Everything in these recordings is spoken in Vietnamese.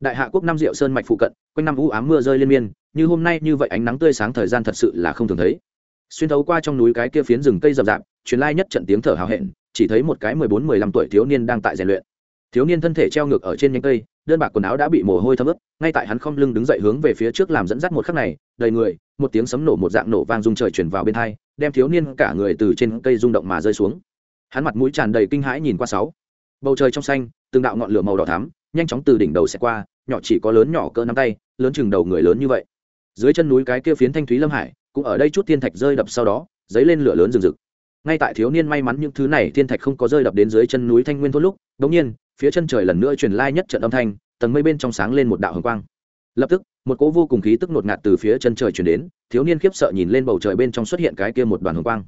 đại hạ quốc năm diệu sơn mạch phụ cận, quanh năm u ám mưa rơi liên miên, như hôm nay như vậy ánh nắng tươi sáng thời gian thật sự là không thường thấy. Xuyên thấu qua trong núi cái kia phiến rừng cây rậm rạp, truyền lai nhất trận tiếng thở hào hẹn, chỉ thấy một cái mười bốn mười lăm tuổi thiếu niên đang tại rèn luyện. Thiếu niên thân thể treo ngược ở trên nhánh cây, đơn bạc quần áo đã bị mồ hôi thấm ướt, ngay tại hắn không lưng đứng dậy hướng về phía trước làm dẫn dắt một khắc này, đầy người, một tiếng sấm nổ một dạng nổ vang rung trời chuyển vào bên thai đem thiếu niên cả người từ trên cây rung động mà rơi xuống. Hắn mặt mũi tràn đầy kinh hãi nhìn qua sáu. Bầu trời trong xanh, từng đạo ngọn lửa màu đỏ thắm, nhanh chóng từ đỉnh đầu sẽ qua nhỏ chỉ có lớn nhỏ cỡ nắm tay, lớn chừng đầu người lớn như vậy. Dưới chân núi cái kia phiến thanh thúy lâm hải, cũng ở đây chút thiên thạch rơi đập sau đó, dấy lên lửa lớn rừng rực. Ngay tại thiếu niên may mắn những thứ này thiên thạch không có rơi đập đến dưới chân núi thanh nguyên thôn lúc đống nhiên, phía chân trời lần nữa truyền lai nhất trận âm thanh, tầng mây bên trong sáng lên một đạo hồng quang. Lập tức, một cỗ vô cùng khí tức ngột ngạt từ phía chân trời chuyển đến, thiếu niên khiếp sợ nhìn lên bầu trời bên trong xuất hiện cái kia một đoàn hồng quang.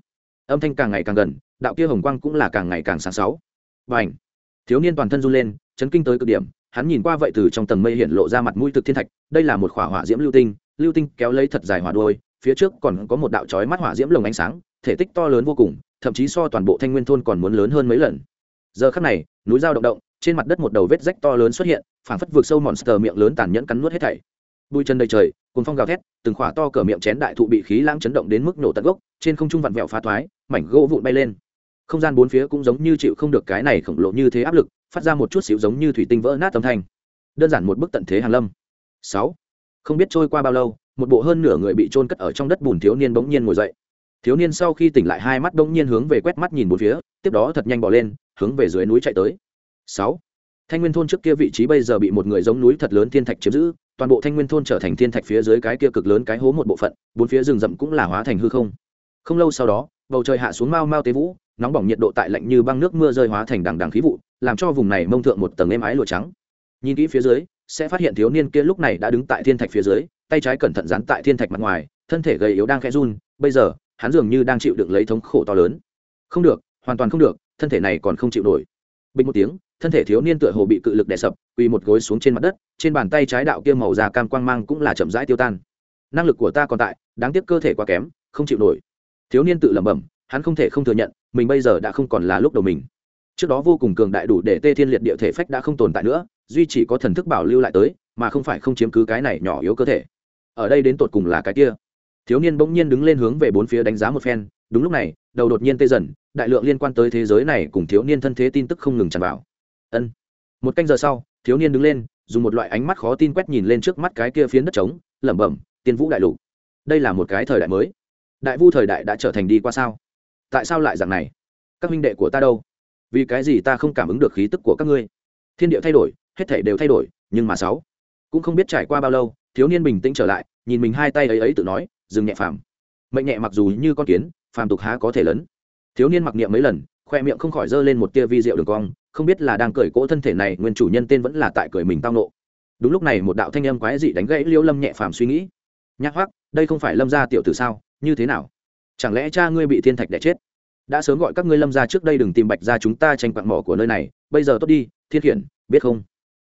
Âm thanh càng ngày càng gần, đạo kia hồng quang cũng là càng ngày càng sáng sáu và thiếu niên toàn thân run lên, chấn kinh tới cực điểm hắn nhìn qua vậy từ trong tầng mây hiện lộ ra mặt mũi thực thiên thạch, đây là một khỏa hỏa diễm lưu tinh lưu tinh kéo lấy thật dài hỏa đôi phía trước còn có một đạo chói mắt hỏa diễm lồng ánh sáng, thể tích to lớn vô cùng, thậm chí so toàn bộ thanh nguyên thôn còn muốn lớn hơn mấy lần. Giờ khắc này, núi dao động động, trên mặt đất một đầu vết rách to lớn xuất hiện, phảng phất vượt sâu monster miệng lớn tàn nhẫn cắn nuốt hết thảy. Bụi chân đầy trời cùng phong gào thét, từng khỏa to cỡ miệng chén đại thụ bị khí lãng chấn động đến mức nổ tận gốc, trên không trung vặn vẹo phá thoái, mảnh gỗ vụn bay lên. Không gian bốn phía cũng giống như chịu không được cái này khổng lồ như thế áp lực phát ra một chút xíu giống như thủy tinh vỡ nát âm thanh. Đơn giản một bức tận thế hàn lâm. Sáu. Không biết trôi qua bao lâu, một bộ hơn nửa người bị trôn cất ở trong đất bùn thiếu niên bỗng nhiên ngồi dậy. Thiếu niên sau khi tỉnh lại hai mắt bỗng nhiên hướng về quét mắt nhìn bốn phía, tiếp đó thật nhanh bỏ lên, hướng về dưới núi chạy tới. Sáu. Thanh nguyên thôn trước kia vị trí bây giờ bị một người giống núi thật lớn thiên thạch chiếm giữ, toàn bộ thanh nguyên thôn trở thành thiên thạch phía dưới cái kia cực lớn cái hố một bộ phận, bốn phía rừng rậm cũng là hóa thành hư không. Không lâu sau đó, bầu trời hạ xuống mau mau tế vũ, nóng bỏng nhiệt độ tại lạnh như băng nước mưa rơi hóa thành đằng đằng khí vụ làm cho vùng này mông thượng một tầng êm ái lụa trắng. Nhìn kỹ phía dưới, sẽ phát hiện thiếu niên kia lúc này đã đứng tại thiên thạch phía dưới, tay trái cẩn thận dán tại thiên thạch mặt ngoài, thân thể gầy yếu đang khẽ run, bây giờ, hắn dường như đang chịu đựng lấy thống khổ to lớn. Không được, hoàn toàn không được, thân thể này còn không chịu nổi. Bình một tiếng, thân thể thiếu niên tựa hồ bị cự lực đè sập, quỳ một gối xuống trên mặt đất, trên bàn tay trái đạo kia màu da cam quang mang cũng là chậm rãi tiêu tan. Năng lực của ta còn tại, đáng tiếc cơ thể quá kém, không chịu nổi. Thiếu niên tự lẩm bẩm, hắn không thể không thừa nhận, mình bây giờ đã không còn là lúc đầu mình trước đó vô cùng cường đại đủ để tê thiên liệt địa thể phách đã không tồn tại nữa, duy chỉ có thần thức bảo lưu lại tới, mà không phải không chiếm cứ cái này nhỏ yếu cơ thể. Ở đây đến tột cùng là cái kia. Thiếu niên bỗng nhiên đứng lên hướng về bốn phía đánh giá một phen, đúng lúc này, đầu đột nhiên tê dần, đại lượng liên quan tới thế giới này cùng thiếu niên thân thế tin tức không ngừng tràn vào. Ân. Một canh giờ sau, thiếu niên đứng lên, dùng một loại ánh mắt khó tin quét nhìn lên trước mắt cái kia phiến đất trống, lẩm bẩm, tiên vũ đại lục, đây là một cái thời đại mới. Đại vu thời đại đã trở thành đi qua sao? Tại sao lại dạng này? Các minh đệ của ta đâu? Vì cái gì ta không cảm ứng được khí tức của các ngươi? Thiên địa thay đổi, hết thể đều thay đổi, nhưng mà sáu, cũng không biết trải qua bao lâu, thiếu niên bình tĩnh trở lại, nhìn mình hai tay ấy ấy tự nói, dừng nhẹ phàm. Mệnh nhẹ mặc dù như con kiến, phàm tục há có thể lớn. Thiếu niên mặc niệm mấy lần, khoe miệng không khỏi giơ lên một tia vi rượu đường cong, không biết là đang cởi cỗ thân thể này, nguyên chủ nhân tên vẫn là tại cởi mình tao nộ. Đúng lúc này một đạo thanh âm quái dị đánh gãy liễu lâm nhẹ phàm suy nghĩ. Nhắc hoắc, đây không phải lâm gia tiểu tử sao, như thế nào? Chẳng lẽ cha ngươi bị thiên thạch đẻ chết? Đã sớm gọi các ngươi lâm ra trước đây đừng tìm bạch ra chúng ta tranh quặng mỏ của nơi này, bây giờ tốt đi thiết hiển biết không?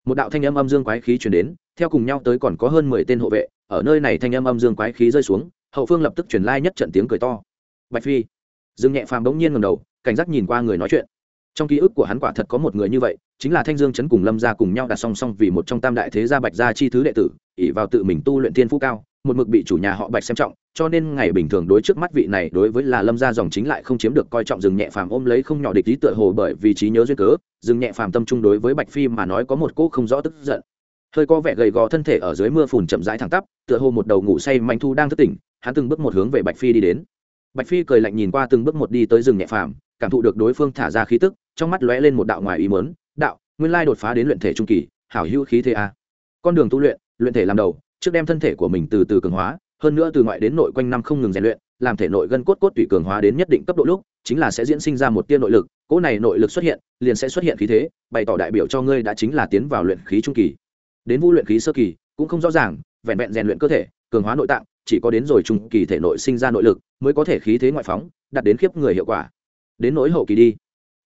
Một đạo thanh âm âm dương quái khí chuyển đến, theo cùng nhau tới còn có hơn mười tên hộ vệ, ở nơi này thanh âm âm dương quái khí rơi xuống, hậu phương lập tức chuyển lai nhất trận tiếng cười to. Bạch phi, dương nhẹ phàm bỗng nhiên ngầm đầu, cảnh giác nhìn qua người nói chuyện. Trong ký ức của hắn quả thật có một người như vậy, chính là thanh dương chấn cùng lâm gia cùng nhau đặt song song vì một trong tam đại thế gia bạch gia chi thứ đệ tử ỉ vào tự mình tu luyện thiên phú cao một mực bị chủ nhà họ bạch xem trọng, cho nên ngày bình thường đối trước mắt vị này đối với là lâm gia dòng chính lại không chiếm được coi trọng rừng nhẹ phàm ôm lấy không nhỏ địch lý tựa hồ bởi vì trí nhớ duyên cớ, rừng nhẹ phàm tâm trung đối với bạch phi mà nói có một cỗ không rõ tức giận. Hơi có vẻ gầy gò thân thể ở dưới mưa phùn chậm rãi thẳng tắp, tựa hồ một đầu ngủ say manh thu đang thức tỉnh, hắn từng bước một hướng về bạch phi đi đến. Bạch phi cười lạnh nhìn qua từng bước một đi tới rừng nhẹ phàm, cảm thụ được đối phương thả ra khí tức, trong mắt lóe lên một đạo ngoài ý mớn đạo, nguyên lai đột phá đến luyện thể trung kỳ, hảo hữu khí thế a. Con đường tu luyện luyện thể làm đầu trước đem thân thể của mình từ từ cường hóa, hơn nữa từ ngoại đến nội quanh năm không ngừng rèn luyện, làm thể nội gân cốt cốt tủy cường hóa đến nhất định cấp độ lúc, chính là sẽ diễn sinh ra một tia nội lực, cỗ này nội lực xuất hiện, liền sẽ xuất hiện khí thế, bày tỏ đại biểu cho ngươi đã chính là tiến vào luyện khí trung kỳ. Đến vũ luyện khí sơ kỳ, cũng không rõ ràng, vẹn vẹn rèn luyện cơ thể, cường hóa nội tạng, chỉ có đến rồi trung kỳ thể nội sinh ra nội lực, mới có thể khí thế ngoại phóng, đạt đến khiếp người hiệu quả. Đến nỗi hậu kỳ đi.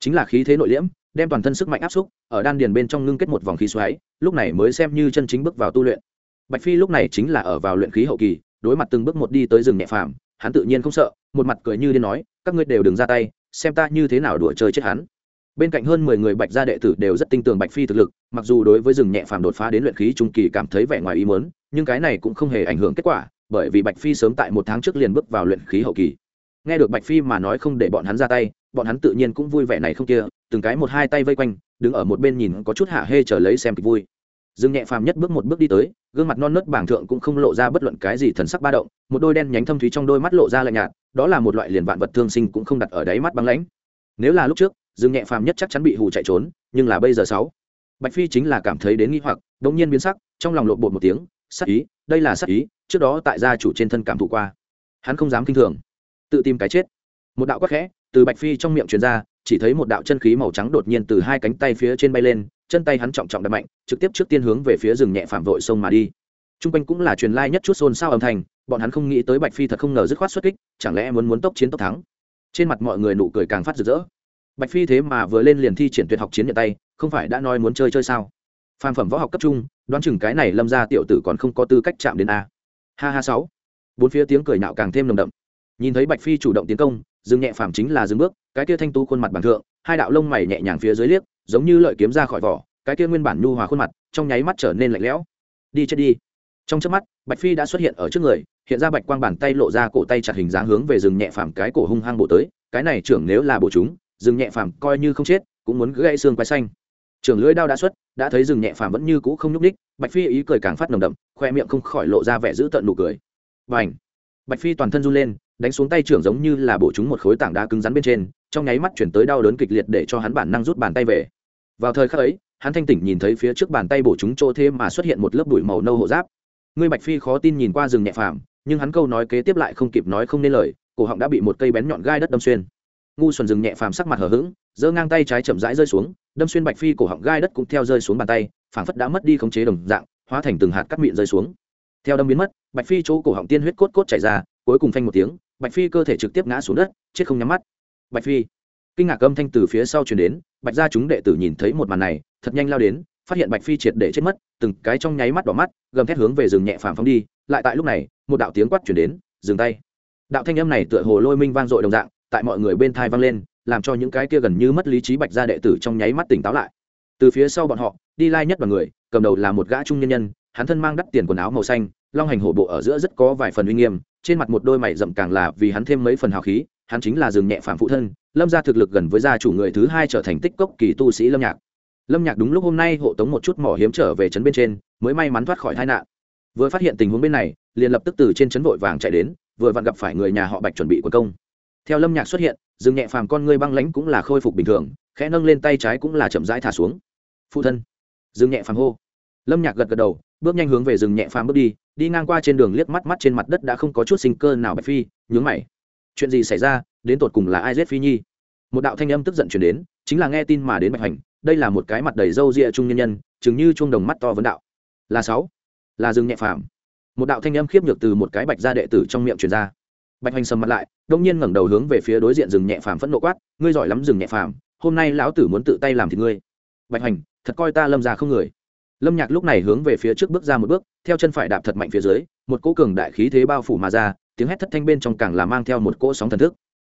Chính là khí thế nội liễm, đem toàn thân sức mạnh áp xúc, ở đan điền bên trong ngưng kết một vòng khí xoáy, lúc này mới xem như chân chính bước vào tu luyện bạch phi lúc này chính là ở vào luyện khí hậu kỳ, đối mặt từng bước một đi tới rừng nhẹ phàm, hắn tự nhiên không sợ, một mặt cười như điên nói, các ngươi đều đừng ra tay, xem ta như thế nào đùa chơi chết hắn. Bên cạnh hơn mười người bạch gia đệ tử đều rất tin tưởng bạch phi thực lực, mặc dù đối với rừng nhẹ phàm đột phá đến luyện khí trung kỳ cảm thấy vẻ ngoài ý muốn, nhưng cái này cũng không hề ảnh hưởng kết quả, bởi vì bạch phi sớm tại một tháng trước liền bước vào luyện khí hậu kỳ. Nghe được bạch phi mà nói không để bọn hắn ra tay, bọn hắn tự nhiên cũng vui vẻ này không kia, từng cái một hai tay vây quanh, đứng ở một bên nhìn có chút hạ hê chờ lấy xem kịch vui dương nhẹ phàm nhất bước một bước đi tới, gương mặt non nớt bảng thượng cũng không lộ ra bất luận cái gì thần sắc ba động, một đôi đen nhánh thâm thúy trong đôi mắt lộ ra lạnh nhạt, đó là một loại liền vạn vật thương sinh cũng không đặt ở đáy mắt băng lãnh. Nếu là lúc trước, dương nhẹ phàm nhất chắc chắn bị hù chạy trốn, nhưng là bây giờ sáu. Bạch phi chính là cảm thấy đến nghi hoặc đống nhiên biến sắc, trong lòng lộn bột một tiếng, sắc ý, đây là sắc ý, trước đó tại gia chủ trên thân cảm thụ qua. Hắn không dám kinh thường, tự tìm cái chết. Một đạo quát khẽ, từ bạch phi trong miệng truyền ra chỉ thấy một đạo chân khí màu trắng đột nhiên từ hai cánh tay phía trên bay lên, chân tay hắn trọng trọng đập mạnh, trực tiếp trước tiên hướng về phía rừng nhẹ phạm vội sông mà đi. Trung quanh cũng là truyền lai nhất chút xôn xao âm thanh, bọn hắn không nghĩ tới bạch phi thật không ngờ dứt khoát xuất kích, chẳng lẽ muốn muốn tốc chiến tốc thắng. Trên mặt mọi người nụ cười càng phát rực rỡ. Bạch phi thế mà vừa lên liền thi triển tuyệt học chiến nhận tay, không phải đã nói muốn chơi chơi sao? Phàm phẩm võ học cấp trung, đoán chừng cái này lâm ra tiểu tử còn không có tư cách chạm đến a. Ha ha sáu. Bốn phía tiếng cười nạo càng thêm nồng đậm. Nhìn thấy bạch phi chủ động tiến công dừng nhẹ phàm chính là dừng bước, cái kia thanh tú khuôn mặt bằng thượng, hai đạo lông mày nhẹ nhàng phía dưới liếc, giống như lợi kiếm ra khỏi vỏ, cái kia nguyên bản nhu hòa khuôn mặt, trong nháy mắt trở nên lạnh lẽo. Đi chết đi. Trong chớp mắt, bạch phi đã xuất hiện ở trước người, hiện ra bạch quang bàn tay lộ ra cổ tay chặt hình dáng hướng về rừng nhẹ phàm cái cổ hung hăng bộ tới, cái này trưởng nếu là bộ chúng rừng nhẹ phàm coi như không chết, cũng muốn gãy xương quái xanh. Trưởng lưỡi đao đã xuất, đã thấy rừng nhẹ phàm vẫn như cũ không nhúc ních bạch phi ý cười càng phát nồng đậm, khoe miệng không khỏi lộ ra vẻ dữ tợn nụ cười. Bành! Bạch phi toàn thân run lên, đánh xuống tay trưởng giống như là bổ chúng một khối tảng đá cứng rắn bên trên, trong nháy mắt chuyển tới đau đớn kịch liệt để cho hắn bản năng rút bàn tay về. Vào thời khắc ấy, hắn thanh tỉnh nhìn thấy phía trước bàn tay bổ chúng chỗ thêm mà xuất hiện một lớp bụi màu nâu hộ giáp. Ngươi bạch phi khó tin nhìn qua rừng nhẹ phàm, nhưng hắn câu nói kế tiếp lại không kịp nói không nên lời, cổ họng đã bị một cây bén nhọn gai đất đâm xuyên. Ngu xuẩn rừng nhẹ phàm sắc mặt hở hững, giơ ngang tay trái chậm rãi rơi xuống, đâm xuyên bạch phi cổ họng gai đất cũng theo rơi xuống bàn tay, phảng phất đã mất đi khống chế đồng dạng, hóa thành từng hạt cắt mịn rơi xuống. Theo đâm biến mất bạch phi chỗ cổ họng tiên huyết cốt cốt chảy ra, cuối cùng phanh một tiếng, bạch phi cơ thể trực tiếp ngã xuống đất, chết không nhắm mắt. Bạch phi, kinh ngạc âm thanh từ phía sau truyền đến, bạch gia chúng đệ tử nhìn thấy một màn này, thật nhanh lao đến, phát hiện bạch phi triệt để chết mất, từng cái trong nháy mắt đỏ mắt, gầm thét hướng về rừng nhẹ phàm phóng đi, lại tại lúc này, một đạo tiếng quát truyền đến, dừng tay. Đạo thanh âm này tựa hồ lôi minh vang dội đồng dạng, tại mọi người bên thai vang lên, làm cho những cái kia gần như mất lý trí bạch gia đệ tử trong nháy mắt tỉnh táo lại. Từ phía sau bọn họ, đi lai nhất vào người, cầm đầu là một gã trung nhân nhân, hắn thân mang đắt tiền quần áo màu xanh long hành hổ bộ ở giữa rất có vài phần uy nghiêm, trên mặt một đôi mày rậm càng là vì hắn thêm mấy phần hào khí, hắn chính là rừng nhẹ phạm phụ thân, lâm gia thực lực gần với gia chủ người thứ hai trở thành tích cốc kỳ tu sĩ lâm nhạc. Lâm nhạc đúng lúc hôm nay hộ tống một chút mỏ hiếm trở về trấn bên trên, mới may mắn thoát khỏi tai nạn. Vừa phát hiện tình huống bên này, liền lập tức từ trên trấn vội vàng chạy đến, vừa vặn gặp phải người nhà họ bạch chuẩn bị quân công. Theo lâm nhạc xuất hiện rừng nhẹ phàm con ngươi băng lãnh cũng là khôi phục bình thường, khẽ nâng lên tay trái cũng là chậm rãi thả xuống. Phụ thân. Rừng nhẹ phàm hô. Lâm nhạc gật gật đầu bước nhanh hướng về rừng nhẹ phàm bước đi đi ngang qua trên đường liếc mắt mắt trên mặt đất đã không có chút sinh cơ nào bạch phi, nhướng mày. Chuyện gì xảy ra? Đến tột cùng là ai giết phi nhi? Một đạo thanh âm tức giận chuyển đến, chính là nghe tin mà đến bạch hành, đây là một cái mặt đầy râu ria trung nhân nhân chứng như chuông đồng mắt to vấn đạo. Là sáu. Là rừng nhẹ phàm. Một đạo thanh âm khiếp nhược từ một cái bạch gia đệ tử trong miệng truyền ra. Bạch hành sầm mặt lại, đông nhiên ngẩng đầu hướng về phía đối diện rừng nhẹ phàm phẫn nộ quát, ngươi giỏi lắm rừng nhẹ phàm, hôm nay lão tử muốn tự tay làm thì ngươi. Bạch hành, thật coi ta lâm ra không người lâm nhạc lúc này hướng về phía trước bước ra một bước, theo chân phải đạp thật mạnh phía dưới, một cỗ cường đại khí thế bao phủ mà ra, tiếng hét thất thanh bên trong càng là mang theo một cỗ sóng thần thức.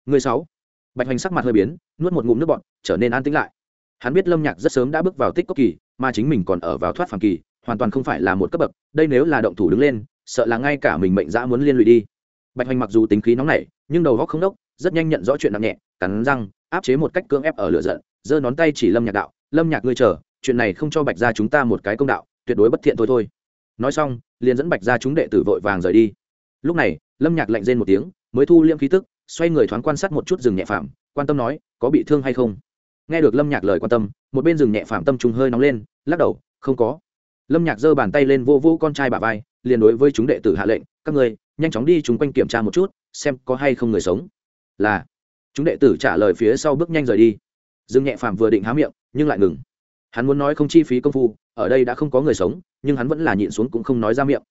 Người sáu. Bạch hoành sắc mặt hơi biến, nuốt một ngụm nước bọt, trở nên an tĩnh lại. Hắn biết lâm nhạc rất sớm đã bước vào tích cốc kỳ, mà chính mình còn ở vào thoát phàm kỳ, hoàn toàn không phải là một cấp bậc, đây nếu là động thủ đứng lên, sợ là ngay cả mình mệnh dã muốn liên lụy đi. Bạch hoành mặc dù tính khí nóng nảy, nhưng đầu góc không đốc, rất nhanh nhận rõ chuyện nặng nhẹ, cắn răng, áp chế một cách cưỡng ép ở lửa giận, giơ ngón tay chỉ lâm nhạc đạo, lâm nhạc ngươi chờ chuyện này không cho bạch ra chúng ta một cái công đạo, tuyệt đối bất thiện thôi thôi. Nói xong, liền dẫn bạch ra chúng đệ tử vội vàng rời đi. Lúc này, lâm nhạc lạnh rên một tiếng, mới thu liêm khí tức, xoay người thoáng quan sát một chút rừng nhẹ phạm quan tâm nói, có bị thương hay không? Nghe được lâm nhạc lời quan tâm, một bên rừng nhẹ phạm tâm trùng hơi nóng lên, lắc đầu, không có. Lâm nhạc giơ bàn tay lên vô vô con trai bà vai, liền đối với chúng đệ tử hạ lệnh, các người, nhanh chóng đi chúng quanh kiểm tra một chút, xem có hay không người sống. Là, chúng đệ tử trả lời phía sau bước nhanh rời đi. Dương nhẹ phạm vừa định há miệng, nhưng lại ngừng hắn muốn nói không chi phí công phu, ở đây đã không có người sống, nhưng hắn vẫn là nhịn xuống cũng không nói ra miệng.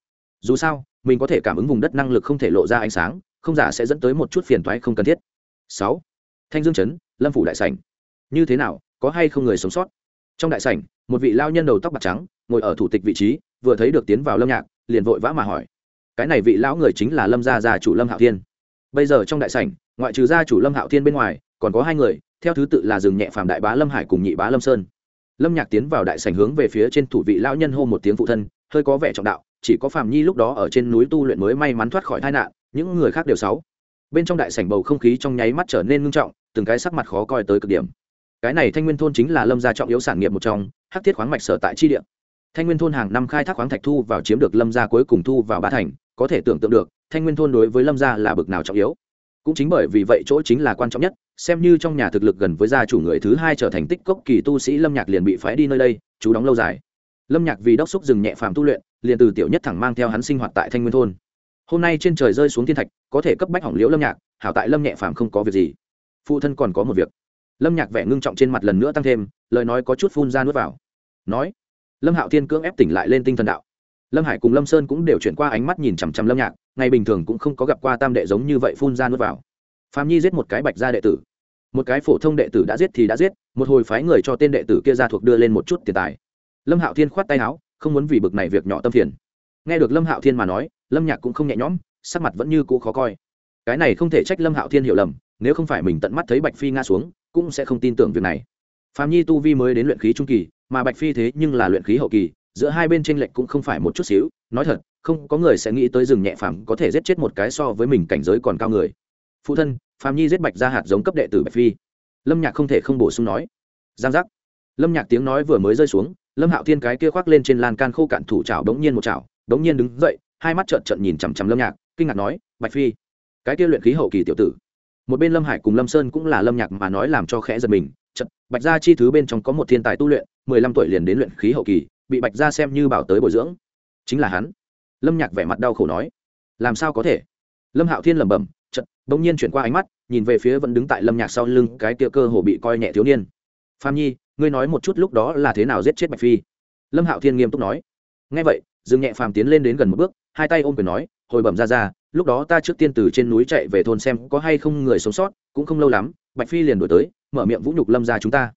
Dù sao, mình có thể cảm ứng vùng đất năng lực không thể lộ ra ánh sáng, không giả sẽ dẫn tới một chút phiền toái không cần thiết. Sáu, thanh dương chấn lâm phủ đại sảnh. Như thế nào, có hay không người sống sót? Trong đại sảnh, một vị lao nhân đầu tóc bạc trắng, ngồi ở thủ tịch vị trí, vừa thấy được tiến vào lâm nhạc, liền vội vã mà hỏi. Cái này vị lão người chính là lâm gia gia chủ lâm hạo thiên. Bây giờ trong đại sảnh, ngoại trừ gia chủ lâm hạo thiên bên ngoài, còn có hai người, theo thứ tự là rừng nhẹ phàm đại bá lâm hải cùng nhị bá lâm sơn lâm nhạc tiến vào đại sảnh hướng về phía trên thủ vị lão nhân hô một tiếng phụ thân, hơi có vẻ trọng đạo, chỉ có Phạm nhi lúc đó ở trên núi tu luyện mới may mắn thoát khỏi tai nạn, những người khác đều sáu bên trong đại sảnh bầu không khí trong nháy mắt trở nên ngưng trọng, từng cái sắc mặt khó coi tới cực điểm. Cái này thanh nguyên thôn chính là lâm gia trọng yếu sản nghiệp một trong, hắc thiết khoáng mạch sở tại chi địa. Thanh nguyên thôn hàng năm khai thác khoáng thạch thu vào chiếm được lâm gia cuối cùng thu vào ba thành, có thể tưởng tượng được, thanh nguyên thôn đối với lâm gia là bực nào trọng yếu. Cũng chính bởi vì vậy chỗ chính là quan trọng nhất xem như trong nhà thực lực gần với gia chủ người thứ hai trở thành tích cốc kỳ tu sĩ, lâm nhạc liền bị phái đi nơi đây, chú đóng lâu dài. Lâm nhạc vì đốc xúc rừng nhẹ phàm tu luyện, liền từ tiểu nhất thẳng mang theo hắn sinh hoạt tại thanh nguyên thôn. Hôm nay trên trời rơi xuống thiên thạch, có thể cấp bách hỏng liễu lâm nhạc, hảo tại lâm nhẹ phàm không có việc gì. Phụ thân còn có một việc. Lâm nhạc vẻ ngưng trọng trên mặt lần nữa tăng thêm, lời nói có chút phun ra nuốt vào. Nói, lâm hạo thiên cưỡng ép tỉnh lại lên tinh thần đạo. Lâm hải cùng lâm sơn cũng đều chuyển qua ánh mắt nhìn chằm chằm lâm nhạc, ngày bình thường cũng không có gặp qua tam đệ giống như vậy phun ra nuốt vào. Phạm nhi giết một cái bạch gia đệ tử một cái phổ thông đệ tử đã giết thì đã giết, một hồi phái người cho tên đệ tử kia ra thuộc đưa lên một chút tiền tài. Lâm hạo thiên khoát tay áo, không muốn vì bực này việc nhỏ tâm phiền. Nghe được lâm hạo thiên mà nói, lâm nhạc cũng không nhẹ nhõm, sắc mặt vẫn như cũ khó coi. Cái này không thể trách lâm hạo thiên hiểu lầm, nếu không phải mình tận mắt thấy bạch phi nga xuống, cũng sẽ không tin tưởng việc này. Phạm nhi tu vi mới đến luyện khí trung kỳ, mà bạch phi thế nhưng là luyện khí hậu kỳ, giữa hai bên tranh lệch cũng không phải một chút xíu, nói thật, không có người sẽ nghĩ tới rừng nhẹ phàm có thể giết chết một cái so với mình cảnh giới còn cao người. Phụ thân phàm nhi giết bạch ra hạt giống cấp đệ tử bạch phi. Lâm nhạc không thể không bổ sung nói, giang giác. Lâm nhạc tiếng nói vừa mới rơi xuống, lâm hạo thiên cái kia khoác lên trên lan can khô cạn thủ chảo đống nhiên một chảo đống nhiên đứng dậy, hai mắt trợn trợn nhìn chằm chằm lâm nhạc, kinh ngạc nói, bạch phi, cái kia luyện khí hậu kỳ tiểu tử. Một bên lâm hải cùng lâm sơn cũng là lâm nhạc mà nói làm cho khẽ giật mình chật bạch gia chi thứ bên trong có một thiên tài tu luyện, mười lăm tuổi liền đến luyện khí hậu kỳ, bị bạch gia xem như bảo tới bồi dưỡng. Chính là hắn. Lâm nhạc vẻ mặt đau khổ nói, làm sao có thể? Lâm hạo thiên lẩm bẩm chật bỗng nhiên chuyển qua ánh mắt, nhìn về phía vẫn đứng tại lâm nhạc sau lưng cái tia cơ hồ bị coi nhẹ thiếu niên. Phạm nhi, ngươi nói một chút lúc đó là thế nào giết chết bạch phi? Lâm hạo thiên nghiêm túc nói. Ngay vậy dương nhẹ phàm tiến lên đến gần một bước, hai tay ôm quyền nói, hồi bẩm ra ra, lúc đó ta trước tiên từ trên núi chạy về thôn xem có hay không người sống sót, cũng không lâu lắm, bạch phi liền đổi tới, mở miệng vũ nhục lâm ra chúng ta.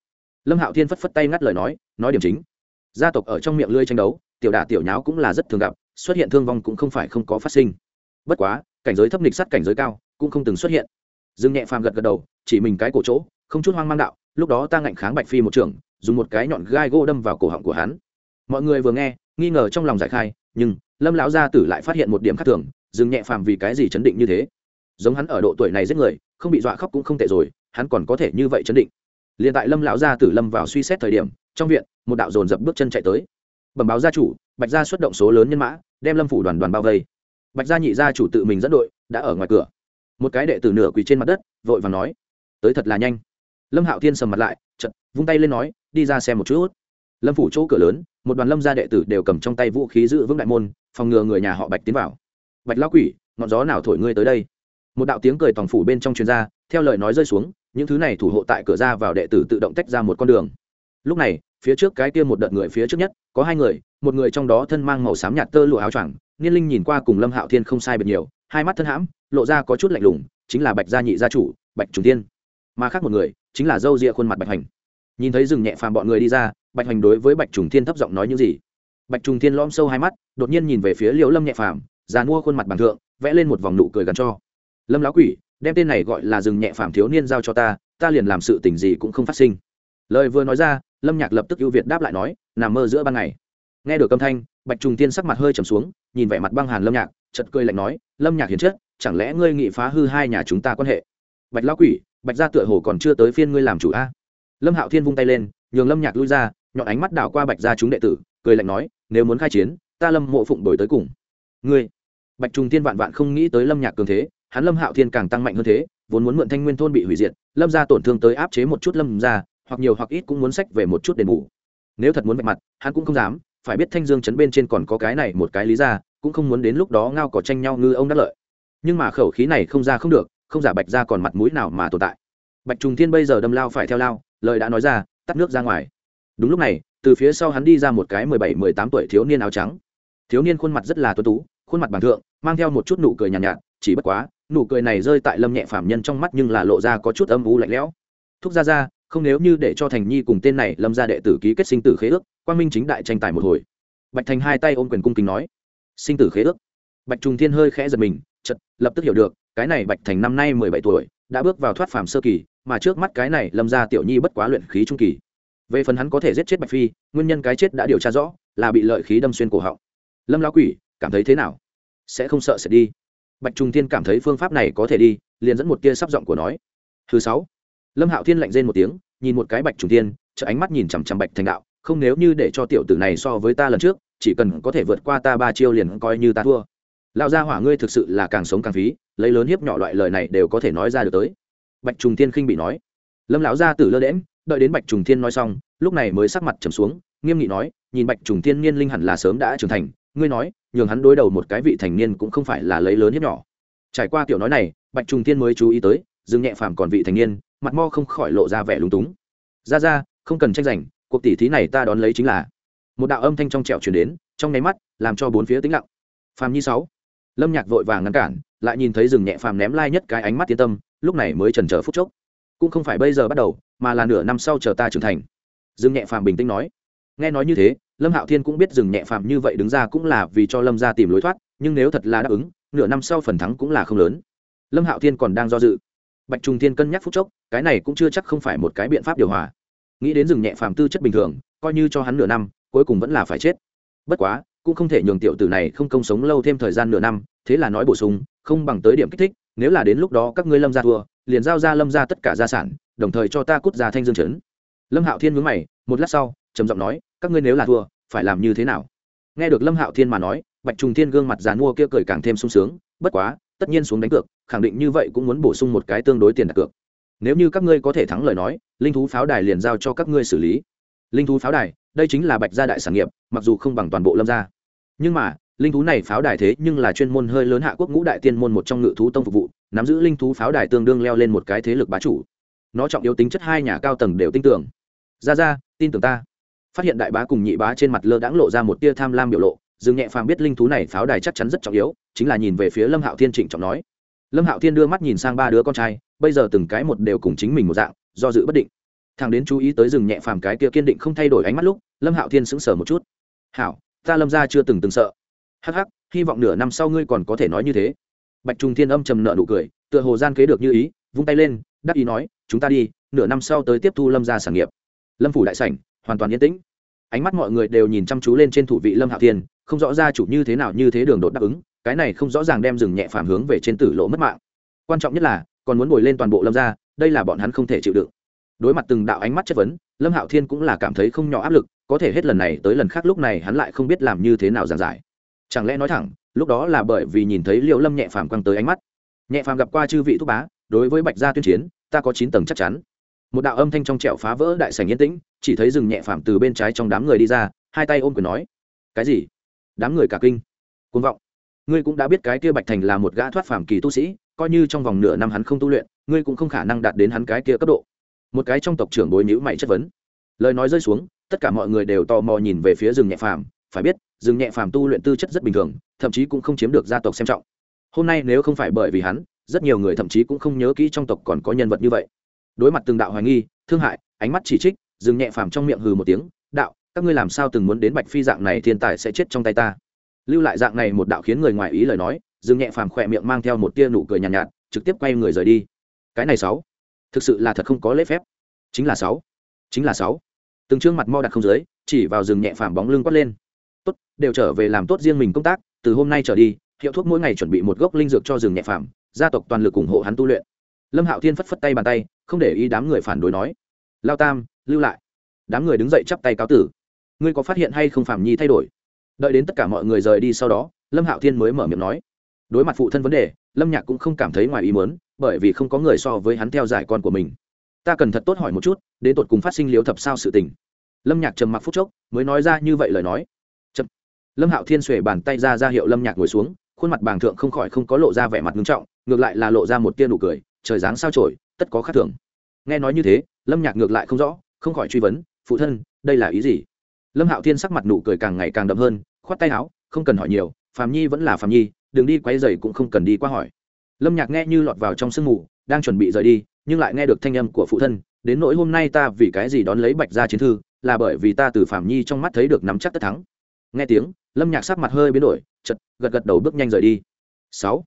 Lâm hạo thiên phất phất tay ngắt lời nói nói điểm chính. Gia tộc ở trong miệng lươi tranh đấu, tiểu đả tiểu nháo cũng là rất thường gặp, xuất hiện thương vong cũng không phải không có phát sinh. Bất quá, cảnh giới thấp nghịch sát cảnh giới cao cũng không từng xuất hiện. Dương nhẹ phàm gật gật đầu, chỉ mình cái cổ chỗ, không chút hoang mang đạo, lúc đó ta ngạnh kháng bạch phi một trường, dùng một cái nhọn gai gỗ đâm vào cổ họng của hắn. Mọi người vừa nghe, nghi ngờ trong lòng giải khai, nhưng lâm lão gia tử lại phát hiện một điểm khác thường, dương nhẹ phàm vì cái gì chấn định như thế? Giống hắn ở độ tuổi này giết người, không bị dọa khóc cũng không tệ rồi, hắn còn có thể như vậy chấn định. Liền tại lâm lão gia tử lâm vào suy xét thời điểm, trong viện, một đạo dồn dập bước chân chạy tới. Bẩm báo gia chủ, bạch gia xuất động số lớn nhân mã, đem lâm phủ đoàn đoàn bao vây. Bạch gia nhị gia chủ tự mình dẫn đội, đã ở ngoài cửa một cái đệ tử nửa quỳ trên mặt đất, vội và nói, tới thật là nhanh. Lâm hạo thiên sầm mặt lại chật vung tay lên nói, đi ra xem một chút. Lâm phủ chỗ cửa lớn, một đoàn lâm gia đệ tử đều cầm trong tay vũ khí giữ vững đại môn, phòng ngừa người nhà họ bạch tiến vào. Bạch lão quỷ, ngọn gió nào thổi ngươi tới đây? Một đạo tiếng cười tòng phủ bên trong chuyên gia theo lời nói rơi xuống, những thứ này thủ hộ tại cửa ra vào đệ tử tự động tách ra một con đường. Lúc này, phía trước cái kia một đợt người phía trước nhất, có hai người, một người trong đó thân mang màu xám nhạt tơ lụa áo choàng, niên linh nhìn qua cùng lâm hạo thiên không sai biệt nhiều, hai mắt thân hãm lộ ra có chút lạnh lùng, chính là bạch gia nhị gia chủ, bạch trùng tiên mà khác một người, chính là dâu rịa khuôn mặt bạch hành nhìn thấy rừng nhẹ phàm bọn người đi ra, bạch hành đối với bạch trùng thiên thấp giọng nói những gì? Bạch trùng thiên lom sâu hai mắt, đột nhiên nhìn về phía liễu lâm nhẹ phàm, già mua khuôn mặt bằng thượng, vẽ lên một vòng nụ cười gắn cho. Lâm lão quỷ, đem tên này gọi là rừng nhẹ phàm thiếu niên giao cho ta ta liền làm sự tình gì cũng không phát sinh. Lời vừa nói ra, lâm nhạc lập tức ưu việt đáp lại nói, nằm mơ giữa ban ngày. Nghe được âm thanh, bạch trùng tiên sắc mặt hơi trầm xuống, nhìn vẻ mặt băng hàn lâm nhạc chật cười lạnh nói, lâm nhạc hiền chất chẳng lẽ ngươi nghị phá hư hai nhà chúng ta quan hệ? Bạch lão quỷ, bạch gia tựa hồ còn chưa tới phiên ngươi làm chủ a. Lâm hạo thiên vung tay lên, nhường lâm nhạc lui ra, nhọn ánh mắt đảo qua bạch gia chúng đệ tử, cười lạnh nói, nếu muốn khai chiến, ta lâm mộ phụng đổi tới cùng. Ngươi? Bạch trùng thiên vạn vạn không nghĩ tới lâm nhạc cường thế, hắn lâm hạo thiên càng tăng mạnh hơn thế, vốn muốn mượn thanh nguyên thôn bị hủy diệt, lâm gia tổn thương tới áp chế một chút lâm gia, hoặc nhiều hoặc ít cũng muốn sách về một chút đền bù. Nếu thật muốn vạch mặt, hắn cũng không dám, phải biết thanh dương chấn bên trên còn có cái này một cái lý ra cũng không muốn đến lúc đó ngao có tranh nhau ngư ông đắc lợi nhưng mà khẩu khí này không ra không được không giả bạch ra còn mặt mũi nào mà tồn tại. Bạch trùng thiên bây giờ đâm lao phải theo lao lời đã nói ra tắt nước ra ngoài. Đúng lúc này từ phía sau hắn đi ra một cái mười bảy mười tám tuổi thiếu niên áo trắng. Thiếu niên khuôn mặt rất là tuấn tú khuôn mặt bằng thượng mang theo một chút nụ cười nhàn nhạt, nhạt chỉ bất quá nụ cười này rơi tại lâm nhẹ phạm nhân trong mắt nhưng là lộ ra có chút âm u lạnh lẽo. Thúc ra ra không nếu như để cho thành nhi cùng tên này lâm ra đệ tử ký kết sinh tử khế ước quang minh chính đại tranh tài một hồi. Bạch thành hai tay ôm quyền cung kính nói sinh tử khế ước. Bạch trùng thiên hơi khẽ giật mình chật, lập tức hiểu được, cái này bạch thành năm nay mười bảy tuổi, đã bước vào thoát phàm sơ kỳ, mà trước mắt cái này lâm ra tiểu nhi bất quá luyện khí trung kỳ. Về phần hắn có thể giết chết bạch phi, nguyên nhân cái chết đã điều tra rõ, là bị lợi khí đâm xuyên cổ họng. Lâm lão quỷ, cảm thấy thế nào? Sẽ không sợ sẽ đi. Bạch trung thiên cảm thấy phương pháp này có thể đi, liền dẫn một tia sắp giọng của nói. Thứ sáu. Lâm hạo thiên lạnh rên một tiếng, nhìn một cái bạch trung thiên chợ ánh mắt nhìn chằm chằm bạch thành đạo, không nếu như để cho tiểu tử này so với ta lần trước, chỉ cần có thể vượt qua ta ba chiêu liền coi như ta thua lão gia hỏa ngươi thực sự là càng sống càng phí, lấy lớn hiếp nhỏ loại lời này đều có thể nói ra được tới. Bạch trùng thiên khinh bị nói. Lâm lão gia tử lơ đễm đợi đến bạch trùng thiên nói xong, lúc này mới sắc mặt trầm xuống, nghiêm nghị nói, nhìn bạch trùng thiên niên linh hẳn là sớm đã trưởng thành, ngươi nói, nhường hắn đối đầu một cái vị thành niên cũng không phải là lấy lớn hiếp nhỏ. Trải qua tiểu nói này, bạch trùng thiên mới chú ý tới dừng nhẹ phàm còn vị thành niên, mặt mo không khỏi lộ ra vẻ lúng túng. Ra ra, không cần tranh giành, cuộc tỷ thí này ta đón lấy chính là. Một đạo âm thanh trong trẻo chuyển đến, trong nháy mắt, làm cho bốn phía tĩnh lặng. Phàm nhi sáu lâm nhạc vội vàng ngăn cản, lại nhìn thấy rừng nhẹ phàm ném lai nhất cái ánh mắt yên tâm, lúc này mới trần chờ phút chốc. Cũng không phải bây giờ bắt đầu, mà là nửa năm sau chờ ta trưởng thành. Rừng nhẹ phàm bình tĩnh nói. Nghe nói như thế, lâm hạo thiên cũng biết rừng nhẹ phàm như vậy đứng ra cũng là vì cho lâm ra tìm lối thoát, nhưng nếu thật là đáp ứng, nửa năm sau phần thắng cũng là không lớn. Lâm hạo thiên còn đang do dự. Bạch trung thiên cân nhắc phút chốc, cái này cũng chưa chắc không phải một cái biện pháp điều hòa. Nghĩ đến rừng nhẹ phàm tư chất bình thường, coi như cho hắn nửa năm, cuối cùng vẫn là phải chết. Bất quá cũng không thể nhường tiểu tử này không công sống lâu thêm thời gian nửa năm, thế là nói bổ sung, không bằng tới điểm kích thích, nếu là đến lúc đó các ngươi lâm ra thua, liền giao ra lâm ra tất cả gia sản, đồng thời cho ta cút ra thanh dương trấn. Lâm hạo thiên mướn mày, một lát sau, trầm giọng nói, các ngươi nếu là thua, phải làm như thế nào? Nghe được lâm hạo thiên mà nói, bạch trùng thiên gương mặt giàn mua kia cười càng thêm sung sướng, bất quá, tất nhiên xuống đánh cược, khẳng định như vậy cũng muốn bổ sung một cái tương đối tiền đặt cược. Nếu như các ngươi có thể thắng lời nói, linh thú pháo đài liền giao cho các ngươi xử lý. Linh thú pháo đài đây chính là bạch gia đại sản nghiệp, mặc dù không bằng toàn bộ lâm gia. Nhưng mà, linh thú này pháo đài thế nhưng là chuyên môn hơi lớn hạ quốc ngũ đại tiên môn một trong ngự thú tông phục vụ, nắm giữ linh thú pháo đài tương đương leo lên một cái thế lực bá chủ. Nó trọng yếu tính chất hai nhà cao tầng đều tin tưởng. Ra ra, tin tưởng ta. Phát hiện đại bá cùng nhị bá trên mặt lơ đãng lộ ra một tia tham lam biểu lộ, dương nhẹ phàm biết linh thú này pháo đài chắc chắn rất trọng yếu, chính là nhìn về phía lâm hạo thiên trịnh trọng nói. Lâm hạo thiên đưa mắt nhìn sang ba đứa con trai, bây giờ từng cái một đều cùng chính mình một dạng, do dự bất định thằng đến chú ý tới rừng nhẹ phàm cái kia kiên định không thay đổi ánh mắt lúc, lâm hạo thiên sững sờ một chút. Hảo, ta lâm ra chưa từng từng sợ. Hắc hắc, hy vọng nửa năm sau ngươi còn có thể nói như thế. Bạch trung thiên âm trầm nợ nụ cười, tựa hồ gian kế được như ý, vung tay lên, đắc ý nói, chúng ta đi, nửa năm sau tới tiếp thu lâm ra sản nghiệp. Lâm phủ đại sảnh, hoàn toàn yên tĩnh. Ánh mắt mọi người đều nhìn chăm chú lên trên thủ vị lâm hạo thiên, không rõ ra chủ như thế nào, như thế đường đột đáp ứng, cái này không rõ ràng đem rừng nhẹ phàm hướng về trên tử lỗ mất mạng. Quan trọng nhất là, còn muốn bồi lên toàn bộ lâm ra đây là bọn hắn không thể chịu đựng đối mặt từng đạo ánh mắt chất vấn, lâm hạo thiên cũng là cảm thấy không nhỏ áp lực, có thể hết lần này tới lần khác lúc này hắn lại không biết làm như thế nào giảng giải. Chẳng lẽ nói thẳng, lúc đó là bởi vì nhìn thấy liệu lâm nhẹ phàm quăng tới ánh mắt. Nhẹ phàm gặp qua chư vị thúc bá, đối với bạch gia tuyên chiến, ta có chín tầng chắc chắn. Một đạo âm thanh trong trẹo phá vỡ đại sảnh yên tĩnh, chỉ thấy rừng nhẹ phàm từ bên trái trong đám người đi ra, hai tay ôm quyền nói, cái gì? Đám người cả kinh. Côn vọng. Ngươi cũng đã biết cái kia bạch thành là một gã thoát phàm kỳ tu sĩ, coi như trong vòng nửa năm hắn không tu luyện, ngươi cũng không khả năng đạt đến hắn cái kia cấp độ một cái trong tộc trưởng bối nhữ mày chất vấn. Lời nói rơi xuống tất cả mọi người đều tò mò nhìn về phía rừng nhẹ phàm. Phải biết rừng nhẹ phàm tu luyện tư chất rất bình thường thậm chí cũng không chiếm được gia tộc xem trọng. Hôm nay nếu không phải bởi vì hắn rất nhiều người thậm chí cũng không nhớ kỹ trong tộc còn có nhân vật như vậy. Đối mặt từng đạo hoài nghi thương hại ánh mắt chỉ trích rừng nhẹ phàm trong miệng hừ một tiếng đạo các ngươi làm sao từng muốn đến bạch phi dạng này thiên tài sẽ chết trong tay ta? Lưu lại dạng này một đạo khiến người ngoài ý lời nói rừng nhẹ phàm khỏe miệng mang theo một tia nụ cười nhàn nhạt, nhạt trực tiếp quay người rời đi. Cái này sáu thực sự là thật không có lễ phép. Chính là sáu. Chính là sáu. Từng trương mặt mo đặt không dưới, chỉ vào rừng nhẹ phàm bóng lưng quát lên. Tốt, đều trở về làm tốt riêng mình công tác, từ hôm nay trở đi, hiệu thuốc mỗi ngày chuẩn bị một gốc linh dược cho rừng nhẹ phàm, gia tộc toàn lực ủng hộ hắn tu luyện. Lâm hạo thiên phất phất tay bàn tay, không để ý đám người phản đối nói. Lao tam, lưu lại. Đám người đứng dậy chắp tay cáo tử. Ngươi có phát hiện hay không phàm nhi thay đổi? Đợi đến tất cả mọi người rời đi sau đó, lâm hạo thiên mới mở miệng nói. Đối mặt phụ thân vấn đề, lâm nhạc cũng không cảm thấy ngoài ý muốn bởi vì không có người so với hắn theo giải con của mình. Ta cần thật tốt hỏi một chút, đến tột cùng phát sinh liếu thập sao sự tình. Lâm nhạc trầm mặc phút chốc, mới nói ra như vậy lời nói. Chậm. lâm hạo thiên xuề bàn tay ra ra hiệu lâm nhạc ngồi xuống, khuôn mặt bàng thượng không khỏi không có lộ ra vẻ mặt nghiêm trọng, ngược lại là lộ ra một tia nụ cười, trời dáng sao trổi, tất có khác thường. Nghe nói như thế, lâm nhạc ngược lại không rõ, không khỏi truy vấn, phụ thân, đây là ý gì? Lâm hạo thiên sắc mặt nụ cười càng ngày càng đậm hơn, khoát tay áo, không cần hỏi nhiều phàm nhi vẫn là phàm nhi, đừng đi quay dày cũng không cần đi qua hỏi lâm nhạc nghe như lọt vào trong sương mù, đang chuẩn bị rời đi, nhưng lại nghe được thanh âm của phụ thân, đến nỗi hôm nay ta vì cái gì đón lấy bạch ra chiến thư, là bởi vì ta từ phàm nhi trong mắt thấy được nắm chắc tất thắng. Nghe tiếng, lâm nhạc sắc mặt hơi biến đổi chật gật gật đầu bước nhanh rời đi. Sáu.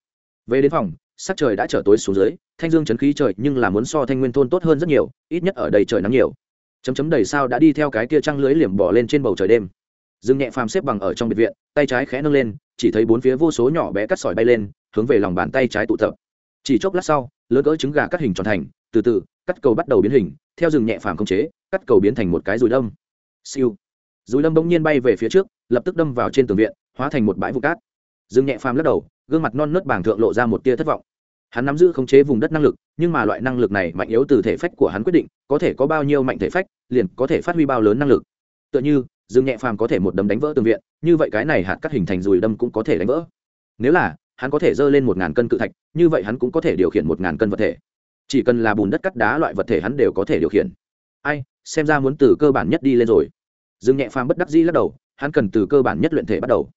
Về đến phòng, sắc trời đã trở tối xuống dưới, thanh dương chấn khí trời nhưng là muốn so thanh nguyên thôn tốt hơn rất nhiều, ít nhất ở đây trời nắng nhiều. Chấm chấm đầy sao đã đi theo cái kia trăng lưới liềm bỏ lên trên bầu trời đêm. Dương nhẹ phàm xếp bằng ở trong biệt viện, tay trái khẽ nâng lên, chỉ thấy bốn phía vô số nhỏ bé cắt sỏi bay lên hướng về lòng bàn tay trái tụ tập. Chỉ chốc lát sau, lớn cỡ trứng gà cắt hình tròn thành, từ từ, cắt cầu bắt đầu biến hình, theo rừng nhẹ phàm không chế, cắt cầu biến thành một cái rùi đâm siêu. Rùi đâm bỗng nhiên bay về phía trước, lập tức đâm vào trên tường viện, hóa thành một bãi vụ cát. Rừng nhẹ phàm lắc đầu, gương mặt non nớt bảng thượng lộ ra một tia thất vọng. Hắn nắm giữ khống chế vùng đất năng lực, nhưng mà loại năng lực này mạnh yếu từ thể phách của hắn quyết định, có thể có bao nhiêu mạnh thể phách, liền có thể phát huy bao lớn năng lực. Tựa như dương nhẹ phàm có thể một đấm đánh vỡ tường viện, như vậy cái này hạt cắt hình thành dùi đâm cũng có thể đánh vỡ. Nếu là hắn có thể dơ lên một ngàn cân cự thạch, như vậy hắn cũng có thể điều khiển một ngàn cân vật thể. Chỉ cần là bùn đất cắt đá loại vật thể hắn đều có thể điều khiển. Ai, xem ra muốn từ cơ bản nhất đi lên rồi. Dương nhẹ phàm bất đắc dĩ lắc đầu, hắn cần từ cơ bản nhất luyện thể bắt đầu.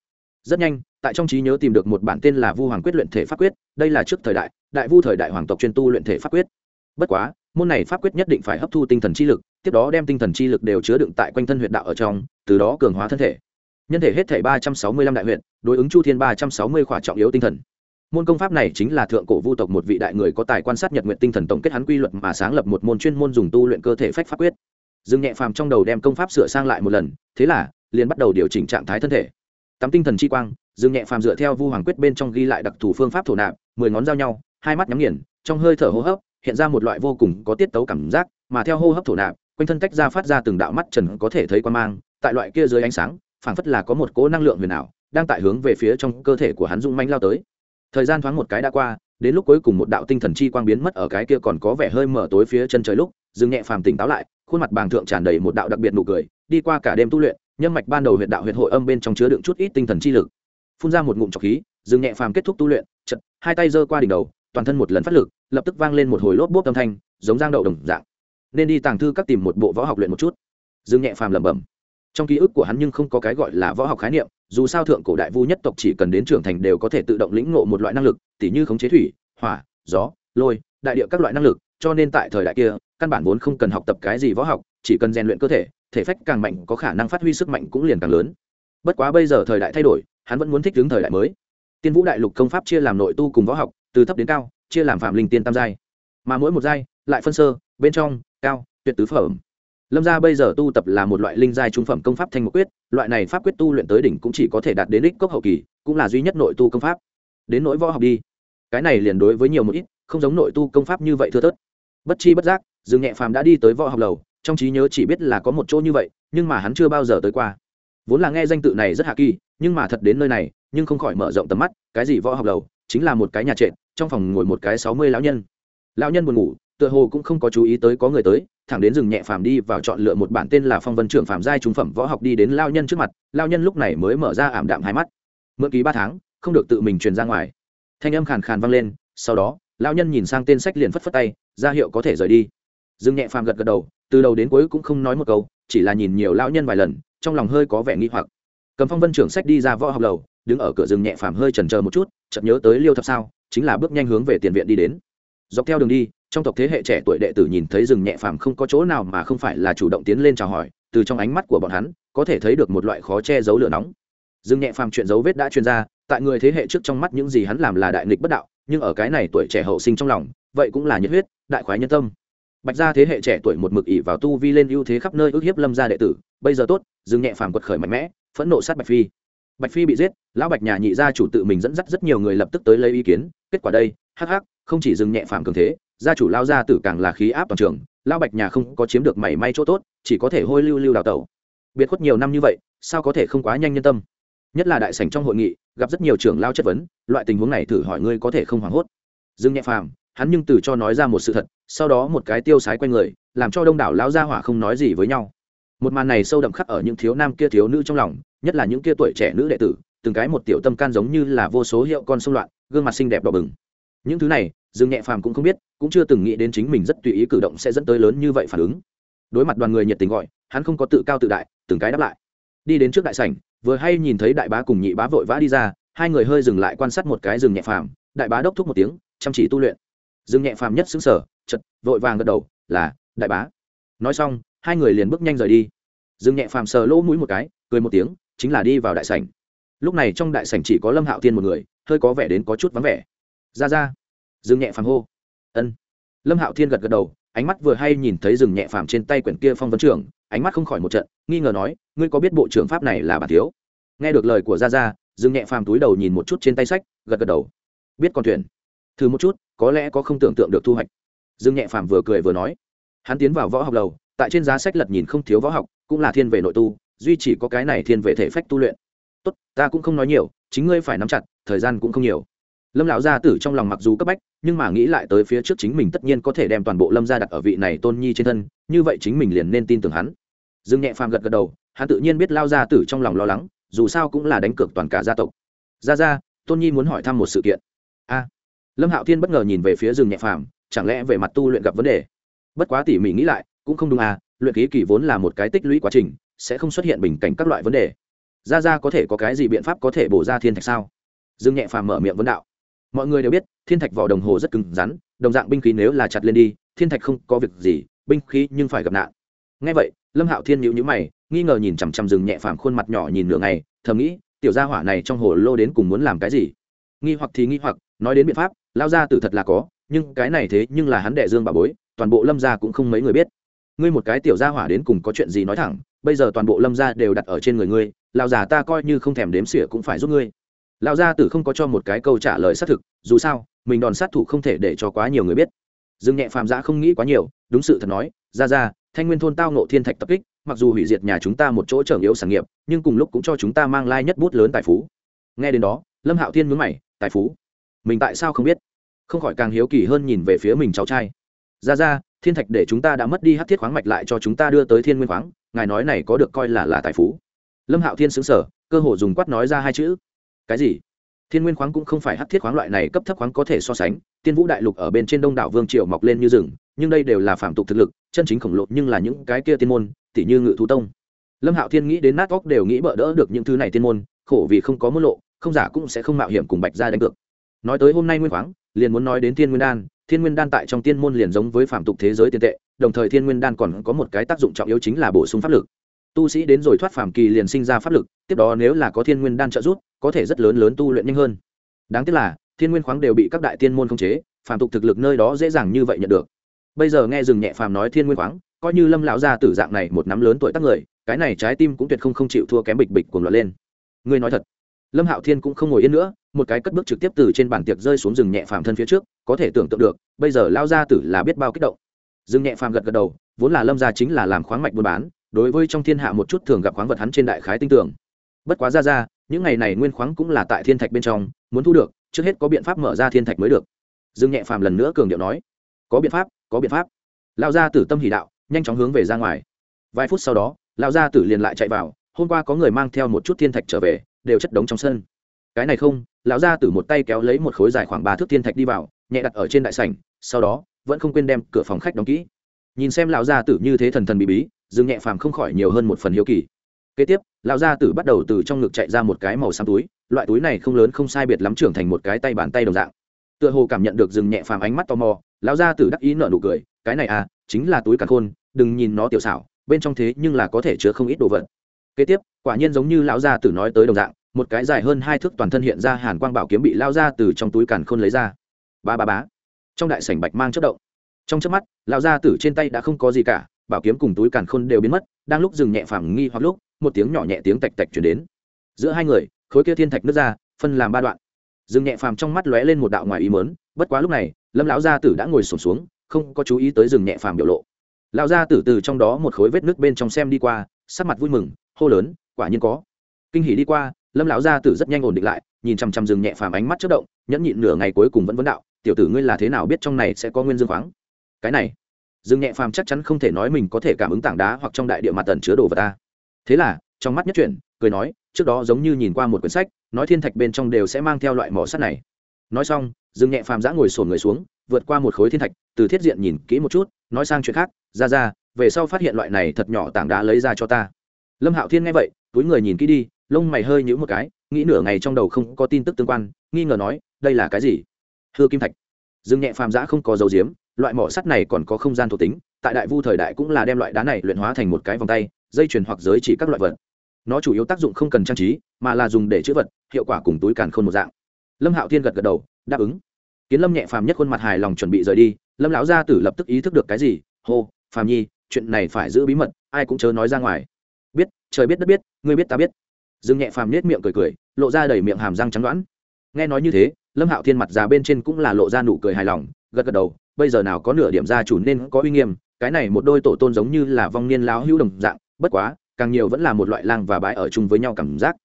Rất nhanh, tại trong trí nhớ tìm được một bản tên là vu hoàng quyết luyện thể pháp quyết, đây là trước thời đại đại vu thời đại hoàng tộc chuyên tu luyện thể pháp quyết. Bất quá, môn này pháp quyết nhất định phải hấp thu tinh thần chi lực, tiếp đó đem tinh thần chi lực đều chứa đựng tại quanh thân huyện đạo ở trong, từ đó cường hóa thân thể nhân thể hết thể ba trăm sáu mươi lăm đại huyện đối ứng chu thiên ba trăm sáu mươi khỏa trọng yếu tinh thần. Môn công pháp này chính là thượng cổ vu tộc một vị đại người có tài quan sát nhật nguyện tinh thần tổng kết hắn quy luật mà sáng lập một môn chuyên môn dùng tu luyện cơ thể phách pháp quyết. Dương nhẹ phàm trong đầu đem công pháp sửa sang lại một lần, thế là, liền bắt đầu điều chỉnh trạng thái thân thể. Tắm tinh thần chi quang, dương nhẹ phàm dựa theo vu hoàng quyết bên trong ghi lại đặc thù phương pháp thổ nạp, mười ngón giao nhau, hai mắt nhắm nghiền, trong hơi thở hô hấp, hiện ra một loại vô cùng có tiết tấu cảm giác, mà theo hô hấp thổ nạp, quanh thân tách ra phát ra từng đạo mắt trần có thể thấy quan mang, tại loại kia dưới ánh sáng phảng phất là có một cỗ năng lượng huyền ảo, đang tại hướng về phía trong cơ thể của hắn dung manh lao tới. Thời gian thoáng một cái đã qua, đến lúc cuối cùng một đạo tinh thần chi quang biến mất ở cái kia còn có vẻ hơi mở tối phía chân trời lúc Dừng nhẹ phàm tỉnh táo lại, khuôn mặt bàng thượng tràn đầy một đạo đặc biệt nụ cười, đi qua cả đêm tu luyện, nhân mạch ban đầu huyệt đạo huyệt hội âm bên trong chứa đựng chút ít tinh thần chi lực. Phun ra một ngụm trọc khí Dừng nhẹ phàm kết thúc tu luyện chật hai tay giơ qua đỉnh đầu, toàn thân một lần phát lực, lập tức vang lên một hồi lốp bốp âm thanh, giống giang đậu đồng dạng. Nên đi tàng thư các tìm một bộ võ học luyện một chút. Dừng nhẹ phàm lẩm bẩm trong ký ức của hắn nhưng không có cái gọi là võ học khái niệm, dù sao thượng cổ đại vu nhất tộc chỉ cần đến trưởng thành đều có thể tự động lĩnh ngộ một loại năng lực, tỉ như khống chế thủy, hỏa, gió, lôi, đại địa các loại năng lực, cho nên tại thời đại kia, căn bản vốn không cần học tập cái gì võ học, chỉ cần rèn luyện cơ thể thể phách càng mạnh, có khả năng phát huy sức mạnh cũng liền càng lớn. Bất quá bây giờ thời đại thay đổi, hắn vẫn muốn thích ứng thời đại mới. Tiên vũ đại lục công pháp chia làm nội tu cùng võ học, từ thấp đến cao, chia làm phạm linh tiên tam giai. Mà mỗi một giai, lại phân sơ, bên trong, cao, tuyệt tứ phẩm lâm gia bây giờ tu tập là một loại linh giai trung phẩm công pháp thanh mục quyết, loại này pháp quyết tu luyện tới đỉnh cũng chỉ có thể đạt đến đích cốc hậu kỳ, cũng là duy nhất nội tu công pháp. Đến nỗi võ học đi. Cái này liền đối với nhiều một ít, không giống nội tu công pháp như vậy thưa thớt. Bất chi bất giác, dương nhẹ phàm đã đi tới võ học lầu, trong trí nhớ chỉ biết là có một chỗ như vậy, nhưng mà hắn chưa bao giờ tới qua. Vốn là nghe danh tự này rất hạ kỳ, nhưng mà thật đến nơi này, nhưng không khỏi mở rộng tầm mắt, cái gì võ học lầu, chính là một cái nhà trệt, trong phòng ngồi một cái sáu mươi lão nhân. Lão nhân buồn ngủ, tựa hồ cũng không có chú ý tới có người tới thẳng đến rừng nhẹ phàm đi vào chọn lựa một bản tên là phong vân trưởng phàm giai trung phẩm võ học đi đến lao nhân trước mặt, lao nhân lúc này mới mở ra ảm đạm hai mắt. Mượn ký ba tháng, không được tự mình truyền ra ngoài. Thanh âm khàn khàn vang lên, sau đó, lao nhân nhìn sang tên sách liền phất phất tay, ra hiệu có thể rời đi. Rừng nhẹ phàm gật gật đầu, từ đầu đến cuối cũng không nói một câu, chỉ là nhìn nhiều lao nhân vài lần, trong lòng hơi có vẻ nghi hoặc. Cầm phong vân trưởng sách đi ra võ học lầu, đứng ở cửa rừng nhẹ phàm hơi chần chờ một chút, chợt nhớ tới liêu thập sao, chính là bước nhanh hướng về tiền viện đi đến. Dọc theo đường đi trong tộc thế hệ trẻ tuổi đệ tử nhìn thấy rừng nhẹ phàm không có chỗ nào mà không phải là chủ động tiến lên chào hỏi, từ trong ánh mắt của bọn hắn, có thể thấy được một loại khó che giấu lửa nóng. Rừng nhẹ phàm chuyện dấu vết đã truyền ra, tại người thế hệ trước trong mắt những gì hắn làm là đại nghịch bất đạo, nhưng ở cái này tuổi trẻ hậu sinh trong lòng, vậy cũng là nhiệt huyết, đại khoái nhân tâm. Bạch gia thế hệ trẻ tuổi một mực ỉ vào tu vi lên ưu thế khắp nơi ước hiếp lâm gia đệ tử, bây giờ tốt, rừng nhẹ phàm quật khởi mạnh mẽ, phẫn nộ sát bạch phi. Bạch phi bị giết, lão bạch nhà nhị gia chủ tự mình dẫn dắt rất nhiều người lập tức tới lấy ý kiến, kết quả đây, hắc hắc, không chỉ dừng nhẹ phàm cường thế gia chủ lao gia tử càng là khí áp toàn trường lao bạch nhà không có chiếm được mảy may chỗ tốt, chỉ có thể hôi lưu lưu đào tẩu. Biệt khuất nhiều năm như vậy, sao có thể không quá nhanh nhân tâm? Nhất là đại sảnh trong hội nghị, gặp rất nhiều trưởng lao chất vấn, loại tình huống này thử hỏi ngươi có thể không hoảng hốt. Dương nhẹ phàm, hắn nhưng từ cho nói ra một sự thật, sau đó một cái tiêu sái quanh người, làm cho đông đảo lao gia hỏa không nói gì với nhau. Một màn này sâu đậm khắc ở những thiếu nam kia thiếu nữ trong lòng, nhất là những kia tuổi trẻ nữ đệ tử, từng cái một tiểu tâm can giống như là vô số hiệu con sông loạn, gương mặt xinh đẹp đỏ bừng. Những thứ này dương nhẹ phàm cũng không biết, cũng chưa từng nghĩ đến chính mình rất tùy ý cử động sẽ dẫn tới lớn như vậy phản ứng. Đối mặt đoàn người nhiệt tình gọi, hắn không có tự cao tự đại, từng cái đáp lại. Đi đến trước đại sảnh, vừa hay nhìn thấy đại bá cùng nhị bá vội vã đi ra, hai người hơi dừng lại quan sát một cái rừng nhẹ phàm, đại bá đốc thúc một tiếng, chăm chỉ tu luyện. Rừng nhẹ phàm nhất xứng sở chật vội vàng gật đầu, là, đại bá. Nói xong, hai người liền bước nhanh rời đi. Rừng nhẹ phàm sờ lỗ mũi một cái, cười một tiếng, chính là đi vào đại sảnh. Lúc này trong đại sảnh chỉ có lâm hạo thiên một người, hơi có vẻ đến có chút vắng vẻ. Ra ra dương nhẹ phàm hô. Ân. Lâm hạo thiên gật gật đầu, ánh mắt vừa hay nhìn thấy rừng nhẹ phàm trên tay quyển kia phong vấn trưởng, ánh mắt không khỏi một trận, nghi ngờ nói, ngươi có biết bộ trưởng pháp này là bản thiếu? Nghe được lời của gia gia rừng nhẹ phàm túi đầu nhìn một chút trên tay sách, gật gật đầu. Biết con thuyền. Thử một chút, có lẽ có không tưởng tượng được thu hoạch. Dương nhẹ phàm vừa cười vừa nói. Hắn tiến vào võ học lầu, tại trên giá sách lật nhìn không thiếu võ học, cũng là thiên về nội tu, duy chỉ có cái này thiên về thể phách tu luyện. Tốt, ta cũng không nói nhiều, chính ngươi phải nắm chặt, thời gian cũng không nhiều lâm lão gia tử trong lòng mặc dù cấp bách, nhưng mà nghĩ lại tới phía trước chính mình tất nhiên có thể đem toàn bộ lâm gia đặt ở vị này tôn nhi trên thân, như vậy chính mình liền nên tin tưởng hắn. Dương nhẹ phàm gật gật đầu, hắn tự nhiên biết lao gia tử trong lòng lo lắng, dù sao cũng là đánh cược toàn cả gia tộc. Ra ra, tôn nhi muốn hỏi thăm một sự kiện. A. Lâm hạo thiên bất ngờ nhìn về phía dương nhẹ phàm, chẳng lẽ về mặt tu luyện gặp vấn đề? Bất quá tỉ mỉ nghĩ lại, cũng không đúng à luyện khí kỳ vốn là một cái tích lũy quá trình, sẽ không xuất hiện bình cảnh các loại vấn đề. Ra ra có thể có cái gì biện pháp có thể bổ ra thiên thạch sao? Dương nhẹ phàm mở miệng vấn đạo mọi người đều biết, thiên thạch vỏ đồng hồ rất cứng rắn, đồng dạng binh khí nếu là chặt lên đi, thiên thạch không có việc gì, binh khí nhưng phải gặp nạn. Ngay vậy, lâm hạo thiên nhữ nhữ mày, nghi ngờ nhìn chằm chằm rừng nhẹ phàm khuôn mặt nhỏ nhìn nửa ngày, thầm nghĩ, tiểu gia hỏa này trong hồ lô đến cùng muốn làm cái gì? Nghi hoặc thì nghi hoặc, nói đến biện pháp lao ra tử thật là có, nhưng cái này thế nhưng là hắn đệ dương bà bối, toàn bộ lâm gia cũng không mấy người biết. Ngươi một cái tiểu gia hỏa đến cùng có chuyện gì nói thẳng, bây giờ toàn bộ lâm gia đều đặt ở trên người ngươi lao già ta coi như không thèm đếm xỉa cũng phải giúp ngươi. Lão gia tử không có cho một cái câu trả lời xác thực, dù sao, mình đòn sát thủ không thể để cho quá nhiều người biết. Dương nhẹ phàm giã không nghĩ quá nhiều, đúng sự thật nói, ra ra, thanh nguyên thôn tao nộ thiên thạch tập kích, mặc dù hủy diệt nhà chúng ta một chỗ trở yếu sản nghiệp, nhưng cùng lúc cũng cho chúng ta mang lai nhất bút lớn tài phú. Nghe đến đó, lâm hạo thiên mướn mày, tài phú? Mình tại sao không biết? Không khỏi càng hiếu kỳ hơn nhìn về phía mình cháu trai. Ra ra, thiên thạch để chúng ta đã mất đi hát thiết khoáng mạch lại cho chúng ta đưa tới thiên nguyên khoáng, ngài nói này có được coi là là tài phú. Lâm hạo thiên xứng sở cơ hồ dùng quát nói ra hai chữ cái gì? Thiên nguyên khoáng cũng không phải hát thiết khoáng loại này cấp thấp khoáng có thể so sánh, tiên vũ đại lục ở bên trên đông đảo vương triều mọc lên như rừng, nhưng đây đều là phạm tục thực lực, chân chính khổng lồ nhưng là những cái kia tiên môn, tỉ như ngự thú tông. Lâm hạo thiên nghĩ đến nát óc đều nghĩ bỡ đỡ được những thứ này tiên môn, khổ vì không có môn lộ, không giả cũng sẽ không mạo hiểm cùng bạch ra đánh cược. Nói tới hôm nay nguyên khoáng, liền muốn nói đến thiên nguyên đan, thiên nguyên đan tại trong tiên môn liền giống với phạm tục thế giới tiền tệ, đồng thời thiên nguyên đan còn có một cái tác dụng trọng yếu chính là bổ sung pháp lực. Tu sĩ đến rồi thoát phàm kỳ liền sinh ra pháp lực tiếp đó nếu là có thiên nguyên đan trợ giúp, có thể rất lớn lớn tu luyện nhanh hơn. Đáng tiếc là, thiên nguyên khoáng đều bị các đại tiên môn khống chế, phàm tục thực lực nơi đó dễ dàng như vậy nhận được. Bây giờ nghe rừng nhẹ phàm nói thiên nguyên khoáng, coi như lâm lão gia tử dạng này một nắm lớn tuổi tác người, cái này trái tim cũng tuyệt không không chịu thua kém bịch bịch cuồng loạn lên. Ngươi nói thật. Lâm hạo thiên cũng không ngồi yên nữa, một cái cất bước trực tiếp từ trên bàn tiệc rơi xuống rừng nhẹ phàm thân phía trước, có thể tưởng tượng được, bây giờ lao gia tử là biết bao kích động. Rừng nhẹ phàm gật gật đầu, vốn là lâm gia chính là làm khoáng mạch buôn bán, đối với trong thiên hạ một chút thường gặp khoáng vật hắn trên đại khái tinh tưởng bất quá ra ra, những ngày này nguyên khoáng cũng là tại thiên thạch bên trong, muốn thu được, trước hết có biện pháp mở ra thiên thạch mới được. Dương nhẹ phàm lần nữa cường điệu nói, có biện pháp, có biện pháp. Lao gia tử tâm hỷ đạo, nhanh chóng hướng về ra ngoài. Vài phút sau đó lao gia tử liền lại chạy vào, hôm qua có người mang theo một chút thiên thạch trở về, đều chất đống trong sân. Cái này không, lão gia tử một tay kéo lấy một khối dài khoảng ba thước thiên thạch đi vào, nhẹ đặt ở trên đại sảnh, sau đó, vẫn không quên đem cửa phòng khách đóng kỹ. Nhìn xem lão gia tử như thế thần thần bí bí, dương nhẹ phàm không khỏi nhiều hơn một phần hiếu kỳ kế tiếp, lão gia tử bắt đầu từ trong ngực chạy ra một cái màu xám túi, loại túi này không lớn không sai biệt lắm trưởng thành một cái tay bàn tay đồng dạng. Tựa hồ cảm nhận được dừng nhẹ phàm ánh mắt tò mò, lão gia tử đắc ý nở nụ cười, cái này à chính là túi càn khôn, đừng nhìn nó tiểu xảo, bên trong thế nhưng là có thể chứa không ít đồ vật. Kế tiếp, quả nhiên giống như lão gia tử nói tới đồng dạng, một cái dài hơn hai thước toàn thân hiện ra hàn quang bảo kiếm bị lao ra từ trong túi càn khôn lấy ra. Ba ba bá trong đại sảnh bạch mang chất động. Trong chớp mắt, lão gia tử trên tay đã không có gì cả, bảo kiếm cùng túi càn khôn đều biến mất, đang lúc dừng nhẹ phẳng nghi hoặc lúc một tiếng nhỏ nhẹ tiếng tạch tạch chuyển đến. Giữa hai người khối kia thiên thạch nứt ra phân làm ba đoạn. Dừng nhẹ phàm trong mắt lóe lên một đạo ngoài ý mớn bất quá lúc này lâm lão gia tử đã ngồi sổm xuống, xuống không có chú ý tới dừng nhẹ phàm biểu lộ. Lão gia tử từ trong đó một khối vết nước bên trong xem đi qua sắc mặt vui mừng hô lớn quả nhiên có. Kinh hỉ đi qua lâm lão gia tử rất nhanh ổn định lại nhìn chằm chằm rừng nhẹ phàm ánh mắt chất động nhẫn nhịn nửa ngày cuối cùng vẫn vấn đạo tiểu tử ngươi là thế nào biết trong này sẽ có nguyên dương khoáng? Cái này. Rừng nhẹ phàm chắc chắn không thể nói mình có thể cảm ứng tảng đá hoặc trong đại địa mặt tần chứa đồ vật ta thế là, trong mắt nhất chuyển, cười nói, trước đó giống như nhìn qua một quyển sách, nói thiên thạch bên trong đều sẽ mang theo loại mỏ sắt này. Nói xong, dương nhẹ phàm giã ngồi sổn người xuống, vượt qua một khối thiên thạch, từ thiết diện nhìn kỹ một chút, nói sang chuyện khác, ra ra, về sau phát hiện loại này thật nhỏ tảng đá lấy ra cho ta. Lâm hạo thiên nghe vậy, túi người nhìn kỹ đi, lông mày hơi nhũ một cái, nghĩ nửa ngày trong đầu không có tin tức tương quan, nghi ngờ nói, đây là cái gì? Hư kim thạch. Dương nhẹ phàm giã không có dấu diếm, loại mỏ sắt này còn có không gian thuộc tính, tại đại vu thời đại cũng là đem loại đá này luyện hóa thành một cái vòng tay dây chuyền hoặc giới chỉ các loại vật. Nó chủ yếu tác dụng không cần trang trí, mà là dùng để chữ vật, hiệu quả cùng túi càn khôn một dạng. Lâm hạo thiên gật gật đầu, đáp ứng. Kiến lâm nhẹ phàm nhất khuôn mặt hài lòng chuẩn bị rời đi, lâm lão gia tử lập tức ý thức được cái gì, hô, phàm nhi, chuyện này phải giữ bí mật, ai cũng chớ nói ra ngoài. Biết, trời biết đất biết, ngươi biết ta biết. Dương nhẹ phàm nết miệng cười cười, lộ ra đầy miệng hàm răng trắng đoán. Nghe nói như thế, lâm hạo thiên mặt già bên trên cũng là lộ ra nụ cười hài lòng, gật gật đầu, bây giờ nào có nửa điểm gia chủ nên có uy nghiêm, cái này một đôi tổ tôn giống như là vong niên lão hữu đồng dạng bất quá, càng nhiều vẫn là một loại lang và bãi ở chung với nhau cảm giác.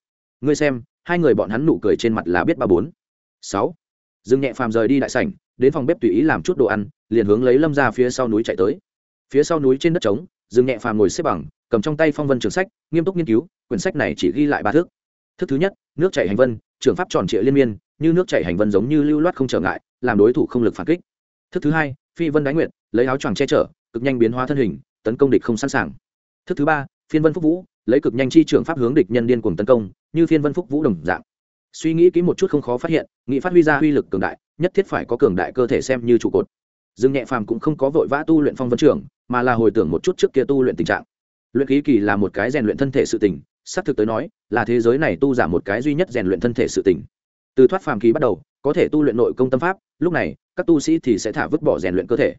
Ngươi xem, hai người bọn hắn nụ cười trên mặt là biết ba bốn. Sáu. Dương nhẹ phàm rời đi đại sảnh, đến phòng bếp tùy ý làm chút đồ ăn, liền hướng lấy lâm ra phía sau núi chạy tới. Phía sau núi trên đất trống, dương nhẹ phàm ngồi xếp bằng, cầm trong tay phong vân trường sách, nghiêm túc nghiên cứu, quyển sách này chỉ ghi lại ba thước. Thức thứ nhất, nước chảy hành vân, trường pháp tròn trịa liên miên, như nước chảy hành vân giống như lưu loát không trở ngại, làm đối thủ không lực phản kích. Thức thứ hai, phi vân đánh nguyện lấy áo choàng che chở, cực nhanh biến hóa thân hình, tấn công địch không sẵn sàng thức thứ ba, phiên vân phúc vũ, lấy cực nhanh chi trường pháp hướng địch nhân điên cuồng tấn công, như phiên vân phúc vũ đồng dạng. Suy nghĩ kỹ một chút không khó phát hiện, nghị phát huy ra uy lực cường đại, nhất thiết phải có cường đại cơ thể xem như trụ cột. Dương nhẹ phàm cũng không có vội vã tu luyện phong vân trưởng mà là hồi tưởng một chút trước kia tu luyện tình trạng. Luyện khí kỳ là một cái rèn luyện thân thể sự tình, xác thực tới nói, là thế giới này tu giả một cái duy nhất rèn luyện thân thể sự tình. Từ thoát phàm kỳ bắt đầu, có thể tu luyện nội công tâm pháp, lúc này, các tu sĩ thì sẽ thả vứt bỏ rèn luyện cơ thể.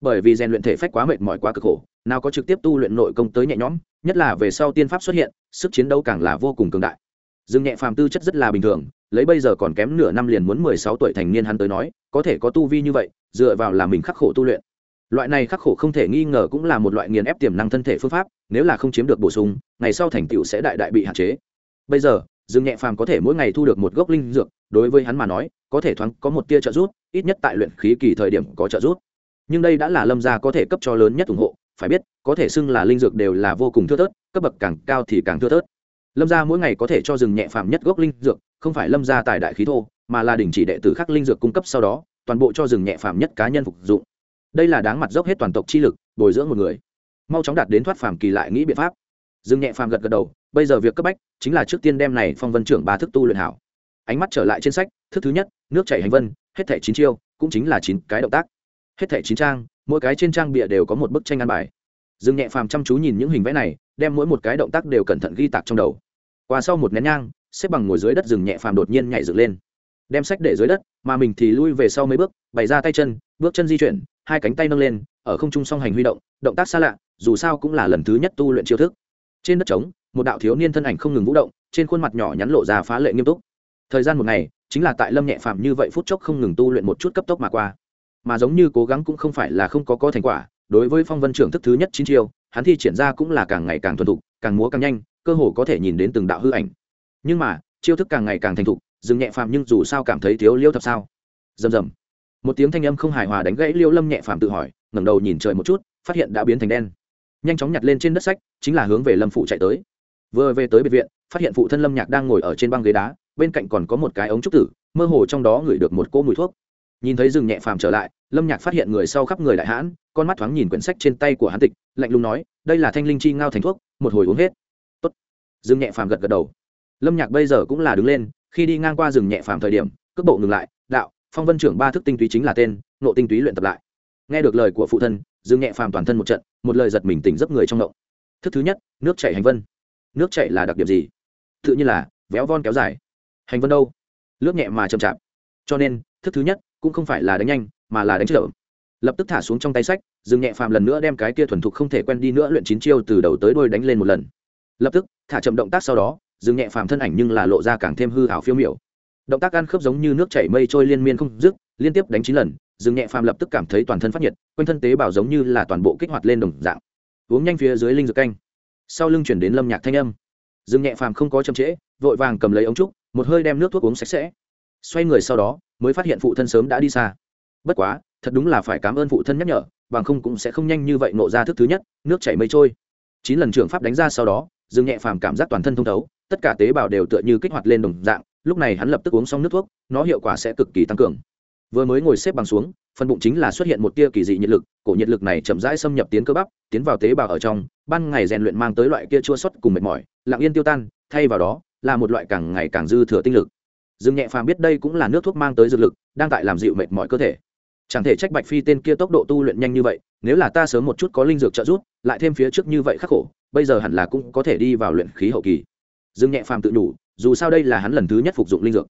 Bởi vì rèn luyện thể phách quá mệt mỏi quá cực khổ nào có trực tiếp tu luyện nội công tới nhẹ nhõm, nhất là về sau tiên pháp xuất hiện, sức chiến đấu càng là vô cùng cường đại. Dương nhẹ phàm tư chất rất là bình thường, lấy bây giờ còn kém nửa năm liền muốn mười sáu tuổi thành niên hắn tới nói, có thể có tu vi như vậy, dựa vào là mình khắc khổ tu luyện. Loại này khắc khổ không thể nghi ngờ cũng là một loại nghiền ép tiềm năng thân thể phương pháp, nếu là không chiếm được bổ sung, ngày sau thành tựu sẽ đại đại bị hạn chế. Bây giờ, dương nhẹ phàm có thể mỗi ngày thu được một gốc linh dược, đối với hắn mà nói, có thể thoáng có một tia trợ giúp, ít nhất tại luyện khí kỳ thời điểm có trợ giúp. Nhưng đây đã là lâm gia có thể cấp cho lớn nhất ủng hộ phải biết, có thể xưng là linh dược đều là vô cùng thưa thớt, cấp bậc càng cao thì càng thưa thớt. Lâm gia mỗi ngày có thể cho rừng nhẹ phàm nhất gốc linh dược, không phải lâm gia tài đại khí thô, mà là đình chỉ đệ tử khắc linh dược cung cấp sau đó, toàn bộ cho rừng nhẹ phàm nhất cá nhân phục dụng. Đây là đáng mặt dốc hết toàn tộc chi lực, bồi dưỡng một người. Mau chóng đạt đến thoát phàm kỳ lại nghĩ biện pháp. Rừng nhẹ phàm gật gật đầu, bây giờ việc cấp bách chính là trước tiên đem này phong vân trưởng ba thức tu luyện hảo. Ánh mắt trở lại trên sách, thức thứ nhất, nước chảy hành vân, hết thẻ chín chiêu, cũng chính là chín cái động tác. Hết thẻ chín trang mỗi cái trên trang bìa đều có một bức tranh ăn bài. Dương nhẹ phàm chăm chú nhìn những hình vẽ này, đem mỗi một cái động tác đều cẩn thận ghi tạc trong đầu. Qua sau một nén nhang, xếp bằng ngồi dưới đất rừng nhẹ phàm đột nhiên nhảy dựng lên. Đem sách để dưới đất, mà mình thì lui về sau mấy bước, bày ra tay chân, bước chân di chuyển, hai cánh tay nâng lên, ở không trung song hành huy động động tác xa lạ, dù sao cũng là lần thứ nhất tu luyện chiêu thức. Trên đất trống, một đạo thiếu niên thân ảnh không ngừng vũ động, trên khuôn mặt nhỏ nhắn lộ ra phá lệ nghiêm túc. Thời gian một ngày, chính là tại lâm nhẹ phàm như vậy phút chốc không ngừng tu luyện một chút cấp tốc mà qua mà giống như cố gắng cũng không phải là không có có thành quả, đối với phong vân trưởng thức thứ nhất chín chiêu, hắn thi triển ra cũng là càng ngày càng thuần thục, càng múa càng nhanh, cơ hồ có thể nhìn đến từng đạo hư ảnh. Nhưng mà, chiêu thức càng ngày càng thành thục, dừng nhẹ phàm nhưng dù sao cảm thấy thiếu liêu thập sao. Rầm rầm. Một tiếng thanh âm không hài hòa đánh gãy liêu lâm nhẹ phàm tự hỏi, ngẩng đầu nhìn trời một chút, phát hiện đã biến thành đen. Nhanh chóng nhặt lên trên đất sách, chính là hướng về lâm phụ chạy tới. Vừa về tới biệt viện, phát hiện phụ thân lâm nhạc đang ngồi ở trên băng ghế đá, bên cạnh còn có một cái ống trúc tử, mơ hồ trong đó ngửi được một cỗ mùi thuốc nhìn thấy rừng nhẹ phàm trở lại, lâm nhạc phát hiện người sau khắp người đại hãn, con mắt thoáng nhìn quyển sách trên tay của hắn tịch, lạnh lùng nói, đây là thanh linh chi ngao thành thuốc, một hồi uống hết. Tốt. Rừng nhẹ phàm gật gật đầu. Lâm nhạc bây giờ cũng là đứng lên, khi đi ngang qua rừng nhẹ phàm thời điểm, cước bộ ngừng lại, đạo, phong vân trưởng ba thức tinh túy chính là tên, nộ tinh túy luyện tập lại. Nghe được lời của phụ thân, rừng nhẹ phàm toàn thân một trận, một lời giật mình tỉnh giấc người trong nộ thức thứ nhất, nước chảy hành vân. Nước chảy là đặc điểm gì? Tự nhiên là, véo von kéo dài. Hành vân đâu? Lướt nhẹ mà chậm chạp. Cho nên, thức thứ nhất cũng không phải là đánh nhanh, mà là đánh chậm. lập tức thả xuống trong tay sách, dừng nhẹ phàm lần nữa đem cái kia thuần thục không thể quen đi nữa luyện chín chiêu từ đầu tới đôi đánh lên một lần. Lập tức, thả chậm động tác sau đó, dừng nhẹ phàm thân ảnh nhưng là lộ ra càng thêm hư hảo phiêu miểu. Động tác ăn khớp giống như nước chảy mây trôi liên miên không dứt, liên tiếp đánh chín lần, dừng nhẹ phàm lập tức cảm thấy toàn thân phát nhiệt, quanh thân tế bào giống như là toàn bộ kích hoạt lên đồng dạng. Uống nhanh phía dưới linh dược canh. Sau lưng chuyển đến lâm nhạc thanh âm. Dừng nhẹ phàm không có chậm trễ, vội vàng cầm lấy ống trúc, một hơi đem nước thuốc uống sạch sẽ xoay người sau đó, mới phát hiện phụ thân sớm đã đi xa. Bất quá, thật đúng là phải cảm ơn phụ thân nhắc nhở, bằng không cũng sẽ không nhanh như vậy nộ ra thức thứ nhất, nước chảy mây trôi. Chín lần trưởng pháp đánh ra sau đó, dương nhẹ phàm cảm giác toàn thân thông thấu, tất cả tế bào đều tựa như kích hoạt lên đồng dạng, lúc này hắn lập tức uống xong nước thuốc, nó hiệu quả sẽ cực kỳ tăng cường. Vừa mới ngồi xếp bằng xuống, phần bụng chính là xuất hiện một tia kỳ dị nhiệt lực, cổ nhiệt lực này chậm rãi xâm nhập tiến cơ bắp, tiến vào tế bào ở trong, ban ngày rèn luyện mang tới loại kia chua xuất cùng mệt mỏi, lặng yên tiêu tan, thay vào đó, là một loại càng ngày càng dư thừa tinh lực dương nhẹ phàm biết đây cũng là nước thuốc mang tới dược lực, đang tại làm dịu mệt mỏi cơ thể. Chẳng thể trách bạch phi tên kia tốc độ tu luyện nhanh như vậy, nếu là ta sớm một chút có linh dược trợ giúp, lại thêm phía trước như vậy khắc khổ, bây giờ hẳn là cũng có thể đi vào luyện khí hậu kỳ. Dương nhẹ phàm tự đủ dù sao đây là hắn lần thứ nhất phục dụng linh dược.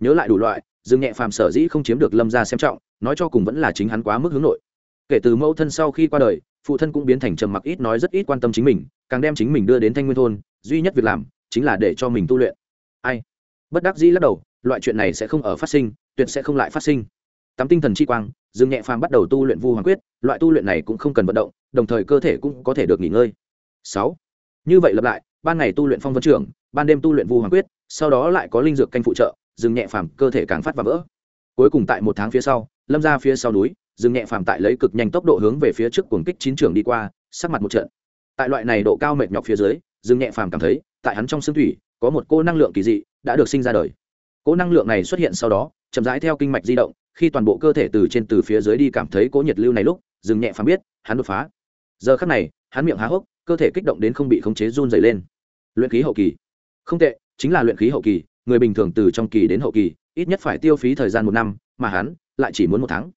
Nhớ lại đủ loại dương nhẹ phàm sở dĩ không chiếm được lâm gia xem trọng, nói cho cùng vẫn là chính hắn quá mức hướng nội. Kể từ mẫu thân sau khi qua đời, phụ thân cũng biến thành trầm mặc ít nói rất ít quan tâm chính mình, càng đem chính mình đưa đến thanh nguyên thôn, duy nhất việc làm, chính là để cho mình tu luyện. Ai? Bất đắc dĩ lắc đầu loại chuyện này sẽ không ở phát sinh, tuyệt sẽ không lại phát sinh. Tắm tinh thần chi quang, dương nhẹ phàm bắt đầu tu luyện vu hoàng quyết, loại tu luyện này cũng không cần vận động, đồng thời cơ thể cũng có thể được nghỉ ngơi. Sáu. Như vậy lặp lại, ban ngày tu luyện phong vân trưởng, ban đêm tu luyện vu hoàng quyết, sau đó lại có linh dược canh phụ trợ, dương nhẹ phàm cơ thể càng phát và vỡ. Cuối cùng tại một tháng phía sau, lâm ra phía sau núi, dương nhẹ phàm tại lấy cực nhanh tốc độ hướng về phía trước cuồng kích chín trường đi qua, sắc mặt một trận. Tại loại này độ cao mệt nhọc phía dưới, dương nhẹ phàm cảm thấy, tại hắn trong xương thủy, có một cô năng lượng kỳ dị, đã được sinh ra đời cỗ năng lượng này xuất hiện sau đó, chậm rãi theo kinh mạch di động, khi toàn bộ cơ thể từ trên từ phía dưới đi cảm thấy cỗ nhiệt lưu này lúc, dừng nhẹ phàm biết, hắn đột phá. Giờ khắc này, hắn miệng há hốc, cơ thể kích động đến không bị khống chế run dày lên. Luyện khí hậu kỳ. Không tệ, chính là luyện khí hậu kỳ, người bình thường từ trong kỳ đến hậu kỳ, ít nhất phải tiêu phí thời gian một năm, mà hắn lại chỉ muốn một tháng.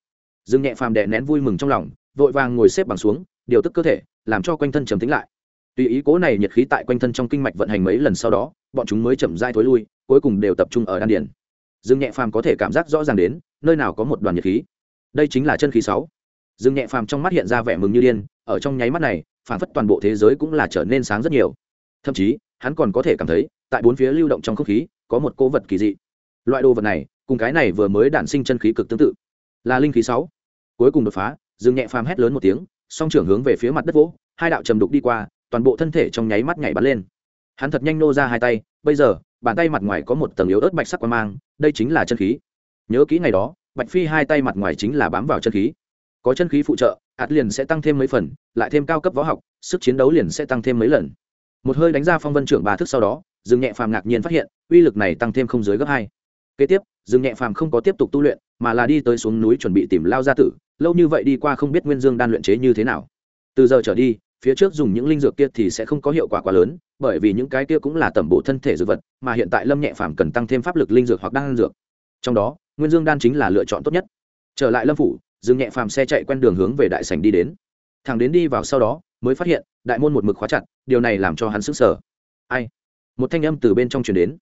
Dừng nhẹ phàm đè nén vui mừng trong lòng, vội vàng ngồi xếp bằng xuống, điều tức cơ thể, làm cho quanh thân trầm tính lại. Tùy ý cố này nhiệt khí tại quanh thân trong kinh mạch vận hành mấy lần sau đó, bọn chúng mới chậm dai thối lui cuối cùng đều tập trung ở đan điền. Dương nhẹ phàm có thể cảm giác rõ ràng đến, nơi nào có một đoàn nhiệt khí. Đây chính là chân khí sáu. Dương nhẹ phàm trong mắt hiện ra vẻ mừng như điên, ở trong nháy mắt này, phản phất toàn bộ thế giới cũng là trở nên sáng rất nhiều. Thậm chí, hắn còn có thể cảm thấy, tại bốn phía lưu động trong không khí, có một cố vật kỳ dị. Loại đồ vật này, cùng cái này vừa mới đản sinh chân khí cực tương tự. Là linh khí sáu. Cuối cùng đột phá, dương nhẹ phàm hét lớn một tiếng, song trưởng hướng về phía mặt đất vỗ, hai đạo trầm đục đi qua, toàn bộ thân thể trong nháy mắt nhảy bắn lên. Hắn thật nhanh nô ra hai tay, bây giờ bàn tay mặt ngoài có một tầng yếu ớt bạch sắc quang mang, đây chính là chân khí. Nhớ kỹ ngày đó, bạch phi hai tay mặt ngoài chính là bám vào chân khí. Có chân khí phụ trợ ạt liền sẽ tăng thêm mấy phần, lại thêm cao cấp võ học, sức chiến đấu liền sẽ tăng thêm mấy lần. Một hơi đánh ra phong vân trưởng ba thức sau đó, dương nhẹ phàm ngạc nhiên phát hiện, uy lực này tăng thêm không dưới gấp hai. Kế tiếp, dương nhẹ phàm không có tiếp tục tu luyện, mà là đi tới xuống núi chuẩn bị tìm lao gia tử, lâu như vậy đi qua không biết nguyên dương đan luyện chế như thế nào. Từ giờ trở đi phía trước dùng những linh dược kia thì sẽ không có hiệu quả quá lớn, bởi vì những cái kia cũng là tẩm bổ thân thể dược vật, mà hiện tại lâm nhẹ phàm cần tăng thêm pháp lực linh dược hoặc đan dược. Trong đó, nguyên dương đan chính là lựa chọn tốt nhất. Trở lại lâm phủ, dương nhẹ phàm xe chạy quen đường hướng về đại sảnh đi đến. Thằng đến đi vào sau đó, mới phát hiện, đại môn một mực khóa chặt, điều này làm cho hắn sững sờ. Ai? Một thanh âm từ bên trong truyền đến.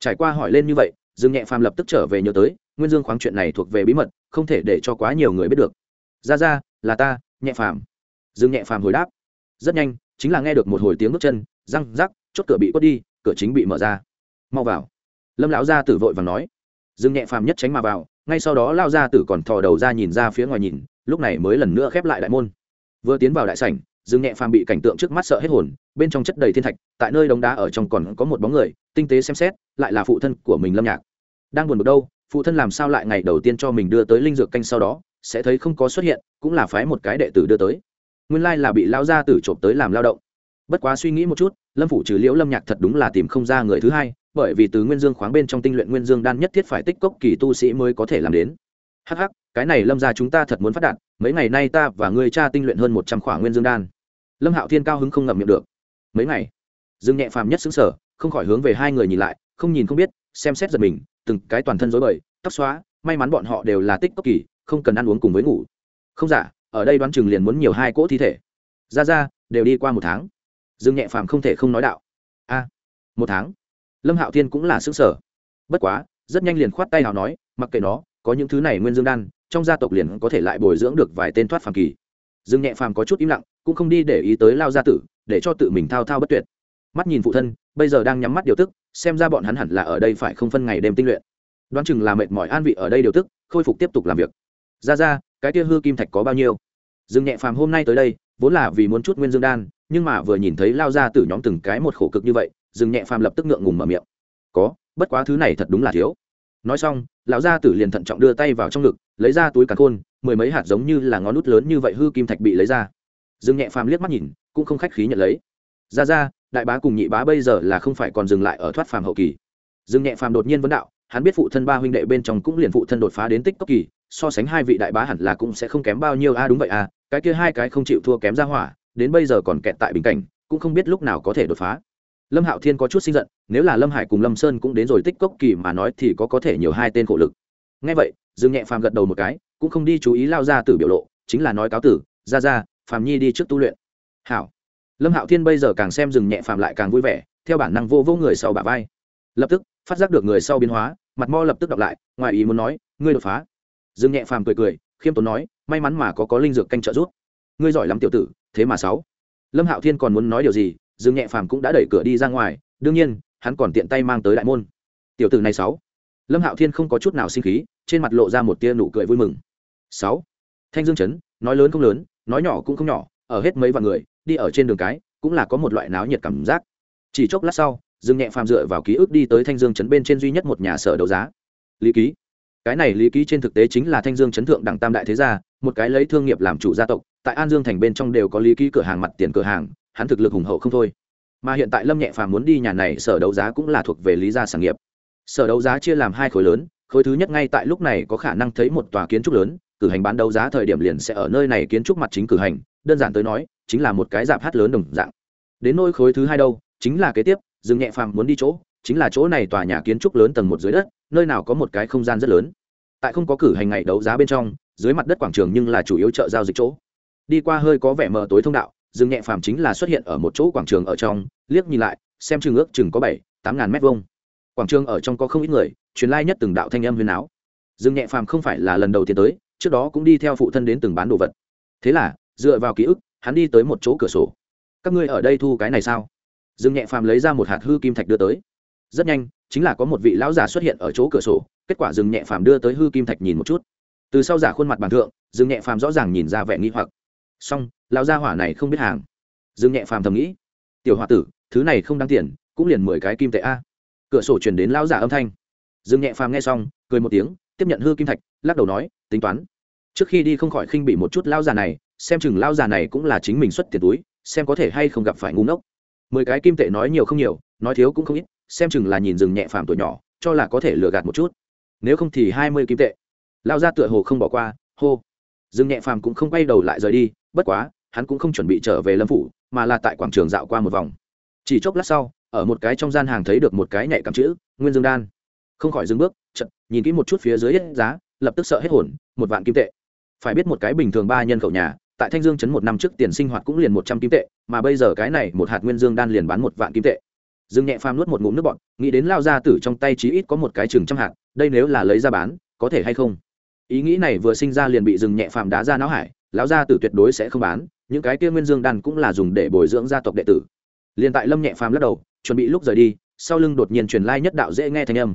Trải qua hỏi lên như vậy, dương nhẹ phàm lập tức trở về nhớ tới, nguyên dương khoáng chuyện này thuộc về bí mật, không thể để cho quá nhiều người biết được. Ra ra, là ta, nhẹ phàm. Dương nhẹ phàm hồi đáp rất nhanh, chính là nghe được một hồi tiếng bước chân, răng rắc, chốt cửa bị quất đi, cửa chính bị mở ra. Mau vào. Lâm lão gia tử vội và nói. Dương nhẹ phàm nhất tránh mà vào, ngay sau đó lao gia tử còn thò đầu ra nhìn ra phía ngoài nhìn, lúc này mới lần nữa khép lại đại môn. Vừa tiến vào đại sảnh, dương nhẹ phàm bị cảnh tượng trước mắt sợ hết hồn, bên trong chất đầy thiên thạch, tại nơi đống đá ở trong còn có một bóng người, tinh tế xem xét, lại là phụ thân của mình lâm nhạc. Đang buồn bực đâu, phụ thân làm sao lại ngày đầu tiên cho mình đưa tới linh dược canh sau đó, sẽ thấy không có xuất hiện, cũng là phái một cái đệ tử đưa tới nguyên lai là bị lao gia tử trộm tới làm lao động. Bất quá suy nghĩ một chút, lâm phủ trừ liễu lâm nhạc thật đúng là tìm không ra người thứ hai, bởi vì từ nguyên dương khoáng bên trong tinh luyện nguyên dương đan nhất thiết phải tích cốc kỳ tu sĩ mới có thể làm đến. Hh cái này lâm ra chúng ta thật muốn phát đạt, mấy ngày nay ta và người cha tinh luyện hơn một trăm khỏa nguyên dương đan. Lâm hạo thiên cao hứng không ngậm miệng được. Mấy ngày? Dương nhẹ phàm nhất xứng sở không khỏi hướng về hai người nhìn lại, không nhìn không biết, xem xét giật mình, từng cái toàn thân rối bời, tóc xóa, may mắn bọn họ đều là tích cốc kỳ, không cần ăn uống cùng với ngủ. Không giả ở đây đoán chừng liền muốn nhiều hai cỗ thi thể. Ra ra, đều đi qua một tháng. Dương nhẹ phàm không thể không nói đạo. A, một tháng. Lâm hạo thiên cũng là xứ sở bất quá, rất nhanh liền khoát tay nào nói, mặc kệ nó, có những thứ này nguyên dương đan, trong gia tộc liền có thể lại bồi dưỡng được vài tên thoát phàm kỳ. Dương nhẹ phàm có chút im lặng, cũng không đi để ý tới lao gia tử, để cho tự mình thao thao bất tuyệt. Mắt nhìn phụ thân, bây giờ đang nhắm mắt điều tức, xem ra bọn hắn hẳn là ở đây phải không phân ngày đêm tinh luyện. Đoán chừng là mệt mỏi an vị ở đây điều tức, khôi phục tiếp tục làm việc. Ra ra cái kia hư kim thạch có bao nhiêu? Dương nhẹ phàm hôm nay tới đây, vốn là vì muốn chút nguyên dương đan, nhưng mà vừa nhìn thấy lao ra từ nhóm từng cái một khổ cực như vậy, dương nhẹ phàm lập tức ngượng ngùng mở miệng. Có, bất quá thứ này thật đúng là thiếu. Nói xong, lão gia tử liền thận trọng đưa tay vào trong ngực, lấy ra túi càn khôn, mười mấy hạt giống như là ngón nút lớn như vậy hư kim thạch bị lấy ra. Dương nhẹ phàm liếc mắt nhìn, cũng không khách khí nhận lấy. Ra ra, đại bá cùng nhị bá bây giờ là không phải còn dừng lại ở thoát phàm hậu kỳ. Dương nhẹ phàm đột nhiên vấn đạo, hắn biết phụ thân ba huynh đệ bên trong cũng liền phụ thân đột phá đến tích cốc kỳ so sánh hai vị đại bá hẳn là cũng sẽ không kém bao nhiêu. A đúng vậy à cái kia hai cái không chịu thua kém ra hỏa, đến bây giờ còn kẹt tại bình cảnh, cũng không biết lúc nào có thể đột phá. Lâm hạo thiên có chút sinh giận, nếu là lâm hải cùng lâm sơn cũng đến rồi tích cốc kỳ mà nói thì có có thể nhiều hai tên khổ lực. Ngay vậy, dương nhẹ phàm gật đầu một cái, cũng không đi chú ý lao ra từ biểu lộ, chính là nói cáo tử, ra ra, phàm nhi đi trước tu luyện. Hảo. Lâm hạo thiên bây giờ càng xem dừng nhẹ phàm lại càng vui vẻ, theo bản năng vô vô người sau bả vai. Lập tức, phát giác được người sau biến hóa, mặt mo lập tức đọc lại, ngoài ý muốn nói, ngươi đột phá dương nhẹ phàm cười cười, khiêm tốn nói, may mắn mà có có linh dược canh trợ giúp. Ngươi giỏi lắm tiểu tử, thế mà sáu. Lâm hạo thiên còn muốn nói điều gì, dương nhẹ phàm cũng đã đẩy cửa đi ra ngoài, đương nhiên, hắn còn tiện tay mang tới đại môn. Tiểu tử này sáu. Lâm hạo thiên không có chút nào sinh khí, trên mặt lộ ra một tia nụ cười vui mừng. Sáu. Thanh dương chấn, nói lớn không lớn, nói nhỏ cũng không nhỏ, ở hết mấy vạn người, đi ở trên đường cái, cũng là có một loại náo nhiệt cảm giác. Chỉ chốc lát sau, dương nhẹ phàm dựa vào ký ức đi tới thanh dương chấn bên trên duy nhất một nhà sở đấu giá. Lý ký cái này lý ký trên thực tế chính là thanh dương chấn thượng đẳng tam đại thế gia, một cái lấy thương nghiệp làm chủ gia tộc, tại an dương thành bên trong đều có lý ký cửa hàng mặt tiền cửa hàng, hắn thực lực hùng hậu không thôi. Mà hiện tại lâm nhẹ phàm muốn đi nhà này sở đấu giá cũng là thuộc về lý gia sản nghiệp. Sở đấu giá chia làm hai khối lớn, khối thứ nhất ngay tại lúc này có khả năng thấy một tòa kiến trúc lớn, cử hành bán đấu giá thời điểm liền sẽ ở nơi này kiến trúc mặt chính cử hành, đơn giản tới nói, chính là một cái dạp hát lớn đồng dạng. Đến nôi khối thứ hai đâu, chính là kế tiếp, dương nhẹ phàm muốn đi chỗ chính là chỗ này tòa nhà kiến trúc lớn tầng một dưới đất, nơi nào có một cái không gian rất lớn. Tại không có cử hành ngày đấu giá bên trong, dưới mặt đất quảng trường nhưng là chủ yếu chợ giao dịch chỗ. Đi qua hơi có vẻ mờ tối thông đạo, rừng nhẹ phàm chính là xuất hiện ở một chỗ quảng trường ở trong, liếc nhìn lại, xem chừng ước chừng có bảy, tám ngàn mét vuông. Quảng trường ở trong có không ít người, truyền lai nhất từng đạo thanh âm huyền áo rừng nhẹ phàm không phải là lần đầu tiên tới, trước đó cũng đi theo phụ thân đến từng bán đồ vật. Thế là, dựa vào ký ức, hắn đi tới một chỗ cửa sổ. Các ngươi ở đây thu cái này sao? Rừng nhẹ phàm lấy ra một hạt hư kim thạch đưa tới rất nhanh, chính là có một vị lão già xuất hiện ở chỗ cửa sổ, kết quả dương nhẹ phàm đưa tới hư kim thạch nhìn một chút. Từ sau giả khuôn mặt bàn thượng dương nhẹ phàm rõ ràng nhìn ra vẻ nghi hoặc. Song lão gia hỏa này không biết hàng. Dương nhẹ phàm thầm nghĩ, tiểu h o a tử, thứ này không đáng tiền, cũng liền mười cái kim tệ a. Cửa sổ chuyển đến lão giả âm thanh. Dương nhẹ phàm nghe xong, cười một tiếng, tiếp nhận hư kim thạch, lắc đầu nói, tính toán. Trước khi đi không khỏi khinh bị một chút lão già này, xem chừng lão già này cũng là chính mình xuất tiền túi, xem có thể hay không gặp phải ngu ngốc. Mười cái kim tệ nói nhiều không nhiều, nói thiếu cũng không ít xem chừng là nhìn rừng nhẹ phàm tuổi nhỏ, cho là có thể lừa gạt một chút. Nếu không thì hai mươi kim tệ. Lao ra tựa hồ không bỏ qua, hô. Rừng nhẹ phàm cũng không quay đầu lại rời đi, bất quá, hắn cũng không chuẩn bị trở về lâm phủ, mà là tại quảng trường dạo qua một vòng. Chỉ chốc lát sau, ở một cái trong gian hàng thấy được một cái nhạy cảm chữ, nguyên dương đan. Không khỏi dừng bước chật nhìn kỹ một chút phía dưới hết giá, lập tức sợ hết hồn, một vạn kim tệ. Phải biết một cái bình thường ba nhân khẩu nhà, tại thanh dương chấn một năm trước tiền sinh hoạt cũng liền một trăm kim tệ, mà bây giờ cái này một hạt nguyên dương đan liền bán một vạn kim tệ dương nhẹ phàm nuốt một ngụm nước bọt, nghĩ đến lao ra tử trong tay chí ít có một cái chừng trăm hạt, đây nếu là lấy ra bán, có thể hay không? Ý nghĩ này vừa sinh ra liền bị dừng nhẹ phàm đá ra não hải, lão gia tử tuyệt đối sẽ không bán, những cái kia nguyên dương đan cũng là dùng để bồi dưỡng gia tộc đệ tử. Liền tại lâm nhẹ phàm lắc đầu, chuẩn bị lúc rời đi, sau lưng đột nhiên truyền lai nhất đạo dễ nghe thanh âm.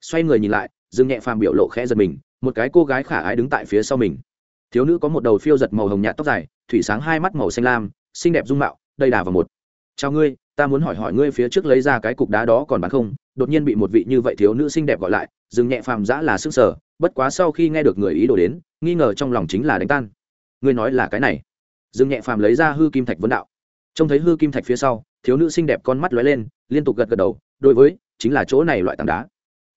Xoay người nhìn lại dương nhẹ phàm biểu lộ khẽ giật mình, một cái cô gái khả ái đứng tại phía sau mình. Thiếu nữ có một đầu phiêu giật màu hồng nhạt tóc dài, thủy sáng hai mắt màu xanh lam, xinh đẹp dung mạo, đầy đà vào một chào ngươi, ta muốn hỏi hỏi ngươi phía trước lấy ra cái cục đá đó còn bán không? Đột nhiên bị một vị như vậy thiếu nữ xinh đẹp gọi lại, dừng nhẹ phàm giã là sức sở, bất quá sau khi nghe được người ý đồ đến, nghi ngờ trong lòng chính là đánh tan. Ngươi nói là cái này. Dừng nhẹ phàm lấy ra hư kim thạch vấn đạo. Trông thấy hư kim thạch phía sau, thiếu nữ xinh đẹp con mắt lóe lên, liên tục gật gật đầu, đối với, chính là chỗ này loại tảng đá.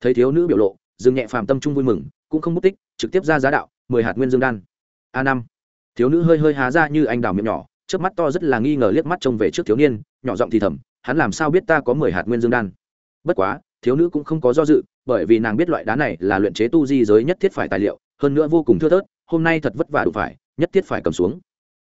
Thấy thiếu nữ biểu lộ, dừng nhẹ phàm tâm trung vui mừng, cũng không mất tích, trực tiếp ra giá đạo, mười hạt nguyên dương đan. A năm. Thiếu nữ hơi hơi há ra như anh đào miệng nhỏ trước mắt to rất là nghi ngờ liếc mắt trông về trước thiếu niên nhỏ giọng thì thầm, hắn làm sao biết ta có mười hạt nguyên dương đan? Bất quá, thiếu nữ cũng không có do dự, bởi vì nàng biết loại đá này là luyện chế tu di giới nhất thiết phải tài liệu, hơn nữa vô cùng thưa thớt, hôm nay thật vất vả đủ phải, nhất thiết phải cầm xuống.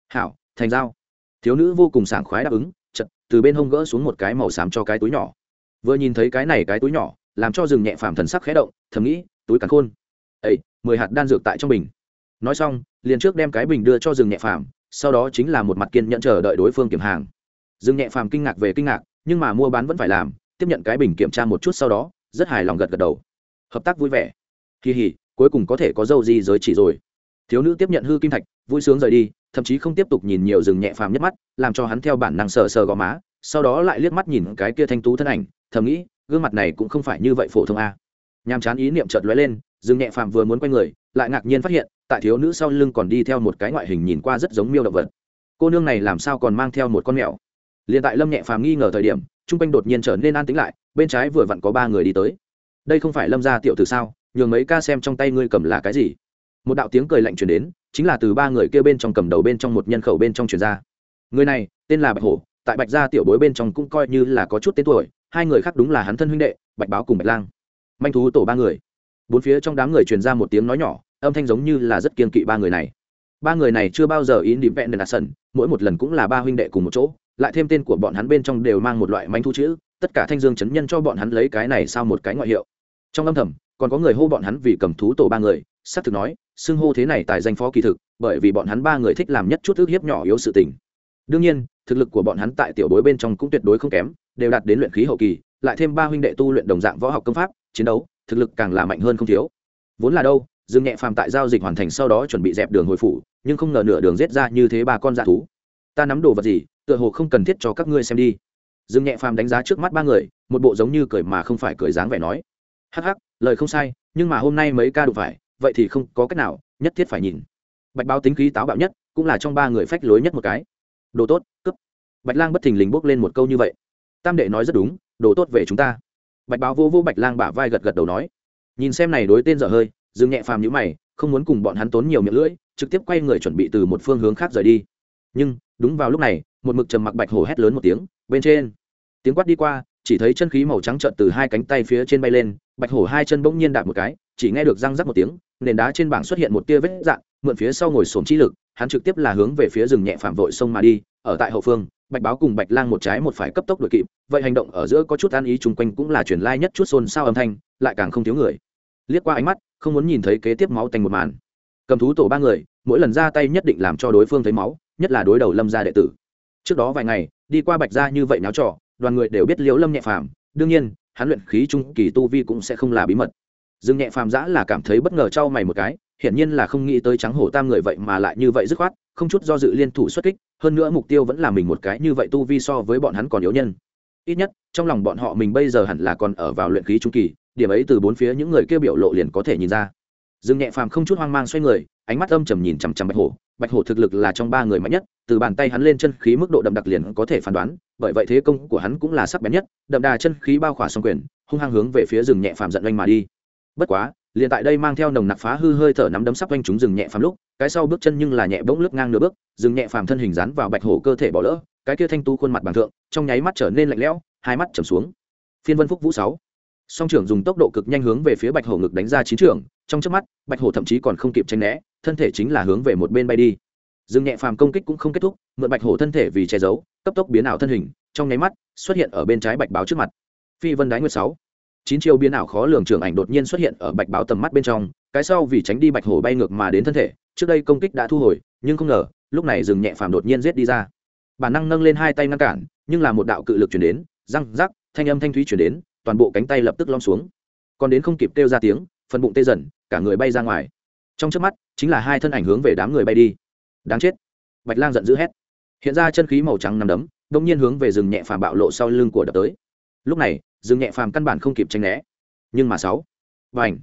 Hảo, thành dao thiếu nữ vô cùng sảng khoái đáp ứng chật từ bên hông gỡ xuống một cái màu xám cho cái túi nhỏ. Vừa nhìn thấy cái này cái túi nhỏ, làm cho rừng nhẹ phàm thần sắc khẽ động, thầm nghĩ, túi cắn khôn. Ấy mười hạt đan dược tại trong bình. Nói xong, liền trước đem cái bình đưa cho rừng nhẹ phàm, sau đó chính là một mặt kiên nhận chờ đợi đối phương kiểm hàng. Dương nhẹ phàm kinh ngạc về kinh ngạc, nhưng mà mua bán vẫn phải làm, tiếp nhận cái bình kiểm tra một chút sau đó, rất hài lòng gật gật đầu. Hợp tác vui vẻ. Kỳ hỉ, cuối cùng có thể có dâu gì giới chỉ rồi. Thiếu nữ tiếp nhận hư kim thạch, vui sướng rời đi, thậm chí không tiếp tục nhìn nhiều rừng nhẹ phàm nhất mắt, làm cho hắn theo bản năng sờ sờ gò má, sau đó lại liếc mắt nhìn cái kia thanh tú thân ảnh, thầm nghĩ, gương mặt này cũng không phải như vậy phổ thông a. Nhàm chán ý niệm chợt lóe lên rừng nhẹ phàm vừa muốn quay người, lại ngạc nhiên phát hiện, tại thiếu nữ sau lưng còn đi theo một cái ngoại hình nhìn qua rất giống miêu động vật. Cô nương này làm sao còn mang theo một con mèo? Liền tại lâm nhẹ phàm nghi ngờ thời điểm t r u n g quanh đột nhiên trở nên an tính lại, bên trái vừa vặn có ba người đi tới. Đây không phải lâm gia tiểu từ sao? Nhường mấy ca xem trong tay ngươi cầm là cái gì? Một đạo tiếng cười lạnh chuyển đến, chính là từ ba người kia bên trong cầm đầu bên trong một nhân khẩu bên trong truyền ra. Người này, tên là bạch hổ, tại bạch gia tiểu bối bên trong cũng coi như là có chút tên tuổi, hai người khác đúng là hắn thân huynh đệ, bạch báo cùng bạch lang. Manh thú tổ ba người. Bốn phía trong đám người truyền ra một tiếng nói nhỏ, âm thanh giống như là rất kiên kỵ ba người này. Ba người này chưa bao giờ ý niệm vẹn đền sân mỗi một lần cũng là ba huynh đệ cùng một chỗ lại thêm tên của bọn hắn bên trong đều mang một loại manh thu chữ, tất cả thanh dương chấn nhân cho bọn hắn lấy cái này sao một cái ngoại hiệu. Trong âm thầm, còn có người hô bọn hắn vì cầm thú tổ ba người, xác thực nói, xưng hô thế này tài danh phó kỳ thực, bởi vì bọn hắn ba người thích làm nhất chút ước hiếp nhỏ yếu sự tình. Đương nhiên, thực lực của bọn hắn tại tiểu bối bên trong cũng tuyệt đối không kém, đều đạt đến luyện khí hậu kỳ, lại thêm ba huynh đệ tu luyện đồng dạng võ học công pháp, chiến đấu, thực lực càng là mạnh hơn không thiếu. Vốn là đâu, dương nhẹ phàm tại giao dịch hoàn thành sau đó chuẩn bị dẹp đường hồi phủ, nhưng không ngờ nửa đường giết ra như thế ba con dạ thú. Ta nắm đồ vật gì tựa hồ không cần thiết cho các ngươi xem đi. Dương nhẹ phàm đánh giá trước mắt ba người, một bộ giống như cười mà không phải cười dáng vẻ nói. Hắc hắc, lời không sai, nhưng mà hôm nay mấy ca đụng phải, vậy thì không có cách nào, nhất thiết phải nhìn. Bạch báo tính khí táo bạo nhất, cũng là trong ba người phách lối nhất một cái. Đồ tốt, cướp. Bạch lang bất thình lình bốc lên một câu như vậy. Tam đệ nói rất đúng, đồ tốt về chúng ta. Bạch báo vô vô bạch lang bả vai gật gật đầu nói. Nhìn xem này đối tên dở hơi, dương nhẹ phàm nhữ mày, không muốn cùng bọn hắn tốn nhiều miệng lưỡi, trực tiếp quay người chuẩn bị từ một phương hướng khác rời đi. Nhưng, đúng vào lúc này một mực trầm mặc bạch hổ hét lớn một tiếng, bên trên. Tiếng quát đi qua, chỉ thấy chân khí màu trắng trợn từ hai cánh tay phía trên bay lên, bạch hổ hai chân bỗng nhiên đạp một cái, chỉ nghe được răng rắc một tiếng, nền đá trên bảng xuất hiện một tia vết dạn mượn phía sau ngồi xổm chi lực, hắn trực tiếp là hướng về phía rừng nhẹ phạm vội sông mà đi, ở tại hậu phương, bạch báo cùng bạch lang một trái một phải cấp tốc đuổi kịp, vậy hành động ở giữa có chút an ý chung quanh cũng là chuyển lai nhất chút xôn xao âm thanh, lại càng không thiếu người. Liếc qua ánh mắt, không muốn nhìn thấy kế tiếp máu thành một màn. Cầm thú tổ ba người, mỗi lần ra tay nhất định làm cho đối phương thấy máu, nhất là đối đầu lâm gia đệ tử trước đó vài ngày, đi qua bạch gia như vậy náo trò, đoàn người đều biết liễu lâm nhẹ phàm. Đương nhiên, hắn luyện khí trung kỳ tu vi cũng sẽ không là bí mật. Dương nhẹ phàm giã là cảm thấy bất ngờ trao mày một cái, hiển nhiên là không nghĩ tới trắng hổ tam người vậy mà lại như vậy dứt khoát, không chút do dự liên thủ xuất kích, hơn nữa mục tiêu vẫn là mình một cái như vậy tu vi so với bọn hắn còn yếu nhân. Ít nhất, trong lòng bọn họ mình bây giờ hẳn là còn ở vào luyện khí trung kỳ, điểm ấy từ bốn phía những người kêu biểu lộ liền có thể nhìn ra. Dương nhẹ phàm không chút hoang mang xoay người, ánh mắt âm trầm nhìn chằm chằm bạch hổ bạch hổ thực lực là trong ba người mạnh nhất, từ bàn tay hắn lên chân khí mức độ đậm đặc liền có thể phán đoán, bởi vậy thế công của hắn cũng là sắc bén nhất, đậm đà chân khí bao khỏa xong quyền, hung hăng hướng về phía rừng nhẹ phàm giận oanh mà đi. Bất quá, liền tại đây mang theo nồng nặc phá hư hơi thở nắm đấm sắp oanh chúng rừng nhẹ phàm lúc, cái sau bước chân nhưng là nhẹ bỗng lướt ngang nửa bước, rừng nhẹ phàm thân hình dán vào bạch hổ cơ thể bỏ lỡ, cái kia thanh tu khuôn mặt bằng thượng, trong nháy mắt trở nên lạnh lẽo, hai mắt trầm xuống. Phiên vân phúc vũ sáu song trưởng dùng tốc độ cực nhanh hướng về phía bạch hổ ngực đánh ra chín trưởng, trong chớp mắt, bạch hổ thậm chí còn không kịp tranh né, thân thể chính là hướng về một bên bay đi. Dương nhẹ phàm công kích cũng không kết thúc, mượn bạch hổ thân thể vì che giấu, cấp tốc biến ảo thân hình, trong nháy mắt, xuất hiện ở bên trái bạch báo trước mặt. Phi vân đái nguyệt sáu. Chín chiêu biến ảo khó lường trưởng ảnh đột nhiên xuất hiện ở bạch báo tầm mắt bên trong, cái sau vì tránh đi bạch hổ bay ngược mà đến thân thể, trước đây công kích đã thu hồi, nhưng không ngờ, lúc này dừng nhẹ phàm đột nhiên giết đi ra. Bản năng nâng lên hai tay ngăn cản, nhưng là một đạo cự lực chuyển đến, răng rắc, thanh âm thanh thúy chuyển đến toàn bộ cánh tay lập tức lom xuống. Còn đến không kịp kêu ra tiếng, phần bụng tê dần, cả người bay ra ngoài. Trong trước mắt, chính là hai thân ảnh hướng về đám người bay đi. Đáng chết. Bạch lang giận dữ hét. Hiện ra chân khí màu trắng nằm đấm đông nhiên hướng về rừng nhẹ phàm bạo lộ sau lưng của đập tới. Lúc này, rừng nhẹ phàm căn bản không kịp tranh né. Nhưng mà sáu. Và ảnh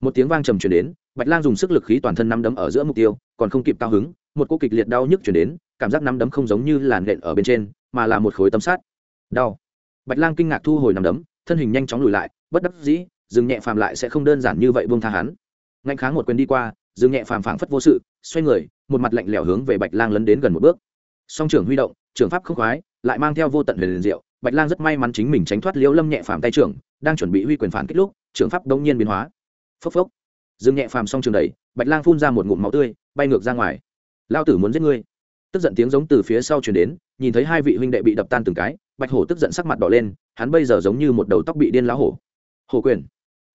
một tiếng vang trầm truyền đến, bạch lang dùng sức lực khí toàn thân nắm đấm ở giữa mục tiêu, còn không kịp cao hứng, một cô kịch liệt đau nhức chuyển đến, cảm giác nắm đấm không giống như làn nện ở bên trên, mà là một khối tấm sát đau. Bạch lang kinh ngạc thu hồi nắm đấm thân hình nhanh chóng lùi lại, bất đắc dĩ, dừng nhẹ phàm lại sẽ không đơn giản như vậy buông tha hắn. Ngạnh kháng một quyền đi qua, dừng nhẹ phàm phảng phất vô sự, xoay người, một mặt lạnh lẽo hướng về bạch lang lấn đến gần một bước. Song trưởng huy động, trưởng pháp không khoái, lại mang theo vô tận huyền diệu, bạch lang rất may mắn chính mình tránh thoát liễu lâm nhẹ phàm tay trưởng, đang chuẩn bị huy quyền phản kích lúc, trưởng pháp đông nhiên biến hóa. Phốc phốc. Dừng nhẹ phàm song trường đẩy, bạch lang phun ra một ngụm máu tươi, bay ngược ra ngoài. Lao tử muốn giết ngươi tức giận tiếng giống từ phía sau truyền đến, nhìn thấy hai vị huynh đệ bị đập tan từng cái, bạch hổ tức giận sắc mặt đỏ lên, hắn bây giờ giống như một đầu tóc bị điên lá hổ. Hổ quyền.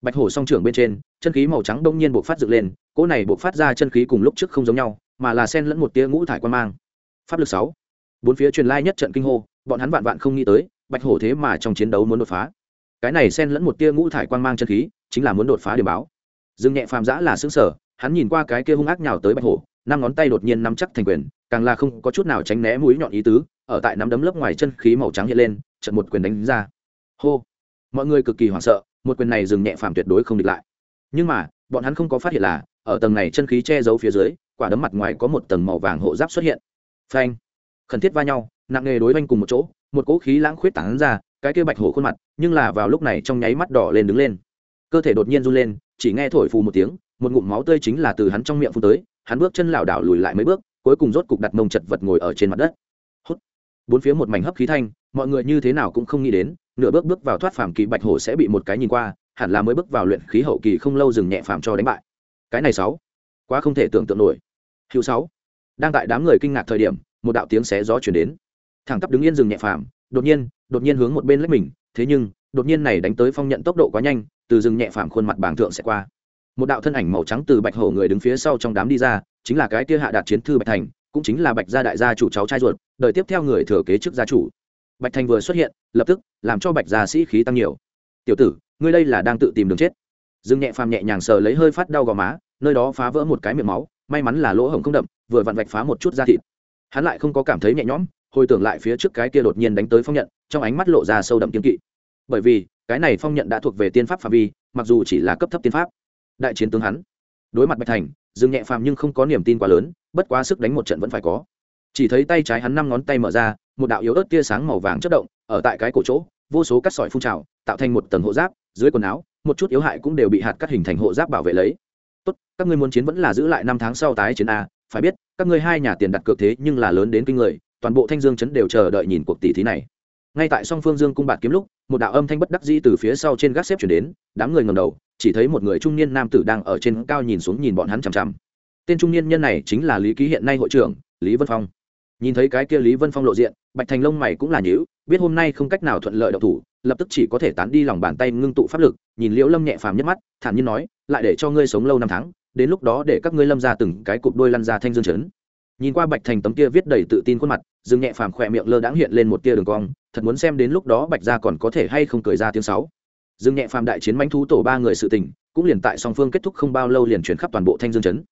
Bạch hổ song trưởng bên trên, chân khí màu trắng đông nhiên buộc phát dựng lên, cỗ này buộc phát ra chân khí cùng lúc trước không giống nhau, mà là sen lẫn một tia ngũ thải quan mang. Pháp lực sáu. Bốn phía truyền lai nhất trận kinh hô, bọn hắn vạn vạn không nghĩ tới, bạch hổ thế mà trong chiến đấu muốn đột phá. Cái này sen lẫn một tia ngũ thải quan mang chân khí, chính là muốn đột phá điểm báo. Dương nhẹ phàm giã là xứng sở hắn nhìn qua cái kia hung ác nhào tới bạch hổ, năm ngón tay đột nhiên nắm chắc thành quyền càng là không có chút nào tránh né mũi nhọn ý tứ, ở tại nắm đấm lớp ngoài chân khí màu trắng hiện lên trận một quyền đánh ra. Hô! Mọi người cực kỳ hoảng sợ, một quyền này dừng nhẹ phàm tuyệt đối không địch lại. Nhưng mà, bọn hắn không có phát hiện là, ở tầng này chân khí che giấu phía dưới, quả đấm mặt ngoài có một tầng màu vàng hộ giáp xuất hiện. Phanh! Khẩn thiết va nhau, nặng nghề đối oanh cùng một chỗ, một cỗ khí lãng khuyết tảng ra, cái kia bạch hổ khuôn mặt, nhưng là vào lúc này trong nháy mắt đỏ lên đứng lên. Cơ thể đột nhiên run lên, chỉ nghe thổi phù một tiếng, một ngụm máu tươi chính là từ hắn trong miệng phun tới, hắn bước chân lảo đảo lùi lại mấy bước cuối cùng rốt cục đặt mông chật vật ngồi ở trên mặt đất. Hút. Bốn phía một mảnh hấp khí thanh, mọi người như thế nào cũng không nghĩ đến, nửa bước bước vào thoát phàm kỳ bạch hổ sẽ bị một cái nhìn qua, hẳn là mới bước vào luyện khí hậu kỳ không lâu dừng nhẹ phàm cho đánh bại. Cái này sáu. Quá không thể tưởng tượng nổi. Hữu sáu. Đang tại đám người kinh ngạc thời điểm, một đạo tiếng xé gió chuyển đến. Thẳng tắp đứng yên dừng nhẹ phàm, đột nhiên đột nhiên hướng một bên lách mình, thế nhưng, đột nhiên này đánh tới phong nhận tốc độ quá nhanh, từ rừng nhẹ phàm khuôn mặt bảng thượng sẽ qua một đạo thân ảnh màu trắng từ bạch hổ người đứng phía sau trong đám đi ra, chính là cái kia hạ đạt chiến thư bạch thành, cũng chính là bạch gia đại gia chủ cháu trai ruột đợi tiếp theo người thừa kế chức gia chủ. Bạch thành vừa xuất hiện, lập tức làm cho bạch gia sĩ khí tăng nhiều. Tiểu tử, ngươi đây là đang tự tìm đường chết. Dương nhẹ phàm nhẹ nhàng sờ lấy hơi phát đau gò má, nơi đó phá vỡ một cái miệng máu, may mắn là lỗ hổng không đậm, vừa vặn vạch phá một chút da thịt. Hắn lại không có cảm thấy nhẹ nhõm, hồi tưởng lại phía trước cái kia đột nhiên đánh tới phong nhận, trong ánh mắt lộ ra sâu đậm kiên kỵ. Bởi vì, cái này phong nhận đã thuộc về tiên pháp phạm vi, mặc dù chỉ là cấp thấp tiên pháp đại chiến tướng hắn. Đối mặt bạch thành, dương nhẹ phàm nhưng không có niềm tin quá lớn, bất quá sức đánh một trận vẫn phải có. Chỉ thấy tay trái hắn năm ngón tay mở ra, một đạo yếu ớt tia sáng màu vàng chất động, ở tại cái cổ chỗ, vô số cắt sỏi phun trào, tạo thành một tầng hộ giáp, dưới quần áo, một chút yếu hại cũng đều bị hạt cắt hình thành hộ giáp bảo vệ lấy. Tốt, các ngươi muốn chiến vẫn là giữ lại năm tháng sau tái chiến a, phải biết, các ngươi hai nhà tiền đặt cược thế nhưng là lớn đến kinh người, toàn bộ thanh dương chấn đều chờ đợi nhìn cuộc tỷ thí này ngay tại song phương dương cung bạt kiếm lúc, một đạo âm thanh bất đắc dĩ từ phía sau trên gác xếp chuyển đến, đám người ngầm đầu, chỉ thấy một người trung niên nam tử đang ở trên cao nhìn xuống nhìn bọn hắn chằm chằm. Tên trung niên nhân này chính là lý ký hiện nay hội trưởng, lý vân phong. Nhìn thấy cái kia lý vân phong lộ diện, bạch thành lông mày cũng là nhữ biết hôm nay không cách nào thuận lợi đậu thủ, lập tức chỉ có thể tán đi lòng bàn tay ngưng tụ pháp lực, nhìn liễu lâm nhẹ phàm nhất mắt, thản nhiên nói, lại để cho ngươi sống lâu năm tháng, đến lúc đó để các ngươi lâm ra từng cái cụp đôi lăn ra thanh dương chấn nhìn qua bạch thành tấm kia viết đầy tự tin khuôn mặt, dương nhẹ phàm khỏe miệng lơ đãng hiện lên một tia đường cong, thật muốn xem đến lúc đó bạch gia còn có thể hay không cười ra tiếng sáu dương nhẹ phàm đại chiến mãnh thú tổ ba người sự tình, cũng liền tại song phương kết thúc không bao lâu liền chuyển khắp toàn bộ thanh dương chấn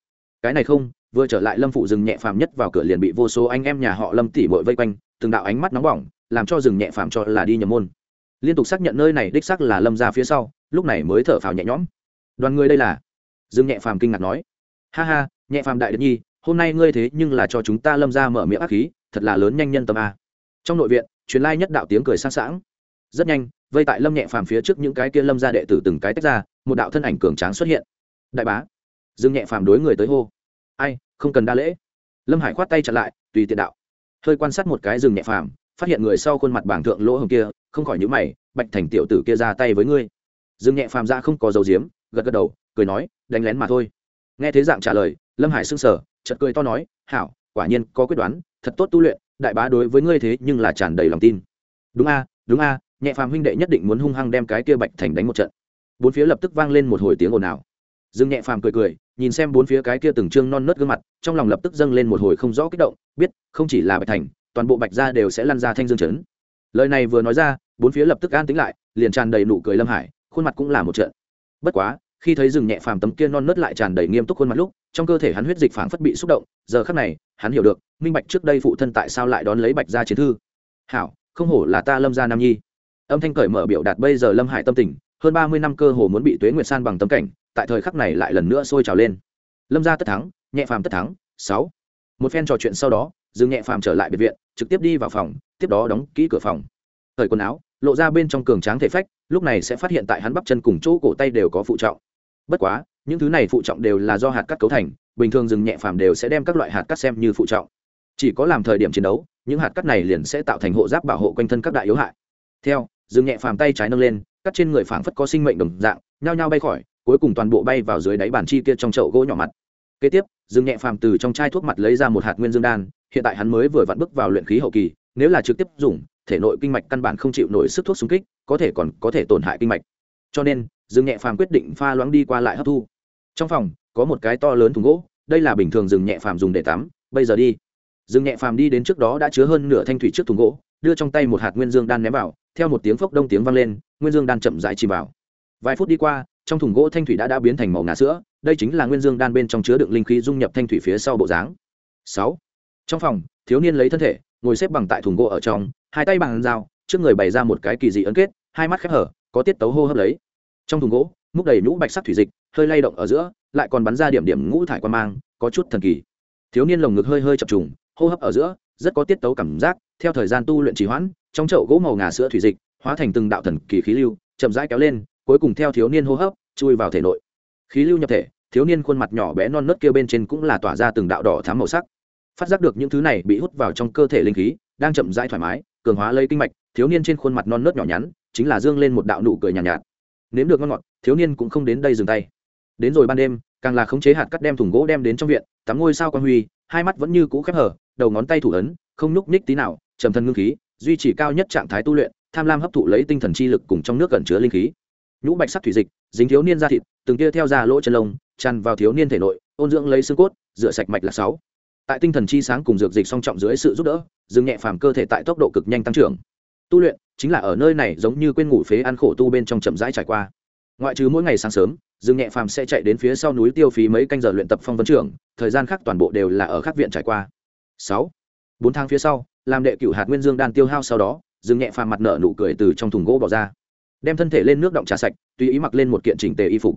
cái này không, vừa trở lại lâm phụ rừng nhẹ phàm nhất vào cửa liền bị vô số anh em nhà họ lâm tỉ bội vây quanh, từng đạo ánh mắt nóng bỏng, làm cho rừng nhẹ phàm cho là đi nhầm môn. Liên tục xác nhận nơi này đích xác là lâm ra phía sau, lúc này mới thở phào nhẹ nhõm. Đoàn người đây là? Dương nhẹ phàm kinh ngạc nói. Ha ha, nhẹ phàm đại đức nhi hôm nay ngươi thế nhưng là cho chúng ta lâm ra mở miệng ác khí, thật là lớn nhanh nhân tâm a. Trong nội viện, truyền lai nhất đạo tiếng cười sang sảng. Rất nhanh, vây tại lâm nhẹ phàm phía trước những cái kia lâm ra đệ tử từng cái tách ra, một đạo thân ảnh cường tráng xuất hiện. Đại bá. Dương nhẹ phàm đối người tới hô. Ai, không cần đa lễ. Lâm hải khoát tay chặn lại, tùy tiện đạo. Hơi quan sát một cái rừng nhẹ phàm, phát hiện người sau khuôn mặt bảng thượng lỗ hồng kia, không khỏi nhữ mày, bạch thành tiểu tử kia ra tay với ngươi. Dương nhẹ phàm ra không có dấu diếm gật gật đầu, cười nói, đánh lén mà thôi. Nghe thế dạng trả lời, lâm hải sưng sở chợt cười to nói, hảo, quả nhiên có quyết đoán, thật tốt tu luyện, đại bá đối với ngươi thế nhưng là tràn đầy lòng tin. Đúng a đúng a, nhẹ phàm huynh đệ nhất định muốn hung hăng đem cái kia bạch thành đánh một trận. Bốn phía lập tức vang lên một hồi tiếng ồn ào. Dương nhẹ phàm cười cười, nhìn xem bốn phía cái kia từng trương non nớt gương mặt, trong lòng lập tức dâng lên một hồi không rõ kích động, biết, không chỉ là bạch thành, toàn bộ bạch gia đều sẽ lăn ra thanh dương chấn lời này vừa nói ra, bốn phía lập tức an tính lại, liền tràn đầy nụ cười lâm hải, khuôn mặt cũng là một trận. Bất quá khi thấy rừng nhẹ phàm tấm kia non nớt lại tràn đầy nghiêm túc khuôn mặt lúc, trong cơ thể hắn huyết dịch phảng phất bị xúc động, giờ khắc này, hắn hiểu được, minh bạch trước đây phụ thân tại sao lại đón lấy bạch gia chiến thư. Hảo, không hổ là ta lâm gia nam nhi. Âm thanh cởi mở biểu đạt bây giờ lâm hải tâm tình, hơn ba mươi năm cơ hồ muốn bị tuế nguyệt san bằng tấm cảnh, tại thời khắc này lại lần nữa sôi trào lên. Lâm gia tất thắng, nhẹ phàm tất thắng, sáu. Một phen trò chuyện sau đó dương nhẹ phàm trở lại biệt viện, trực tiếp đi vào phòng, tiếp đó đóng kỹ cửa phòng. Thời quần áo, lộ ra bên trong cường tráng thể phách, lúc này sẽ phát hiện tại hắn bắp chân cùng chỗ cổ tay đều có phụ trọng bất quá, những thứ này phụ trọng đều là do hạt cắt cấu thành, bình thường rừng nhẹ phàm đều sẽ đem các loại hạt cắt xem như phụ trọng. Chỉ có làm thời điểm chiến đấu, những hạt cắt này liền sẽ tạo thành hộ giáp bảo hộ quanh thân các đại yếu hại. Theo, rừng nhẹ phàm tay trái nâng lên, cắt trên người phảng phất có sinh mệnh đồng dạng, nhao nhao bay khỏi, cuối cùng toàn bộ bay vào dưới đáy bàn chi kia trong chậu gỗ nhỏ mặt. Kế tiếp, rừng nhẹ phàm từ trong chai thuốc mặt lấy ra một hạt nguyên dương đan, hiện tại hắn mới vừa vặn bước vào luyện khí hậu kỳ, nếu là trực tiếp dùng, thể nội kinh mạch căn bản không chịu nổi sức thuốc xung kích, có thể còn có thể tổn hại kinh mạch. Cho nên rừng nhẹ phàm quyết định pha loãng đi qua lại hấp thu. Trong phòng, có một cái to lớn thùng gỗ, đây là bình thường rừng nhẹ phàm dùng để tắm, bây giờ đi. Rừng nhẹ phàm đi đến trước đó đã chứa hơn nửa thanh thủy trước thùng gỗ, đưa trong tay một hạt nguyên dương đan ném vào, theo một tiếng phốc đông tiếng vang lên, nguyên dương đan chậm rãi chìm vào. Vài phút đi qua, trong thùng gỗ thanh thủy đã đã biến thành màu ngà sữa, đây chính là nguyên dương đan bên trong chứa đựng linh khí dung nhập thanh thủy phía sau bộ dáng. Sáu. Trong phòng, thiếu niên lấy thân thể, ngồi xếp bằng tại thùng gỗ ở trong, hai tay bằng dao, trước người bày ra một cái kỳ dị ấn kết, hai mắt khép hở, có tiết tấu hô hấp lấy trong thùng gỗ múc đầy nhũ bạch sắc thủy dịch hơi lay động ở giữa lại còn bắn ra điểm điểm ngũ thải quan mang có chút thần kỳ. Thiếu niên lồng ngực hơi hơi chập trùng hô hấp ở giữa rất có tiết tấu cảm giác theo thời gian tu luyện trì hoãn trong chậu gỗ màu ngà sữa thủy dịch hóa thành từng đạo thần kỳ khí lưu chậm rãi kéo lên cuối cùng theo thiếu niên hô hấp chui vào thể nội. Khí lưu nhập thể thiếu niên khuôn mặt nhỏ bé non nớt kia bên trên cũng là tỏa ra từng đạo đỏ thám màu sắc. Phát giác được những thứ này bị hút vào trong cơ thể linh khí đang chậm rãi thoải mái cường hóa lấy kinh mạch thiếu niên trên khuôn mặt non nớt nhỏ nhắn chính là dương lên một đạo nụ cười nhàn nhạt, nhạt nếm được ngon ngọt, thiếu niên cũng không đến đây dừng tay. Đến rồi ban đêm, càng là khống chế hạt cắt đem thùng gỗ đem đến trong viện, tắm ngôi sao quan huy, hai mắt vẫn như cũ khép hở, đầu ngón tay thủ ấn, không nhúc nhích tí nào, trầm thân ngưng khí, duy trì cao nhất trạng thái tu luyện, tham lam hấp thụ lấy tinh thần chi lực cùng trong nước gần chứa linh khí. Nhũ bạch sắc thủy dịch, dính thiếu niên da thịt, từng tia theo ra lỗ chân lông, tràn vào thiếu niên thể nội, ôn dưỡng lấy xương cốt, rửa sạch mạch là sáu. Tại tinh thần chi sáng cùng dược dịch song trọng dưới sự giúp đỡ dừng nhẹ phàm cơ thể tại tốc độ cực nhanh tăng trưởng. Tu luyện chính là ở nơi này giống như quên ngủ phế ăn khổ tu bên trong chậm rãi trải qua. Ngoại trừ mỗi ngày sáng sớm, dương nhẹ phàm sẽ chạy đến phía sau núi tiêu phí mấy canh giờ luyện tập phong vấn trưởng, thời gian khác toàn bộ đều là ở khắc viện trải qua. Sáu, bốn tháng phía sau, làm đệ cửu hạt nguyên dương đan tiêu hao sau đó, dương nhẹ phàm mặt nợ nụ cười từ trong thùng gỗ bỏ ra. Đem thân thể lên nước động trà sạch, tùy ý mặc lên một kiện chỉnh tề y phục.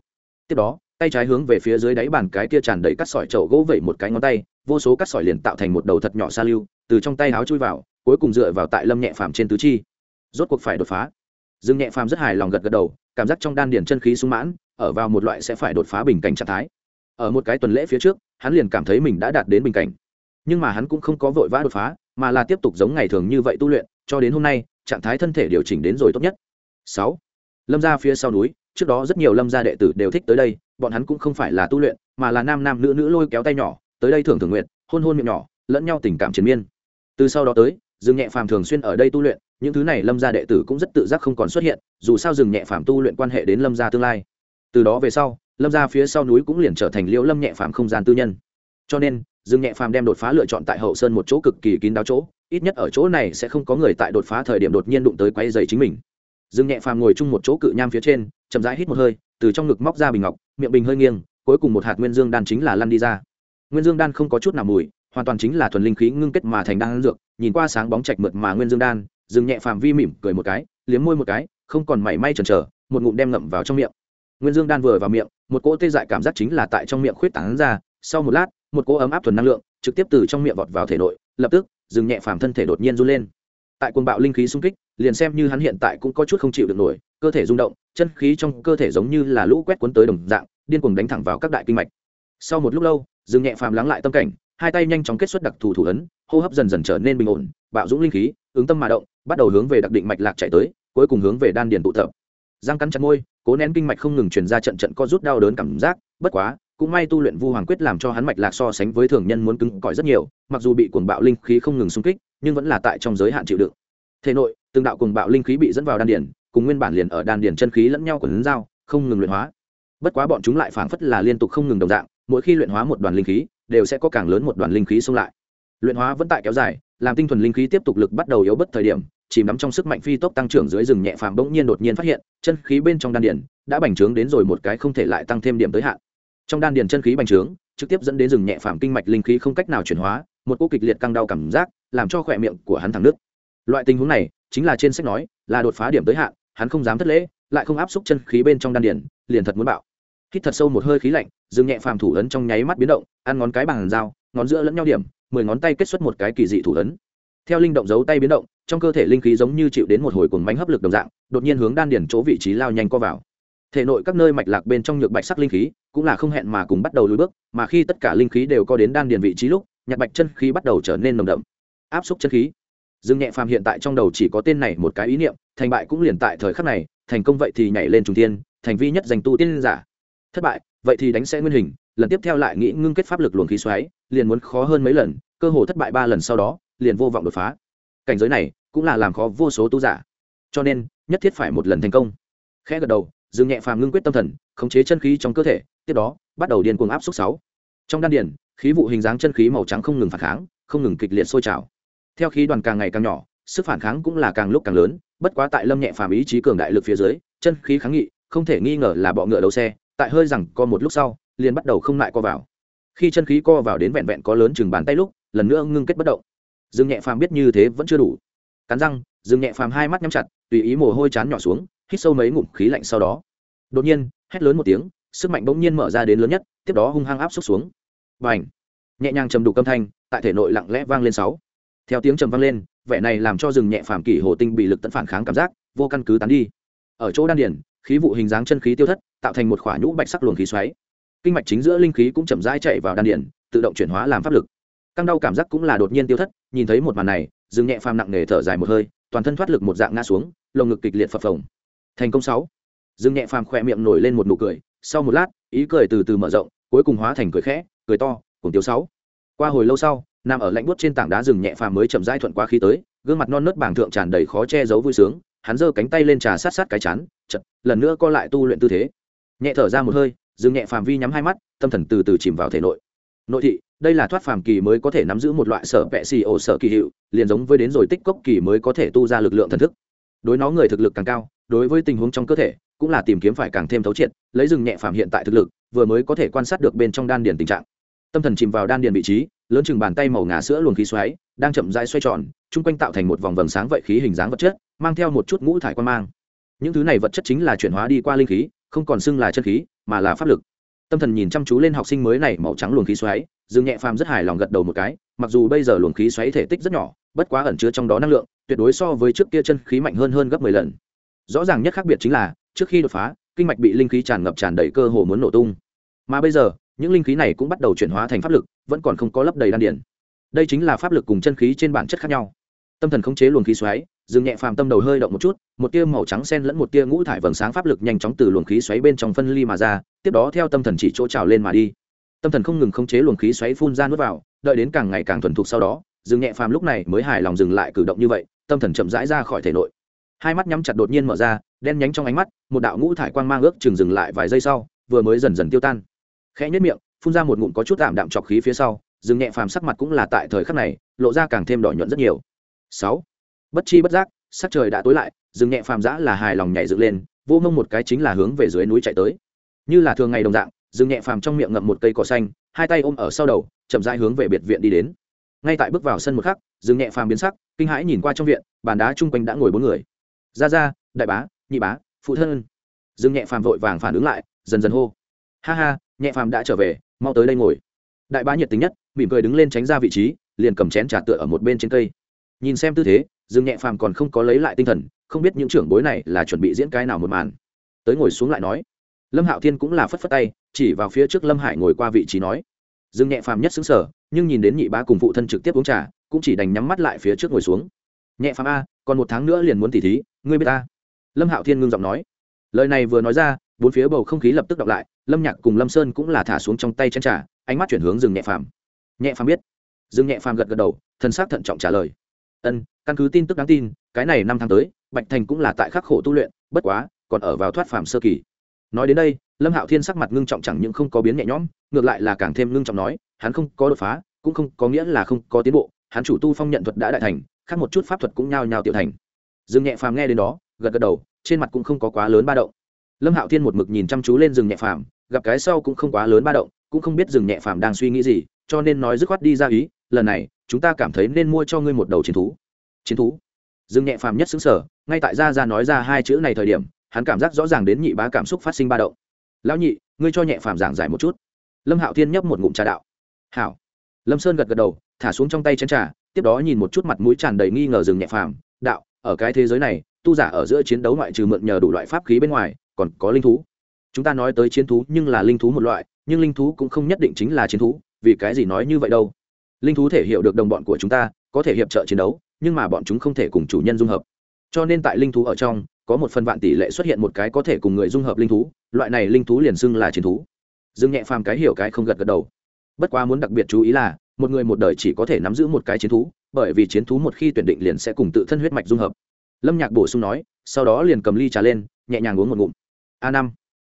Tiếp đó, tay trái hướng về phía dưới đáy bàn cái kia tràn đầy cắt sỏi chậu gỗ vẩy một cái ngón tay, vô số cắt sỏi liền tạo thành một đầu thật nhỏ sa lưu, từ trong tay áo chui vào, cuối cùng dựa vào tại lâm nhẹ phàm trên tứ chi rốt cuộc phải đột phá. Dương nhẹ phàm rất hài lòng gật gật đầu, cảm giác trong đan điền chân khí sung mãn, ở vào một loại sẽ phải đột phá bình cảnh trạng thái. Ở một cái tuần lễ phía trước, hắn liền cảm thấy mình đã đạt đến bình cảnh. Nhưng mà hắn cũng không có vội vã đột phá, mà là tiếp tục giống ngày thường như vậy tu luyện, cho đến hôm nay, trạng thái thân thể điều chỉnh đến rồi tốt nhất. Sáu. Lâm ra phía sau núi, trước đó rất nhiều lâm gia đệ tử đều thích tới đây, bọn hắn cũng không phải là tu luyện, mà là nam nam nữ nữ lôi kéo tay nhỏ, tới đây thưởng thường nguyện, hôn hôn miệng nhỏ, lẫn nhau tình cảm triền miên. Từ sau đó tới dương nhẹ phàm thường xuyên ở đây tu luyện, những thứ này lâm gia đệ tử cũng rất tự giác không còn xuất hiện, dù sao rừng nhẹ phàm tu luyện quan hệ đến lâm gia tương lai. Từ đó về sau, lâm gia phía sau núi cũng liền trở thành liễu lâm nhẹ phàm không gian tư nhân. Cho nên, rừng nhẹ phàm đem đột phá lựa chọn tại hậu sơn một chỗ cực kỳ kín đáo chỗ, ít nhất ở chỗ này sẽ không có người tại đột phá thời điểm đột nhiên đụng tới quay dày chính mình. Rừng nhẹ phàm ngồi chung một chỗ cự nham phía trên, chậm rãi hít một hơi, từ trong ngực móc ra bình ngọc, miệng bình hơi nghiêng, cuối cùng một hạt nguyên dương đan chính là lăn đi ra. Nguyên dương đan không có chút nào mùi, hoàn toàn chính là thuần linh khí ngưng kết mà thành đan dược nhìn qua sáng bóng chạch mượt mà nguyên dương đan, dừng nhẹ phàm vi mỉm cười một cái, liếm môi một cái, không còn mảy may chần chờ, một ngụm đem ngậm vào trong miệng. Nguyên dương đan vừa vào miệng, một cỗ tê dại cảm giác chính là tại trong miệng khuyết tảng ra, sau một lát, một cỗ ấm áp thuần năng lượng trực tiếp từ trong miệng vọt vào thể nội, lập tức, dừng nhẹ phàm thân thể đột nhiên run lên. Tại cuồng bạo linh khí xung kích, liền xem như hắn hiện tại cũng có chút không chịu được nổi, cơ thể rung động, chân khí trong cơ thể giống như là lũ quét cuốn tới đồng dạng, điên cuồng đánh thẳng vào các đại kinh mạch. Sau một lúc lâu, dừng nhẹ phàm lắng lại tâm cảnh hai tay nhanh chóng kết xuất đặc thù thủ ấn, hô hấp dần dần trở nên bình ổn, bạo dũng linh khí, ứng tâm mà động, bắt đầu hướng về đặc định mạch lạc chạy tới, cuối cùng hướng về đan điền tụ tập. Giang cắn chặt môi, cố nén kinh mạch không ngừng truyền ra trận trận co rút đau đớn cảm giác, bất quá, cũng may tu luyện vu hoàng quyết làm cho hắn mạch lạc so sánh với thường nhân muốn cứng cỏi rất nhiều, mặc dù bị cuồng bạo linh khí không ngừng xung kích, nhưng vẫn là tại trong giới hạn chịu đựng. Thể nội, từng đạo cuồng bạo linh khí bị dẫn vào đan điền, cùng nguyên bản liền ở đan điền chân khí lẫn nhau quần dao không ngừng luyện hóa. Bất quá bọn chúng lại phảng phất là liên tục không ngừng đồng dạng, mỗi khi luyện hóa một đoàn linh khí đều sẽ có càng lớn một đoàn linh khí xông lại. Luyện hóa vẫn tại kéo dài, làm tinh thuần linh khí tiếp tục lực bắt đầu yếu bất thời điểm, chìm đắm trong sức mạnh phi tốc tăng trưởng dưới rừng nhẹ phàm bỗng nhiên đột nhiên phát hiện, chân khí bên trong đan điền đã bành trướng đến rồi một cái không thể lại tăng thêm điểm tới hạn. Trong đan điền chân khí bành trướng, trực tiếp dẫn đến rừng nhẹ phàm kinh mạch linh khí không cách nào chuyển hóa, một cô kịch liệt căng đau cảm giác, làm cho khỏe miệng của hắn thẳng nước loại tình huống này chính là trên sách nói, là đột phá điểm tới hạn, hắn không dám thất lễ, lại không áp xúc chân khí bên trong đan điền liền thật muốn bạo hít thật sâu một hơi khí lạnh, dương nhẹ phàm thủ ấn trong nháy mắt biến động, ăn ngón cái bằng dao, ngón giữa lẫn nhau điểm, mười ngón tay kết xuất một cái kỳ dị thủ ấn. Theo linh động giấu tay biến động, trong cơ thể linh khí giống như chịu đến một hồi cuồng bánh hấp lực đồng dạng, đột nhiên hướng đan điển chỗ vị trí lao nhanh co vào. Thể nội các nơi mạch lạc bên trong nhược bạch sắc linh khí, cũng là không hẹn mà cùng bắt đầu lùi bước, mà khi tất cả linh khí đều co đến đan điền vị trí lúc, nhạc bạch chân khí bắt đầu trở nên nồng đậm. Áp xúc chân khí. Dương nhẹ phàm hiện tại trong đầu chỉ có tên này một cái ý niệm, thành bại cũng liền tại thời khắc này, thành công vậy thì nhảy lên trung tiên thành vi nhất dành tu tiên giả thất bại, vậy thì đánh sẽ nguyên hình, lần tiếp theo lại nghĩ ngưng kết pháp lực luồng khí xoáy, liền muốn khó hơn mấy lần, cơ hồ thất bại ba lần sau đó, liền vô vọng đột phá. Cảnh giới này cũng là làm khó vô số tu giả. Cho nên, nhất thiết phải một lần thành công. Khẽ gật đầu dừng nhẹ phàm ngưng quyết tâm thần, khống chế chân khí trong cơ thể, tiếp đó, bắt đầu điên cuồng áp suất sáu. Trong đan điền, khí vụ hình dáng chân khí màu trắng không ngừng phản kháng, không ngừng kịch liệt sôi trào. Theo khí đoàn càng ngày càng nhỏ, sức phản kháng cũng là càng lúc càng lớn, bất quá tại lâm nhẹ phàm ý chí cường đại lực phía dưới, chân khí kháng nghị, không thể nghi ngờ là bọ ngựa đầu xe tại hơi rằng co một lúc sau, liền bắt đầu không lại co vào. Khi chân khí co vào đến vẹn vẹn có lớn chừng bàn tay lúc, lần nữa ngưng kết bất động. Dương nhẹ phàm biết như thế vẫn chưa đủ. Cắn răng, dương nhẹ phàm hai mắt nhắm chặt, tùy ý mồ hôi chán nhỏ xuống, hít sâu mấy ngụm khí lạnh sau đó. Đột nhiên, hét lớn một tiếng, sức mạnh bỗng nhiên mở ra đến lớn nhất, tiếp đó hung hăng áp xúc xuống. Và ảnh nhẹ nhàng trầm đủ âm thanh, tại thể nội lặng lẽ vang lên sáu. Theo tiếng trầm vang lên, vẻ này làm cho rừng nhẹ phàm kỷ hồ tinh bị lực tận phản kháng cảm giác, vô căn cứ tán đi. Ở chỗ đan điển khí vụ hình dáng chân khí tiêu thất, tạo thành một khỏa nhũ bạch sắc luồng khí xoáy. Kinh mạch chính giữa linh khí cũng chậm rãi chạy vào đan điển tự động chuyển hóa làm pháp lực. Căng đau cảm giác cũng là đột nhiên tiêu thất, nhìn thấy một màn này dừng nhẹ phàm nặng nề thở dài một hơi, toàn thân thoát lực một dạng ngã xuống, lồng ngực kịch liệt phập phồng. Thành công sáu. Dừng nhẹ phàm khỏe miệng nổi lên một nụ cười, sau một lát, ý cười từ từ mở rộng, cuối cùng hóa thành cười khẽ, cười to cùng tiêu sáu. Qua hồi lâu sau, nằm ở lạnh buốt trên tảng đá rừng nhẹ phàm mới chậm rãi thuận qua khí tới, gương mặt non nớt bảng thượng tràn đầy khó che giấu vui sướng, hắn giơ cánh tay lên trà sát sát cái chán chật, lần nữa co lại tu luyện tư thế. Nhẹ thở ra một hơi dừng nhẹ phàm vi nhắm hai mắt, tâm thần từ từ chìm vào thể nội. Nội thị, đây là thoát phàm kỳ mới có thể nắm giữ một loại sở vẹ xì ổ sở kỳ hiệu, liền giống với đến rồi tích cốc kỳ mới có thể tu ra lực lượng thần thức. Đối nó người thực lực càng cao, đối với tình huống trong cơ thể, cũng là tìm kiếm phải càng thêm thấu triệt, lấy rừng nhẹ phàm hiện tại thực lực, vừa mới có thể quan sát được bên trong đan điền tình trạng. Tâm thần chìm vào đan điền vị trí, lớn chừng bàn tay màu ngà sữa luồng khí xoáy, đang chậm rãi xoay tròn, chung quanh tạo thành một vòng vầng sáng vậy khí hình dáng vật chất, mang theo một chút ngũ thải quan mang những thứ này vật chất chính là chuyển hóa đi qua linh khí, không còn xưng là chân khí, mà là pháp lực. Tâm thần nhìn chăm chú lên học sinh mới này màu trắng luồng khí xoáy, dương nhẹ phàm rất hài lòng gật đầu một cái, mặc dù bây giờ luồng khí xoáy thể tích rất nhỏ, bất quá ẩn chứa trong đó năng lượng, tuyệt đối so với trước kia chân khí mạnh hơn hơn gấp mười lần. Rõ ràng nhất khác biệt chính là, trước khi đột phá, kinh mạch bị linh khí tràn ngập tràn đầy cơ hồ muốn nổ tung. Mà bây giờ, những linh khí này cũng bắt đầu chuyển hóa thành pháp lực, vẫn còn không có lấp đầy đan điển đây chính là pháp lực cùng chân khí trên bản chất khác nhau. Tâm thần khống chế luồng khí xoáy dừng nhẹ phàm tâm đầu hơi động một chút, một tia màu trắng sen lẫn một tia ngũ thải vầng sáng pháp lực nhanh chóng từ luồng khí xoáy bên trong phân ly mà ra, tiếp đó theo tâm thần chỉ chỗ trào lên mà đi. Tâm thần không ngừng khống chế luồng khí xoáy phun ra nuốt vào, đợi đến càng ngày càng thuần thục sau đó, dừng nhẹ phàm lúc này mới hài lòng dừng lại cử động như vậy, tâm thần chậm rãi ra khỏi thể nội. Hai mắt nhắm chặt đột nhiên mở ra, đen nhánh trong ánh mắt, một đạo ngũ thải quang mang ước chừng dừng lại vài giây sau, vừa mới dần dần tiêu tan. Khẽ nhất miệng, phun ra một ngụm có chút tạm đạm trọc khí phía sau, dừng nhẹ phàm sắc mặt cũng là tại thời khắc này, lộ ra càng thêm đỏ nhuận rất nhiều. Sáu bất chi bất giác, sắc trời đã tối lại, rừng nhẹ phàm giã là hài lòng nhảy dựng lên, vô mông một cái chính là hướng về dưới núi chạy tới. Như là thường ngày đồng dạng, rừng nhẹ phàm trong miệng ngậm một cây cỏ xanh, hai tay ôm ở sau đầu, chậm rãi hướng về biệt viện đi đến. Ngay tại bước vào sân một khắc, rừng nhẹ phàm biến sắc, kinh hãi nhìn qua trong viện, bàn đá chung quanh đã ngồi bốn người. Ra ra đại bá, nhị bá, phụ thân. Rừng nhẹ phàm vội vàng phản ứng lại, dần dần hô. Ha ha, nhẹ phàm đã trở về, mau tới đây ngồi. Đại bá nhiệt tình nhất, mỉm cười đứng lên tránh ra vị trí, liền cầm chén trà tựa ở một bên trên cây. Nhìn xem tư thế dương nhẹ phàm còn không có lấy lại tinh thần, không biết những trưởng bối này là chuẩn bị diễn cái nào một màn. Tới ngồi xuống lại nói. Lâm hạo thiên cũng là phất phất tay, chỉ vào phía trước lâm hải ngồi qua vị trí nói. Dương nhẹ phàm nhất xứng sở nhưng nhìn đến nhị bá cùng phụ thân trực tiếp uống trà, cũng chỉ đành nhắm mắt lại phía trước ngồi xuống. Nhẹ phàm a, còn một tháng nữa liền muốn tỉ thí, ngươi biết ta? Lâm hạo thiên ngưng giọng nói. Lời này vừa nói ra, bốn phía bầu không khí lập tức đọc lại, lâm nhạc cùng lâm sơn cũng là thả xuống trong tay chén trà, ánh mắt chuyển hướng rừng nhẹ phàm. Nhẹ phàm biết. Rừng nhẹ phàm gật gật đầu thân xác thận trọng trả lời ân, căn cứ tin tức đáng tin, cái này năm tháng tới, bạch thành cũng là tại khắc khổ tu luyện, bất quá, còn ở vào thoát phàm sơ kỳ. Nói đến đây, lâm hạo thiên sắc mặt ngưng trọng chẳng những không có biến nhẹ nhõm, ngược lại là càng thêm ngưng trọng nói, hắn không có đột phá, cũng không có nghĩa là không có tiến bộ, hắn chủ tu phong nhận thuật đã đại thành, khác một chút pháp thuật cũng nhao nhao tiểu thành. Dương nhẹ phàm nghe đến đó, gật gật đầu, trên mặt cũng không có quá lớn ba động. Lâm hạo thiên một mực nhìn chăm chú lên rừng nhẹ phàm, gặp cái sau cũng không quá lớn ba động, cũng không biết rừng nhẹ phàm đang suy nghĩ gì, cho nên nói dứt khoát đi ra ý lần này, chúng ta cảm thấy nên mua cho ngươi một đầu chiến thú. Chiến thú? Dương nhẹ phàm nhất xứng sở ngay tại gia ra nói ra hai chữ này thời điểm, hắn cảm giác rõ ràng đến nhị bá cảm xúc phát sinh ba động. Lão nhị, ngươi cho nhẹ phàm giảng giải một chút. Lâm hạo thiên nhấp một ngụm trà đạo. Hảo. Lâm sơn gật gật đầu, thả xuống trong tay chén trà, tiếp đó nhìn một chút mặt mũi tràn đầy nghi ngờ rừng nhẹ phàm, đạo, ở cái thế giới này, tu giả ở giữa chiến đấu ngoại trừ mượn nhờ đủ loại pháp khí bên ngoài, còn có linh thú. Chúng ta nói tới chiến thú nhưng là linh thú một loại, nhưng linh thú cũng không nhất định chính là chiến thú, vì cái gì nói như vậy đâu? Linh thú thể hiểu được đồng bọn của chúng ta, có thể hiệp trợ chiến đấu, nhưng mà bọn chúng không thể cùng chủ nhân dung hợp. Cho nên tại linh thú ở trong, có một phần vạn tỷ lệ xuất hiện một cái có thể cùng người dung hợp linh thú, loại này linh thú liền xưng là chiến thú. Dương nhẹ phàm cái hiểu cái không gật gật đầu. Bất quá muốn đặc biệt chú ý là, một người một đời chỉ có thể nắm giữ một cái chiến thú, bởi vì chiến thú một khi tuyển định liền sẽ cùng tự thân huyết mạch dung hợp. Lâm nhạc bổ sung nói, sau đó liền cầm ly trà lên, nhẹ nhàng uống một ngụm. A năm.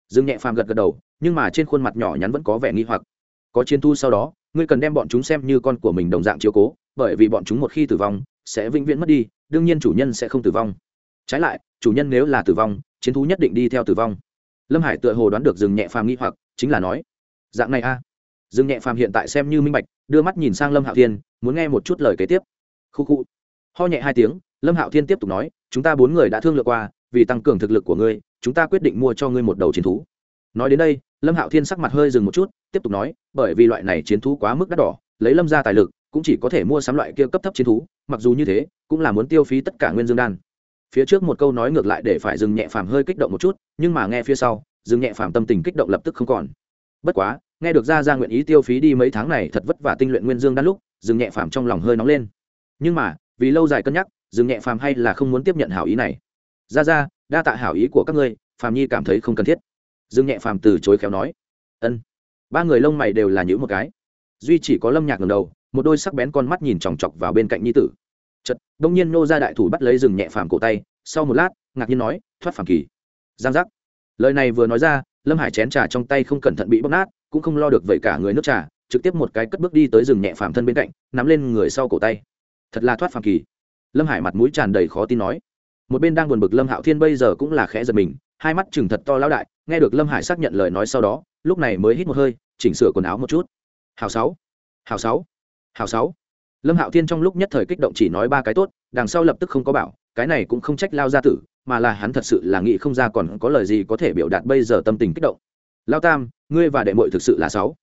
Dương nhẹ phàm gật gật đầu, nhưng mà trên khuôn mặt nhỏ nhắn vẫn có vẻ nghi hoặc. Có chiến thu sau đó ngươi cần đem bọn chúng xem như con của mình đồng dạng chiếu cố, bởi vì bọn chúng một khi tử vong, sẽ vĩnh viễn mất đi, đương nhiên chủ nhân sẽ không tử vong. Trái lại, chủ nhân nếu là tử vong, chiến thú nhất định đi theo tử vong. Lâm hải tựa hồ đoán được rừng nhẹ phàm nghi hoặc, chính là nói, dạng này a. À. rừng nhẹ phàm hiện tại xem như minh bạch, đưa mắt nhìn sang lâm hạo thiên, muốn nghe một chút lời kế tiếp. Khu khu. Ho nhẹ hai tiếng, lâm hạo thiên tiếp tục nói, chúng ta bốn người đã thương lượng qua, vì tăng cường thực lực của ngươi, chúng ta quyết định mua cho ngươi một đầu chiến thú. Nói đến đây lâm hạo thiên sắc mặt hơi dừng một chút, tiếp tục nói, bởi vì loại này chiến thú quá mức đắt đỏ, lấy lâm ra tài lực, cũng chỉ có thể mua sắm loại kia cấp thấp chiến thú, mặc dù như thế, cũng là muốn tiêu phí tất cả nguyên dương đan. Phía trước một câu nói ngược lại để phải dừng nhẹ phàm hơi kích động một chút, nhưng mà nghe phía sau, dừng nhẹ phàm tâm tình kích động lập tức không còn. Bất quá, nghe được ra ra nguyện ý tiêu phí đi mấy tháng này thật vất vả tinh luyện nguyên dương đan lúc, dừng nhẹ phàm trong lòng hơi nóng lên. Nhưng mà, vì lâu dài cân nhắc, dừng nhẹ phàm hay là không muốn tiếp nhận hảo ý này. Ra ra đa tạ hảo ý của các ngươi, phàm nhi cảm thấy không cần thiết dương nhẹ phàm từ chối khéo nói. Ân. Ba người lông mày đều là những một cái. Duy chỉ có lâm nhạc ngầm đầu, một đôi sắc bén con mắt nhìn chòng chọc vào bên cạnh nhi tử. Chật đông nhiên nô ra đại thủ bắt lấy rừng nhẹ phàm cổ tay, sau một lát, ngạc nhiên nói, thoát phàm kỳ. Giang giác. Lời này vừa nói ra, lâm hải chén trà trong tay không cẩn thận bị bóp nát, cũng không lo được vậy cả người nước trà, trực tiếp một cái cất bước đi tới rừng nhẹ phàm thân bên cạnh, nắm lên người sau cổ tay. Thật là thoát phàm kỳ. Lâm hải mặt mũi tràn đầy khó tin nói. Một bên đang buồn bực lâm hạo thiên bây giờ cũng là khẽ giật mình, hai mắt chừng thật to lão đại nghe được lâm hải xác nhận lời nói sau đó, lúc này mới hít một hơi, chỉnh sửa quần áo một chút. Hào sáu hào sáu hào sáu. Lâm hạo thiên trong lúc nhất thời kích động chỉ nói ba cái tốt, đằng sau lập tức không có bảo, cái này cũng không trách lao gia tử, mà là hắn thật sự là nghĩ không ra còn có lời gì có thể biểu đạt bây giờ tâm tình kích động. Lao tam, ngươi và đệ mội thực sự là sáu.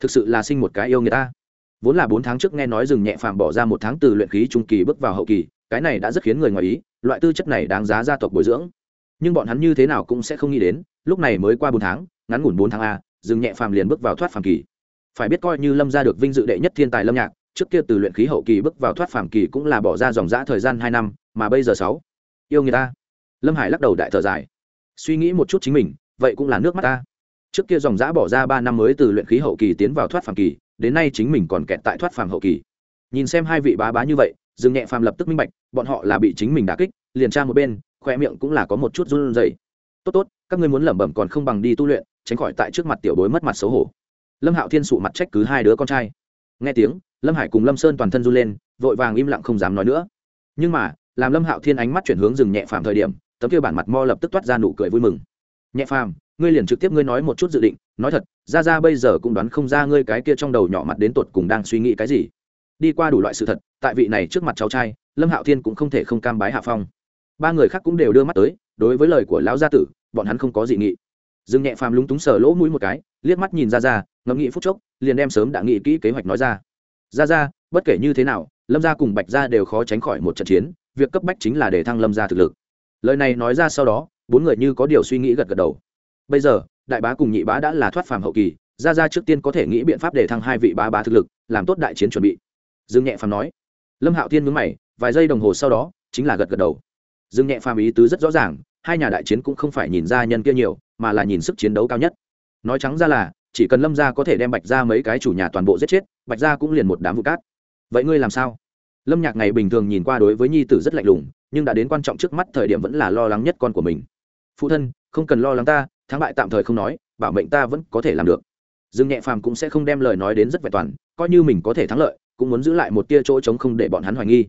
Thực sự là sinh một cái yêu người ta. Vốn là bốn tháng trước nghe nói rừng nhẹ phàm bỏ ra một tháng từ luyện khí trung kỳ bước vào hậu kỳ, cái này đã rất khiến người ngoài ý, loại tư chất này đáng giá gia tộc bồi dưỡng. Nhưng bọn hắn như thế nào cũng sẽ không nghĩ đến lúc này mới qua bốn tháng, ngắn ngủn bốn tháng a Dừng nhẹ phàm liền bước vào thoát phàm kỳ. Phải biết coi như lâm ra được vinh dự đệ nhất thiên tài lâm nhạc, trước kia từ luyện khí hậu kỳ bước vào thoát phàm kỳ cũng là bỏ ra dòng giã thời gian hai năm, mà bây giờ sáu. Yêu người ta lâm hải lắc đầu đại thở dài. Suy nghĩ một chút chính mình, vậy cũng là nước mắt ta trước kia dòng giã bỏ ra ba năm mới từ luyện khí hậu kỳ tiến vào thoát phàm kỳ, đến nay chính mình còn kẹt tại thoát phàm hậu kỳ. Nhìn xem hai vị bá bá như vậy, dương nhẹ phàm lập tức minh bạch, bọn họ là bị chính mình đả kích, liền tra một bên, khoe miệng cũng là có một chút run rẩy. Tốt tốt các ngươi muốn lẩm bẩm còn không bằng đi tu luyện, tránh khỏi tại trước mặt tiểu bối mất mặt xấu hổ. Lâm hạo thiên sụ mặt trách cứ hai đứa con trai. Nghe tiếng, lâm hải cùng lâm sơn toàn thân run lên, vội vàng im lặng không dám nói nữa. Nhưng mà, làm lâm hạo thiên ánh mắt chuyển hướng rừng nhẹ phàm thời điểm, tấm kia bản mặt mo lập tức toát ra nụ cười vui mừng. Nhẹ phàm, ngươi liền trực tiếp ngươi nói một chút dự định, nói thật, ra ra bây giờ cũng đoán không ra ngươi cái kia trong đầu nhỏ mặt đến tột cùng đang suy nghĩ cái gì. Đi qua đủ loại sự thật, tại vị này trước mặt cháu trai, lâm hạo thiên cũng không thể không cam bái hạ phong. Ba người khác cũng đều đưa mắt tới, đối với lời của lão gia tử bọn hắn không có dị nghị. Dương nhẹ phàm lúng túng sờ lỗ mũi một cái, liếc mắt nhìn ra ra ngẫm nghĩ phút chốc, liền đem sớm đã nghĩ kỹ kế hoạch nói ra. Ra ra bất kể như thế nào, lâm gia cùng bạch gia đều khó tránh khỏi một trận chiến, việc cấp bách chính là để thăng lâm gia thực lực. Lời này nói ra sau đó, bốn người như có điều suy nghĩ gật gật đầu. Bây giờ, đại bá cùng nhị bá đã là thoát phàm hậu kỳ ra ra trước tiên có thể nghĩ biện pháp để thăng hai vị bá bá thực lực, làm tốt đại chiến chuẩn bị. Dương nhẹ phàm nói. Lâm hạo thiên mướn mày, vài giây đồng hồ sau đó, chính là gật gật đầu. Dương nhẹ phàm ý tứ rất rõ ràng hai nhà đại chiến cũng không phải nhìn ra nhân kia nhiều, mà là nhìn sức chiến đấu cao nhất. Nói trắng ra là, chỉ cần lâm gia có thể đem bạch ra mấy cái chủ nhà toàn bộ giết chết, bạch ra cũng liền một đám vụ cát. Vậy ngươi làm sao? Lâm nhạc ngày bình thường nhìn qua đối với nhi tử rất lạnh lùng, nhưng đã đến quan trọng trước mắt thời điểm vẫn là lo lắng nhất con của mình. Phụ thân, không cần lo lắng ta, thắng bại tạm thời không nói, bảo mệnh ta vẫn có thể làm được. Dương nhẹ phàm cũng sẽ không đem lời nói đến rất vẹn toàn, coi như mình có thể thắng lợi, cũng muốn giữ lại một tia chỗ trống không để bọn hắn hoài nghi.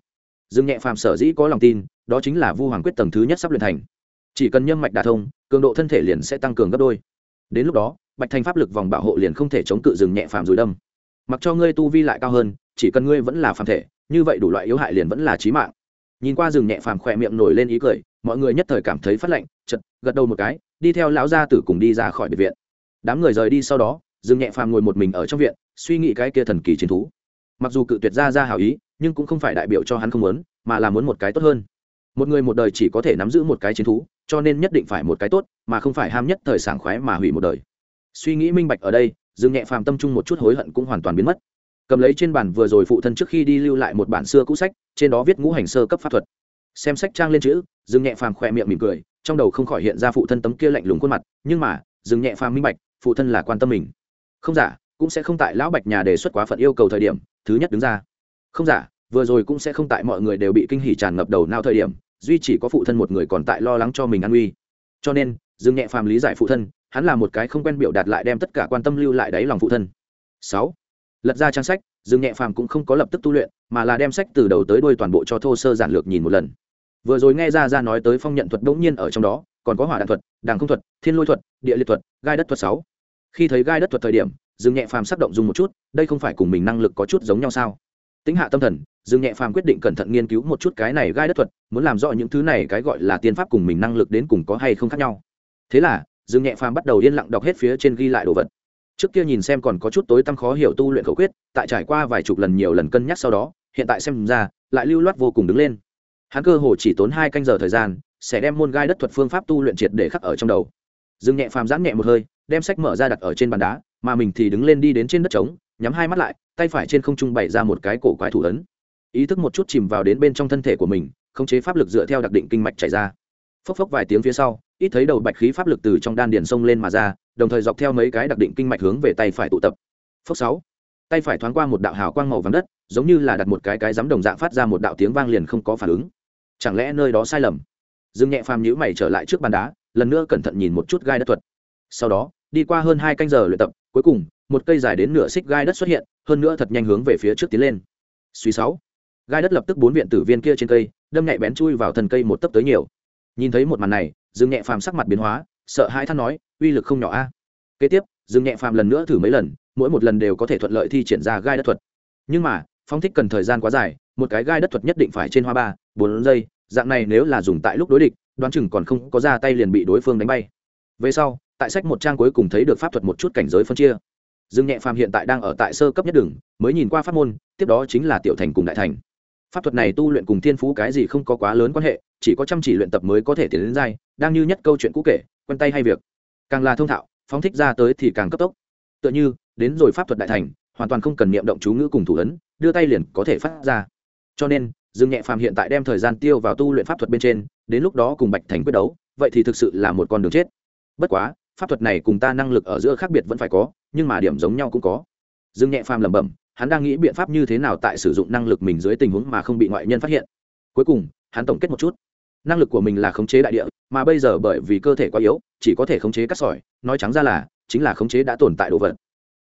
Dương nhẹ phàm sở dĩ có lòng tin, đó chính là vu hoàng quyết tầng thứ nhất sắp luyện thành chỉ cần nhâm mạch đả thông, cường độ thân thể liền sẽ tăng cường gấp đôi. Đến lúc đó, bạch thành pháp lực vòng bảo hộ liền không thể chống cự rừng nhẹ phàm rồi đâm. Mặc cho ngươi tu vi lại cao hơn, chỉ cần ngươi vẫn là phàm thể, như vậy đủ loại yếu hại liền vẫn là trí mạng. Nhìn qua rừng nhẹ phàm khỏe miệng nổi lên ý cười, mọi người nhất thời cảm thấy phát lạnh chật gật đầu một cái, đi theo lão gia tử cùng đi ra khỏi biệt viện. Đám người rời đi sau đó, rừng nhẹ phàm ngồi một mình ở trong viện, suy nghĩ cái kia thần kỳ chiến thú. Mặc dù cự tuyệt ra ra hảo ý, nhưng cũng không phải đại biểu cho hắn không muốn, mà là muốn một cái tốt hơn. Một người một đời chỉ có thể nắm giữ một cái chiến thú cho nên nhất định phải một cái tốt, mà không phải ham nhất thời sảng khoái mà hủy một đời. Suy nghĩ minh bạch ở đây, dương nhẹ phàm tâm trung một chút hối hận cũng hoàn toàn biến mất. Cầm lấy trên bàn vừa rồi phụ thân trước khi đi lưu lại một bản xưa cũ sách, trên đó viết ngũ hành sơ cấp pháp thuật. Xem sách trang lên chữ, dương nhẹ phàm khỏe miệng mỉm cười, trong đầu không khỏi hiện ra phụ thân tấm kia lạnh lùng khuôn mặt, nhưng mà, dương nhẹ phàm minh bạch, phụ thân là quan tâm mình. Không giả, cũng sẽ không tại lão bạch nhà đề xuất quá phận yêu cầu thời điểm, thứ nhất đứng ra. Không giả, vừa rồi cũng sẽ không tại mọi người đều bị kinh hỉ tràn ngập đầu nao thời điểm duy chỉ có phụ thân một người còn tại lo lắng cho mình an nguy cho nên, dương nhẹ phàm lý giải phụ thân, hắn là một cái không quen biểu đạt lại đem tất cả quan tâm lưu lại đáy lòng phụ thân. Sáu, lật ra trang sách, dương nhẹ phàm cũng không có lập tức tu luyện, mà là đem sách từ đầu tới đuôi toàn bộ cho thô sơ giản lược nhìn một lần. Vừa rồi nghe ra ra nói tới phong nhận thuật đ nhiên ở trong đó, còn có hỏa đạn thuật, đàng không thuật, thiên lôi thuật, địa liệt thuật, gai đất thuật sáu. Khi thấy gai đất thuật thời điểm, dương nhẹ phàm sắc động dùng một chút, đây không phải cùng mình năng lực có chút giống nhau sao? Tính hạ tâm thần dương nhẹ phàm quyết định cẩn thận nghiên cứu một chút cái này gai đất thuật, muốn làm rõ những thứ này cái gọi là tiên pháp cùng mình năng lực đến cùng có hay không khác nhau. Thế là, dương nhẹ phàm bắt đầu yên lặng đọc hết phía trên ghi lại đồ vật. Trước kia nhìn xem còn có chút tối tăm khó hiểu tu luyện khẩu quyết, tại trải qua vài chục lần nhiều lần cân nhắc sau đó, hiện tại xem ra, lại lưu loát vô cùng đứng lên. Hắn cơ hồ chỉ tốn hai canh giờ thời gian, sẽ đem môn gai đất thuật phương pháp tu luyện triệt để khắc ở trong đầu. Dương nhẹ phàm giãn nhẹ một hơi, đem sách mở ra đặt ở trên bàn đá, mà mình thì đứng lên đi đến trên đất trống, nhắm hai mắt lại, tay phải trên không trung bày ra một cái cổ quái thủ ấn ý thức một chút chìm vào đến bên trong thân thể của mình, khống chế pháp lực dựa theo đặc định kinh mạch chảy ra. Phốc phốc vài tiếng phía sau, ít thấy đầu bạch khí pháp lực từ trong đan điền sông lên mà ra, đồng thời dọc theo mấy cái đặc định kinh mạch hướng về tay phải tụ tập. Phốc sáu, tay phải thoáng qua một đạo hào quang màu vàng đất, giống như là đặt một cái cái giám đồng dạng phát ra một đạo tiếng vang liền không có phản ứng. Chẳng lẽ nơi đó sai lầm? Dương nhẹ phàm nhữ mày trở lại trước bàn đá, lần nữa cẩn thận nhìn một chút gai đất thuật. Sau đó, đi qua hơn hai canh giờ luyện tập, cuối cùng, một cây dài đến nửa xích gai đất xuất hiện, hơn nữa thật nhanh hướng về phía trước tiến lên. Suy sáu gai đất lập tức bốn viện tử viên kia trên cây, đâm nhẹ bén chui vào thân cây một tấp tới nhiều. Nhìn thấy một màn này, dương nhẹ phàm sắc mặt biến hóa, sợ hãi than nói, uy lực không nhỏ a. Kế tiếp, dương nhẹ phàm lần nữa thử mấy lần, mỗi một lần đều có thể thuận lợi thi triển ra gai đất thuật. Nhưng mà, phong thích cần thời gian quá dài, một cái gai đất thuật nhất định phải trên hoa ba, bốn giây, dạng này nếu là dùng tại lúc đối địch, đoán chừng còn không có ra tay liền bị đối phương đánh bay. Về sau, tại sách một trang cuối cùng thấy được pháp thuật một chút cảnh giới phân chia. Dương nhẹ phàm hiện tại đang ở tại sơ cấp nhất đường, mới nhìn qua pháp môn, tiếp đó chính là tiểu thành cùng đại thành pháp thuật này tu luyện cùng thiên phú cái gì không có quá lớn quan hệ, chỉ có chăm chỉ luyện tập mới có thể tiến đến dai đang như nhất câu chuyện cũ kể, quen tay hay việc. Càng là thông thạo, phóng thích ra tới thì càng cấp tốc. Tựa như, đến rồi pháp thuật đại thành, hoàn toàn không cần niệm động chú ngữ cùng thủ ấn, đưa tay liền có thể phát ra. Cho nên, dương nhẹ phàm hiện tại đem thời gian tiêu vào tu luyện pháp thuật bên trên, đến lúc đó cùng bạch thành quyết đấu, vậy thì thực sự là một con đường chết. Bất quá, pháp thuật này cùng ta năng lực ở giữa khác biệt vẫn phải có, nhưng mà điểm giống nhau cũng có. Dương nhẹ phàm lẩm bẩm hắn đang nghĩ biện pháp như thế nào tại sử dụng năng lực mình dưới tình huống mà không bị ngoại nhân phát hiện. Cuối cùng, hắn tổng kết một chút. Năng lực của mình là khống chế đại địa, mà bây giờ bởi vì cơ thể quá yếu, chỉ có thể khống chế cắt sỏi, nói trắng ra là, chính là khống chế đã tồn tại đồ vật.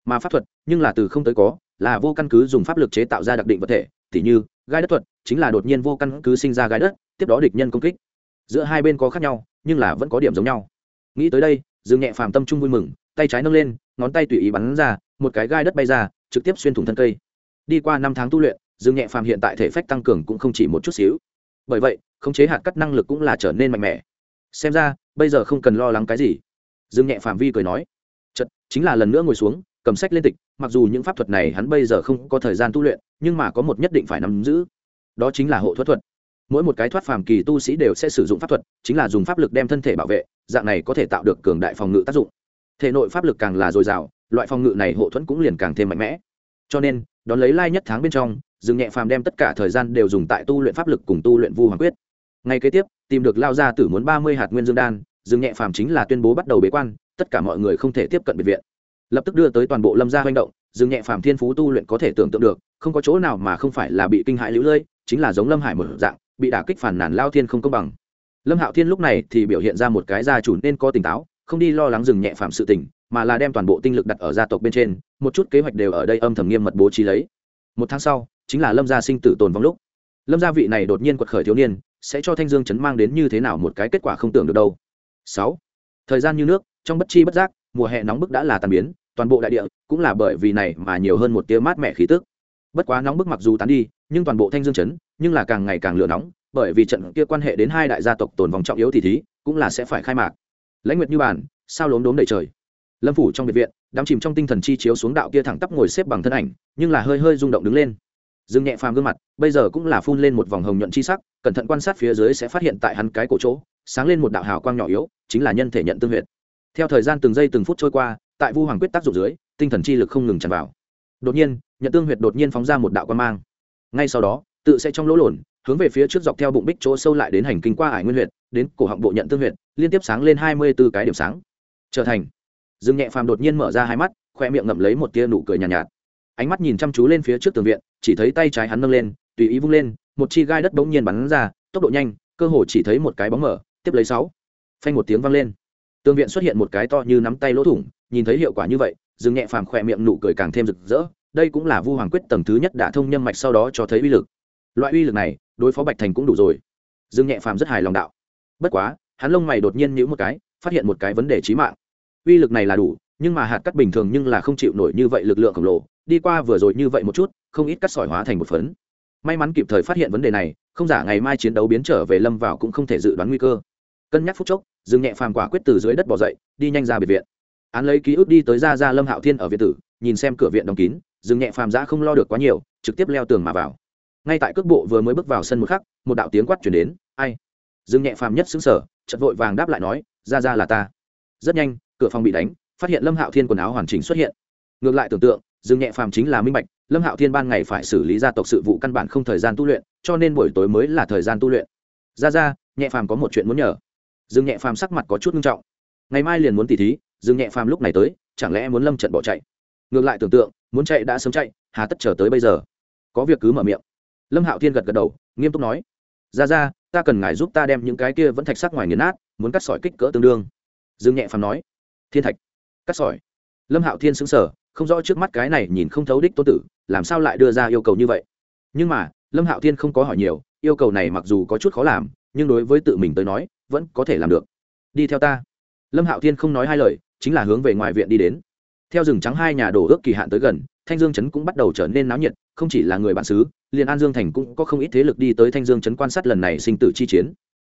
Mà pháp thuật, nhưng là từ không tới có, là vô căn cứ dùng pháp lực chế tạo ra đặc định vật thể, tỉ như, gai đất thuật, chính là đột nhiên vô căn cứ sinh ra gai đất, tiếp đó địch nhân công kích. Giữa hai bên có khác nhau, nhưng là vẫn có điểm giống nhau. Nghĩ tới đây, dương nhẹ phàm tâm trung vui mừng, tay trái nâng lên, ngón tay tùy ý bắn ra, một cái gai đất bay ra trực tiếp xuyên thủng thân cây. Đi qua năm tháng tu luyện, dương nhẹ phàm hiện tại thể phách tăng cường cũng không chỉ một chút xíu. Bởi vậy, khống chế hạt cắt năng lực cũng là trở nên mạnh mẽ. Xem ra, bây giờ không cần lo lắng cái gì. Dương nhẹ phàm vi cười nói chật chính là lần nữa ngồi xuống, cầm sách lên tịch, mặc dù những pháp thuật này hắn bây giờ không có thời gian tu luyện, nhưng mà có một nhất định phải nắm giữ. Đó chính là hộ thuật thuật. Mỗi một cái thoát phàm kỳ tu sĩ đều sẽ sử dụng pháp thuật, chính là dùng pháp lực đem thân thể bảo vệ, dạng này có thể tạo được cường đại phòng ngự tác dụng. Thể nội pháp lực càng là dồi dào loại phòng ngự này hộ thuẫn cũng liền càng thêm mạnh mẽ. Cho nên, đón lấy lai nhất tháng bên trong, dương nhẹ phàm đem tất cả thời gian đều dùng tại tu luyện pháp lực cùng tu luyện vu hoàng quyết. Ngay kế tiếp, tìm được lao ra tử muốn ba mươi hạt nguyên dương đan, dương nhẹ phàm chính là tuyên bố bắt đầu bế quan, tất cả mọi người không thể tiếp cận biệt viện. Lập tức đưa tới toàn bộ lâm gia manh động, dương nhẹ phàm thiên phú tu luyện có thể tưởng tượng được, không có chỗ nào mà không phải là bị kinh hại lũ lơi, chính là giống lâm hải một dạng, bị đả kích phản nản lao thiên không công bằng. Lâm hạo thiên lúc này thì biểu hiện ra một cái gia chủ nên có tỉnh táo, không đi lo lắng dừng nhẹ phạm sự tình mà là đem toàn bộ tinh lực đặt ở gia tộc bên trên, một chút kế hoạch đều ở đây âm thầm nghiêm mật bố trí lấy. Một tháng sau, chính là lâm gia sinh tử tồn vong lúc. Lâm gia vị này đột nhiên quật khởi thiếu niên, sẽ cho thanh dương chấn mang đến như thế nào một cái kết quả không tưởng được đâu. Sáu, thời gian như nước, trong bất chi bất giác, mùa hè nóng bức đã là tàn biến, toàn bộ đại địa cũng là bởi vì này mà nhiều hơn một tia mát mẻ khí tức. Bất quá nóng bức mặc dù tán đi, nhưng toàn bộ thanh dương chấn, nhưng là càng ngày càng lửa nóng, bởi vì trận kia quan hệ đến hai đại gia tộc tồn vòng trọng yếu thì thí, cũng là sẽ phải khai mạc. Lãnh nguyệt như bản, sao lốm đốm đầy trời? Lâm phủ trong biệt viện, đám chìm trong tinh thần chi chiếu xuống đạo kia thẳng tắp ngồi xếp bằng thân ảnh, nhưng là hơi hơi rung động đứng lên. Dương nhẹ phàm gương mặt, bây giờ cũng là phun lên một vòng hồng nhuận chi sắc, cẩn thận quan sát phía dưới sẽ phát hiện tại hắn cái cổ chỗ, sáng lên một đạo hào quang nhỏ yếu, chính là nhân thể nhận tương huyệt. Theo thời gian từng giây từng phút trôi qua, tại vu hoàng quyết tác dụng dưới, tinh thần chi lực không ngừng tràn vào. Đột nhiên, nhận tương huyệt đột nhiên phóng ra một đạo quan mang. Ngay sau đó, tự sẽ trong lỗ lổn hướng về phía trước dọc theo bụng bích chỗ sâu lại đến hành kinh qua ải nguyên huyệt, đến cổ họng bộ nhận tương huyệt, liên tiếp sáng lên hai mươi b ố cái điểm sáng. Trở thành dương nhẹ phàm đột nhiên mở ra hai mắt khoe miệng ngậm lấy một tia nụ cười nhàn nhạt, nhạt. Ánh mắt nhìn chăm chú lên phía trước tường viện chỉ thấy tay trái hắn nâng lên tùy ý vung lên một chi gai đất bỗng nhiên bắn ra tốc độ nhanh cơ hồ chỉ thấy một cái bóng mở tiếp lấy sáu. Phanh một tiếng vang lên. Tường viện xuất hiện một cái to như nắm tay lỗ thủng nhìn thấy hiệu quả như vậy dương nhẹ phàm khỏe miệng nụ cười càng thêm rực rỡ đây cũng là vu hoàng quyết tầng thứ nhất đã thông nhân mạch sau đó cho thấy uy lực. Loại uy lực này đối phó bạch thành cũng đủ rồi. Dương nhẹ phàm rất hài lòng đạo. Bất quá hắn lông mày đột nhiên nhữ một cái phát hiện một cái vấn đề trí mạng uy lực này là đủ, nhưng mà hạt cắt bình thường nhưng là không chịu nổi như vậy lực lượng khổng lồ, đi qua vừa rồi như vậy một chút, không ít cắt sỏi hóa thành một phấn. May mắn kịp thời phát hiện vấn đề này, không giả ngày mai chiến đấu biến trở về lâm vào cũng không thể dự đoán nguy cơ. Cân nhắc phút chốc, dương nhẹ phàm quả quyết từ dưới đất bỏ dậy, đi nhanh ra biệt viện. Án lấy ký ức đi tới ra ra lâm hạo thiên ở viện tử, nhìn xem cửa viện đóng kín, dương nhẹ phàm giã không lo được quá nhiều, trực tiếp leo tường mà vào. Ngay tại cước bộ vừa mới bước vào sân một khắc, một đạo tiếng quát chuyển đến, ai? Dương nhẹ phàm nhất xứng sở chật vội vàng đáp lại nói ra ra là ta. Rất nhanh cửa phòng bị đánh, phát hiện lâm hạo thiên quần áo hoàn chỉnh xuất hiện. Ngược lại tưởng tượng, dương nhẹ phàm chính là minh bạch, lâm hạo thiên ban ngày phải xử lý gia tộc sự vụ căn bản không thời gian tu luyện, cho nên buổi tối mới là thời gian tu luyện. Ra ra, nhẹ phàm có một chuyện muốn nhờ. Dương nhẹ phàm sắc mặt có chút nghiêm trọng. Ngày mai liền muốn tỉ thí, dương nhẹ phàm lúc này tới, chẳng lẽ muốn lâm trận bỏ chạy? Ngược lại tưởng tượng, muốn chạy đã sớm chạy, hà tất chờ tới bây giờ. Có việc cứ mở miệng. Lâm hạo thiên gật gật đầu, nghiêm túc nói. Ra ra, ta cần ngài giúp ta đem những cái kia vẫn thạch sắc ngoài nghiền nát, muốn cắt sỏi kích cỡ tương đương. Dương nhẹ phàm nói thiên thạch, cắt sỏi. Lâm hạo thiên xứng sở không rõ trước mắt cái này nhìn không thấu đích tôn tử, làm sao lại đưa ra yêu cầu như vậy. Nhưng mà, lâm hạo thiên không có hỏi nhiều, yêu cầu này mặc dù có chút khó làm, nhưng đối với tự mình tới nói, vẫn có thể làm được. Đi theo ta. Lâm hạo thiên không nói hai lời, chính là hướng về ngoài viện đi đến. Theo rừng trắng hai nhà đổ ước kỳ hạn tới gần, thanh dương trấn cũng bắt đầu trở nên náo nhiệt, không chỉ là người bản xứ, liền an dương thành cũng có không ít thế lực đi tới thanh dương trấn quan sát lần này sinh tử chi chiến.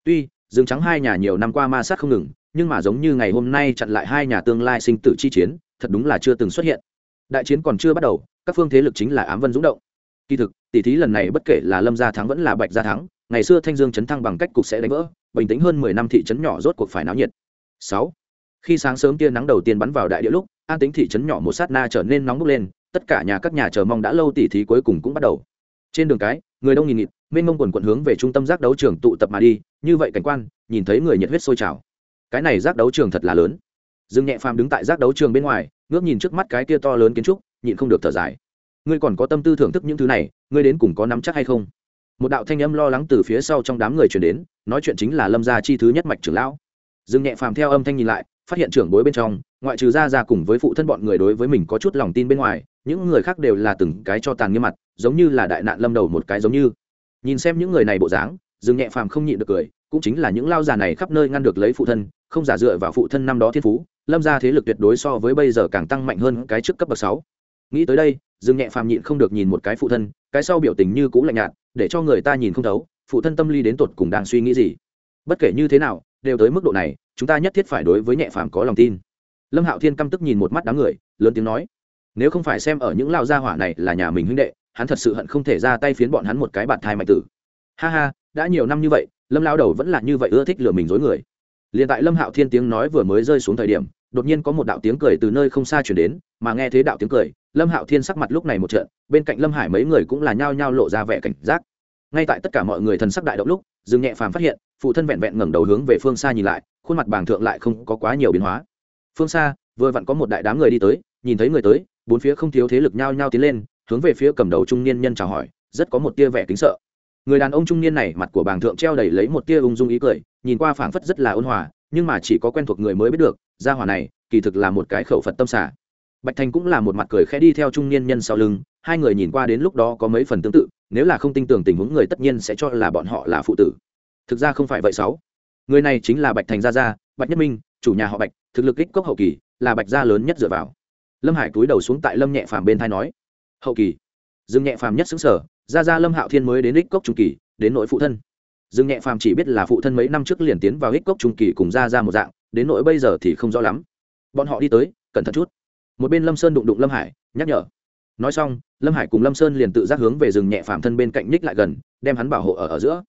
Tuy, rừng trắng hai nhà nhiều năm qua ma sát không ngừng nhưng mà giống như ngày hôm nay chặn lại hai nhà tương lai sinh tử chi chiến, thật đúng là chưa từng xuất hiện. Đại chiến còn chưa bắt đầu, các phương thế lực chính là ám vân dũng động. Kỳ thực, tỷ thí lần này bất kể là lâm gia thắng vẫn là bạch gia thắng, ngày xưa thanh dương chấn thăng bằng cách cục sẽ đánh vỡ, bình tĩnh hơn mười năm thị trấn nhỏ rốt cuộc phải náo nhiệt. Sáu, khi sáng sớm tia nắng đầu tiên bắn vào đại địa lúc, an tính thị trấn nhỏ một sát na trở nên nóng bức lên, tất cả nhà các nhà chờ mong đã lâu tỷ thí cuối cùng cũng bắt đầu. Trên đường cái, người đông nghìn nghịt, mênh mông quần quận hướng về trung tâm giác đấu trường tụ tập mà đi, như vậy cảnh quan, nhìn thấy người nhiệt huyết sôi trào cái này giác đấu trường thật là lớn. Dương nhẹ phàm đứng tại giác đấu trường bên ngoài, ngước nhìn trước mắt cái kia to lớn kiến trúc, nhịn không được thở dài. Ngươi còn có tâm tư thưởng thức những thứ này, ngươi đến cùng có nắm chắc hay không? Một đạo thanh âm lo lắng từ phía sau trong đám người chuyển đến, nói chuyện chính là lâm gia chi thứ nhất mạch trưởng lão. Dương nhẹ phàm theo âm thanh nhìn lại, phát hiện trưởng bối bên trong, ngoại trừ ra ra cùng với phụ thân bọn người đối với mình có chút lòng tin bên ngoài, những người khác đều là từng cái cho tàn nghiêm mặt, giống như là đại nạn lâm đầu một cái giống như. Nhìn xem những người này bộ dáng, dương nhẹ phàm không nhịn được cười, cũng chính là những lao già này khắp nơi ngăn được lấy phụ thân không giả dựa vào phụ thân năm đó thiên phú, lâm ra thế lực tuyệt đối so với bây giờ càng tăng mạnh hơn cái trước cấp bậc sáu. Nghĩ tới đây, dương nhẹ phàm nhịn không được nhìn một cái phụ thân, cái sau biểu tình như cũ lạnh nhạt, để cho người ta nhìn không thấu, phụ thân tâm lý đến tột cùng đang suy nghĩ gì. Bất kể như thế nào, đều tới mức độ này, chúng ta nhất thiết phải đối với nhẹ phàm có lòng tin. Lâm hạo thiên căm tức nhìn một mắt đám người, lớn tiếng nói, nếu không phải xem ở những lao gia hỏa này là nhà mình huynh đệ, hắn thật sự hận không thể ra tay phiến bọn hắn một cái bạt thai mạch tử. Ha ha, đã nhiều năm như vậy, lâm lao đầu vẫn là như vậy ưa thích lừa mình dối người liền tại lâm hạo thiên tiếng nói vừa mới rơi xuống thời điểm, đột nhiên có một đạo tiếng cười từ nơi không xa chuyển đến, mà nghe thế đạo tiếng cười, lâm hạo thiên sắc mặt lúc này một trận, bên cạnh lâm hải mấy người cũng là nhao nhao lộ ra vẻ cảnh giác. Ngay tại tất cả mọi người thần sắc đại động lúc, dương nhẹ phàm phát hiện, phụ thân vẹn vẹn ngẩng đầu hướng về phương xa nhìn lại, khuôn mặt bàng thượng lại không có quá nhiều biến hóa. Phương xa, vừa vặn có một đại đám người đi tới, nhìn thấy người tới, bốn phía không thiếu thế lực nhao nhao tiến lên, hướng về phía cầm đầu trung niên nhân chào hỏi, rất có một tia vẻ kính sợ người đàn ông trung niên này mặt của bàng thượng treo đầy lấy một tia ung dung ý cười, nhìn qua phảng phất rất là ôn hòa, nhưng mà chỉ có quen thuộc người mới biết được, gia hỏa này, kỳ thực là một cái khẩu phật tâm xả bạch thành cũng là một mặt cười khẽ đi theo trung niên nhân sau lưng, hai người nhìn qua đến lúc đó có mấy phần tương tự, nếu là không tin tưởng tình huống người tất nhiên sẽ cho là bọn họ là phụ tử. Thực ra không phải vậy sáu. Người này chính là bạch thành gia gia, bạch nhất minh, chủ nhà họ bạch, thực lực ích cốc hậu kỳ, là bạch gia lớn nhất dựa vào. Lâm hải cúi đầu xuống tại lâm nhẹ phàm bên thai nói, hậu kỳ. Dương nhẹ phàm nhất xứng sở gia gia lâm hạo thiên mới đến ích cốc trung kỳ, đến nội phụ thân. Dương nhẹ phàm chỉ biết là phụ thân mấy năm trước liền tiến vào ích cốc trung kỳ cùng gia gia một dạng, đến nỗi bây giờ thì không rõ lắm. Bọn họ đi tới, cẩn thận chút. Một bên lâm sơn đụng đụng lâm hải, nhắc nhở. Nói xong, lâm hải cùng lâm sơn liền tự giác hướng về rừng nhẹ phàm thân bên cạnh ních lại gần, đem hắn bảo hộ ở ở giữa.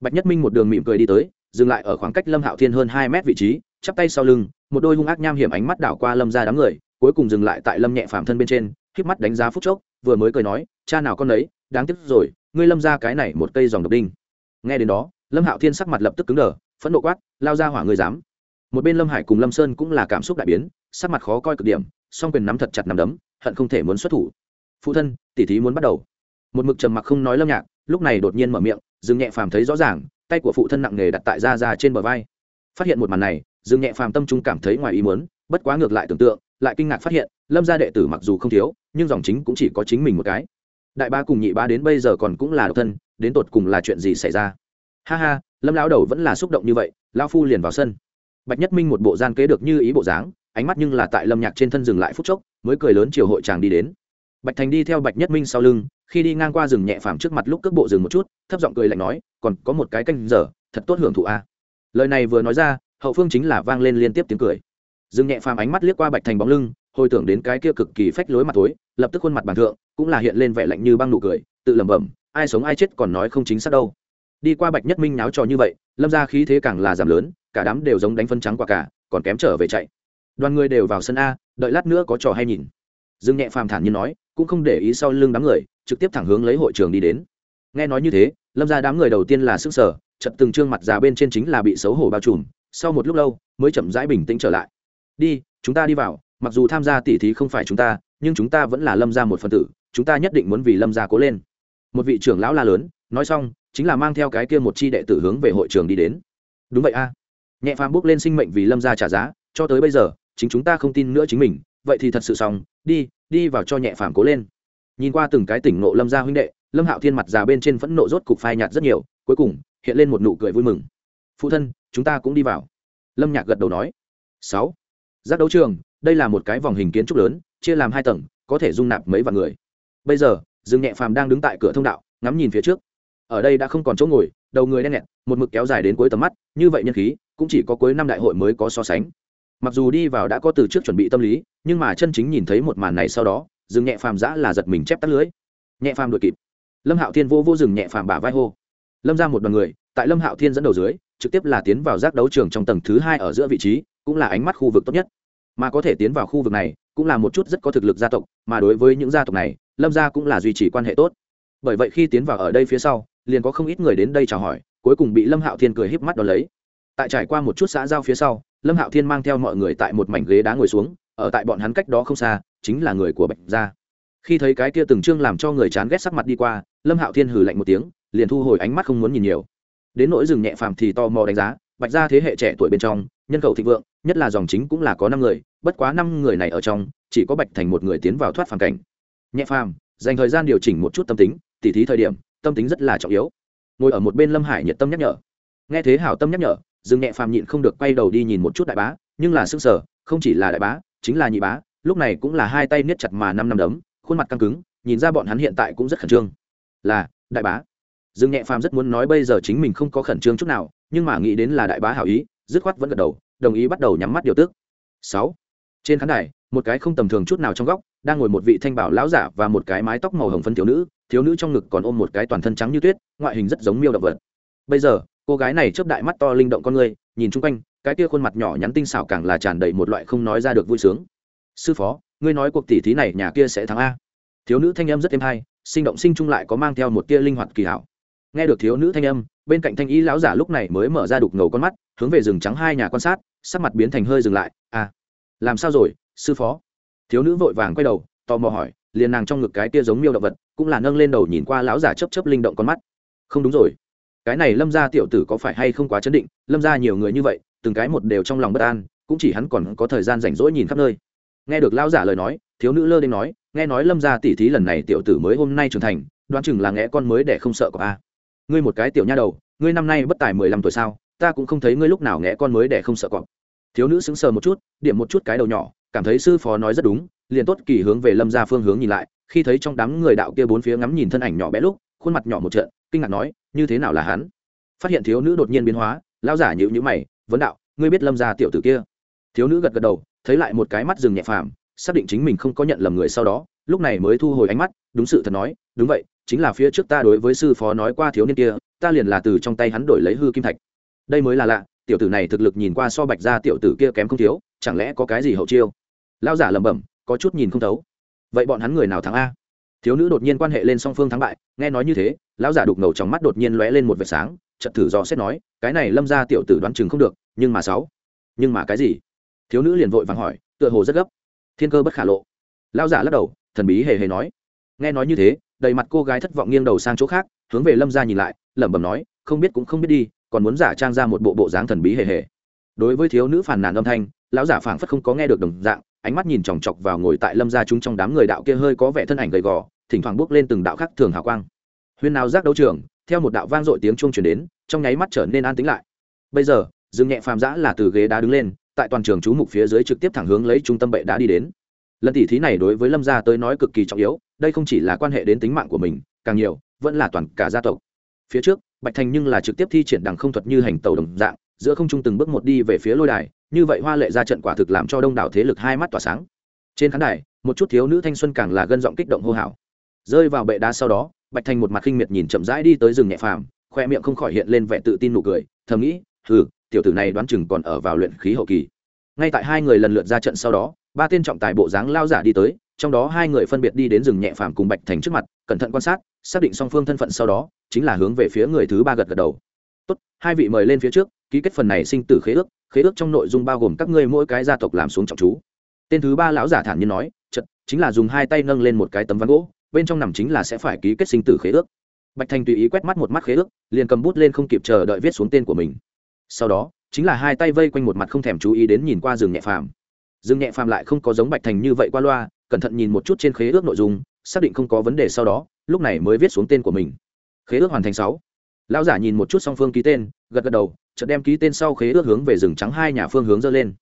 Bạch nhất minh một đường mỉm cười đi tới, dừng lại ở khoảng cách lâm hạo thiên hơn hai mét vị trí, chắp tay sau lưng, một đôi hung ác nham hiểm ánh mắt đảo qua lâm ra đám người, cuối cùng dừng lại tại lâm nhẹ phàm thân bên trên, híp mắt đánh giá phút chốc, vừa mới cười nói, cha nào con đấy đáng tiếc rồi, ngươi lâm ra cái này một cây dòng độc đinh. Nghe đến đó, lâm hạo thiên sắc mặt lập tức cứng đờ, phẫn nộ quát, lao ra hỏa ngươi dám. Một bên lâm hải cùng lâm sơn cũng là cảm xúc đại biến, sắc mặt khó coi cực điểm, song quyền nắm thật chặt nắm đấm, hận không thể muốn xuất thủ. Phụ thân, tỉ thí muốn bắt đầu. Một mực trầm mặc không nói lâm nhạc, lúc này đột nhiên mở miệng, dương nhẹ phàm thấy rõ ràng, tay của phụ thân nặng nề đặt tại da ra trên bờ vai. Phát hiện một màn này, dương nhẹ phàm tâm trung cảm thấy ngoài ý muốn, bất quá ngược lại tưởng tượng, lại kinh ngạc phát hiện, lâm gia đệ tử mặc dù không thiếu, nhưng dòng chính cũng chỉ có chính mình một cái đại ba cùng nhị ba đến bây giờ còn cũng là độc thân, đến tột cùng là chuyện gì xảy ra? Ha ha, lâm lão đầu vẫn là xúc động như vậy lao phu liền vào sân. Bạch nhất minh một bộ gian kế được như ý bộ dáng, ánh mắt nhưng là tại lâm nhạc trên thân dừng lại phút chốc, mới cười lớn chiều hội chàng đi đến. Bạch thành đi theo bạch nhất minh sau lưng, khi đi ngang qua rừng nhẹ phàm trước mặt lúc cước bộ rừng một chút, thấp giọng cười lạnh nói, còn có một cái canh giờ, thật tốt hưởng thụ a. Lời này vừa nói ra, hậu phương chính là vang lên liên tiếp tiếng cười. Rừng nhẹ phàm ánh mắt liếc qua bạch thành bóng lưng hồi tưởng đến cái kia cực kỳ phách lối mặt tối lập tức khuôn mặt bàn thượng cũng là hiện lên vẻ lạnh như băng nụ cười, tự lẩm bẩm, ai sống ai chết còn nói không chính xác đâu. Đi qua bạch nhất minh náo trò như vậy, lâm ra khí thế càng là giảm lớn, cả đám đều giống đánh phân trắng quả cả, còn kém trở về chạy. Đoàn người đều vào sân a, đợi lát nữa có trò hay nhìn. Dương nhẹ phàm thản nhiên nói, cũng không để ý sau lưng đám người, trực tiếp thẳng hướng lấy hội trường đi đến. Nghe nói như thế, lâm ra đám người đầu tiên là sức sở chật từng trương mặt già bên trên chính là bị xấu hổ bao trùm, sau một lúc lâu mới chậm rãi bình tĩnh trở lại. Đi, chúng ta đi vào mặc dù tham gia tỉ thí không phải chúng ta, nhưng chúng ta vẫn là lâm gia một phần tử, chúng ta nhất định muốn vì lâm gia cố lên. Một vị trưởng lão la lớn, nói xong, chính là mang theo cái kia một chi đệ tử hướng về hội trường đi đến. Đúng vậy a. Nhẹ phàm bước lên sinh mệnh vì lâm gia trả giá, cho tới bây giờ, chính chúng ta không tin nữa chính mình, vậy thì thật sự xong, đi đi vào cho nhẹ phàm cố lên. Nhìn qua từng cái tỉnh nộ lâm gia huynh đệ, lâm hạo thiên mặt già bên trên phẫn nộ rốt cục phai nhạt rất nhiều, cuối cùng, hiện lên một nụ cười vui mừng. Phụ thân, chúng ta cũng đi vào. Lâm nhạc gật đầu nói. Sáu, giác đấu trường đây là một cái vòng hình kiến trúc lớn, chia làm hai tầng, có thể dung nạp mấy vạn người. Bây giờ, dương nhẹ phàm đang đứng tại cửa thông đạo, ngắm nhìn phía trước. Ở đây đã không còn chỗ ngồi, đầu người đen nghẹt một mực kéo dài đến cuối tầm mắt, như vậy nhân khí, cũng chỉ có cuối năm đại hội mới có so sánh. Mặc dù đi vào đã có từ trước chuẩn bị tâm lý, nhưng mà chân chính nhìn thấy một màn này sau đó, dương nhẹ phàm giã là giật mình chép tắt lưới. Nhẹ phàm đuổi kịp. Lâm hạo thiên vô vô rừng nhẹ phàm bả vai hô. Lâm ra một đoàn người, tại lâm hạo thiên dẫn đầu dưới, trực tiếp là tiến vào giác đấu trường trong tầng thứ hai ở giữa vị trí, cũng là ánh mắt khu vực tốt nhất mà có thể tiến vào khu vực này cũng là một chút rất có thực lực gia tộc, mà đối với những gia tộc này, lâm gia cũng là duy trì quan hệ tốt. Bởi vậy khi tiến vào ở đây phía sau, liền có không ít người đến đây chào hỏi, cuối cùng bị lâm hạo thiên cười híp mắt đ ó lấy. Tại trải qua một chút xã giao phía sau, lâm hạo thiên mang theo mọi người tại một mảnh ghế đá ngồi xuống, ở tại bọn hắn cách đó không xa, chính là người của bạch gia. Khi thấy cái kia từng trương làm cho người chán ghét sắc mặt đi qua, lâm hạo thiên hừ lạnh một tiếng, liền thu hồi ánh mắt không muốn nhìn nhiều. Đến nỗi rừng nhẹ phàm thì to mò đánh giá bạch gia thế hệ trẻ tuổi bên trong, nhân khẩu thịnh vượng, nhất là dòng chính cũng là có năm người, bất quá năm người này ở trong, chỉ có bạch thành một người tiến vào thoát phản cảnh. Nhẹ phàm, dành thời gian điều chỉnh một chút tâm tính, tỉ thí thời điểm, tâm tính rất là trọng yếu. Ngồi ở một bên lâm hải nhiệt tâm nhắc nhở. Nghe thế hảo tâm nhắc nhở, dương nhẹ phàm nhịn không được quay đầu đi nhìn một chút đại bá, nhưng là s ư sở không chỉ là đại bá, chính là nhị bá, lúc này cũng là hai tay niết chặt mà năm năm đấm, khuôn mặt căng cứng, nhìn ra bọn hắn hiện tại cũng rất khẩn trương. Là, đại bá dương nhẹ phàm rất muốn nói bây giờ chính mình không có khẩn trương chút nào, nhưng mà nghĩ đến là đại bá hảo ý, dứt khoát vẫn gật đầu, đồng ý bắt đầu nhắm mắt điều tức. Sáu. Trên khán đài, một cái không tầm thường chút nào trong góc, đang ngồi một vị thanh bảo lão giả và một cái mái tóc màu hồng phân thiếu nữ thiếu nữ trong ngực còn ôm một cái toàn thân trắng như tuyết, ngoại hình rất giống miêu động vật. Bây giờ, cô gái này chớp đại mắt to linh động con người, nhìn chung quanh, cái kia khuôn mặt nhỏ nhắn tinh xảo càng là tràn đầy một loại không nói ra được vui sướng. Sư phó, ngươi nói cuộc tỷ thí này nhà kia sẽ thắng a? Thiếu nữ thanh âm rất êm hay, sinh động sinh chung lại có mang theo một tia linh hoạt kỳ hảo nghe được thiếu nữ thanh âm, bên cạnh thanh y lão giả lúc này mới mở ra đục ngầu con mắt, hướng về rừng trắng hai nhà quan sát, sắc mặt biến thành hơi dừng lại. À làm sao rồi, sư phó? Thiếu nữ vội vàng quay đầu, tò mò hỏi, liền nàng trong ngực cái tia giống miêu động vật, cũng là nâng lên đầu nhìn qua lão giả chấp chấp linh động con mắt. Không đúng rồi. Cái này lâm gia tiểu tử có phải hay không quá chấn định, lâm gia nhiều người như vậy, từng cái một đều trong lòng bất an, cũng chỉ hắn còn có thời gian rảnh rỗi nhìn khắp nơi. Nghe được lão giả lời nói, thiếu nữ lơ đến nói, nghe nói lâm gia tỷ thí lần này tiểu tử mới hôm nay trưởng thành, đoán chừng là nghe con mới để không sợ có a ngươi một cái tiểu nha đầu, ngươi năm nay bất tài mười lăm tuổi sao, ta cũng không thấy ngươi lúc nào nghe con mới để không sợ cọp. Thiếu nữ sững sờ một chút, điểm một chút cái đầu nhỏ, cảm thấy sư phó nói rất đúng, liền tốt kỳ hướng về lâm ra phương hướng nhìn lại, khi thấy trong đám người đạo kia bốn phía ngắm nhìn thân ảnh nhỏ bé lúc, khuôn mặt nhỏ một trận, kinh ngạc nói, như thế nào là hắn? Phát hiện thiếu nữ đột nhiên biến hóa lao giả nhịu nhữ mày, vấn đạo, ngươi biết lâm ra tiểu tử kia? Thiếu nữ gật gật đầu, thấy lại một cái mắt rừng nhẹ phàm, xác định chính mình không có nhận lầm người sau đó, lúc này mới thu hồi ánh mắt, đúng sự thật nói, đúng vậy chính là phía trước ta đối với sư phó nói qua thiếu niên kia, ta liền là từ trong tay hắn đổi lấy hư kim thạch. Đây mới là lạ, tiểu tử này thực lực nhìn qua so bạch ra tiểu tử kia kém không thiếu, chẳng lẽ có cái gì hậu chiêu? Lao giả lẩm bẩm, có chút nhìn không thấu. Vậy bọn hắn người nào thắng a? Thiếu nữ đột nhiên quan hệ lên song phương thắng bại, nghe nói như thế, lão giả đục ngầu trong mắt đột nhiên lóe lên một vệt sáng, chợt thử dò xét nói, cái này lâm ra tiểu tử đoán chừng không được, nhưng mà sáu. Nhưng mà cái gì? Thiếu nữ liền vội vàng hỏi, tựa hồ rất gấp. Thiên cơ bất khả lộ. Lão giả lắc đầu, thần bí hề hề nói. Nghe nói như thế đầy mặt cô gái thất vọng nghiêng đầu sang chỗ khác, hướng về lâm ra nhìn lại, lẩm bẩm nói, không biết cũng không biết đi, còn muốn giả trang ra một bộ bộ dáng thần bí hề hề. Đối với thiếu nữ phàn nàn âm thanh, lão giả phảng phất không có nghe được đồng dạng, ánh mắt nhìn chòng chọc vào ngồi tại lâm gia chúng trong đám người đạo kia hơi có vẻ thân ảnh gầy gò, thỉnh thoảng bước lên từng đạo khác thường hào quang. Huyên nào giác đấu trường, theo một đạo vang dội tiếng chuông truyền đến, trong nháy mắt trở nên an tĩnh lại. Bây giờ, dương nhẹ phàm giã là từ ghế đá đứng lên, tại toàn trường chú mục phía dưới trực tiếp thẳng hướng lấy trung tâm bệ đá đi đến lần tỷ thí này đối với lâm gia tới nói cực kỳ trọng yếu, đây không chỉ là quan hệ đến tính mạng của mình, càng nhiều, vẫn là toàn cả gia tộc. Phía trước, bạch thành nhưng là trực tiếp thi triển đằng không thuật như hành tàu đồng dạng, giữa không trung từng bước một đi về phía lôi đài, như vậy hoa lệ ra trận quả thực làm cho đông đảo thế lực hai mắt tỏa sáng. Trên khán đài, một chút thiếu nữ thanh xuân càng là gân giọng kích động hô hào. Rơi vào bệ đá sau đó, bạch thành một mặt khinh miệt nhìn chậm rãi đi tới rừng nhẹ phàm, khoe miệng không khỏi hiện lên vẻ tự tin nụ cười, thầm nghĩ, hừ, tiểu tử này đoán chừng còn ở vào luyện khí hậu kỳ. Ngay tại hai người lần lượt ra trận sau đó ba tên trọng tài bộ dáng lao giả đi tới, trong đó hai người phân biệt đi đến rừng nhẹ phàm cùng bạch thành trước mặt, cẩn thận quan sát, xác định song phương thân phận sau đó, chính là hướng về phía người thứ ba gật gật đầu. Tốt, hai vị mời lên phía trước, ký kết phần này sinh tử khế ước khế ước trong nội dung bao gồm các ngươi mỗi cái gia tộc làm xuống trọng chú. Tên thứ ba lão giả thản nhiên nói chật chính là dùng hai tay nâng lên một cái tấm ván gỗ, bên trong nằm chính là sẽ phải ký kết sinh tử khế ước. Bạch thành tùy ý quét mắt một mắt khế ước, liền cầm bút lên không kịp chờ đợi viết xuống tên của mình. Sau đó, chính là hai tay vây quanh một mặt không thèm chú ý đến nhìn qua rừng nhẹ phàm dương nhẹ phàm lại không có giống bạch thành như vậy qua loa, cẩn thận nhìn một chút trên khế ước nội dung, xác định không có vấn đề sau đó, lúc này mới viết xuống tên của mình. Khế ước hoàn thành sáu. Lão giả nhìn một chút song phương ký tên, gật gật đầu, chợt đem ký tên sau khế ước hướng về rừng trắng hai nhà phương hướng dơ lên.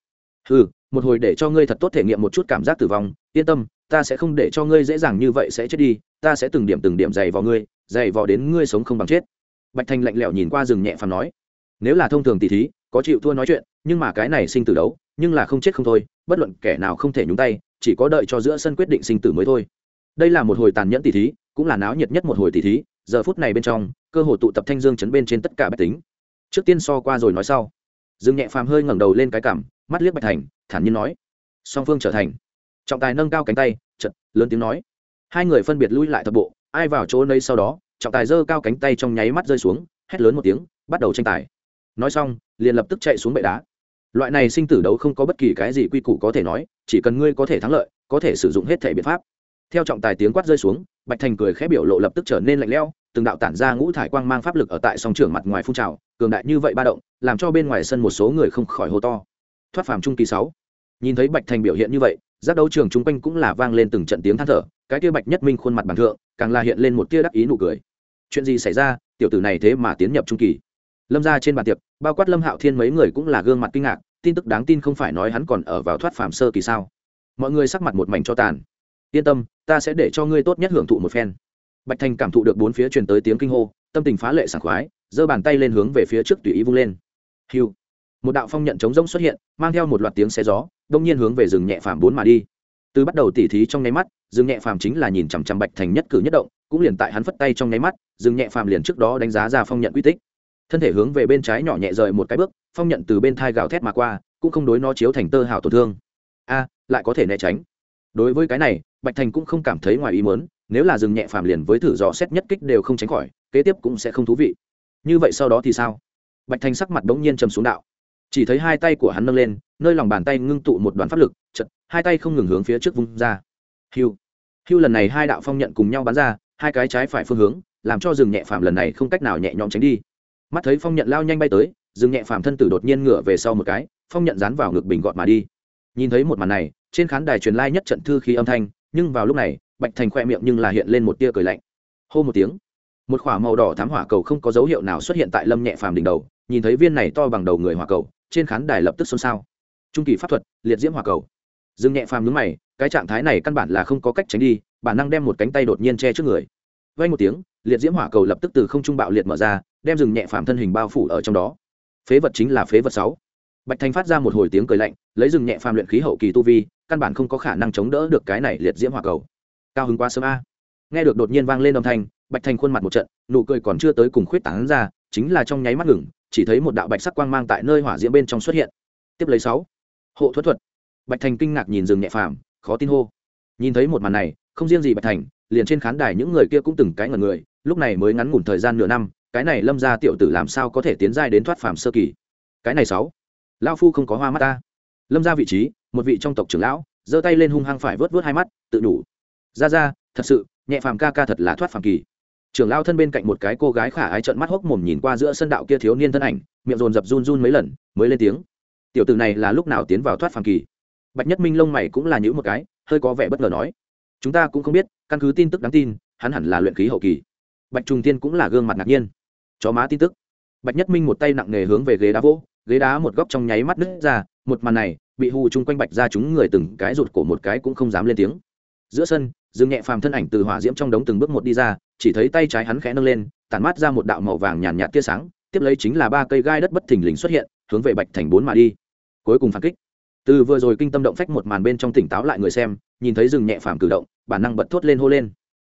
Ừ một hồi để cho ngươi thật tốt thể nghiệm một chút cảm giác tử vong, yên tâm, ta sẽ không để cho ngươi dễ dàng như vậy sẽ chết đi, ta sẽ từng điểm từng điểm dày vào ngươi, dày vào đến ngươi sống không bằng chết. Bạch thành lạnh lẽo nhìn qua rừng nhẹ phàm nói, nếu là thông thường tỷ thí, có chịu thua nói chuyện, nhưng mà cái này sinh tử đấu nhưng là không chết không thôi, bất luận kẻ nào không thể nhúng tay, chỉ có đợi cho giữa sân quyết định sinh tử mới thôi. Đây là một hồi tàn nhẫn tỷ thí, cũng là náo nhiệt nhất một hồi tỷ thí, giờ phút này bên trong, cơ hội tụ tập thanh dương chấn bên trên tất cả bách tính. Trước tiên so qua rồi nói sau. Dương nhẹ phàm hơi ngẩng đầu lên cái cảm, mắt liếc bạch thành, thản nhiên nói. Song phương trở thành. Trọng tài nâng cao cánh tay chật lớn tiếng nói. Hai người phân biệt lui lại thập bộ, ai vào chỗ nơi sau đó, trọng tài giơ cao cánh tay trong nháy mắt rơi xuống, hét lớn một tiếng, bắt đầu tranh tài. Nói xong, liền lập tức chạy xuống bệ đá loại này sinh tử đấu không có bất kỳ cái gì quy củ có thể nói, chỉ cần ngươi có thể thắng lợi, có thể sử dụng hết thể biện pháp. Theo trọng tài tiếng quát rơi xuống, bạch thành cười khẽ biểu lộ lập tức trở nên lạnh lẽo, từng đạo tản ra ngũ thải quang mang pháp lực ở tại song trường mặt ngoài phun trào, cường đại như vậy ba động, làm cho bên ngoài sân một số người không khỏi hô to. Thoát phàm trung kỳ sáu. Nhìn thấy bạch thành biểu hiện như vậy, giác đấu trường chung quanh cũng là vang lên từng trận tiếng than thở, cái tia bạch nhất minh khuôn mặt bằng thượng, càng là hiện lên một tia đắc ý nụ cười. Chuyện gì xảy ra? Tiểu tử này thế mà tiến nhập trung kỳ lâm ra trên bàn tiệc, bao quát lâm hạo thiên mấy người cũng là gương mặt kinh ngạc, tin tức đáng tin không phải nói hắn còn ở vào thoát phàm sơ kỳ sao. Mọi người sắc mặt một mảnh cho tàn. Yên tâm, ta sẽ để cho ngươi tốt nhất hưởng thụ một phen. Bạch thành cảm thụ được bốn phía truyền tới tiếng kinh hô, tâm tình phá lệ sảng khoái, giơ bàn tay lên hướng về phía trước tùy ý vung lên. Hiu một đạo phong nhận chống rỗng xuất hiện, mang theo một loạt tiếng xe gió, đông nhiên hướng về rừng nhẹ phàm bốn mà đi. Từ bắt đầu tỉ thí trong nháy mắt, rừng nhẹ phàm chính là nhìn chằm chằm bạch thành nhất cử nhất động, cũng liền tại hắn phất tay trong nháy mắt, rừng nhẹ phàm liền trước đó đánh giá ra phong nhận quy tích thân thể hướng về bên trái nhỏ nhẹ rời một cái bước, phong nhận từ bên thai gào thét mà qua, cũng không đối nó chiếu thành tơ hào tổn thương. A, lại có thể né tránh. Đối với cái này, bạch thành cũng không cảm thấy ngoài ý mớn nếu là rừng nhẹ phàm liền với thử dò xét nhất kích đều không tránh khỏi, kế tiếp cũng sẽ không thú vị. Như vậy sau đó thì sao? Bạch thành sắc mặt bỗng nhiên chầm xuống đạo. Chỉ thấy hai tay của hắn nâng lên, nơi lòng bàn tay ngưng tụ một đoàn pháp lực chật hai tay không ngừng hướng phía trước vung ra. Hiu hiu lần này hai đạo phong nhận cùng nhau bắn ra, hai cái trái phải phương hướng, làm cho rừng nhẹ phàm lần này không cách nào nhẹ nhõm tránh đi mắt thấy phong nhận lao nhanh bay tới dừng nhẹ phàm thân tử đột nhiên ngửa về sau một cái, phong nhận dán vào ngực bình gọt mà đi. Nhìn thấy một màn này, trên khán đài truyền lai nhất trận thư khí âm thanh, nhưng vào lúc này, bạch thành khoe miệng nhưng là hiện lên một tia cười lạnh. Hô một tiếng, một k h ỏ a màu đỏ thám hỏa cầu không có dấu hiệu nào xuất hiện tại lâm nhẹ phàm đỉnh đầu, nhìn thấy viên này to bằng đầu người hỏa cầu, trên khán đài lập tức xôn xao. Trung kỳ pháp thuật, liệt diễm hỏa cầu. Dương nhẹ phàm nhúng mày, cái trạng thái này căn bản là không có cách tránh đi, bản năng đem một cánh tay đột nhiên che trước người vay một tiếng, liệt diễm hỏa cầu lập tức từ không trung bạo liệt mở ra, đem rừng nhẹ phàm thân hình bao phủ ở trong đó. Phế vật chính là phế vật sáu. Bạch Thanh phát ra một hồi tiếng cười lạnh, lấy rừng nhẹ phàm luyện khí hậu kỳ tu vi, căn bản không có khả năng chống đỡ được cái này liệt diễm hỏa cầu. Cao hứng quá sớm a. Nghe được đột nhiên vang lên âm thanh, bạch Thanh khuôn mặt một trận, nụ cười còn chưa tới cùng khuyết tán ra, chính là trong nháy mắt ngừng, chỉ thấy một đạo bạch sắc quang mang tại nơi hỏa diễm bên trong xuất hiện. Tiếp lấy sáu. Hộ thuật thuật. Bạch thành kinh ngạc nhìn rừng nhẹ phàm, khó tin hô. Nhìn thấy một màn này, không riêng gì bạch thành liền trên khán đài những người kia cũng từng cái ngần người, lúc này mới ngắn ngủn thời gian nửa năm, cái này lâm ra tiểu tử làm sao có thể tiến giai đến thoát phàm sơ kỳ? Cái này sáu lao phu không có hoa mắt ta. Lâm ra vị trí, một vị trong tộc trưởng lão, giơ tay lên hung hăng phải vớt vớt hai mắt, tự đủ. Ra ra, thật sự, nhẹ phàm ca ca thật là thoát phàm kỳ. Trưởng lao thân bên cạnh một cái cô gái khả ái trợn mắt hốc mồm nhìn qua giữa sân đạo kia thiếu niên thân ảnh, miệng dồn dập run run mấy lần, mới lên tiếng. Tiểu tử này là lúc nào tiến vào thoát phàm kỳ? Bạch nhất minh lông mày cũng là những một cái, hơi có vẻ bất ngờ nói chúng ta cũng không biết, căn cứ tin tức đáng tin, hắn hẳn là luyện khí hậu kỳ. Bạch trùng tiên cũng là gương mặt ngạc nhiên. Chó má tin tức. Bạch nhất minh một tay nặng nề hướng về ghế đá vỗ, ghế đá một góc trong nháy mắt nứt ra, một màn này, bị hù chung quanh bạch ra chúng người từng cái rụt cổ một cái cũng không dám lên tiếng. Giữa sân, dương nhẹ phàm thân ảnh từ hỏa diễm trong đống từng bước một đi ra, chỉ thấy tay trái hắn khẽ nâng lên, tản mát ra một đạo màu vàng nhàn nhạt tia sáng, tiếp lấy chính là ba cây gai đất bất thình lình xuất hiện, hướng về bạch thành bốn mà đi. Cuối cùng phản kích. Từ vừa rồi kinh tâm động phách một màn bên trong tỉnh táo lại người xem nhìn thấy rừng nhẹ phàm cử động, bản năng bật thốt lên hô lên.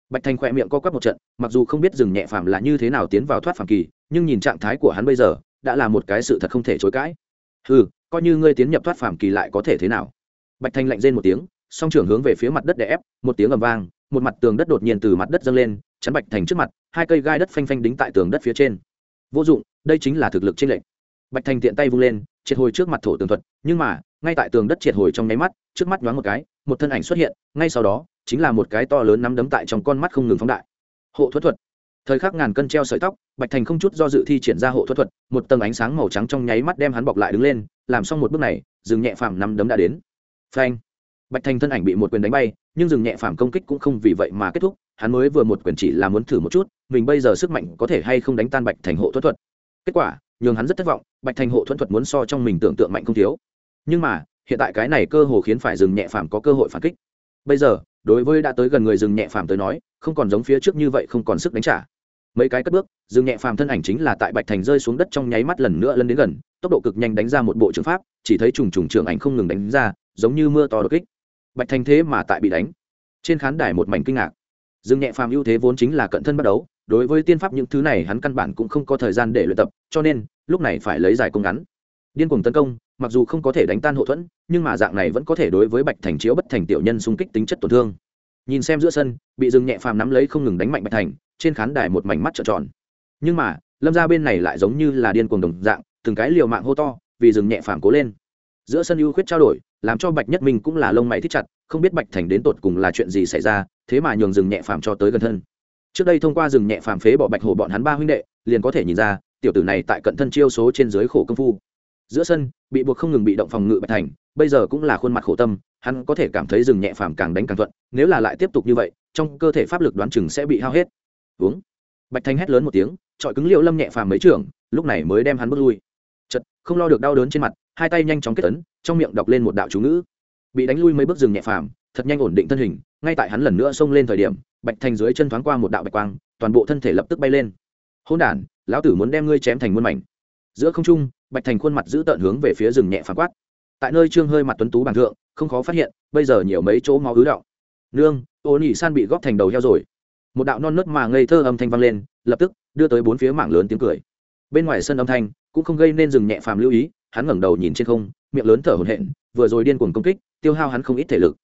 Bạch thành khỏe miệng co quắp một trận, mặc dù không biết rừng nhẹ phàm là như thế nào tiến vào thoát phàm kỳ, nhưng nhìn trạng thái của hắn bây giờ, đã là một cái sự thật không thể chối cãi. Ừ coi như ngươi tiến nhập thoát phàm kỳ lại có thể thế nào? Bạch thành lạnh rên một tiếng, song trưởng hướng về phía mặt đất đè ép, một tiếng ầm vang, một mặt tường đất đột nhiên từ mặt đất dâng lên, chắn bạch thành trước mặt, hai cây gai đất phanh phanh đính tại tường đất phía trên. Vô dụng, đây chính là thực lực trên lệnh bạch thành tiện tay vung lên, triệt hồi trước mặt thổ tường thuật, nhưng mà, ngay tại tường đất triệt hồi trong nháy mắt, trước mắt nhoáng một cái một thân ảnh xuất hiện, ngay sau đó, chính là một cái to lớn nắm đấm tại trong con mắt không ngừng phóng đại. Hộ thuật thuật. Thời khắc ngàn cân treo sợi tóc, bạch thành không chút do dự thi triển ra hộ thuật thuật, một tầng ánh sáng màu trắng trong nháy mắt đem hắn bọc lại đứng lên, làm xong một bước này, dừng nhẹ phàm nắm đấm đã đến. Phanh. Bạch thành thân ảnh bị một quyền đánh bay, nhưng dừng nhẹ phàm công kích cũng không vì vậy mà kết thúc, hắn mới vừa một quyền chỉ là muốn thử một chút, mình bây giờ sức mạnh có thể hay không đánh tan bạch thành hộ thuật thuật. Kết quả, nhường hắn rất thất vọng, bạch thành hộ thuật thuật muốn so trong mình tưởng tượng mạnh không thiếu. Nhưng mà hiện tại cái này cơ hồ khiến phải dừng nhẹ phàm có cơ hội phản kích. Bây giờ, đối với đã tới gần người dừng nhẹ phàm tới nói, không còn giống phía trước như vậy không còn sức đánh trả. Mấy cái cất bước, dừng nhẹ phàm thân ảnh chính là tại bạch thành rơi xuống đất trong nháy mắt lần nữa lân đến gần, tốc độ cực nhanh đánh ra một bộ trường pháp, chỉ thấy trùng trùng trường ảnh không ngừng đánh ra, giống như mưa to đột kích. Bạch thành thế mà tại bị đánh. Trên khán đài một mảnh kinh ngạc. Dừng nhẹ phàm ưu thế vốn chính là cận thân bắt đấu đối với tiên pháp những thứ này hắn căn bản cũng không có thời gian để luyện tập, cho nên, lúc này phải lấy giải công ngắn. Điên cuồng tấn công mặc dù không có thể đánh tan hậu thuẫn, nhưng mà dạng này vẫn có thể đối với bạch thành chiếu bất thành tiểu nhân xung kích tính chất tổn thương. Nhìn xem giữa sân, bị dừng nhẹ phàm nắm lấy không ngừng đánh mạnh bạch thành, trên khán đài một mảnh mắt trợn tròn. Nhưng mà, lâm ra bên này lại giống như là điên cuồng đồng dạng, từng cái liều mạng hô to, vì dừng nhẹ phàm cố lên. Giữa sân ưu khuyết trao đổi, làm cho bạch nhất minh cũng là lông mày thích chặt, không biết bạch thành đến tột cùng là chuyện gì xảy ra, thế mà nhường dừng nhẹ phàm cho tới gần thân. Trước đây thông qua dừng nhẹ phàm phế bỏ bạch hổ bọn hắn ba huynh đệ, liền có thể nhìn ra, tiểu tử này tại cận thân chiêu số trên dưới khổ công phu giữa sân, bị buộc không ngừng bị động phòng ngự bạch thành, bây giờ cũng là khuôn mặt khổ tâm, hắn có thể cảm thấy dừng nhẹ phàm càng đánh càng thuận, nếu là lại tiếp tục như vậy, trong cơ thể pháp lực đoán chừng sẽ bị hao hết. Uống. Bạch thành hét lớn một tiếng trọi cứng liệu lâm nhẹ phàm mấy trưởng lúc này mới đem hắn bước lui. Chật, không lo được đau đớn trên mặt, hai tay nhanh chóng kết ấn, trong miệng đọc lên một đạo chú ngữ. Bị đánh lui mấy bước rừng nhẹ phàm, thật nhanh ổn định thân hình, ngay tại hắn lần nữa xông lên thời điểm, bạch thành dưới chân thoáng qua một đạo bạch quang, toàn bộ thân thể lập tức bay lên. Hôn đản, lão tử muốn đem ngươi chém thành muôn mảnh. Giữa không trung bạch thành khuôn mặt giữ tợn hướng về phía rừng nhẹ phán quát. Tại nơi trương hơi mặt tuấn tú bằng thượng, không khó phát hiện, bây giờ nhiều mấy chỗ máu ứ đạo nương, ô nỉ san bị góp thành đầu heo rồi. Một đạo non nớt mà ngây thơ âm thanh vang lên, lập tức đưa tới bốn phía mảng lớn tiếng cười. Bên ngoài sân âm thanh cũng không gây nên rừng nhẹ phàm lưu ý, hắn ngẩng đầu nhìn trên không, miệng lớn thở hổn hển, vừa rồi điên cuồng công kích, tiêu hao hắn không ít thể lực.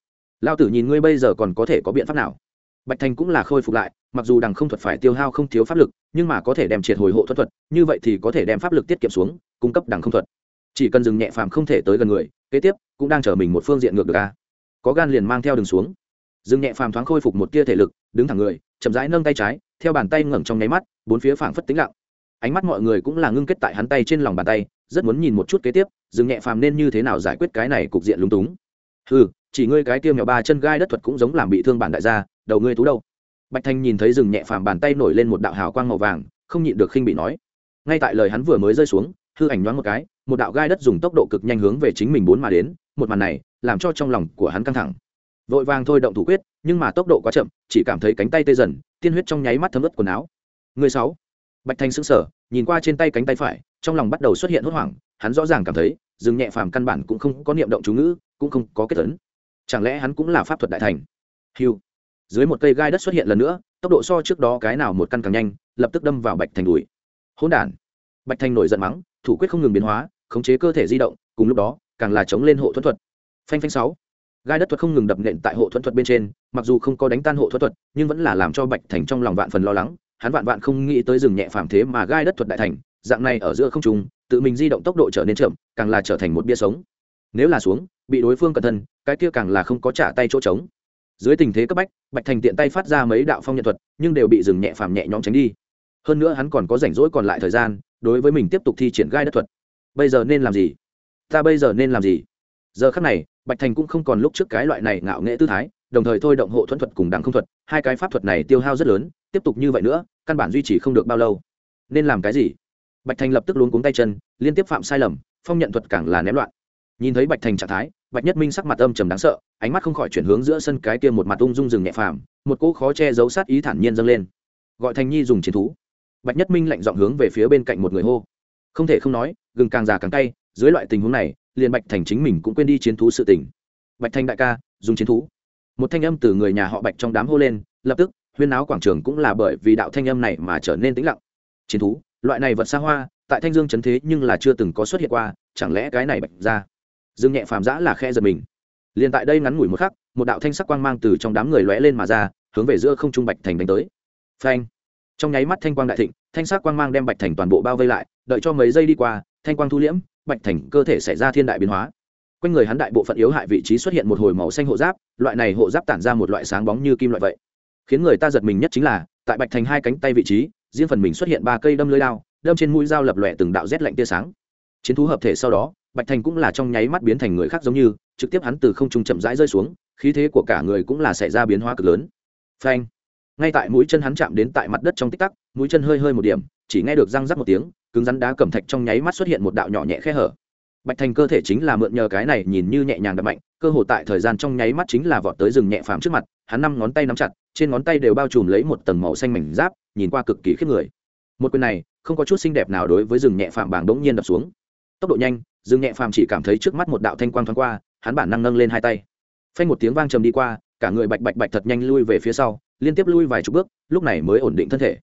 Lao tử nhìn ngươi bây giờ còn có thể có biện pháp nào? Bạch thành cũng là khôi phục lại, mặc dù đằng không thuật phải tiêu hao không thiếu pháp lực, nhưng mà có thể đem triệt hồi hộ thuật thuật, như vậy thì có thể đem pháp lực tiết kiệm xuống, cung cấp đằng không thuật. Chỉ cần dừng nhẹ phàm không thể tới gần người, kế tiếp cũng đang chở mình một phương diện ngược được ca có gan liền mang theo đường xuống. Dừng nhẹ phàm thoáng khôi phục một tia thể lực, đứng thẳng người, chậm rãi nâng tay trái, theo bàn tay ngẩng trong nháy mắt, bốn phía phảng phất tĩnh lặng. Ánh mắt mọi người cũng là ngưng kết tại hắn tay trên lòng bàn tay, rất muốn nhìn một chút kế tiếp, dừng nhẹ phàm nên như thế nào giải quyết cái này cục diện lúng túng. Ừ chỉ ngươi cái kia mèo ba chân gai đất thuật cũng giống làm bị thương bản đại gia, đầu ngươi tú đâu? Bạch thanh nhìn thấy rừng nhẹ phàm bàn tay nổi lên một đạo hào quang màu vàng, không nhịn được khinh bị nói. Ngay tại lời hắn vừa mới rơi xuống, hư ảnh nhoáng một cái, một đạo gai đất dùng tốc độ cực nhanh hướng về chính mình bốn mà đến, một màn này làm cho trong lòng của hắn căng thẳng. Vội vàng thôi động thủ quyết, nhưng mà tốc độ quá chậm, chỉ cảm thấy cánh tay tê dần, tiên huyết trong nháy mắt thấm ướt quần áo. Người sáu. Bạch thanh sững sờ, nhìn qua trên tay cánh tay phải, trong lòng bắt đầu xuất hiện hốt hoảng, hắn rõ ràng cảm thấy, rừng nhẹ phàm căn bản cũng không có niệm động chú ngữ, cũng không có kết tấn chẳng lẽ hắn cũng là pháp thuật đại thành? Hiu dưới một cây gai đất xuất hiện lần nữa, tốc độ so trước đó cái nào một căn càng nhanh, lập tức đâm vào bạch thành đùi. Hỗn đản. Bạch thành nổi giận mắng, thủ quyết không ngừng biến hóa, khống chế cơ thể di động, cùng lúc đó, càng là chống lên hộ thuẫn thuật. Phanh phanh sáu. Gai đất thuật không ngừng đập nện tại hộ thuẫn thuật bên trên, mặc dù không có đánh tan hộ thuẫn thuật, nhưng vẫn là làm cho bạch thành trong lòng vạn phần lo lắng, hắn vạn vạn không nghĩ tới rừng nhẹ phàm thế mà gai đất thuật đại thành, dạng này ở giữa không trung, tự mình di động tốc độ trở nên chậm, càng là trở thành một bia sống nếu là xuống, bị đối phương cẩn thân cái kia càng là không có trả tay chỗ trống. Dưới tình thế cấp bách, bạch thành tiện tay phát ra mấy đạo phong nhận thuật, nhưng đều bị dừng nhẹ phàm nhẹ nhõm tránh đi. Hơn nữa hắn còn có rảnh rỗi còn lại thời gian, đối với mình tiếp tục thi triển gai đất thuật. Bây giờ nên làm gì? Ta bây giờ nên làm gì? Giờ khắc này, bạch thành cũng không còn lúc trước cái loại này ngạo nghệ tư thái, đồng thời thôi động hộ thuẫn thuật cùng đằng không thuật, hai cái pháp thuật này tiêu hao rất lớn, tiếp tục như vậy nữa, căn bản duy trì không được bao lâu. Nên làm cái gì? Bạch thành lập tức luống cuống tay chân, liên tiếp phạm sai lầm, phong nhận thuật càng là ném loạn nhìn thấy bạch thành trạng thái, bạch nhất minh sắc mặt âm trầm đáng sợ, ánh mắt không khỏi chuyển hướng giữa sân cái kia một mặt ung dung rừng nhẹ phàm, một cỗ khó che giấu sát ý thản nhiên dâng lên. Gọi thành nhi dùng chiến thú. Bạch nhất minh lạnh dọn hướng về phía bên cạnh một người hô. Không thể không nói, gừng càng già càng cay, dưới loại tình huống này, liền bạch thành chính mình cũng quên đi chiến thú sự tình. Bạch thành đại ca, dùng chiến thú. Một thanh âm từ người nhà họ bạch trong đám hô lên, lập tức, huyên áo quảng trường cũng là bởi vì đạo thanh âm này mà trở nên tĩnh lặng. Chiến thú, loại này vật xa hoa, tại thanh dương chấn thế nhưng là chưa từng có xuất hiện qua, chẳng lẽ cái này bạch ra? Dương nhẹ phàm giã là khe giật mình. Liền tại đây ngắn ngủi một khắc, một đạo thanh sắc quang mang từ trong đám người lóe lên mà ra, hướng về giữa không trung bạch thành đánh tới. Phanh! Trong nháy mắt thanh quang đại thịnh, thanh sắc quang mang đem bạch thành toàn bộ bao vây lại, đợi cho mấy giây đi qua, thanh quang thu liễm, bạch thành cơ thể xảy ra thiên đại biến hóa. Quanh người hắn đại bộ phận yếu hại vị trí xuất hiện một hồi màu xanh hộ giáp, loại này hộ giáp tản ra một loại sáng bóng như kim loại vậy. Khiến người ta giật mình nhất chính là, tại bạch thành hai cánh tay vị trí, riêng phần mình xuất hiện ba cây đâm lưới đao, đâm trên mũi dao lập lòe từng đạo rét lạnh tia sáng. Chiến thú hợp thể sau đó bạch thành cũng là trong nháy mắt biến thành người khác giống như, trực tiếp hắn từ không trung chậm rãi rơi xuống, khí thế của cả người cũng là xảy ra biến hóa cực lớn. Phanh! Ngay tại mũi chân hắn chạm đến tại mặt đất trong tích tắc, mũi chân hơi hơi một điểm, chỉ nghe được răng rắc một tiếng, cứng rắn đá cẩm thạch trong nháy mắt xuất hiện một đạo nhỏ nhẹ khe hở. Bạch thành cơ thể chính là mượn nhờ cái này nhìn như nhẹ nhàng đập mạnh, cơ hồ tại thời gian trong nháy mắt chính là vọt tới rừng nhẹ phàm trước mặt, hắn năm ngón tay nắm chặt, trên ngón tay đều bao trùm lấy một tầng màu xanh mảnh giáp, nhìn qua cực kỳ khiếp người. Một quyền này, không có chút xinh đẹp nào đối với rừng nhẹ phàm bảng đống nhiên đập xuống tốc độ nhanh, dương nhẹ phàm chỉ cảm thấy trước mắt một đạo thanh quang thoáng qua, hắn bản năng nâng lên hai tay. Phanh một tiếng vang trầm đi qua, cả người bạch bạch bạch thật nhanh lui về phía sau, liên tiếp lui vài chục bước, lúc này mới ổn định thân thể.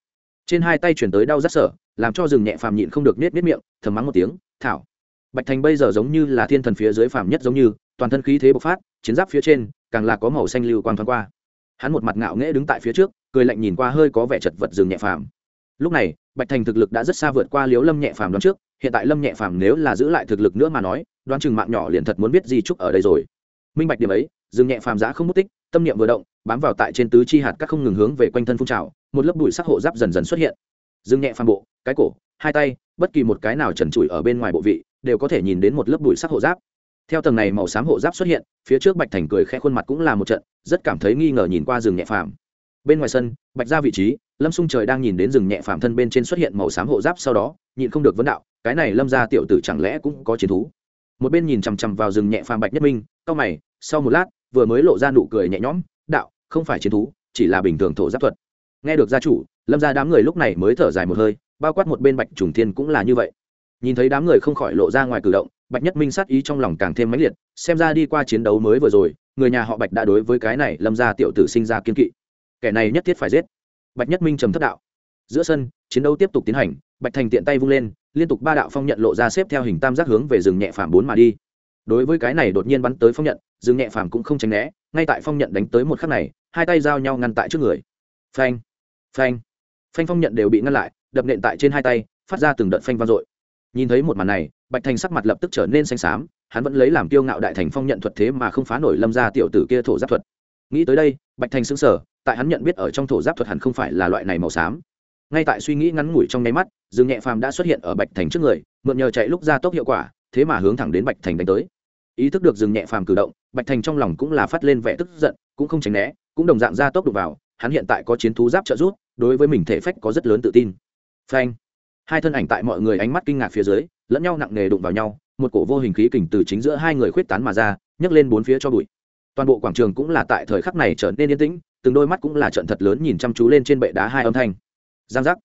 Trên hai tay chuyển tới đau rát sở, làm cho rừng nhẹ phàm nhịn không được nết nết miệng, thầm mắng một tiếng, thảo. Bạch thành bây giờ giống như là thiên thần phía dưới phàm nhất giống như, toàn thân khí thế bộc phát, chiến giáp phía trên, càng là có màu xanh lưu quang thoáng qua. Hắn một mặt ngạo nghễ đứng tại phía trước, cười lạnh nhìn qua hơi có vẻ chật vật rừng nhẹ phàm. Lúc này, bạch thành thực lực đã rất xa vượt qua liếu lâm nhẹ phàm đón trước hiện tại lâm nhẹ phàm nếu là giữ lại thực lực nữa mà nói, đoán chừng mạng nhỏ liền thật muốn biết gì chúc ở đây rồi. Minh bạch điểm ấy dừng nhẹ phàm giã không mất tích, tâm niệm vừa động, bám vào tại trên tứ chi hạt các không ngừng hướng về quanh thân phun trào, một lớp bụi sắc hộ giáp dần dần xuất hiện. Dừng nhẹ phàm bộ, cái cổ, hai tay, bất kỳ một cái nào trần trụi ở bên ngoài bộ vị, đều có thể nhìn đến một lớp bụi sắc hộ giáp. Theo tầng này màu xám hộ giáp xuất hiện, phía trước bạch thành cười khẽ khuôn mặt cũng là một trận, rất cảm thấy nghi ngờ nhìn qua rừng nhẹ phàm. Bên ngoài sân, bạch ra vị trí lâm xung trời đang nhìn đến rừng nhẹ phàm thân bên trên xuất hiện màu xám hộ giáp sau đó, nhịn không được vấn đạo, cái này lâm ra tiểu tử chẳng lẽ cũng có chiến thú? Một bên nhìn chằm chằm vào rừng nhẹ phàm bạch nhất minh, cau mày, sau một lát, vừa mới lộ ra nụ cười nhẹ nhõm, đạo, không phải chiến thú, chỉ là bình thường thổ giáp thuật. Nghe được gia chủ, lâm ra đám người lúc này mới thở dài một hơi, bao quát một bên bạch trùng thiên cũng là như vậy. Nhìn thấy đám người không khỏi lộ ra ngoài cử động, bạch nhất minh sát ý trong lòng càng thêm mãnh liệt, xem ra đi qua chiến đấu mới vừa rồi, người nhà họ bạch đã đối với cái này lâm ra tiểu tử sinh ra kiên kỵ. Kẻ này nhất thiết phải giết bạch nhất minh trầm thất đạo. Giữa sân, chiến đấu tiếp tục tiến hành, bạch thành tiện tay vung lên, liên tục ba đạo phong nhận lộ ra xếp theo hình tam giác hướng về rừng nhẹ phàm bốn mà đi. Đối với cái này đột nhiên bắn tới phong nhận, rừng nhẹ phàm cũng không tránh né, ngay tại phong nhận đánh tới một khắc này, hai tay giao nhau ngăn tại trước người. Phanh phanh. Phanh phong nhận đều bị ngăn lại, đập nện tại trên hai tay, phát ra từng đợt phanh vang dội. Nhìn thấy một màn này, bạch thành sắc mặt lập tức trở nên xanh xám, hắn vẫn lấy làm kiêu ngạo đại thành phong nhận thuật thế mà không phá nổi lâm ra tiểu tử kia thổ giáp thuật. Nghĩ tới đây, bạch thành xứng sở tại hắn nhận biết ở trong thổ giáp thuật hẳn không phải là loại này màu xám. Ngay tại suy nghĩ ngắn ngủi trong nháy mắt, dương nhẹ phàm đã xuất hiện ở bạch thành trước người, mượn nhờ chạy lúc ra tốc hiệu quả, thế mà hướng thẳng đến bạch thành đánh tới. Ý thức được Dương nhẹ phàm cử động, bạch thành trong lòng cũng là phát lên vẻ tức giận, cũng không tránh né, cũng đồng dạng ra tốc đục vào, hắn hiện tại có chiến thú giáp trợ giúp, đối với mình thể phách có rất lớn tự tin. Phanh! Hai thân ảnh tại mọi người ánh mắt kinh ngạc phía dưới, lẫn nhau nặng nề đụng vào nhau, một cổ vô hình khí kình từ chính giữa hai người khuyết tán mà ra, nhấc lên bốn phía cho bụi. Toàn bộ quảng trường cũng là tại thời khắc này trở nên yên tĩnh từng đôi mắt cũng là trận thật lớn nhìn chăm chú lên trên bệ đá hai âm thanh. Giang giác.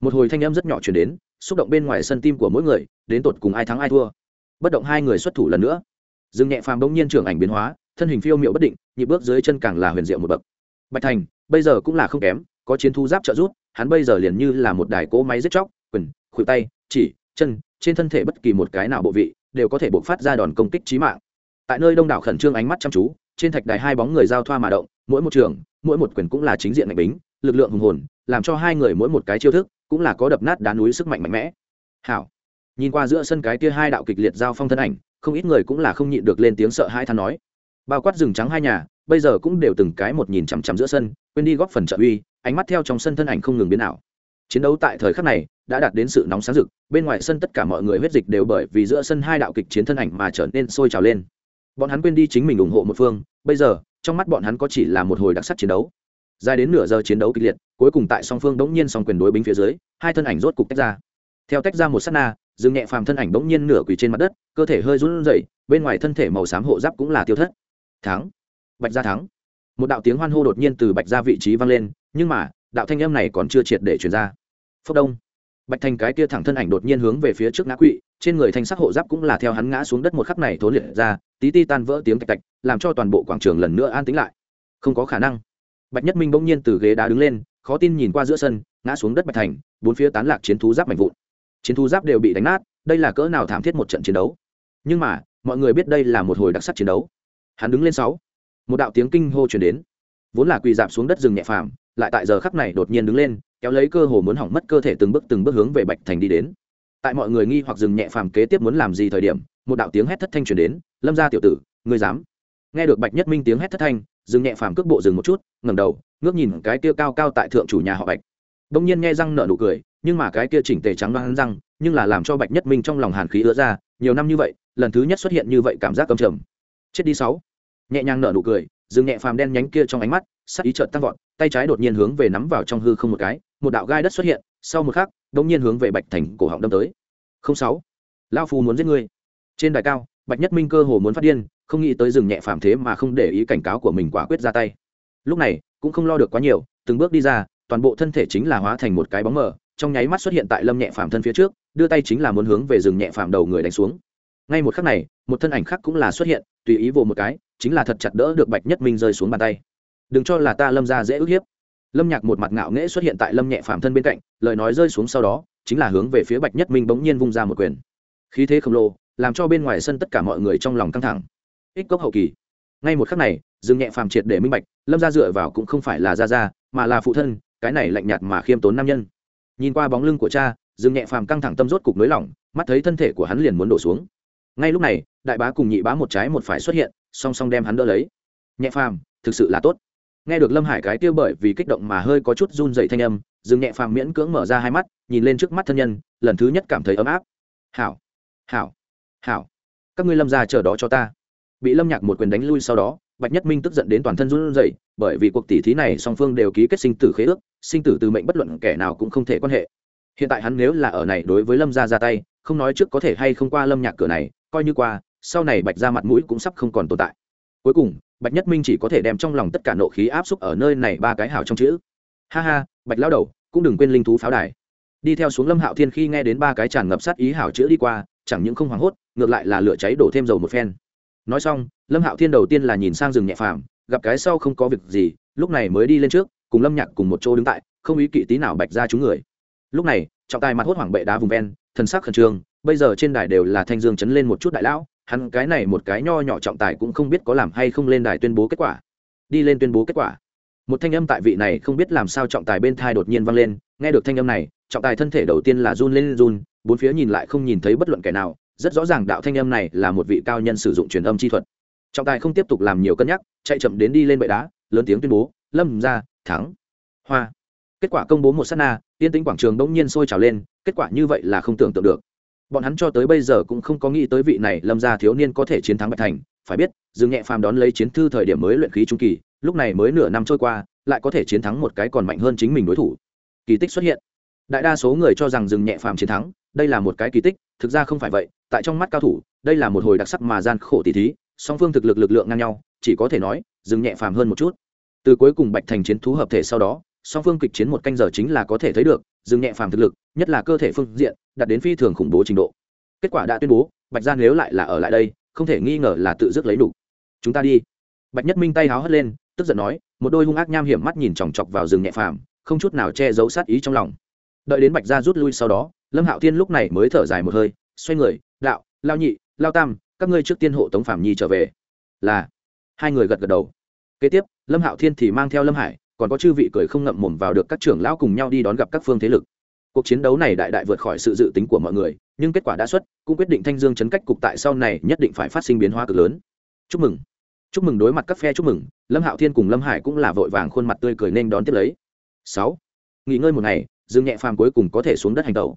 Một hồi thanh âm rất nhỏ chuyển đến, xúc động bên ngoài sân tim của mỗi người, đến tột cùng ai thắng ai thua. Bất động hai người xuất thủ lần nữa. Dương nhẹ phàm bỗng nhiên trưởng ảnh biến hóa, thân hình phiêu miệu bất định, nhịp bước dưới chân càng là huyền diệu một bậc. Bạch thành, bây giờ cũng là không kém, có chiến thu giáp trợ giúp, hắn bây giờ liền như là một đài cỗ máy giết chóc, quyền, khuỷu tay, chỉ, chân, trên thân thể bất kỳ một cái nào bộ vị, đều có thể bộc phát ra đòn công kích trí mạng. Tại nơi đông đảo khẩn trương ánh mắt chăm chú trên thạch đài hai bóng người giao thoa mà động, mỗi một trường, mỗi một quyền cũng là chính diện mạnh bính, lực lượng hùng hồn, làm cho hai người mỗi một cái chiêu thức cũng là có đập nát đá núi sức mạnh mạnh mẽ. Hảo. Nhìn qua giữa sân cái kia hai đạo kịch liệt giao phong thân ảnh, không ít người cũng là không nhịn được lên tiếng sợ hãi than nói. Bao quát rừng trắng hai nhà, bây giờ cũng đều từng cái một nhìn chằm chằm giữa sân, quên đi góp phần trợ uy, ánh mắt theo trong sân thân ảnh không ngừng biến ảo. Chiến đấu tại thời khắc này đã đạt đến sự nóng sáng rực, bên ngoài sân tất cả mọi người huyết dịch đều bởi vì giữa sân hai đạo kịch chiến thân ảnh mà trở nên sôi trào lên bọn hắn quên đi chính mình ủng hộ một phương, bây giờ, trong mắt bọn hắn có chỉ là một hồi đặc sắc chiến đấu. Dài đến nửa giờ chiến đấu kịch liệt, cuối cùng tại song phương đống nhiên song quyền đối binh phía dưới, hai thân ảnh rốt cục tách ra. Theo tách ra một s á t na, dương nhẹ phàm thân ảnh đống nhiên nửa quỳ trên mặt đất, cơ thể hơi run rẩy, bên ngoài thân thể màu xám hộ giáp cũng là tiêu thất. Thắng! Bạch gia thắng! Một đạo tiếng hoan hô đột nhiên từ bạch gia vị trí vang lên, nhưng mà, đạo thanh âm này còn chưa triệt để truyền ra. Phốc đông! Bạch thành cái kia thẳng thân ảnh đột nhiên hướng về phía trước ngã quỵ trên người thanh sắc hộ giáp cũng là theo hắn ngã xuống đất một khắc này thốn liệt ra, tí ti tan vỡ tiếng tạch tạch, làm cho toàn bộ quảng trường lần nữa an tĩnh lại. Không có khả năng. Bạch nhất minh bỗng nhiên từ ghế đá đứng lên, khó tin nhìn qua giữa sân, ngã xuống đất bạch thành, bốn phía tán lạc chiến thú giáp mạnh vụn. Chiến thú giáp đều bị đánh nát, đây là cỡ nào thảm thiết một trận chiến đấu. Nhưng mà, mọi người biết đây là một hồi đặc sắc chiến đấu. Hắn đứng lên sáu, một đạo tiếng kinh hô chuyển đến. Vốn là quỳ dạp xuống đất rừng nhẹ phàm, lại tại giờ khắc này đột nhiên đứng lên, kéo lấy cơ hồ muốn hỏng mất cơ thể từng bước từng bước hướng về bạch thành đi đến tại mọi người nghi hoặc dừng nhẹ phàm kế tiếp muốn làm gì thời điểm, một đạo tiếng hét thất thanh chuyển đến, lâm gia tiểu tử, ngươi dám? Nghe được bạch nhất minh tiếng hét thất thanh, dừng nhẹ phàm cước bộ dừng một chút, ngẩng đầu, ngước nhìn cái kia cao cao tại thượng chủ nhà họ bạch. Đông nhiên nghe răng nở nụ cười, nhưng mà cái kia chỉnh tề trắng đoán răng, nhưng là làm cho bạch nhất minh trong lòng hàn khí ứa ra, nhiều năm như vậy, lần thứ nhất xuất hiện như vậy cảm giác cầm trầm. Chết đi sáu. Nhẹ nhàng nở nụ cười, dừng nhẹ phàm đen nhánh kia trong ánh mắt, sắc ý trợn tăng vọt, tay trái đột nhiên hướng về nắm vào trong hư không một cái một đạo gai đất xuất hiện, sau một khắc đông nhiên hướng về bạch thành cổ họng đâm tới. Không sáu lao phu muốn giết ngươi. Trên đài cao, bạch nhất minh cơ hồ muốn phát điên, không nghĩ tới rừng nhẹ phàm thế mà không để ý cảnh cáo của mình quả quyết ra tay. Lúc này, cũng không lo được quá nhiều, từng bước đi ra, toàn bộ thân thể chính là hóa thành một cái bóng mờ, trong nháy mắt xuất hiện tại lâm nhẹ phàm thân phía trước, đưa tay chính là muốn hướng về rừng nhẹ phàm đầu người đánh xuống. Ngay một khắc này, một thân ảnh khác cũng là xuất hiện, tùy ý vồ một cái, chính là thật chặt đỡ được bạch nhất minh rơi xuống bàn tay. Đừng cho là ta lâm ra dễ ức hiếp lâm nhạc một mặt ngạo nghễ xuất hiện tại lâm nhẹ phàm thân bên cạnh, lời nói rơi xuống sau đó, chính là hướng về phía bạch nhất minh bỗng nhiên vung ra một quyền. Khí thế khổng lồ, làm cho bên ngoài sân tất cả mọi người trong lòng căng thẳng. Ích cốc hậu kỳ. Ngay một khắc này, dương nhẹ phàm triệt để minh bạch, lâm ra dựa vào cũng không phải là ra ra mà là phụ thân, cái này lạnh nhạt mà khiêm tốn nam nhân. Nhìn qua bóng lưng của cha, dương nhẹ phàm căng thẳng tâm rốt cục nới lỏng, mắt thấy thân thể của hắn liền muốn đổ xuống. Ngay lúc này, đại bá cùng nhị bá một trái một phải xuất hiện, song song đem hắn đỡ lấy. Nhẹ phàm, thực sự là tốt nghe được lâm hải cái tiêu bởi vì kích động mà hơi có chút run dậy thanh âm dừng nhẹ phàm miễn cưỡng mở ra hai mắt, nhìn lên trước mắt thân nhân, lần thứ nhất cảm thấy ấm áp. Hảo hảo hảo, các ngươi lâm ra chờ đó cho ta. Bị lâm nhạc một quyền đánh lui sau đó, bạch nhất minh tức giận đến toàn thân run rẩy, bởi vì cuộc tỷ thí này song phương đều ký kết sinh tử khế ước, sinh tử từ mệnh bất luận kẻ nào cũng không thể quan hệ. Hiện tại hắn nếu là ở này đối với lâm gia ra tay, không nói trước có thể hay không qua lâm nhạc cửa này, coi như qua, sau này bạch ra mặt mũi cũng sắp không còn tồn tại. Cuối cùng bạch nhất minh chỉ có thể đem trong lòng tất cả nộ khí áp xúc ở nơi này ba cái hào trong chữ. Ha ha, bạch lao đầu, cũng đừng quên linh thú pháo đài. Đi theo xuống lâm hạo thiên khi nghe đến ba cái tràn ngập sát ý hảo chữ đi qua, chẳng những không hoảng hốt, ngược lại là lửa cháy đổ thêm dầu một phen. Nói xong, lâm hạo thiên đầu tiên là nhìn sang rừng nhẹ phàm, gặp cái sau không có việc gì, lúc này mới đi lên trước, cùng lâm nhạc cùng một chỗ đứng tại, không ý kỵ tí nào bạch ra chúng người. Lúc này, trọng tài mặt hốt hoảng bệ đá vùng ven, thần sắc khẩn trương, bây giờ trên đài đều là thanh dương chấn lên một chút đại lão hắn cái này một cái nho nhỏ trọng tài cũng không biết có làm hay không lên đài tuyên bố kết quả. Đi lên tuyên bố kết quả. Một thanh âm tại vị này không biết làm sao trọng tài bên thai đột nhiên vang lên, nghe được thanh âm này, trọng tài thân thể đầu tiên là run lên run, bốn phía nhìn lại không nhìn thấy bất luận kẻ nào, rất rõ ràng đạo thanh âm này là một vị cao nhân sử dụng truyền âm chi thuật. Trọng tài không tiếp tục làm nhiều cân nhắc, chạy chậm đến đi lên bệ đá, lớn tiếng tuyên bố, lâm ra, thắng. Hoa. Kết quả công bố một s á t na tiên tính quảng trường đ ỗ n g nhiên sôi trào lên, kết quả như vậy là không tưởng tượng được bọn hắn cho tới bây giờ cũng không có nghĩ tới vị này lâm gia thiếu niên có thể chiến thắng bạch thành, phải biết, dương nhẹ phàm đón lấy chiến thư thời điểm mới luyện khí trung kỳ, lúc này mới nửa năm trôi qua, lại có thể chiến thắng một cái còn mạnh hơn chính mình đối thủ. Kỳ tích xuất hiện. Đại đa số người cho rằng dương nhẹ phàm chiến thắng, đây là một cái kỳ tích, thực ra không phải vậy, tại trong mắt cao thủ, đây là một hồi đặc sắc mà gian khổ tỷ thí, song phương thực lực lực lượng ngang nhau, chỉ có thể nói dừng nhẹ phàm hơn một chút. Từ cuối cùng bạch thành chiến thú hợp thể sau đó, song phương kịch chiến một canh giờ chính là có thể thấy được dừng nhẹ phàm thực lực, nhất là cơ thể phương diện, đạt đến phi thường khủng bố trình độ. Kết quả đã tuyên bố, bạch gia nếu lại là ở lại đây, không thể nghi ngờ là tự dứt lấy đủ. Chúng ta đi. Bạch nhất minh tay háo hất lên, tức giận nói, một đôi hung ác nham hiểm mắt nhìn chòng chọc vào rừng nhẹ phàm, không chút nào che giấu sát ý trong lòng. Đợi đến bạch gia rút lui sau đó, lâm hạo thiên lúc này mới thở dài một hơi, xoay người, đạo, lao nhị, lao tam, các ngươi trước tiên hộ tống phạm nhi trở về. Là, hai người gật gật đầu. Kế tiếp, lâm hạo thiên thì mang theo lâm hải còn có chư vị cười không ngậm mồm vào được các trưởng lão cùng nhau đi đón gặp các phương thế lực. Cuộc chiến đấu này đại đại vượt khỏi sự dự tính của mọi người, nhưng kết quả đã xuất, cũng quyết định thanh dương chấn cách cục tại sau này nhất định phải phát sinh biến hóa cực lớn. Chúc mừng. Chúc mừng đối mặt các phe chúc mừng, lâm hạo thiên cùng lâm hải cũng là vội vàng khuôn mặt tươi cười nên đón tiếp lấy. Sáu. Nghỉ ngơi một ngày, dương nhẹ phàm cuối cùng có thể xuống đất hành tẩu.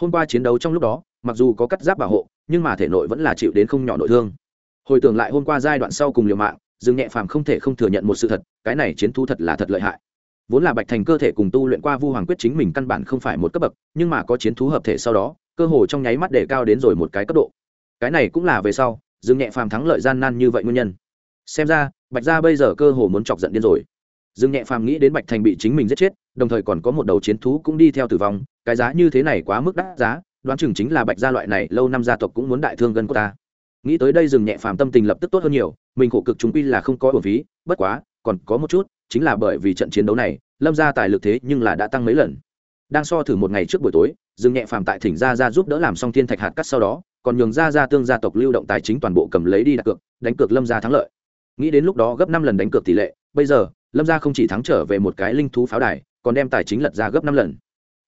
Hôm qua chiến đấu trong lúc đó, mặc dù có cắt giáp bảo hộ, nhưng mà thể nội vẫn là chịu đến không nhỏ nội thương. Hồi tưởng lại hôm qua giai đoạn sau cùng liều mạng dương nhẹ phàm không thể không thừa nhận một sự thật, cái này chiến thu thật là thật lợi hại. Vốn là bạch thành cơ thể cùng tu luyện qua vu hoàng quyết chính mình căn bản không phải một cấp bậc, nhưng mà có chiến thú hợp thể sau đó, cơ hồ trong nháy mắt để cao đến rồi một cái cấp độ. Cái này cũng là về sau, dương nhẹ phàm thắng lợi gian nan như vậy nguyên nhân. Xem ra, bạch gia bây giờ cơ hồ muốn chọc giận điên rồi. Dương nhẹ phàm nghĩ đến bạch thành bị chính mình giết chết, đồng thời còn có một đầu chiến thú cũng đi theo tử vong, cái giá như thế này quá mức đắt giá, đoán chừng chính là bạch gia loại này lâu năm gia tộc cũng muốn đại thương gần của ta nghĩ tới đây dừng nhẹ phàm tâm tình lập tức tốt hơn nhiều, mình khổ cực chúng quy là không có hồn phí, bất quá, còn có một chút, chính là bởi vì trận chiến đấu này, lâm gia tài lực thế nhưng là đã tăng mấy lần. Đang so thử một ngày trước buổi tối dừng nhẹ phàm tại thỉnh gia ra giúp đỡ làm xong thiên thạch hạt cắt sau đó, còn nhường gia gia tương gia tộc lưu động tài chính toàn bộ cầm lấy đi đặt cược, đánh cược lâm gia thắng lợi. Nghĩ đến lúc đó gấp năm lần đánh cược tỷ lệ, bây giờ, lâm gia không chỉ thắng trở về một cái linh thú pháo đài, còn đem tài chính lật ra gấp năm lần.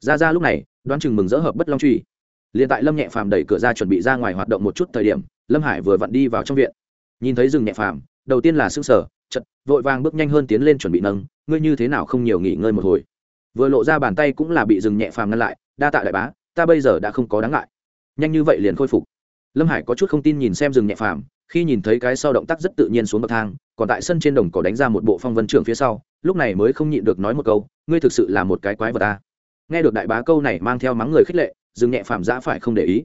Gia gia lúc này, đoán chừng mừng dỡ hợp bất long truy liền tại lâm nhẹ phàm đẩy cửa ra chuẩn bị ra ngoài hoạt động một chút thời điểm, lâm hải vừa vặn đi vào trong viện. Nhìn thấy rừng nhẹ phàm, đầu tiên là xương sở chật vội vàng bước nhanh hơn tiến lên chuẩn bị nâng, ngươi như thế nào không nhiều nghỉ ngơi một hồi? Vừa lộ ra bàn tay cũng là bị dừng nhẹ phàm ngăn lại, đa tạ đại bá, ta bây giờ đã không có đáng ngại. Nhanh như vậy liền khôi phục. Lâm hải có chút không tin nhìn xem rừng nhẹ phàm, khi nhìn thấy cái sau động tác rất tự nhiên xuống bậc thang, còn tại sân trên đồng cỏ đánh ra một bộ phong vân trưởng phía sau, lúc này mới không nhịn được nói một câu, ngươi thực sự là một cái quái vật ta. Nghe được đại bá câu này mang theo mắng người khích lệ Dương nhẹ phàm giã phải không để ý?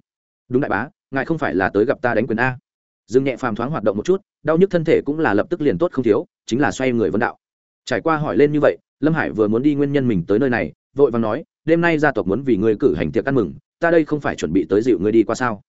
Đúng đại bá, ngài không phải là tới gặp ta đánh quyền a. Dương nhẹ phàm thoáng hoạt động một chút, đau nhức thân thể cũng là lập tức liền tốt không thiếu, chính là xoay người vấn đạo. Trải qua hỏi lên như vậy, lâm hải vừa muốn đi nguyên nhân mình tới nơi này, vội vàng nói, đêm nay gia tộc muốn vì ngươi cử hành tiệc ăn mừng, ta đây không phải chuẩn bị tới dịu ngươi đi qua sao?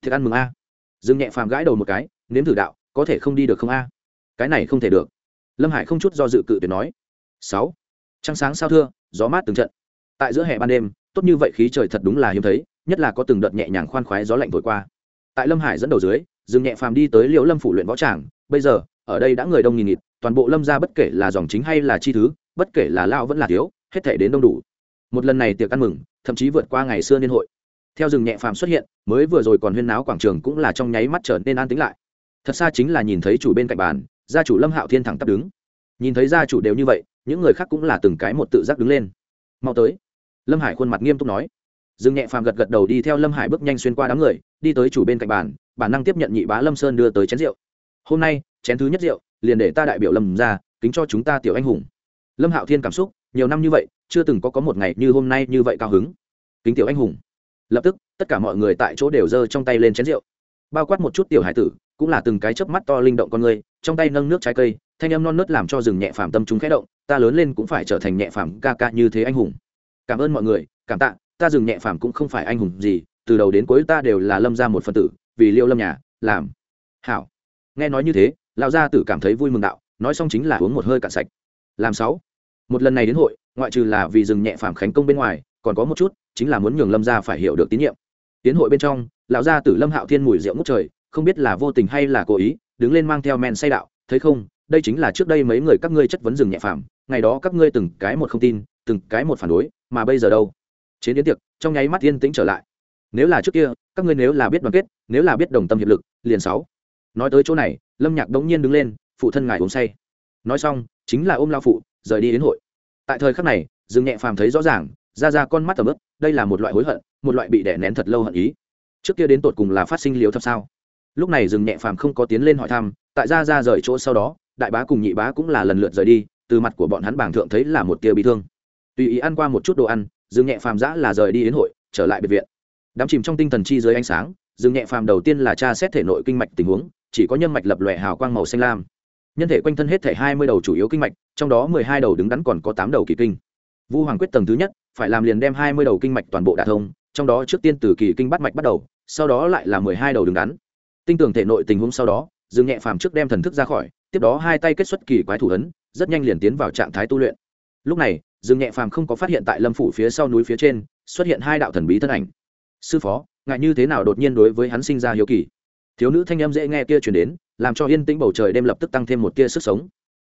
Tiệc ăn mừng a? Dương nhẹ phàm gãi đầu một cái, nếm thử đạo, có thể không đi được không a? Cái này không thể được. Lâm hải không chút do dự cự tuyệt nói, sáu, trăng sáng sao thưa, gió mát từng trận. Tại giữa hè ban đêm tốt như vậy khí trời thật đúng là hiếm thấy, nhất là có từng đợt nhẹ nhàng khoan khoái gió lạnh thổi qua. Tại lâm hải dẫn đầu dưới Dừng nhẹ phàm đi tới liễu lâm phủ luyện võ tràng, bây giờ, ở đây đã người đông nghìn nghịt, toàn bộ lâm ra bất kể là dòng chính hay là chi thứ, bất kể là lao vẫn là thiếu, hết thể đến đông đủ. Một lần này tiệc ăn mừng, thậm chí vượt qua ngày xưa niên hội. Theo rừng nhẹ phàm xuất hiện, mới vừa rồi còn huyên náo quảng trường cũng là trong nháy mắt trở nên an tĩnh lại. Thật xa chính là nhìn thấy chủ bên cạnh bàn, gia chủ lâm hạo thiên thẳng tắp đứng. Nhìn thấy gia chủ đều như vậy, những người khác cũng là từng cái một tự giác đứng lên. Mau tới lâm hải khuôn mặt nghiêm túc nói. Dương nhẹ phàm gật gật đầu đi theo lâm hải bước nhanh xuyên qua đám người, đi tới chủ bên cạnh bàn, bản năng tiếp nhận nhị bá lâm sơn đưa tới chén rượu. Hôm nay, chén thứ nhất rượu, liền để ta đại biểu lâm ra, kính cho chúng ta tiểu anh hùng. Lâm hạo thiên cảm xúc, nhiều năm như vậy, chưa từng có có một ngày như hôm nay như vậy cao hứng. Kính tiểu anh hùng. Lập tức, tất cả mọi người tại chỗ đều giơ trong tay lên chén rượu. Bao quát một chút tiểu hải tử, cũng là từng cái chớp mắt to linh động con người, trong tay nâng nước trái cây, thanh âm non nớt làm cho rừng nhẹ phàm tâm chúng khẽ động, ta lớn lên cũng phải trở thành nhẹ phàm ca ca như thế anh hùng cảm ơn mọi người, cảm tạ, ta dừng nhẹ phàm cũng không phải anh hùng gì, từ đầu đến cuối ta đều là lâm ra một phần tử, vì liêu lâm nhà, làm. Hảo. Nghe nói như thế, lão gia tử cảm thấy vui mừng đạo, nói xong chính là uống một hơi cạn sạch. Làm sáu. Một lần này đến hội, ngoại trừ là vì dừng nhẹ phàm khánh công bên ngoài, còn có một chút, chính là muốn nhường lâm gia phải hiểu được tín nhiệm. Tiến hội bên trong, lão gia tử lâm hạo thiên mùi rượu ngút trời, không biết là vô tình hay là cố ý, đứng lên mang theo men say đạo, thấy không, đây chính là trước đây mấy người các ngươi chất vấn rừng nhẹ phàm, ngày đó các ngươi từng cái một không tin, từng cái một phản đối mà bây giờ đâu? Chế đến tiệc, trong nháy mắt yên tĩnh trở lại. Nếu là trước kia, các ngươi nếu là biết đoàn kết, nếu là biết đồng tâm hiệp lực, liền sáu. Nói tới chỗ này, lâm nhạc đống nhiên đứng lên, phụ thân ngài uống say. Nói xong, chính là ôm lao phụ, rời đi đến hội. Tại thời khắc này, dương nhẹ phàm thấy rõ ràng, ra ra con mắt tầm ướp đây là một loại hối hận, một loại bị đè nén thật lâu hận ý. Trước kia đến tột cùng là phát sinh liếu thập sao? Lúc này dương nhẹ phàm không có tiến lên hỏi thăm, tại ra ra rời chỗ sau đó, đại bá cùng nhị bá cũng là lần lượt rời đi, từ mặt của bọn hắn bảng thượng thấy là một tia bị thương tùy ý ăn qua một chút đồ ăn, dương nhẹ phàm giã là rời đi đến hội, trở lại biệt viện. Đám chìm trong tinh thần chi dưới ánh sáng, dương nhẹ phàm đầu tiên là tra xét thể nội kinh mạch tình huống, chỉ có nhân mạch lập lòe hào quang màu xanh lam. Nhân thể quanh thân hết thể hai mươi đầu chủ yếu kinh mạch, trong đó mười hai đầu đứng đắn còn có tám đầu kỳ kinh. Vu hoàng quyết tầng thứ nhất, phải làm liền đem hai mươi đầu kinh mạch toàn bộ đả thông, trong đó trước tiên từ kỳ kinh bắt mạch bắt đầu, sau đó lại là mười hai đầu đứng đắn. Tinh tường thể nội tình huống sau đó, dương nhẹ phàm trước đem thần thức ra khỏi, tiếp đó hai tay kết xuất kỳ quái thủ ấn, rất nhanh liền tiến vào trạng thái tu luyện lúc này, dương nhẹ phàm không có phát hiện tại lâm phủ phía sau núi phía trên, xuất hiện hai đạo thần bí thân ảnh. Sư phó ngại như thế nào đột nhiên đối với hắn sinh ra hiếu kỳ? Thiếu nữ thanh em dễ nghe kia chuyển đến, làm cho yên tĩnh bầu trời đêm lập tức tăng thêm một tia sức sống.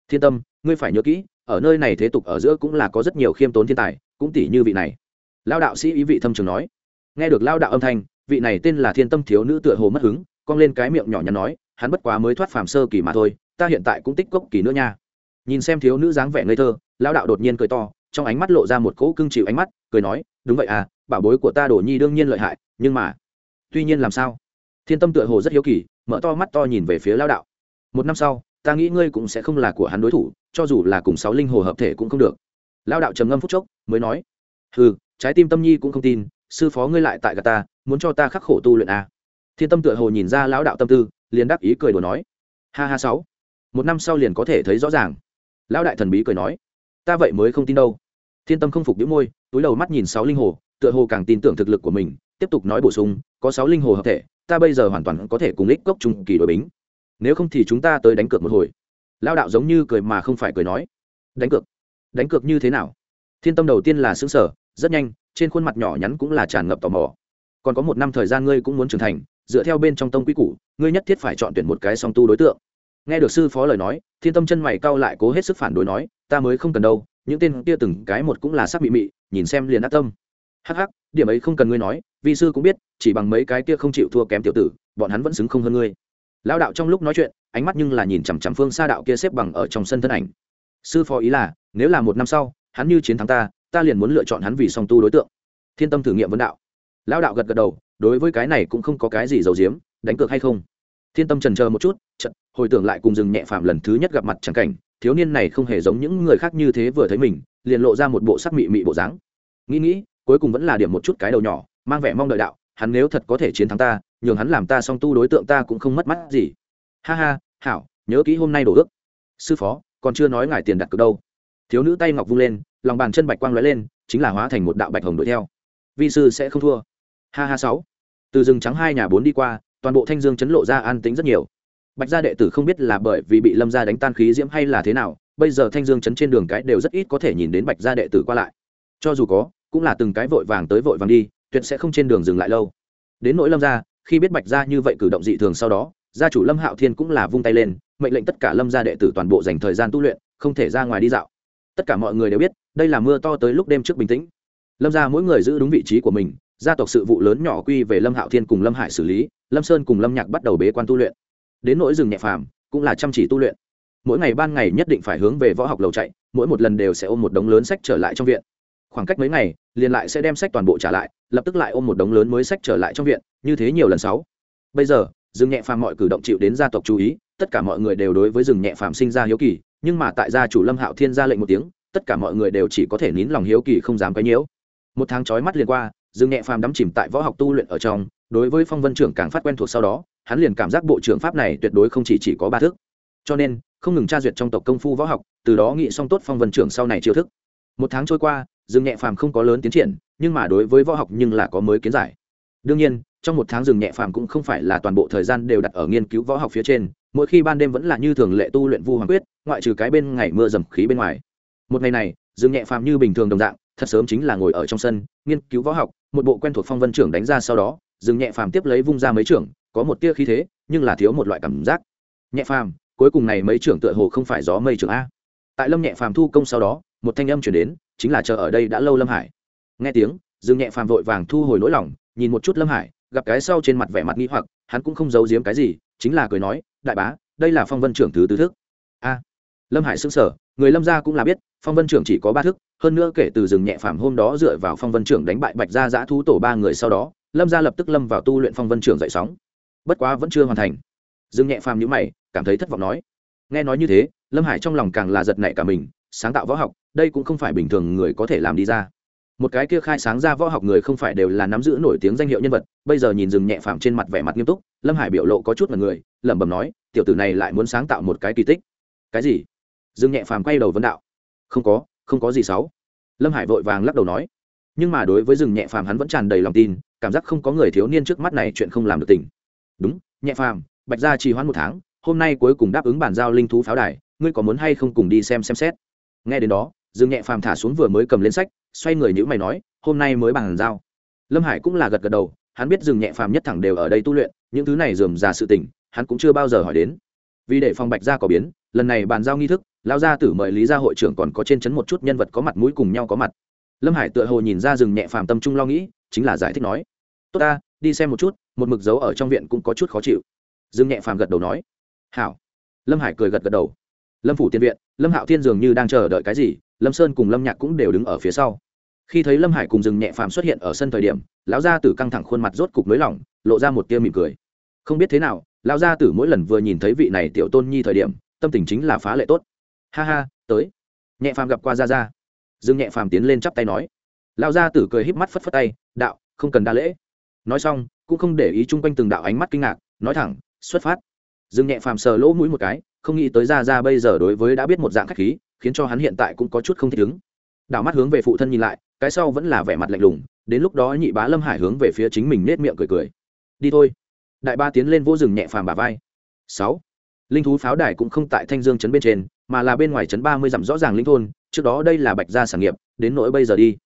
Thiên tâm, ngươi phải nhớ kỹ, ở nơi này thế tục ở giữa cũng là có rất nhiều khiêm tốn thiên tài, cũng tỷ như vị này. Lao đạo sĩ ý vị thâm trường nói. Nghe được lao đạo âm thanh, vị này tên là thiên tâm thiếu nữ tựa hồ mất hứng, cong lên cái miệng nhỏ nhắn nói, hắn bất quá mới thoát phàm sơ kỳ mà thôi, ta hiện tại cũng tích cốc kỳ nữa nha nhìn xem thiếu nữ dáng vẻ ngây thơ, Lão đạo đột nhiên cười to, trong ánh mắt lộ ra một cỗ cưng chịu ánh mắt, cười nói, đúng vậy à bảo bối của ta đổ nhi đương nhiên lợi hại, nhưng mà, tuy nhiên làm sao? Thiên tâm tựa hồ rất hiếu kỳ, mở to mắt to nhìn về phía Lão đạo. Một năm sau, ta nghĩ ngươi cũng sẽ không là của hắn đối thủ, cho dù là cùng sáu linh hồ hợp thể cũng không được. Lão đạo trầm ngâm phút chốc, mới nói ừ trái tim tâm nhi cũng không tin, sư phó ngươi lại tại gà ta, muốn cho ta khắc khổ tu luyện à. thiên tâm tựa hồ nhìn ra lão đạo tâm tư, liền đáp ý cười đùa nói, ha ha sáu, một năm sau liền có thể thấy rõ ràng lão đại thần bí cười nói, ta vậy mới không tin đâu. Thiên tâm không phục đĩu môi, túi đầu mắt nhìn sáu linh hồ, tựa hồ càng tin tưởng thực lực của mình, tiếp tục nói bổ sung, có sáu linh hồ hợp thể, ta bây giờ hoàn toàn có thể cùng lích cốc trung kỳ đội bính. Nếu không thì chúng ta tới đánh cược một hồi. Lao đạo giống như cười mà không phải cười nói, đánh cược? Đánh cược như thế nào? Thiên tâm đầu tiên là xứng sở rất nhanh, trên khuôn mặt nhỏ nhắn cũng là tràn ngập tò mò. Còn có một năm thời gian ngươi cũng muốn trưởng thành, dựa theo bên trong tông quy củ, ngươi nhất thiết phải chọn tuyển một cái song tu đối tượng nghe được sư phó lời nói, thiên tâm chân mày cau lại cố hết sức phản đối nói, ta mới không cần đâu, những tên kia từng cái một cũng là sắc mị mị, nhìn xem liền ác tâm. Hắc hắc, điểm ấy không cần ngươi nói vì sư cũng biết, chỉ bằng mấy cái kia không chịu thua kém tiểu tử, bọn hắn vẫn xứng không hơn ngươi. Lao đạo trong lúc nói chuyện, ánh mắt nhưng là nhìn chằm chằm phương xa đạo kia xếp bằng ở trong sân thân ảnh. Sư phó ý là, nếu là một năm sau, hắn như chiến thắng ta ta liền muốn lựa chọn hắn vì song tu đối tượng. Thiên tâm thử nghiệm vấn đạo. Lao đạo gật gật đầu, đối với cái này cũng không có cái gì giấu giếm, đánh cược hay không? Thiên tâm trần chờ một chút chật, hồi tưởng lại cùng rừng nhẹ phàm lần thứ nhất gặp mặt chẳng cảnh, thiếu niên này không hề giống những người khác như thế vừa thấy mình, liền lộ ra một bộ sắc mị mị bộ dáng. Nghĩ nghĩ, cuối cùng vẫn là điểm một chút cái đầu nhỏ, mang vẻ mong đợi đạo, hắn nếu thật có thể chiến thắng ta, nhường hắn làm ta song tu đối tượng ta cũng không mất mắt gì. Ha ha, hảo, nhớ kỹ hôm nay đổ ước. Sư phó, còn chưa nói ngài tiền đặt cược đâu. Thiếu nữ tay ngọc vung lên, lòng bàn chân bạch quang lóe lên, chính là hóa thành một đạo bạch hồng đuổi theo. Vi sư sẽ không thua. Ha ha sáu. Từ rừng trắng hai nhà bốn đi qua, toàn bộ thanh dương chấn lộ ra an tĩnh rất nhiều bạch gia đệ tử không biết là bởi vì bị lâm gia đánh tan khí diễm hay là thế nào, bây giờ thanh dương chấn trên đường cái đều rất ít có thể nhìn đến bạch gia đệ tử qua lại. Cho dù có, cũng là từng cái vội vàng tới vội vàng đi, tuyệt sẽ không trên đường dừng lại lâu. Đến nỗi lâm gia, khi biết bạch gia như vậy cử động dị thường sau đó, gia chủ lâm hạo thiên cũng là vung tay lên, mệnh lệnh tất cả lâm gia đệ tử toàn bộ dành thời gian tu luyện, không thể ra ngoài đi dạo. Tất cả mọi người đều biết, đây là mưa to tới lúc đêm trước bình tĩnh. Lâm gia mỗi người giữ đúng vị trí của mình, gia tộc sự vụ lớn nhỏ quy về lâm hạo thiên cùng lâm hải xử lý, lâm sơn cùng lâm nhạc bắt đầu bế quan tu luyện đến nỗi rừng nhẹ phàm, cũng là chăm chỉ tu luyện. Mỗi ngày ban ngày nhất định phải hướng về võ học lầu chạy, mỗi một lần đều sẽ ôm một đống lớn sách trở lại trong viện. Khoảng cách mấy ngày, liền lại sẽ đem sách toàn bộ trả lại, lập tức lại ôm một đống lớn mới sách trở lại trong viện, như thế nhiều lần sáu. Bây giờ, rừng nhẹ phàm mọi cử động chịu đến gia tộc chú ý, tất cả mọi người đều đối với rừng nhẹ phàm sinh ra hiếu kỳ, nhưng mà tại gia chủ lâm hạo thiên ra lệnh một tiếng, tất cả mọi người đều chỉ có thể nín lòng hiếu kỳ không dám quấy nhiễu. Một tháng chói mắt liền qua, rừng nhẹ phàm đắm chìm tại võ học tu luyện ở trong, đối với phong vân trưởng càng phát quen thuộc sau đó hắn liền cảm giác bộ trưởng pháp này tuyệt đối không chỉ, chỉ có ba thức cho nên không ngừng tra duyệt trong tộc công phu võ học từ đó nghị xong tốt phong vân trưởng sau này chiêu thức. Một tháng trôi qua rừng nhẹ phàm không có lớn tiến triển nhưng mà đối với võ học nhưng là có mới kiến giải. Đương nhiên trong một tháng rừng nhẹ phàm cũng không phải là toàn bộ thời gian đều đặt ở nghiên cứu võ học phía trên mỗi khi ban đêm vẫn là như thường lệ tu luyện vu hoàng quyết ngoại trừ cái bên ngày mưa dầm khí bên ngoài. Một ngày này rừng nhẹ phàm như bình thường đồng dạng thật sớm chính là ngồi ở trong sân nghiên cứu võ học một bộ quen thuộc phong vân trưởng đánh ra sau đó rừng nhẹ phàm tiếp lấy vung ra mấy trưởng có một tia khí thế, nhưng là thiếu một loại cảm giác. Nhẹ phàm, cuối cùng này mấy trưởng tựa hồ không phải gió mây trưởng a. Tại lâm nhẹ phàm thu công sau đó, một thanh âm chuyển đến, chính là chờ ở đây đã lâu lâm hải. Nghe tiếng, dương nhẹ phàm vội vàng thu hồi nỗi lòng, nhìn một chút lâm hải, gặp cái sau trên mặt vẻ mặt nghi hoặc, hắn cũng không giấu giếm cái gì, chính là cười nói, đại bá, đây là phong vân trưởng thứ tứ thức. A. Lâm hải xưng sở người lâm gia cũng là biết, phong vân trưởng chỉ có ba thức, hơn nữa kể từ rừng nhẹ phàm hôm đó dựa vào phong vân trưởng đánh bại bạch gia giã thú tổ ba người sau đó, lâm gia lập tức lâm vào tu luyện phong vân trưởng dậy sóng bất quá vẫn chưa hoàn thành. Dương nhẹ phàm nhữ mày, cảm thấy thất vọng nói. Nghe nói như thế, lâm hải trong lòng càng là giật nảy cả mình, sáng tạo võ học, đây cũng không phải bình thường người có thể làm đi ra. Một cái kia khai sáng ra võ học người không phải đều là nắm giữ nổi tiếng danh hiệu nhân vật, bây giờ nhìn rừng nhẹ phàm trên mặt vẻ mặt nghiêm túc, lâm hải biểu lộ có chút mật người, lẩm bẩm nói, tiểu tử này lại muốn sáng tạo một cái kỳ tích. Cái gì? Rừng nhẹ phàm quay đầu vấn đạo. Không có không có gì xấu. Lâm hải vội vàng lắc đầu nói. Nhưng mà đối với rừng nhẹ phàm hắn vẫn tràn đầy lòng tin, cảm giác không có người thiếu niên trước mắt này chuyện không làm được tình đúng, nhẹ phàm, bạch gia trì hoãn một tháng, hôm nay cuối cùng đáp ứng bản giao linh thú pháo đài, ngươi có muốn hay không cùng đi xem xem xét? Nghe đến đó, dương nhẹ phàm thả xuống vừa mới cầm lên sách, xoay người nhữ mày nói, hôm nay mới bàn giao. Lâm hải cũng là gật gật đầu, hắn biết dương nhẹ phàm nhất thẳng đều ở đây tu luyện, những thứ này dườm già sự tình, hắn cũng chưa bao giờ hỏi đến. Vì để phòng bạch gia có biến, lần này bàn giao nghi thức lao gia tử mời lý gia hội trưởng còn có trên chấn một chút nhân vật có mặt mũi cùng nhau có mặt. Lâm hải tựa hồ nhìn ra rừng nhẹ phàm tâm trung lo nghĩ, chính là giải thích nói, tốt ta đi xem một chút, một mực dấu ở trong viện cũng có chút khó chịu. Dương nhẹ phàm gật đầu nói, hảo. Lâm hải cười gật gật đầu. Lâm phủ tiên viện, lâm hạo thiên dường như đang chờ đợi cái gì, lâm sơn cùng lâm nhạc cũng đều đứng ở phía sau. Khi thấy lâm hải cùng rừng nhẹ phàm xuất hiện ở sân thời điểm, lão gia tử căng thẳng khuôn mặt rốt cục nới lỏng, lộ ra một tia mỉm cười. Không biết thế nào, lão gia tử mỗi lần vừa nhìn thấy vị này tiểu tôn nhi thời điểm, tâm tình chính là phá lệ tốt. Ha ha, tới. Nhẹ phàm gặp qua gia gia. Dương nhẹ phàm tiến lên chắp tay nói. Lão gia tử cười híp mắt phất phất tay, đạo, không cần đa lễ nói xong, cũng không để ý chung quanh từng đạo ánh mắt kinh ngạc, nói thẳng, xuất phát. Dương nhẹ phàm sờ lỗ mũi một cái, không nghĩ tới ra ra bây giờ đối với đã biết một dạng khách khí, khiến cho hắn hiện tại cũng có chút không thích ứng. Đảo mắt hướng về phụ thân nhìn lại, cái sau vẫn là vẻ mặt lạnh lùng, đến lúc đó nhị bá lâm hải hướng về phía chính mình nết miệng cười cười. Đi thôi. Đại ba tiến lên vô rừng nhẹ phàm bà vai. Sáu. Linh thú pháo đài cũng không tại thanh dương trấn bên trên, mà là bên ngoài trấn ba mươi dặm rõ ràng linh thôn, trước đó đây là bạch gia sản nghiệp, đến nỗi bây giờ đi.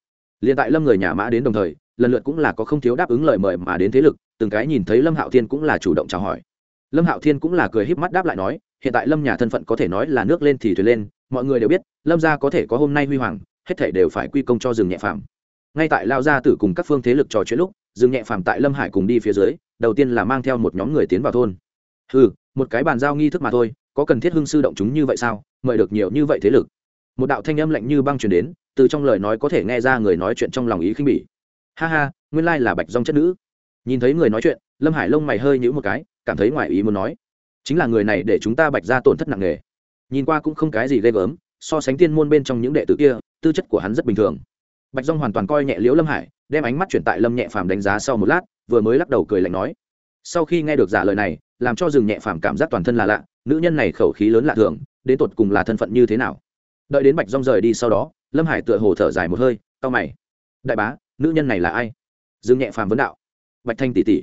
Liền tại lâm người nhà mã đến đồng thời lần lượt cũng là có không thiếu đáp ứng lời mời mà đến thế lực, từng cái nhìn thấy lâm hạo thiên cũng là chủ động chào hỏi. Lâm hạo thiên cũng là cười híp mắt đáp lại nói, hiện tại lâm nhà thân phận có thể nói là nước lên thì thuyền lên, mọi người đều biết, lâm gia có thể có hôm nay huy hoàng, hết thể đều phải quy công cho rừng nhẹ phàm. Ngay tại lao gia tử cùng các phương thế lực trò chuyện lúc, rừng nhẹ phàm tại lâm hải cùng đi phía dưới, đầu tiên là mang theo một nhóm người tiến vào thôn. Ừ một cái bàn giao nghi thức mà thôi, có cần thiết hưng sư động chúng như vậy sao, mời được nhiều như vậy thế lực. Một đạo thanh âm lạnh như băng truyền đến, từ trong lời nói có thể nghe ra người nói chuyện trong lòng ý khinh bỉ ha ha, nguyên lai là bạch dòng chất nữ. Nhìn thấy người nói chuyện, lâm hải lông mày hơi nhữ một cái, cảm thấy ngoài ý muốn nói. Chính là người này để chúng ta bạch ra tổn thất nặng nề. Nhìn qua cũng không cái gì ghê gớm, so sánh tiên môn bên trong những đệ tử kia, tư chất của hắn rất bình thường. Bạch dòng hoàn toàn coi nhẹ liễu lâm hải, đem ánh mắt chuyển tại lâm nhẹ phàm đánh giá sau một lát, vừa mới lắc đầu cười lạnh nói. Sau khi nghe được giả lời này, làm cho rừng nhẹ phàm cảm giác toàn thân là lạ, nữ nhân này khẩu khí lớn lạ thường, đến tột cùng là thân phận như thế nào? Đợi đến bạch dong rời đi sau đó, lâm hải tựa hồ thở dài một hơi tao mày. Đại bá nữ nhân này là ai? Dương nhẹ phàm vấn đạo. Bạch thanh tỷ tỷ.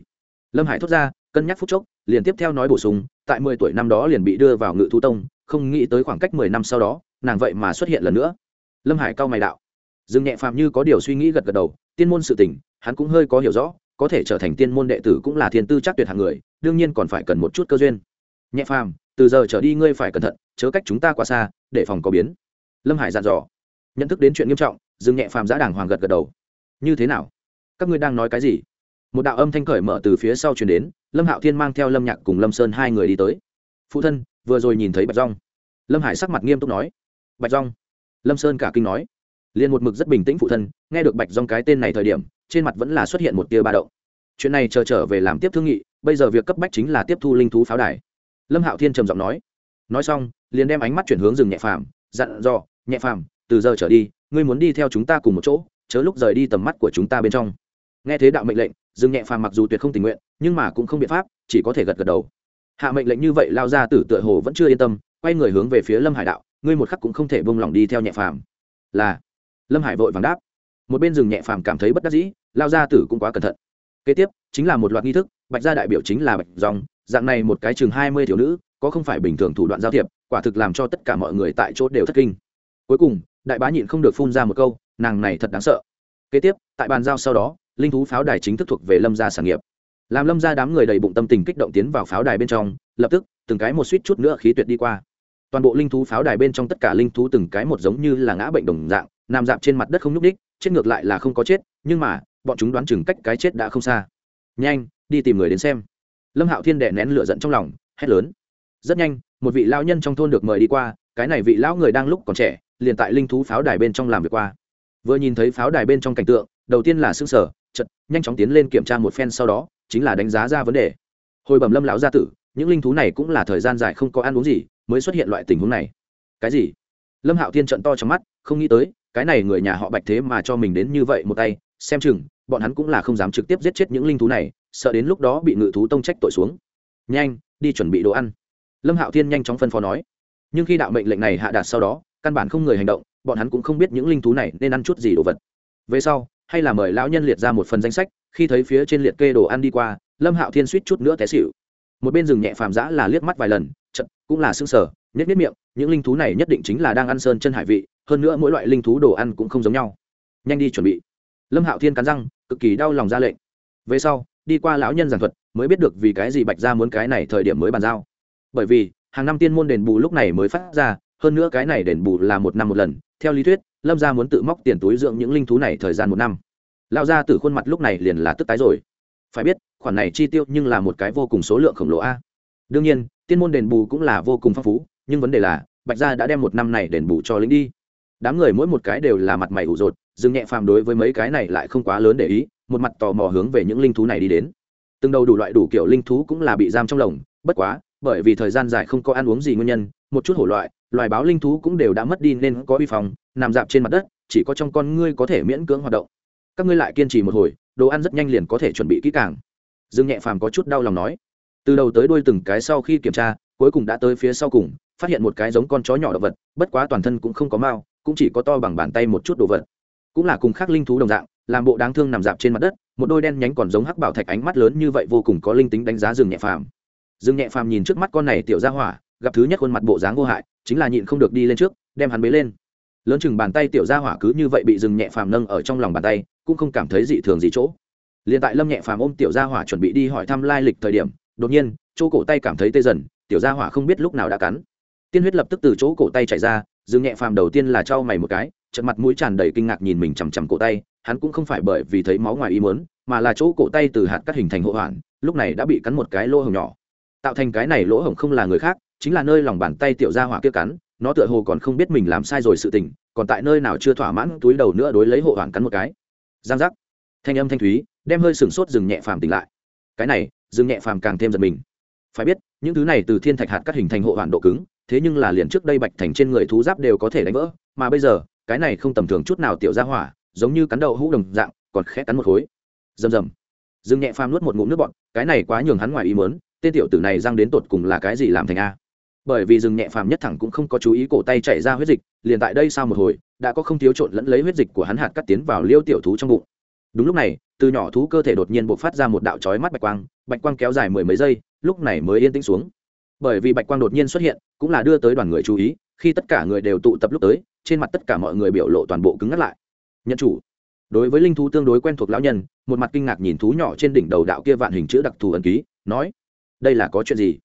Lâm hải thốt ra, cân nhắc phút chốc, liền tiếp theo nói bổ sung, tại mười tuổi năm đó liền bị đưa vào ngự thu tông, không nghĩ tới khoảng cách mười năm sau đó, nàng vậy mà xuất hiện lần nữa. Lâm hải cao mày đạo. Dương nhẹ phàm như có điều suy nghĩ gật gật đầu, tiên môn sự tình, hắn cũng hơi có hiểu rõ, có thể trở thành tiên môn đệ tử cũng là thiên tư chắc tuyệt hàng người, đương nhiên còn phải cần một chút cơ duyên. Nhẹ phàm, từ giờ trở đi ngươi phải cẩn thận, chớ cách chúng ta quá xa, để phòng có biến. Lâm hải dặn dò. Nhận thức đến chuyện nghiêm trọng, dương nhẹ phàm giã đàng hoàng gật gật đầu như thế nào? Các ngươi đang nói cái gì? Một đạo âm thanh cởi mở từ phía sau chuyển đến, lâm hạo thiên mang theo lâm nhạc cùng lâm sơn hai người đi tới. Phụ thân, vừa rồi nhìn thấy bạch rong lâm hải sắc mặt nghiêm túc nói. Bạch rong lâm sơn cả kinh nói. Liền một mực rất bình tĩnh phụ thân, nghe được bạch rong cái tên này thời điểm, trên mặt vẫn là xuất hiện một tia ba đậu chuyện này chờ trở về làm tiếp thương nghị, bây giờ việc cấp bách chính là tiếp thu linh thú pháo đài. Lâm hạo thiên trầm giọng nói. Nói xong, liền đem ánh mắt chuyển hướng rừng nhẹ phàm, dặn dò, nhẹ phàm, từ giờ trở đi, ngươi muốn đi theo chúng ta cùng một chỗ chớ lúc rời đi tầm mắt của chúng ta bên trong. Nghe thế đạo mệnh lệnh, dương nhẹ phàm mặc dù tuyệt không tình nguyện, nhưng mà cũng không biện pháp, chỉ có thể gật gật đầu. Hạ mệnh lệnh như vậy lao ra tử tựa hồ vẫn chưa yên tâm, quay người hướng về phía lâm hải đạo, ngươi một khắc cũng không thể bông lòng đi theo nhẹ phàm. Là, lâm hải vội vàng đáp. Một bên rừng nhẹ phàm cảm thấy bất đắc dĩ, lao ra tử cũng quá cẩn thận. Kế tiếp, chính là một loạt nghi thức, bạch gia đại biểu chính là bạch dòng, dạng này một cái chừng hai mươi thiếu nữ, có không phải bình thường thủ đoạn giao thiệp, quả thực làm cho tất cả mọi người tại chỗ đều thất kinh. Cuối cùng, đại bá nhịn không được phun ra một câu nàng này thật đáng sợ. Kế tiếp, tại bàn giao sau đó, linh thú pháo đài chính thức thuộc về lâm gia sản nghiệp. Làm lâm gia đám người đầy bụng tâm tình kích động tiến vào pháo đài bên trong, lập tức, từng cái một suýt chút nữa khí tuyệt đi qua. Toàn bộ linh thú pháo đài bên trong tất cả linh thú từng cái một giống như là ngã bệnh đồng dạng, nằm dạp trên mặt đất không nhúc đích chết ngược lại là không có chết, nhưng mà, bọn chúng đoán chừng cách cái chết đã không xa. Nhanh, đi tìm người đến xem. Lâm hạo thiên đệ nén lửa giận trong lòng, hét lớn. Rất nhanh, một vị lao nhân trong thôn được mời đi qua, cái này vị lão người đang lúc còn trẻ, liền tại linh thú pháo đài bên trong làm việc qua vừa nhìn thấy pháo đài bên trong cảnh tượng, đầu tiên là xương sở chật nhanh chóng tiến lên kiểm tra một phen sau đó, chính là đánh giá ra vấn đề. Hồi bẩm lâm lão gia tử, những linh thú này cũng là thời gian dài không có ăn uống gì, mới xuất hiện loại tình huống này. Cái gì? Lâm hạo thiên trận to trong mắt, không nghĩ tới, cái này người nhà họ bạch thế mà cho mình đến như vậy một tay, xem chừng, bọn hắn cũng là không dám trực tiếp giết chết những linh thú này, sợ đến lúc đó bị ngự thú tông trách tội xuống. Nhanh, đi chuẩn bị đồ ăn. Lâm hạo thiên nhanh chóng phân phó nói. Nhưng khi đạo mệnh lệnh này hạ đạt sau đó, căn bản không người hành động bọn hắn cũng không biết những linh thú này nên ăn chút gì đồ vật. Về sau, hay là mời lão nhân liệt ra một phần danh sách, khi thấy phía trên liệt kê đồ ăn đi qua, lâm hạo thiên suýt chút nữa té xịu một bên rừng nhẹ phàm giã là liếc mắt vài lần chật cũng là xương sở nhất nhất miệng, những linh thú này nhất định chính là đang ăn sơn chân hải vị, hơn nữa mỗi loại linh thú đồ ăn cũng không giống nhau. Nhanh đi chuẩn bị. Lâm hạo thiên cắn răng, cực kỳ đau lòng ra lệnh. Về sau, đi qua lão nhân giảng thuật, mới biết được vì cái gì bạch ra muốn cái này thời điểm mới bàn giao. Bởi vì, hàng năm tiên môn đền bù lúc này mới phát ra, hơn nữa cái này đền bù là một năm một lần theo lý thuyết, lâm gia muốn tự móc tiền túi dưỡng những linh thú này thời gian một năm. Lão gia tử khuôn mặt lúc này liền là tức tái rồi. Phải biết, khoản này chi tiêu nhưng là một cái vô cùng số lượng khổng lồ a. Đương nhiên, tiên môn đền bù cũng là vô cùng phong phú, nhưng vấn đề là, bạch gia đã đem một năm này đền bù cho lính đi. Đám người mỗi một cái đều là mặt mày ủ rột dừng nhẹ phàm đối với mấy cái này lại không quá lớn để ý, một mặt tò mò hướng về những linh thú này đi đến. Từng đầu đủ loại đủ kiểu linh thú cũng là bị giam trong lồng, bất quá, bởi vì thời gian dài không có ăn uống gì nguyên nhân, một chút hổ loại loài báo linh thú cũng đều đã mất đi nên có uy phòng nằm dạp trên mặt đất, chỉ có trong con ngươi có thể miễn cưỡng hoạt động. Các ngươi lại kiên trì một hồi, đồ ăn rất nhanh liền có thể chuẩn bị kỹ càng. Dương nhẹ phàm có chút đau lòng nói. Từ đầu tới đuôi từng cái sau khi kiểm tra, cuối cùng đã tới phía sau cùng, phát hiện một cái giống con chó nhỏ động vật, bất quá toàn thân cũng không có mao cũng chỉ có to bằng bàn tay một chút đồ vật. Cũng là cùng khác linh thú đồng dạng, làm bộ đáng thương nằm dạp trên mặt đất, một đôi đen nhánh còn giống hắc bảo thạch ánh mắt lớn như vậy vô cùng có linh tính đánh giá Dương nhẹ phàm. Dương nhẹ phàm nhìn trước mắt con này tiểu ra hỏa, gặp thứ nhất khuôn mặt bộ dáng vô hại chính là nhịn không được đi lên trước, đem hắn bế lên. Lớn chừng bàn tay tiểu Gia hỏa cứ như vậy bị dừng nhẹ phàm nâng ở trong lòng bàn tay, cũng không cảm thấy dị thường gì chỗ. Liền tại lâm nhẹ phàm ôm tiểu gia hỏa chuẩn bị đi hỏi thăm lai lịch thời điểm, đột nhiên, chỗ cổ tay cảm thấy tê dần, tiểu gia hỏa không biết lúc nào đã cắn. Tiên huyết lập tức từ chỗ cổ tay chạy ra dừng nhẹ phàm đầu tiên là trao mày một cái, trận mặt mũi tràn đầy kinh ngạc nhìn mình chằm chằm cổ tay, hắn cũng không phải bởi vì thấy máu ngoài ý muốn, mà là chỗ cổ tay từ hạt cắt hình thành hộ hoạn lúc này đã bị cắn một cái lỗ hồng nhỏ. Tạo thành cái này lỗ hổng không là người khác chính là nơi lòng bàn tay tiểu gia hỏa kia cắn, nó tựa hồ còn không biết mình làm sai rồi sự tình, còn tại nơi nào chưa thỏa mãn túi đầu nữa đối lấy hộ hoàn cắn một cái. Giang giác. Thanh âm thanh thúy, đem hơi sừng sốt dừng nhẹ phàm tỉnh lại. Cái này dừng nhẹ phàm càng thêm giật mình. Phải biết, những thứ này từ thiên thạch hạt cắt hình thành hộ hoàn độ cứng, thế nhưng là liền trước đây bạch thành trên người thú giáp đều có thể đánh vỡ, mà bây giờ, cái này không tầm thường chút nào tiểu ra hỏa, giống như cắn đậu hũ đồng dạng, còn khẽ cắn một khối. Rầm rầm. Dương nhẹ phàm nuốt một ngụm nước bọt, cái này quá nhường hắn ngoài ý mớn tên tiểu tử này răng đến tột cùng là cái gì làm thành a? Bởi vì rừng nhẹ phàm nhất thẳng cũng không có chú ý cổ tay chảy ra huyết dịch, liền tại đây sau một hồi, đã có không thiếu trộn lẫn lấy huyết dịch của hắn hạt cắt tiến vào liêu tiểu thú trong bụng. Đúng lúc này, từ nhỏ thú cơ thể đột nhiên bộc phát ra một đạo chói mắt bạch quang bạch quang kéo dài mười mấy giây, lúc này mới yên tĩnh xuống. Bởi vì bạch quang đột nhiên xuất hiện, cũng là đưa tới đoàn người chú ý, khi tất cả người đều tụ tập lúc tới, trên mặt tất cả mọi người biểu lộ toàn bộ cứng ngắt lại. Nhận chủ. Đối với linh thú tương đối quen thuộc lão nhân, một mặt kinh ngạc nhìn thú nhỏ trên đỉnh đầu đạo kia vạn hình chữ đặc thù ẩn ký, nói, đây là có chuyện gì?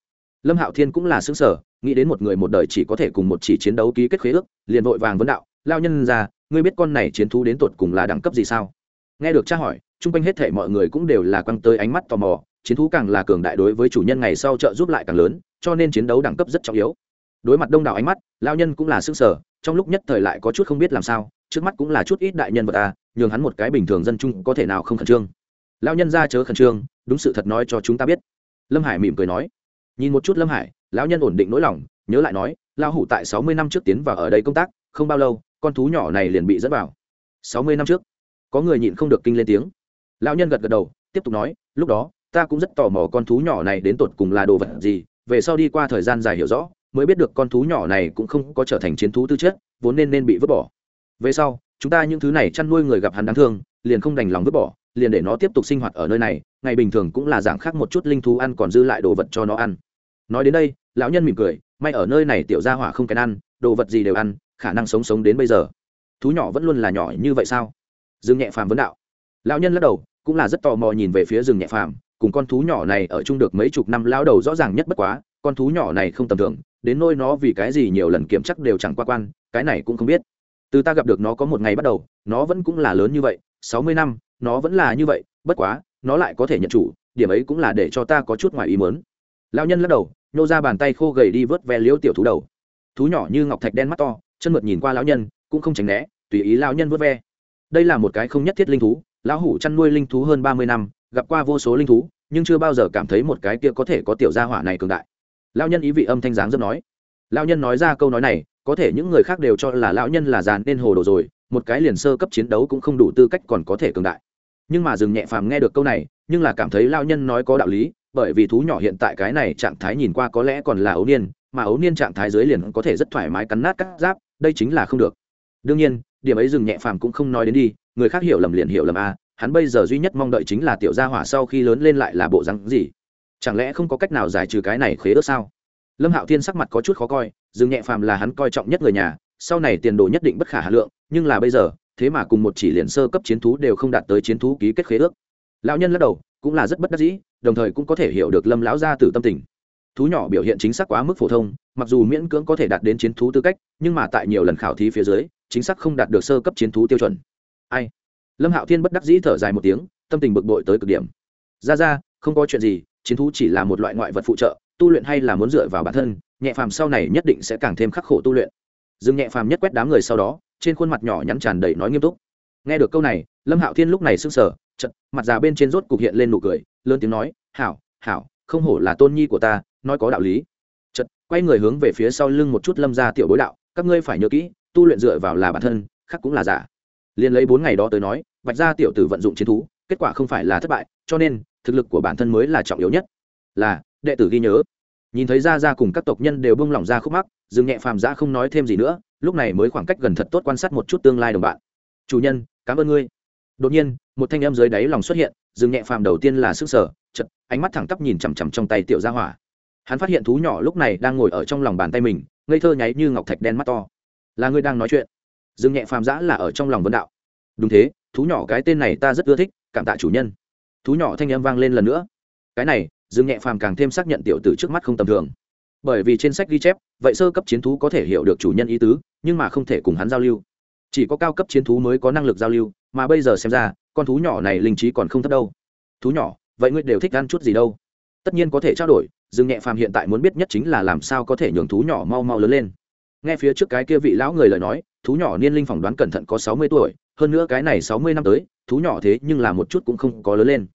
Lâm hạo thiên cũng là xứng sở nghĩ đến một người một đời chỉ có thể cùng một chỉ chiến đấu ký kết khế ước, liền vội vàng vấn đạo lao nhân ra ngươi biết con này chiến thú đến tột cùng là đẳng cấp gì sao? Nghe được tra hỏi, chung quanh hết thể mọi người cũng đều là quăng tới ánh mắt tò mò, chiến thú càng là cường đại đối với chủ nhân ngày sau trợ giúp lại càng lớn, cho nên chiến đấu đẳng cấp rất trọng yếu. Đối mặt đông đảo ánh mắt lao nhân cũng là xứng sở trong lúc nhất thời lại có chút không biết làm sao, trước mắt cũng là chút ít đại nhân vật ta nhường hắn một cái bình thường dân chung có thể nào không khẩn trương. Lao nhân ra chớ khẩn trương, đúng sự thật nói cho chúng ta biết. Lâm hải mỉm cười nói nhìn một chút lâm hải, lão nhân ổn định nỗi lòng, nhớ lại nói lao hủ tại sáu mươi năm trước tiến vào ở đây công tác, không bao lâu, con thú nhỏ này liền bị dẫn vào. Sáu mươi năm trước, có người nhịn không được kinh lên tiếng. Lão nhân gật gật đầu, tiếp tục nói, lúc đó, ta cũng rất tò mò con thú nhỏ này đến tột cùng là đồ vật gì, về sau đi qua thời gian dài hiểu rõ, mới biết được con thú nhỏ này cũng không có trở thành chiến thú tư chất, vốn nên nên bị vứt bỏ. Về sau, chúng ta những thứ này chăn nuôi người gặp hắn đáng thương, liền không đành lòng vứt bỏ, liền để nó tiếp tục sinh hoạt ở nơi này, ngày bình thường cũng là dạng khác một chút linh thú ăn còn dư lại đồ vật cho nó ăn nói đến đây, lão nhân mỉm cười, may ở nơi này tiểu gia hỏa không kèn ăn, đồ vật gì đều ăn, khả năng sống sống đến bây giờ. Thú nhỏ vẫn luôn là nhỏ như vậy sao? Dương nhẹ phàm vấn đạo. Lão nhân lắc đầu, cũng là rất tò mò nhìn về phía rừng nhẹ phàm, cùng con thú nhỏ này ở chung được mấy chục năm, lão đầu rõ ràng nhất bất quá, con thú nhỏ này không tầm thường, đến nôi nó vì cái gì nhiều lần kiểm chắc đều chẳng qua quan, cái này cũng không biết. Từ ta gặp được nó có một ngày bắt đầu, nó vẫn cũng là lớn như vậy, sáu mươi năm, nó vẫn là như vậy, bất quá, nó lại có thể nhận chủ, điểm ấy cũng là để cho ta có chút ngoài ý mớn lao nhân lắc đầu nhô ra bàn tay khô gầy đi vớt ve liễu tiểu thú đầu. Thú nhỏ như ngọc thạch đen mắt to, chân mượt nhìn qua lão nhân, cũng không tránh né, tùy ý lao nhân vớt ve. Đây là một cái không nhất thiết linh thú, lão hủ chăn nuôi linh thú hơn ba mươi năm, gặp qua vô số linh thú, nhưng chưa bao giờ cảm thấy một cái kia có thể có tiểu gia hỏa này cường đại. Lao nhân ý vị âm thanh dáng rất nói. Lao nhân nói ra câu nói này, có thể những người khác đều cho là lão nhân là dàn nên hồ đồ rồi, một cái liền sơ cấp chiến đấu cũng không đủ tư cách còn có thể cường đại. Nhưng mà dừng nhẹ phàm nghe được câu này, nhưng là cảm thấy lao nhân nói có đạo lý bởi vì thú nhỏ hiện tại cái này trạng thái nhìn qua có lẽ còn là ấu niên, mà ấu niên trạng thái dưới liền có thể rất thoải mái cắn nát các giáp, đây chính là không được. Đương nhiên, điểm ấy dừng nhẹ phàm cũng không nói đến đi, người khác hiểu lầm liền hiểu lầm a hắn bây giờ duy nhất mong đợi chính là tiểu gia hỏa sau khi lớn lên lại là bộ rắn gì? Chẳng lẽ không có cách nào giải trừ cái này khế ước sao? Lâm hạo thiên sắc mặt có chút khó coi, dừng nhẹ phàm là hắn coi trọng nhất người nhà, sau này tiền đồ nhất định bất khả hà lượng, nhưng là bây giờ, thế mà cùng một chỉ liền sơ cấp chiến thú đều không đạt tới chiến thú ký kết khế ước. Lão nhân lắc đầu cũng là rất bất đắc dĩ, đồng thời cũng có thể hiểu được lâm lão gia tử tâm tình. Thú nhỏ biểu hiện chính xác quá mức phổ thông, mặc dù miễn cưỡng có thể đạt đến chiến thú tư cách, nhưng mà tại nhiều lần khảo thí phía dưới, chính xác không đạt được sơ cấp chiến thú tiêu chuẩn. Ai? Lâm hạo thiên bất đắc dĩ thở dài một tiếng, tâm tình bực bội tới cực điểm. Ra ra, không có chuyện gì, chiến thú chỉ là một loại ngoại vật phụ trợ, tu luyện hay là muốn dựa vào bản thân, nhẹ phàm sau này nhất định sẽ càng thêm khắc khổ tu luyện. Dương nhẹ phàm nhất quét đám người sau đó, trên khuôn mặt nhỏ nhắn tràn đầy nói nghiêm túc. Nghe được câu này, lâm hạo thiên lúc này sưng sờ chật, mặt già bên trên rốt cục hiện lên nụ cười, lớn tiếng nói, hảo hảo, không hổ là tôn nhi của ta, nói có đạo lý. Chật, quay người hướng về phía sau lưng một chút lâm ra tiểu bối đạo, các ngươi phải nhớ kỹ, tu luyện dựa vào là bản thân, khác cũng là giả. Liền lấy bốn ngày đó tới nói, bạch gia tiểu tử vận dụng chiến thú, kết quả không phải là thất bại, cho nên, thực lực của bản thân mới là trọng yếu nhất. Là, đệ tử ghi nhớ. Nhìn thấy ra ra cùng các tộc nhân đều bông lỏng ra khúc mắc dừng nhẹ phàm ra không nói thêm gì nữa, lúc này mới khoảng cách gần thật tốt quan sát một chút tương lai đồng bạn. Chủ nhân, cảm ơn ngươi. Đột nhiên một thanh em dưới đáy lòng xuất hiện, dừng nhẹ phàm đầu tiên là sức sở chật ánh mắt thẳng tắp nhìn chằm chằm trong tay tiểu gia hỏa. Hắn phát hiện thú nhỏ lúc này đang ngồi ở trong lòng bàn tay mình, ngây thơ nháy như ngọc thạch đen mắt to. Là ngươi đang nói chuyện. Dương nhẹ phàm giã là ở trong lòng vấn đạo. Đúng thế, thú nhỏ cái tên này ta rất ưa thích, cảm tạ chủ nhân. Thú nhỏ thanh âm vang lên lần nữa. Cái này dương nhẹ phàm càng thêm xác nhận tiểu tử trước mắt không tầm thường. Bởi vì trên sách ghi chép, vậy sơ cấp chiến thú có thể hiểu được chủ nhân ý tứ, nhưng mà không thể cùng hắn giao lưu. Chỉ có cao cấp chiến thú mới có năng lực giao lưu, mà bây giờ xem ra con thú nhỏ này linh trí còn không thấp đâu. Thú nhỏ, vậy ngươi đều thích ăn chút gì đâu? Tất nhiên có thể trao đổi, dương nhẹ phàm hiện tại muốn biết nhất chính là làm sao có thể nhường thú nhỏ mau mau lớn lên. Nghe phía trước cái kia vị lão người lời nói, thú nhỏ niên linh phỏng đoán cẩn thận có sáu mươi tuổi, hơn nữa cái này sáu mươi năm tới, thú nhỏ thế nhưng là một chút cũng không có lớn lên.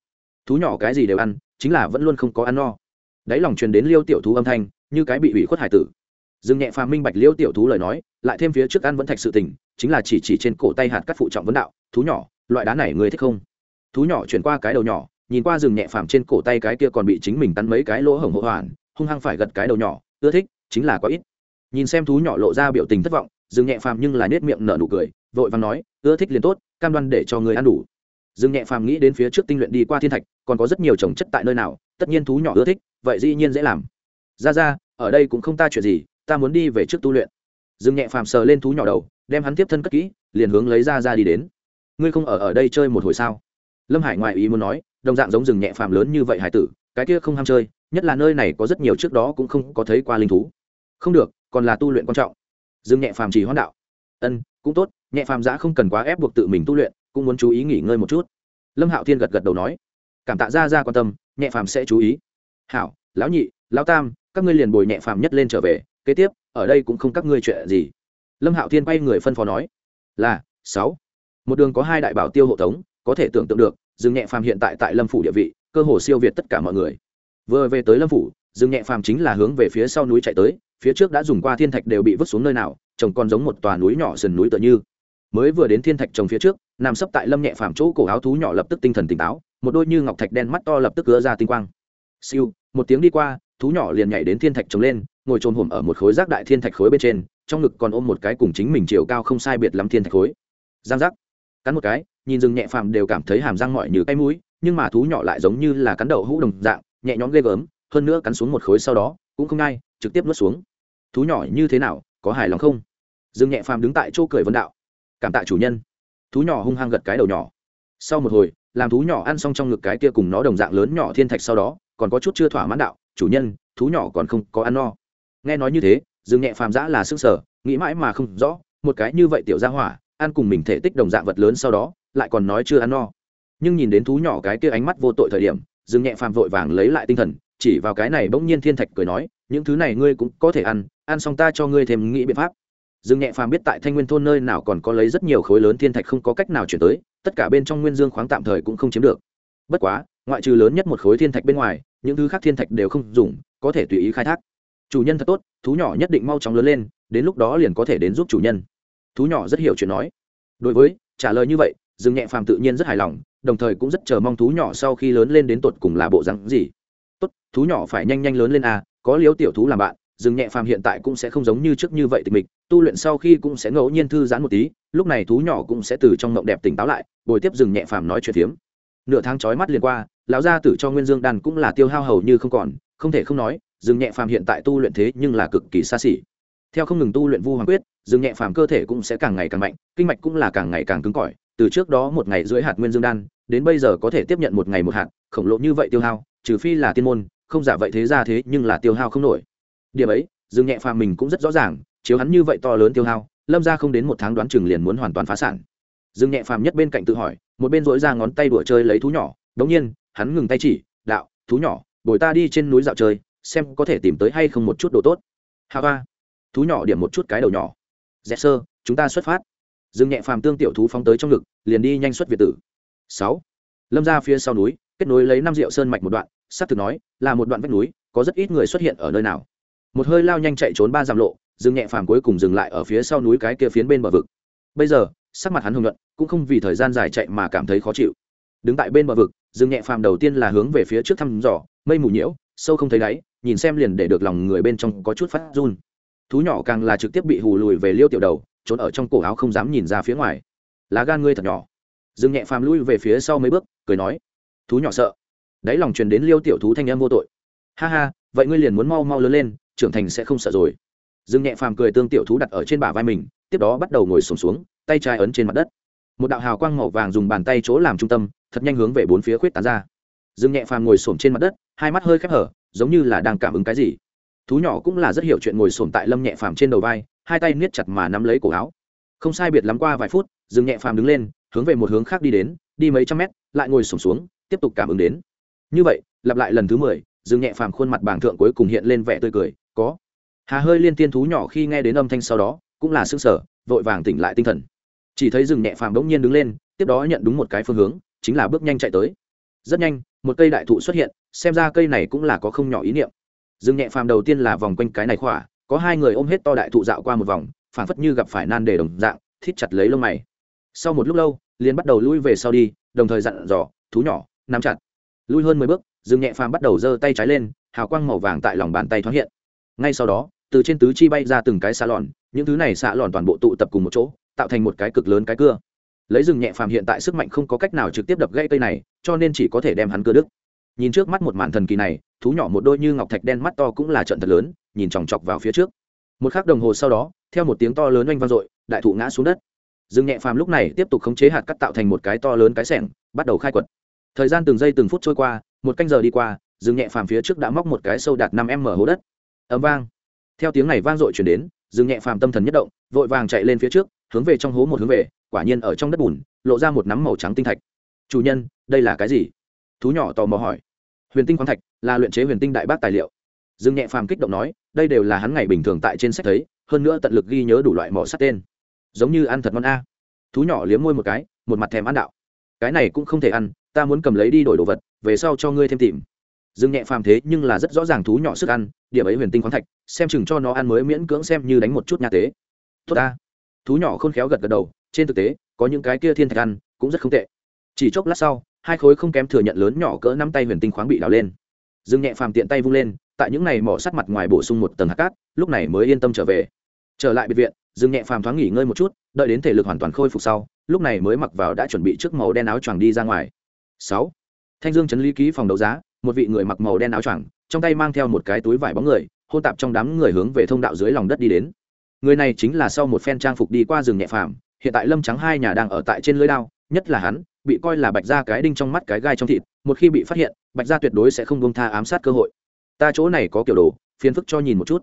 Thú nhỏ cái gì đều ăn, chính là vẫn luôn không có ăn no. Đáy lòng truyền đến liêu tiểu thú âm thanh, như cái bị ủy khuất hải tử. Dương nhẹ phàm minh bạch liêu tiểu thú lời nói, lại thêm phía trước ăn vẫn thạch sự tình, chính là chỉ chỉ trên cổ tay hạt cắt phụ trọng vấn đạo, thú nhỏ loại đá này ngươi thích không? Thú nhỏ chuyển qua cái đầu nhỏ, nhìn qua rừng nhẹ phàm trên cổ tay cái kia còn bị chính mình tắn mấy cái lỗ hổng hộ hoàn, hung hăng phải gật cái đầu nhỏ, ưa thích, chính là có ít. Nhìn xem thú nhỏ lộ ra biểu tình thất vọng, rừng nhẹ phàm nhưng là nết miệng nở nụ cười, vội vàng nói, ưa thích liền tốt, cam đoan để cho người ăn đủ. Rừng nhẹ phàm nghĩ đến phía trước tinh luyện đi qua thiên thạch, còn có rất nhiều trồng chất tại nơi nào, tất nhiên thú nhỏ ưa thích, vậy dĩ nhiên dễ làm. Ra ra, ở đây cũng không ta chuyện gì, ta muốn đi về trước tu luyện. Rừng nhẹ phàm sờ lên thú nhỏ đầu, đem hắn tiếp thân cất kỹ, liền hướng lấy ra ra đi đến ngươi không ở ở đây chơi một hồi sao? Lâm hải ngoại ý muốn nói, đồng dạng giống rừng nhẹ phàm lớn như vậy hải tử, cái kia không ham chơi, nhất là nơi này có rất nhiều trước đó cũng không có thấy qua linh thú. Không được, còn là tu luyện quan trọng. Rừng nhẹ phàm chỉ hoán đạo. Ân, cũng tốt, nhẹ phàm giã không cần quá ép buộc tự mình tu luyện, cũng muốn chú ý nghỉ ngơi một chút. Lâm hạo thiên gật gật đầu nói. Cảm tạ ra ra quan tâm, nhẹ phàm sẽ chú ý. Hảo, lão nhị, lão tam, các ngươi liền bồi nhẹ phàm nhất lên trở về, kế tiếp, ở đây cũng không các ngươi chuyện gì. Lâm hạo thiên quay người phân phó nói. Là, sáu một đường có hai đại bảo tiêu hộ tống, có thể tưởng tượng được, dương nhẹ phàm hiện tại tại lâm phủ địa vị, cơ hồ siêu việt tất cả mọi người. Vừa về tới lâm phủ, dương nhẹ phàm chính là hướng về phía sau núi chạy tới, phía trước đã dùng qua thiên thạch đều bị vứt xuống nơi nào trồng còn giống một tòa núi nhỏ sườn núi tựa như. Mới vừa đến thiên thạch trồng phía trước, nằm sấp tại lâm nhẹ phàm chỗ cổ áo thú nhỏ lập tức tinh thần tỉnh táo, một đôi như ngọc thạch đen mắt to lập tức cứa ra tinh quang. Siêu, một tiếng đi qua, thú nhỏ liền nhảy đến thiên thạch trồng lên, ngồi trồm hổm ở một khối rác đại thiên thạch khối bên trên, trong ngực còn ôm một cái cùng chính mình chiều cao không sai biệt lắm thiên thạch khối. Giang giác cắn một cái, nhìn rừng nhẹ phàm đều cảm thấy hàm răng mọi như cái mũi, nhưng mà thú nhỏ lại giống như là cắn đậu hũ đồng dạng, nhẹ nhõm ghê gớm, hơn nữa cắn xuống một khối sau đó, cũng không ngay trực tiếp nuốt xuống. Thú nhỏ như thế nào, có hài lòng không? Rừng nhẹ phàm đứng tại chỗ cười vân đạo. Cảm tạ chủ nhân. Thú nhỏ hung hăng gật cái đầu nhỏ. Sau một hồi, làm thú nhỏ ăn xong trong ngực cái kia cùng nó đồng dạng lớn nhỏ thiên thạch sau đó, còn có chút chưa thỏa mãn đạo, chủ nhân, thú nhỏ còn không có ăn no. Nghe nói như thế dương nhẹ phàm giã là sức sở, nghĩ mãi mà không rõ, một cái như vậy tiểu gia hỏa ăn cùng mình thể tích đồng dạng vật lớn sau đó, lại còn nói chưa ăn no. Nhưng nhìn đến thú nhỏ cái kia ánh mắt vô tội thời điểm, dương nhẹ phàm vội vàng lấy lại tinh thần, chỉ vào cái này bỗng nhiên thiên thạch cười nói, những thứ này ngươi cũng có thể ăn ăn xong ta cho ngươi thêm nghĩ biện pháp. Dương nhẹ phàm biết tại thanh nguyên thôn nơi nào còn có lấy rất nhiều khối lớn thiên thạch không có cách nào chuyển tới, tất cả bên trong nguyên dương khoáng tạm thời cũng không chiếm được. Bất quá, ngoại trừ lớn nhất một khối thiên thạch bên ngoài, những thứ khác thiên thạch đều không dùng, có thể tùy ý khai thác. Chủ nhân thật tốt, thú nhỏ nhất định mau chóng lớn lên, đến lúc đó liền có thể đến giúp chủ nhân thú nhỏ rất hiểu chuyện nói. Đối với, trả lời như vậy, dương nhẹ phàm tự nhiên rất hài lòng, đồng thời cũng rất chờ mong thú nhỏ sau khi lớn lên đến tột cùng là bộ rắn gì. Tốt, thú nhỏ phải nhanh nhanh lớn lên à có liếu tiểu thú làm bạn, dương nhẹ phàm hiện tại cũng sẽ không giống như trước như vậy tịch mịch, tu luyện sau khi cũng sẽ ngẫu nhiên thư giãn một tí, lúc này thú nhỏ cũng sẽ từ trong mộng đẹp tỉnh táo lại, bồi tiếp dừng nhẹ phàm nói chuyện phiếm. Nửa tháng trói mắt liền qua, lão gia tử cho nguyên dương đan cũng là tiêu hao hầu như không còn, không thể không nói dừng nhẹ phàm hiện tại tu luyện thế nhưng là cực kỳ xa xỉ theo không ngừng tu luyện vu hoàng quyết, Dương nhẹ phàm cơ thể cũng sẽ càng ngày càng mạnh, kinh mạch cũng là càng ngày càng cứng cỏi. Từ trước đó một ngày rưỡi hạt nguyên dương đan, đến bây giờ có thể tiếp nhận một ngày một hạt, khổng lồ như vậy tiêu hao, trừ phi là tiên môn, không giả vậy thế ra thế nhưng là tiêu hao không nổi. Điểm ấy, Dương nhẹ phàm mình cũng rất rõ ràng, chiếu hắn như vậy to lớn tiêu hao, lâm ra không đến một tháng đoán chừng liền muốn hoàn toàn phá sản. Dương nhẹ phàm nhất bên cạnh tự hỏi, một bên dỗi ra ngón tay đùa chơi lấy thú nhỏ, đống nhiên, hắn ngừng tay chỉ, đạo, thú nhỏ, bồi ta đi trên núi dạo chơi, xem có thể tìm tới hay không một chút đồ tốt. Hà ba thú nhỏ điểm một chút cái đầu nhỏ. Dẹp sơ, chúng ta xuất phát. Dừng nhẹ phàm tương tiểu thú phóng tới trong ngực, liền đi nhanh xuất việt tử. Sáu. Lâm ra phía sau núi, kết nối lấy năm rượu sơn mạch một đoạn s á c thực nói, là một đoạn vách núi, có rất ít người xuất hiện ở nơi nào. Một hơi lao nhanh chạy trốn ba dặm lộ dừng nhẹ phàm cuối cùng dừng lại ở phía sau núi cái kia phiến bên bờ vực. Bây giờ, sắc mặt hắn hùng luận cũng không vì thời gian dài chạy mà cảm thấy khó chịu. Đứng tại bên bờ vực dừng nhẹ phàm đầu tiên là hướng về phía trước thăm dò, mây mù nhiễu, sâu không thấy đáy, nhìn xem liền để được lòng người bên trong có chút phát run thú nhỏ càng là trực tiếp bị hù lùi về liêu tiểu đầu trốn ở trong cổ áo không dám nhìn ra phía ngoài. Lá gan ngươi thật nhỏ. Dương nhẹ phàm lui về phía sau mấy bước cười nói thú nhỏ sợ. Đáy lòng truyền đến liêu tiểu thú thanh em vô tội. Ha ha vậy ngươi liền muốn mau mau lớn lên trưởng thành sẽ không sợ rồi. Dương nhẹ phàm cười tương tiểu thú đặt ở trên bả vai mình tiếp đó bắt đầu ngồi sùng xuống, xuống tay trái ấn trên mặt đất. Một đạo hào quang màu vàng dùng bàn tay chỗ làm trung tâm thật nhanh hướng về bốn phía khuyết tán ra. Dương nhẹ phàm ngồi xổm trên mặt đất hai mắt hơi khép hở giống như là đang cảm ứng cái gì thú nhỏ cũng là rất hiểu chuyện ngồi sồn tại lâm nhẹ phàm trên đầu vai, hai tay niết chặt mà nắm lấy cổ áo. Không sai biệt lắm qua vài phút dừng nhẹ phàm đứng lên, hướng về một hướng khác đi đến, đi mấy trăm mét, lại ngồi sổm xuống, tiếp tục cảm ứng đến. Như vậy, lặp lại lần thứ mười dừng nhẹ phàm khuôn mặt bảng thượng cuối cùng hiện lên vẻ tươi cười, có. Hà hơi liên tiên thú nhỏ khi nghe đến âm thanh sau đó, cũng là s ư n g sở vội vàng tỉnh lại tinh thần. Chỉ thấy rừng nhẹ phàm bỗng nhiên đứng lên, tiếp đó nhận đúng một cái phương hướng, chính là bước nhanh chạy tới. Rất nhanh, một cây đại thụ xuất hiện, xem ra cây này cũng là có không nhỏ ý niệm dương nhẹ phàm đầu tiên là vòng quanh cái này khỏa, có hai người ôm hết to đại thụ dạo qua một vòng, phảng phất như gặp phải nan đề đồng dạng, thít chặt lấy lông mày. Sau một lúc lâu, liền bắt đầu lui về sau đi, đồng thời dặn dò, thú nhỏ, nắm chặt. Lui hơn mười bước dương nhẹ phàm bắt đầu giơ tay trái lên, hào quang màu vàng tại lòng bàn tay thoáng hiện. Ngay sau đó, từ trên tứ chi bay ra từng cái xạ lòn, những thứ này xạ lòn toàn bộ tụ tập cùng một chỗ, tạo thành một cái cực lớn cái cưa. Lấy rừng nhẹ phàm hiện tại sức mạnh không có cách nào trực tiếp đập gãy cây này, cho nên chỉ có thể đem hắn cưa đứt. Nhìn trước mắt một màn thần kỳ này thú nhỏ một đôi như ngọc thạch đen mắt to cũng là trận thật lớn, nhìn chòng chọc vào phía trước. Một khắc đồng hồ sau đó, theo một tiếng to lớn oanh vang dội, đại thụ ngã xuống đất. Rừng nhẹ phàm lúc này tiếp tục khống chế hạt cắt tạo thành một cái to lớn cái sẻng, bắt đầu khai quật. Thời gian từng giây từng phút trôi qua, một canh giờ đi qua rừng nhẹ phàm phía trước đã móc một cái sâu đạt năm m hố đất. Ấm vang. Theo tiếng này vang dội chuyển đến rừng nhẹ phàm tâm thần nhất động, vội vàng chạy lên phía trước, hướng về trong hố một hướng về, quả nhiên ở trong đất bùn, lộ ra một nắm màu trắng tinh thạch. Chủ nhân, đây là cái gì? Thú nhỏ tò mò hỏi huyền tinh khoáng thạch là luyện chế huyền tinh đại bác tài liệu. Dương nhẹ phàm kích động nói, đây đều là hắn ngày bình thường tại trên sách thấy, hơn nữa tận lực ghi nhớ đủ loại mỏ sắt tên. Giống như ăn thật ngon a. Thú nhỏ liếm môi một cái, một mặt thèm ăn đạo. Cái này cũng không thể ăn, ta muốn cầm lấy đi đổi đồ vật, về sau cho ngươi thêm tìm. Dương nhẹ phàm thế nhưng là rất rõ ràng thú nhỏ sức ăn, điểm ấy huyền tinh khoáng thạch, xem chừng cho nó ăn mới miễn cưỡng xem như đánh một chút nhà tế. Tốt ta. Thú nhỏ khôn khéo gật gật đầu, trên thực tế, có những cái kia thiên thạch ăn cũng rất không tệ. Chỉ chốc lát sau hai khối không kém thừa nhận lớn nhỏ cỡ năm tay huyền tinh khoáng bị đào lên. Dương nhẹ phàm tiện tay vung lên, tại những này mỏ sắt mặt ngoài bổ sung một tầng hạt cát, lúc này mới yên tâm trở về. Trở lại biệt viện, dương nhẹ phàm thoáng nghỉ ngơi một chút, đợi đến thể lực hoàn toàn khôi phục sau, lúc này mới mặc vào đã chuẩn bị trước màu đen áo choàng đi ra ngoài. Sáu, thanh dương chấn lý ký phòng đấu giá, một vị người mặc màu đen áo choàng, trong tay mang theo một cái túi vải bóng người, hôn tạp trong đám người hướng về thông đạo dưới lòng đất đi đến. Người này chính là sau một phen trang phục đi qua rừng nhẹ phàm, hiện tại lâm trắng hai nhà đang ở tại trên lưới đao, nhất là hắn bị coi là bạch ra cái đinh trong mắt cái gai trong thịt một khi bị phát hiện bạch ra tuyệt đối sẽ không bông tha ám sát cơ hội. Ta chỗ này có kiểu đồ phiền phức cho nhìn một chút.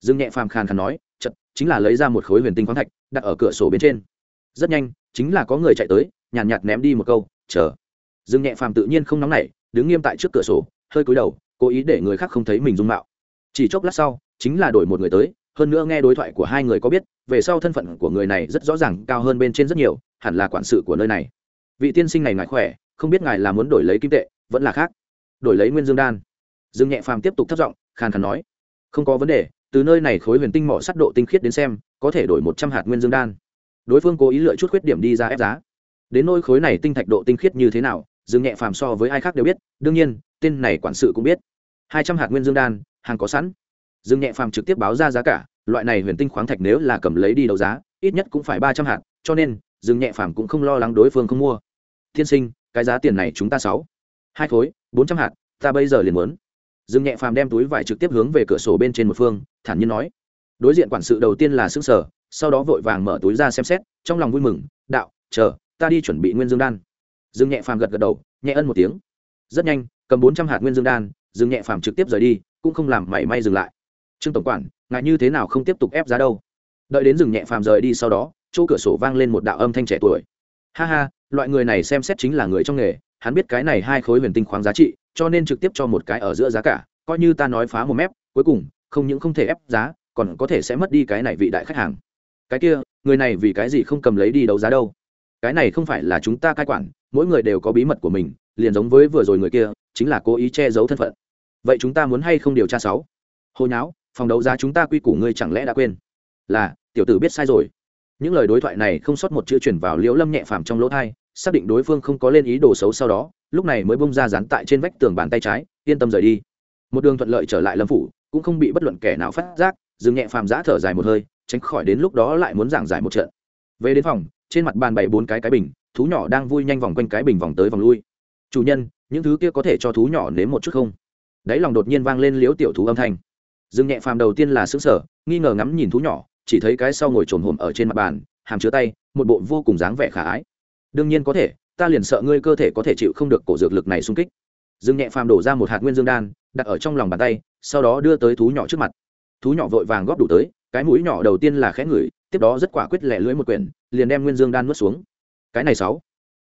Dương nhẹ phàm khàn khàn nói chật chính là lấy ra một khối huyền tinh khoáng thạch đặt ở cửa sổ bên trên. Rất nhanh chính là có người chạy tới nhàn nhạt, nhạt ném đi một câu chờ. Dương nhẹ phàm tự nhiên không nóng nảy đứng nghiêm tại trước cửa sổ hơi cúi đầu cố ý để người khác không thấy mình dung mạo. Chỉ chốc lát sau chính là đổi một người tới hơn nữa nghe đối thoại của hai người có biết về sau thân phận của người này rất rõ ràng cao hơn bên trên rất nhiều hẳn là quản sự của nơi này vị tiên sinh này ngại khỏe, không biết ngài là muốn đổi lấy kim tệ, vẫn là khác. Đổi lấy nguyên dương đan. Dương nhẹ phàm tiếp tục thất giọng, khàn khàn nói, không có vấn đề, từ nơi này khối huyền tinh mỏ sắt độ tinh khiết đến xem, có thể đổi một trăm hạt nguyên dương đan. Đối phương cố ý lựa chút khuyết điểm đi ra ép giá. Đến nôi khối này tinh thạch độ tinh khiết như thế nào, dương nhẹ phàm so với ai khác đều biết, đương nhiên, tên này quản sự cũng biết. Hai trăm hạt nguyên dương đan, hàng có sẵn. Dương nhẹ phàm trực tiếp báo ra giá cả, loại này huyền tinh khoáng thạch nếu là cầm lấy đi đấu giá, ít nhất cũng phải ba trăm hạt, cho nên, dương nhẹ phàm cũng không lo lắng đối phương không mua thiên sinh, cái giá tiền này chúng ta sáu. Hai khối, bốn trăm hạt, ta bây giờ liền muốn. Dương nhẹ phàm đem túi vải trực tiếp hướng về cửa sổ bên trên một phương, thản nhiên nói. Đối diện quản sự đầu tiên là xương sở sau đó vội vàng mở túi ra xem xét, trong lòng vui mừng, đạo, chờ, ta đi chuẩn bị nguyên dương đan. Dương nhẹ phàm gật gật đầu, nhẹ ân một tiếng. Rất nhanh, cầm bốn trăm hạt nguyên dương đan dương nhẹ phàm trực tiếp rời đi, cũng không làm mảy may dừng lại. Trương tổng quản ngại như thế nào không tiếp tục ép giá đâu? Đợi đến rừng nhẹ phàm rời đi sau đó, chỗ cửa sổ vang lên một đạo âm thanh trẻ tuổi ha ha, loại người này xem xét chính là người trong nghề, hắn biết cái này hai khối huyền tinh khoáng giá trị, cho nên trực tiếp cho một cái ở giữa giá cả, coi như ta nói phá một mép, cuối cùng, không những không thể ép giá, còn có thể sẽ mất đi cái này vị đại khách hàng. Cái kia, người này vì cái gì không cầm lấy đi đấu giá đâu? Cái này không phải là chúng ta cai quản, mỗi người đều có bí mật của mình, liền giống với vừa rồi người kia, chính là cố ý che giấu thân phận. Vậy chúng ta muốn hay không điều tra sáu? Hồi nháo, phòng đấu giá chúng ta quy củ ngươi chẳng lẽ đã quên? Là, tiểu tử biết sai rồi những lời đối thoại này không sót một chữ chuyển vào liễu lâm nhẹ phàm trong lỗ thai xác định đối phương không có lên ý đồ xấu sau đó, lúc này mới bông ra dán tại trên vách tường bàn tay trái, yên tâm rời đi. Một đường thuận lợi trở lại lâm phủ, cũng không bị bất luận kẻ nào phát giác, dừng nhẹ phàm giã thở dài một hơi, tránh khỏi đến lúc đó lại muốn giảng giải một trận. Về đến phòng, trên mặt bàn bày bốn cái cái bình, thú nhỏ đang vui nhanh vòng quanh cái bình vòng tới vòng lui. Chủ nhân, những thứ kia có thể cho thú nhỏ nếm một chút không? Đáy lòng đột nhiên vang lên liếu tiểu thú âm thanh. Dương nhẹ phàm đầu tiên là xứng sở nghi ngờ ngắm nhìn thú nhỏ chỉ thấy cái sau ngồi trồn hồm ở trên mặt bàn, hàm chứa tay, một bộ vô cùng dáng vẻ khả ái. Đương nhiên có thể, ta liền sợ ngươi cơ thể có thể chịu không được cổ dược lực này xung kích. Dương nhẹ phàm đổ ra một hạt nguyên dương đan, đặt ở trong lòng bàn tay, sau đó đưa tới thú nhỏ trước mặt. Thú nhỏ vội vàng góp đủ tới, cái mũi nhỏ đầu tiên là khẽ ngửi, tiếp đó rất quả quyết lẻ lưỡi một quyển, liền đem nguyên dương đan nuốt xuống. Cái này sáu.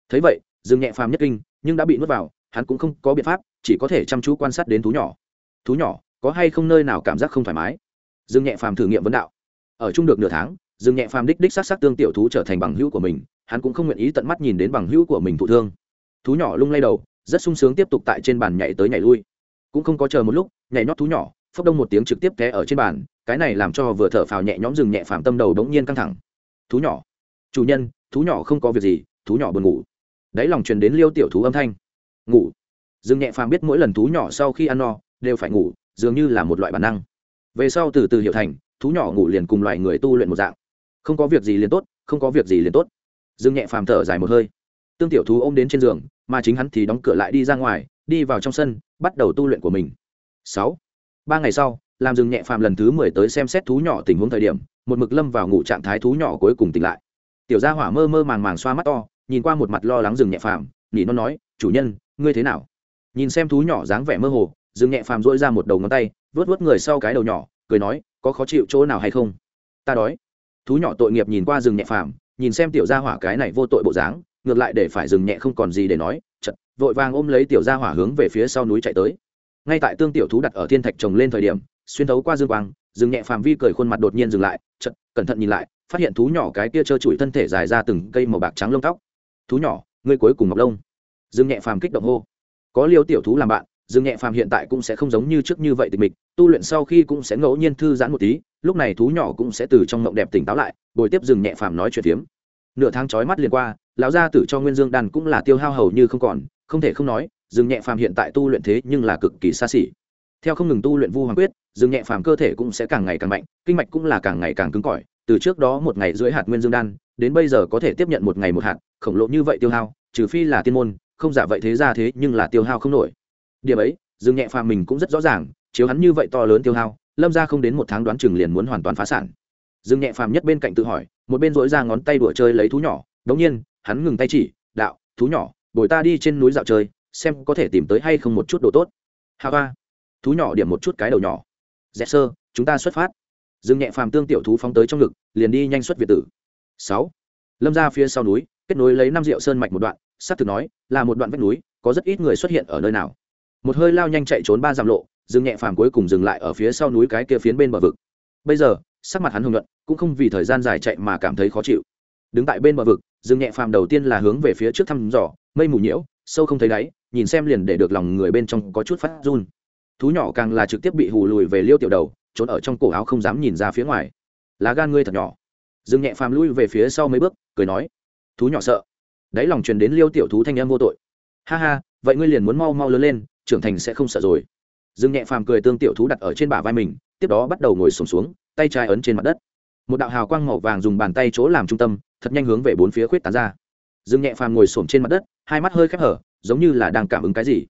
Thấy vậy, dương nhẹ phàm nhất kinh, nhưng đã bị nuốt vào, hắn cũng không có biện pháp, chỉ có thể chăm chú quan sát đến thú nhỏ. Thú nhỏ, có hay không nơi nào cảm giác không thoải mái? Dương nhẹ phàm thử nghiệm vấn đạo ở chung được nửa tháng, dương nhẹ phàm đích đích s á tương tiểu thú trở thành bằng hữu của mình, hắn cũng không nguyện ý tận mắt nhìn đến bằng hữu của mình thụ thương. Thú nhỏ lung lay đầu, rất sung sướng tiếp tục tại trên bàn nhảy tới nhảy lui. Cũng không có chờ một lúc, nhảy nhót thú nhỏ, phốc đông một tiếng trực tiếp té ở trên bàn, cái này làm cho vừa thở phào nhẹ nhõm dừng nhẹ phàm tâm đầu đống nhiên căng thẳng. Thú nhỏ. Chủ nhân, thú nhỏ không có việc gì, thú nhỏ buồn ngủ. Đáy lòng truyền đến liêu tiểu thú âm thanh. Ngủ. Dương nhẹ phàm biết mỗi lần thú nhỏ sau khi ăn no, đều phải ngủ, dường như là một loại bản năng. Về sau từ từ hiểu thành thú nhỏ ngủ liền cùng loại người tu luyện một dạng. Không có việc gì liền tốt, không có việc gì liền tốt. Dương nhẹ phàm thở dài một hơi. Tương tiểu thú ôm đến trên giường, mà chính hắn thì đóng cửa lại đi ra ngoài, đi vào trong sân, bắt đầu tu luyện của mình. Sáu. Ba ngày sau, làm dừng nhẹ phàm lần thứ mười tới xem xét thú nhỏ tình huống thời điểm, một mực lâm vào ngủ trạng thái thú nhỏ cuối cùng tỉnh lại. Tiểu gia hỏa mơ mơ màng màng xoa mắt to, nhìn qua một mặt lo lắng dừng nhẹ phàm nhỉ nó nói, chủ nhân, ngươi thế nào? Nhìn xem thú nhỏ dáng vẻ mơ hồ dừng nhẹ phàm dỗi ra một đầu ngón tay vớt vớt người sau cái đầu nhỏ, cười nói có khó chịu chỗ nào hay không? Ta đói. Thú nhỏ tội nghiệp nhìn qua rừng nhẹ phàm, nhìn xem tiểu gia hỏa cái này vô tội bộ dáng, ngược lại để phải dừng nhẹ không còn gì để nói, chật, vội vàng ôm lấy tiểu gia hỏa hướng về phía sau núi chạy tới. Ngay tại tương tiểu thú đặt ở thiên thạch trồng lên thời điểm, xuyên thấu qua dương quang dừng nhẹ phàm vi cười khuôn mặt đột nhiên dừng lại, chật, cẩn thận nhìn lại, phát hiện thú nhỏ cái kia trơ trụi thân thể dài ra từng cây màu bạc trắng lông tóc. Thú nhỏ, ngươi cuối cùng ngọc lông. Rừng nhẹ phàm kích động hô. Có liêu tiểu thú làm bạn, rừng nhẹ phàm hiện tại cũng sẽ không giống như trước như vậy tịch mịch tu luyện sau khi cũng sẽ ngẫu nhiên thư giãn một tí, lúc này thú nhỏ cũng sẽ từ trong mộng đẹp tỉnh táo lại, bồi tiếp dừng nhẹ phàm nói chuyện phiếm. Nửa tháng trói mắt liền qua, lão gia tử cho nguyên dương đàn cũng là tiêu hao hầu như không còn, không thể không nói, dừng nhẹ phàm hiện tại tu luyện thế nhưng là cực kỳ xa xỉ. Theo không ngừng tu luyện vu hoàng quyết, dừng nhẹ phàm cơ thể cũng sẽ càng ngày càng mạnh, kinh mạch cũng là càng ngày càng cứng cỏi. Từ trước đó một ngày dưới hạt nguyên dương đan, đến bây giờ có thể tiếp nhận một ngày một hạt, khổng lồ như vậy tiêu hao, trừ phi là tiên môn, không giả vậy thế ra thế nhưng là tiêu hao không nổi. Điểm ấy, dừng nhẹ phàm mình cũng rất rõ ràng chiếu hắn như vậy to lớn tiêu hao, lâm ra không đến một tháng đoán chừng liền muốn hoàn toàn phá sản. Dương nhẹ phàm nhất bên cạnh tự hỏi, một bên dỗi ra ngón tay đùa chơi lấy thú nhỏ, đống nhiên, hắn ngừng tay chỉ, đạo, thú nhỏ, bồi ta đi trên núi dạo chơi, xem có thể tìm tới hay không một chút đồ tốt. Hà ba thú nhỏ điểm một chút cái đầu nhỏ. Dẹp sơ, chúng ta xuất phát. Dương nhẹ phàm tương tiểu thú phóng tới trong ngực, liền đi nhanh xuất việt tử. Sáu, lâm ra phía sau núi, kết nối lấy năm rượu sơn mạch một đoạn s á thực nói là một đoạn vách núi, có rất ít người xuất hiện ở nơi nào. Một hơi lao nhanh chạy trốn ba dặm lộ dương nhẹ phàm cuối cùng dừng lại ở phía sau núi cái kia phiến bên bờ vực. Bây giờ, sắc mặt hắn hưng luận cũng không vì thời gian dài chạy mà cảm thấy khó chịu. Đứng tại bên bờ vực dương nhẹ phàm đầu tiên là hướng về phía trước thăm dò, mây mù nhiễu, sâu không thấy đáy, nhìn xem liền để được lòng người bên trong có chút phát run. Thú nhỏ càng là trực tiếp bị hù lùi về liêu tiểu đầu, trốn ở trong cổ áo không dám nhìn ra phía ngoài. Lá gan ngươi thật nhỏ. Dương nhẹ phàm lui về phía sau mấy bước, cười nói, thú nhỏ sợ. Đáy lòng truyền đến liêu tiểu thú thanh em vô tội. Ha ha, vậy ngươi liền muốn mau mau lớn lên, trưởng thành sẽ không sợ rồi dương nhẹ phàm cười tương tiểu thú đặt ở trên bả vai mình tiếp đó bắt đầu ngồi sùng xuống, xuống tay trái ấn trên mặt đất. Một đạo hào quang màu vàng dùng bàn tay chỗ làm trung tâm thật nhanh hướng về bốn phía khuyết tán ra. Dương nhẹ phàm ngồi xổm trên mặt đất hai mắt hơi khép hở giống như là đang cảm ứng cái gì.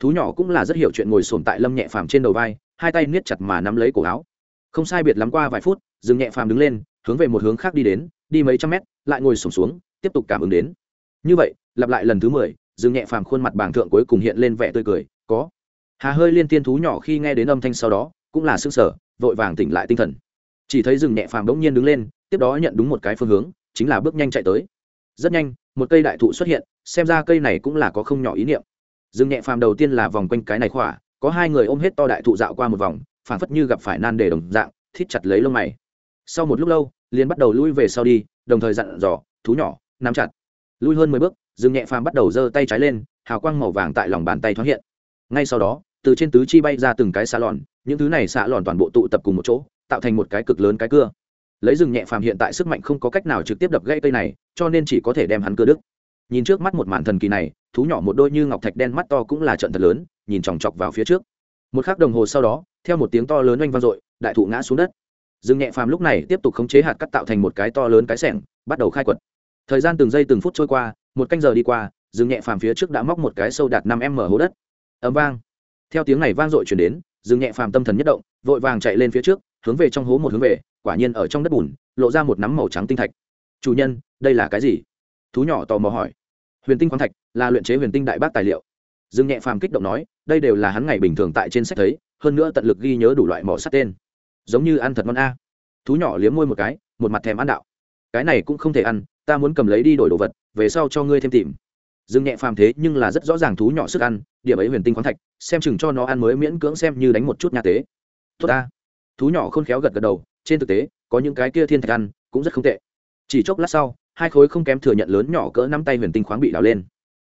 Thú nhỏ cũng là rất hiểu chuyện ngồi xổm tại lâm nhẹ phàm trên đầu vai hai tay niết chặt mà nắm lấy cổ áo. Không sai biệt lắm qua vài phút dương nhẹ phàm đứng lên hướng về một hướng khác đi đến đi mấy trăm mét lại ngồi sổm xuống tiếp tục cảm ứng đến. Như vậy lặp lại lần thứ mười dương nhẹ phàm khuôn mặt bảng thượng cuối cùng hiện lên vẻ tươi cười có hà hơi liên tiên thú nhỏ khi nghe đến âm thanh sau đó, cũng là s ư ơ n g sở vội vàng tỉnh lại tinh thần. Chỉ thấy rừng nhẹ phàm bỗng nhiên đứng lên, tiếp đó nhận đúng một cái phương hướng, chính là bước nhanh chạy tới. Rất nhanh, một cây đại thụ xuất hiện, xem ra cây này cũng là có không nhỏ ý niệm. Rừng nhẹ phàm đầu tiên là vòng quanh cái này khỏa, có hai người ôm hết to đại thụ dạo qua một vòng, phảng phất như gặp phải nan đề đồng dạng, thít chặt lấy lông mày. Sau một lúc lâu, liền bắt đầu lui về sau đi, đồng thời dặn dò, thú nhỏ, nắm chặt. Lui hơn mười bước, rừng nhẹ phàm bắt đầu giơ tay trái lên, hào quang màu vàng tại lòng bàn tay thoáng hiện. Ngay sau đó từ trên tứ chi bay ra từng cái xạ lòn những thứ này xạ lòn toàn bộ tụ tập cùng một chỗ, tạo thành một cái cực lớn cái cưa. Lấy rừng nhẹ phàm hiện tại sức mạnh không có cách nào trực tiếp đập gãy cây này, cho nên chỉ có thể đem hắn cưa đứt. Nhìn trước mắt một màn thần kỳ này, thú nhỏ một đôi như ngọc thạch đen mắt to cũng là trận thật lớn, nhìn chòng chọc vào phía trước. Một khắc đồng hồ sau đó, theo một tiếng to lớn oanh vang dội, đại thụ ngã xuống đất. Rừng nhẹ phàm lúc này tiếp tục khống chế hạt cắt tạo thành một cái to lớn cái sẻng, bắt đầu khai quật. Thời gian từng giây từng phút trôi qua, một canh giờ đi qua, rừng nhẹ phàm phía trước đã móc một cái sâu đạt năm m hố đất. Ấm vang theo tiếng này vang dội chuyển đến dừng nhẹ phàm tâm thần nhất động, vội vàng chạy lên phía trước, hướng về trong hố một hướng về, quả nhiên ở trong đất bùn, lộ ra một nắm màu trắng tinh thạch. Chủ nhân, đây là cái gì? Thú nhỏ tò mò hỏi. Huyền tinh khoáng thạch, là luyện chế huyền tinh đại bác tài liệu. Dương nhẹ phàm kích động nói, đây đều là hắn ngày bình thường tại trên sách thấy, hơn nữa tận lực ghi nhớ đủ loại mỏ sắt tên. Giống như ăn thật ngon a. Thú nhỏ liếm môi một cái, một mặt thèm ăn đạo. Cái này cũng không thể ăn, ta muốn cầm lấy đi đổi đồ vật, về sau cho ngươi thêm tìm dương nhẹ phàm thế nhưng là rất rõ ràng thú nhỏ sức ăn, điểm ấy huyền tinh khoáng thạch, xem chừng cho nó ăn mới miễn cưỡng xem như đánh một chút nhà tế. Tốt ta. Thú nhỏ khôn khéo gật gật đầu, trên thực tế, có những cái kia thiên thạch ăn cũng rất không tệ. Chỉ chốc lát sau, hai khối không kém thừa nhận lớn nhỏ cỡ năm tay huyền tinh khoáng bị đào lên.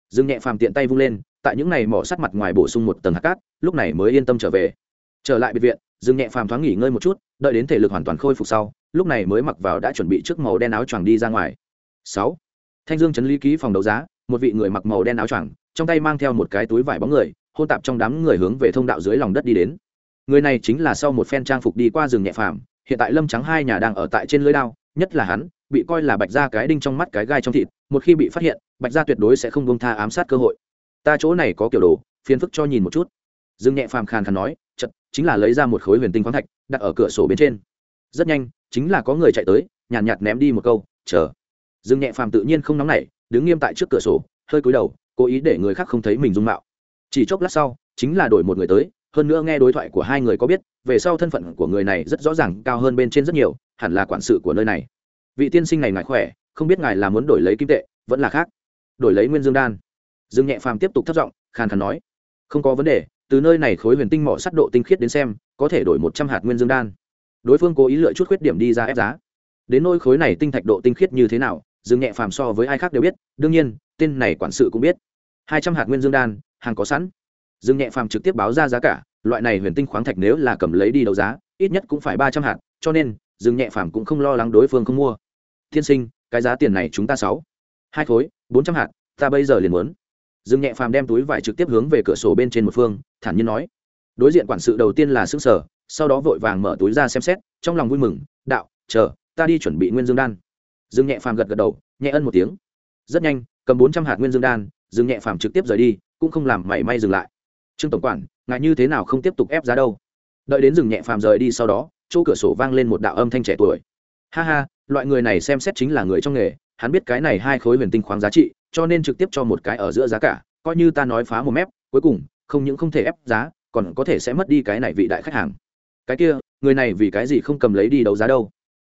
Dương nhẹ phàm tiện tay vung lên, tại những này mỏ sắt mặt ngoài bổ sung một tầng hạt cát, lúc này mới yên tâm trở về. Trở lại biệt viện dương nhẹ phàm thoáng nghỉ ngơi một chút, đợi đến thể lực hoàn toàn khôi phục sau, lúc này mới mặc vào đã chuẩn bị trước màu đen áo choàng đi ra ngoài. Sáu. Thanh dương chấn lý ký phòng đấu giá một vị người mặc màu đen áo choàng trong tay mang theo một cái túi vải bóng người hôn tạp trong đám người hướng về thông đạo dưới lòng đất đi đến. Người này chính là sau một phen trang phục đi qua rừng nhẹ phàm hiện tại lâm trắng hai nhà đang ở tại trên lưới đao nhất là hắn bị coi là bạch ra cái đinh trong mắt cái gai trong thịt một khi bị phát hiện bạch ra tuyệt đối sẽ không bông tha ám sát cơ hội. Ta chỗ này có kiểu đồ phiền phức cho nhìn một chút. Dương nhẹ phàm khàn khàn nói chật chính là lấy ra một khối huyền tinh khoáng thạch đặt ở cửa sổ bên trên. Rất nhanh chính là có người chạy tới nhàn nhạt, nhạt ném đi một câu chờ. Dương nhẹ phàm tự nhiên không nóng nảy đứng nghiêm tại trước cửa sổ, hơi cúi đầu, cố ý để người khác không thấy mình dung mạo. Chỉ chốc lát sau, chính là đổi một người tới, hơn nữa nghe đối thoại của hai người có biết, về sau thân phận của người này rất rõ ràng cao hơn bên trên rất nhiều, hẳn là quản sự của nơi này. Vị tiên sinh này ngại khỏe, không biết ngài là muốn đổi lấy kim tệ, vẫn là khác. Đổi lấy nguyên dương đan. Dương nhẹ phàm tiếp tục thất giọng, khàn khàn nói, không có vấn đề, từ nơi này khối huyền tinh mỏ sắt độ tinh khiết đến xem, có thể đổi một trăm hạt nguyên dương đan. Đối phương cố ý lựa chút khuyết điểm đi ra ép giá. Đến nôi khối này tinh thạch độ tinh khiết như thế nào dương nhẹ phàm so với ai khác đều biết, đương nhiên, tên này quản sự cũng biết. Hai trăm hạt nguyên dương đan, hàng có sẵn. Dương nhẹ phàm trực tiếp báo ra giá cả, loại này huyền tinh khoáng thạch nếu là cầm lấy đi đấu giá, ít nhất cũng phải ba trăm hạt, cho nên, dương nhẹ phàm cũng không lo lắng đối phương không mua. Tiên sinh, cái giá tiền này chúng ta sáu. Hai khối, bốn trăm hạt, ta bây giờ liền muốn. Dương nhẹ phàm đem túi vải trực tiếp hướng về cửa sổ bên trên một phương, thản nhiên nói. Đối diện quản sự đầu tiên là xương sở sau đó vội vàng mở túi ra xem xét, trong lòng vui mừng, đạo, chờ, ta đi chuẩn bị nguyên dương đan dương nhẹ phàm gật gật đầu, nhẹ ân một tiếng. Rất nhanh, cầm bốn trăm hạt nguyên dương đan dương nhẹ phàm trực tiếp rời đi, cũng không làm mảy may dừng lại. Trương tổng quản ngại như thế nào không tiếp tục ép giá đâu? Đợi đến rừng nhẹ phàm rời đi sau đó, chỗ cửa sổ vang lên một đạo âm thanh trẻ tuổi. Ha ha, loại người này xem xét chính là người trong nghề, hắn biết cái này hai khối huyền tinh khoáng giá trị, cho nên trực tiếp cho một cái ở giữa giá cả, coi như ta nói phá một mép, cuối cùng, không những không thể ép giá, còn có thể sẽ mất đi cái này vị đại khách hàng. Cái kia, người này vì cái gì không cầm lấy đi đấu giá đâu?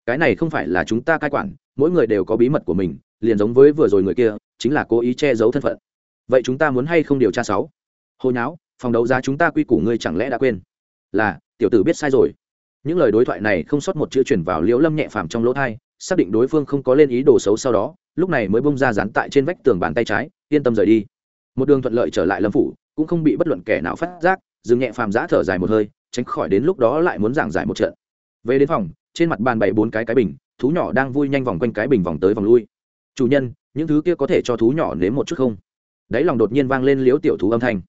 Cái này không phải là chúng ta cai quản mỗi người đều có bí mật của mình, liền giống với vừa rồi người kia, chính là cố ý che giấu thân phận. Vậy chúng ta muốn hay không điều tra sáu? Hồi nháo, phòng đấu giá chúng ta quy củ ngươi chẳng lẽ đã quên? Là, tiểu tử biết sai rồi. Những lời đối thoại này không sót một chữ chuyển vào liễu lâm nhẹ phàm trong lỗ thai xác định đối phương không có lên ý đồ xấu sau đó, lúc này mới bông ra dán tại trên vách tường bàn tay trái, yên tâm rời đi. Một đường thuận lợi trở lại lâm phủ, cũng không bị bất luận kẻ nào phát giác, dừng nhẹ phàm giã thở dài một hơi, tránh khỏi đến lúc đó lại muốn giảng giải một trận. Về đến phòng, trên mặt bàn bày bốn cái cái bình thú nhỏ đang vui nhanh vòng quanh cái bình vòng tới vòng lui. Chủ nhân, những thứ kia có thể cho thú nhỏ nếm một chút không? Đáy lòng đột nhiên vang lên liếu tiểu thú âm thanh.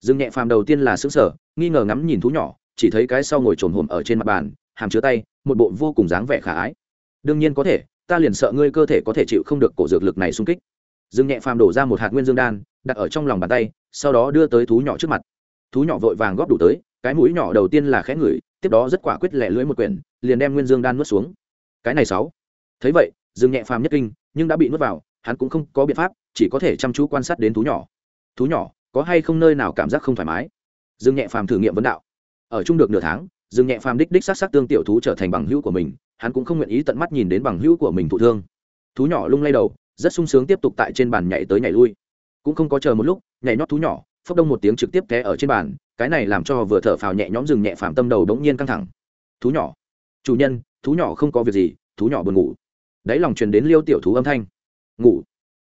Dương nhẹ phàm đầu tiên là xứng sở nghi ngờ ngắm nhìn thú nhỏ, chỉ thấy cái sau ngồi trồn hồm ở trên mặt bàn, hàm chứa tay, một bộ vô cùng dáng vẻ khả ái. Đương nhiên có thể, ta liền sợ ngươi cơ thể có thể chịu không được cổ dược lực này xung kích. Dương nhẹ phàm đổ ra một hạt nguyên dương đan, đặt ở trong lòng bàn tay, sau đó đưa tới thú nhỏ trước mặt. Thú nhỏ vội vàng góp đủ tới, cái mũi nhỏ đầu tiên là khẽ ngửi, tiếp đó rất quả quyết lẻ lưỡi một quyển, liền đem nguyên dương đan nuốt xuống cái này sáu. Thấy vậy, dương nhẹ phàm nhất kinh, nhưng đã bị nuốt vào, hắn cũng không có biện pháp, chỉ có thể chăm chú quan sát đến thú nhỏ. Thú nhỏ, có hay không nơi nào cảm giác không thoải mái? Dương nhẹ phàm thử nghiệm vấn đạo. Ở chung được nửa tháng, dương nhẹ phàm đích đích s á t s á t tương tiểu thú trở thành bằng hữu của mình, hắn cũng không nguyện ý tận mắt nhìn đến bằng hữu của mình thụ thương. Thú nhỏ lung lay đầu, rất sung sướng tiếp tục tại trên bàn nhảy tới nhảy lui. Cũng không có chờ một lúc, nhảy nhót thú nhỏ, phốc đông một tiếng trực tiếp té ở trên bàn, cái này làm cho vừa thở phào nhẹ nhõm dừng nhẹ phàm tâm đầu đống nhiên căng thẳng. Thú nhỏ chủ nhân, thú nhỏ không có việc gì, thú nhỏ buồn ngủ. Đáy lòng truyền đến liêu tiểu thú âm thanh. Ngủ.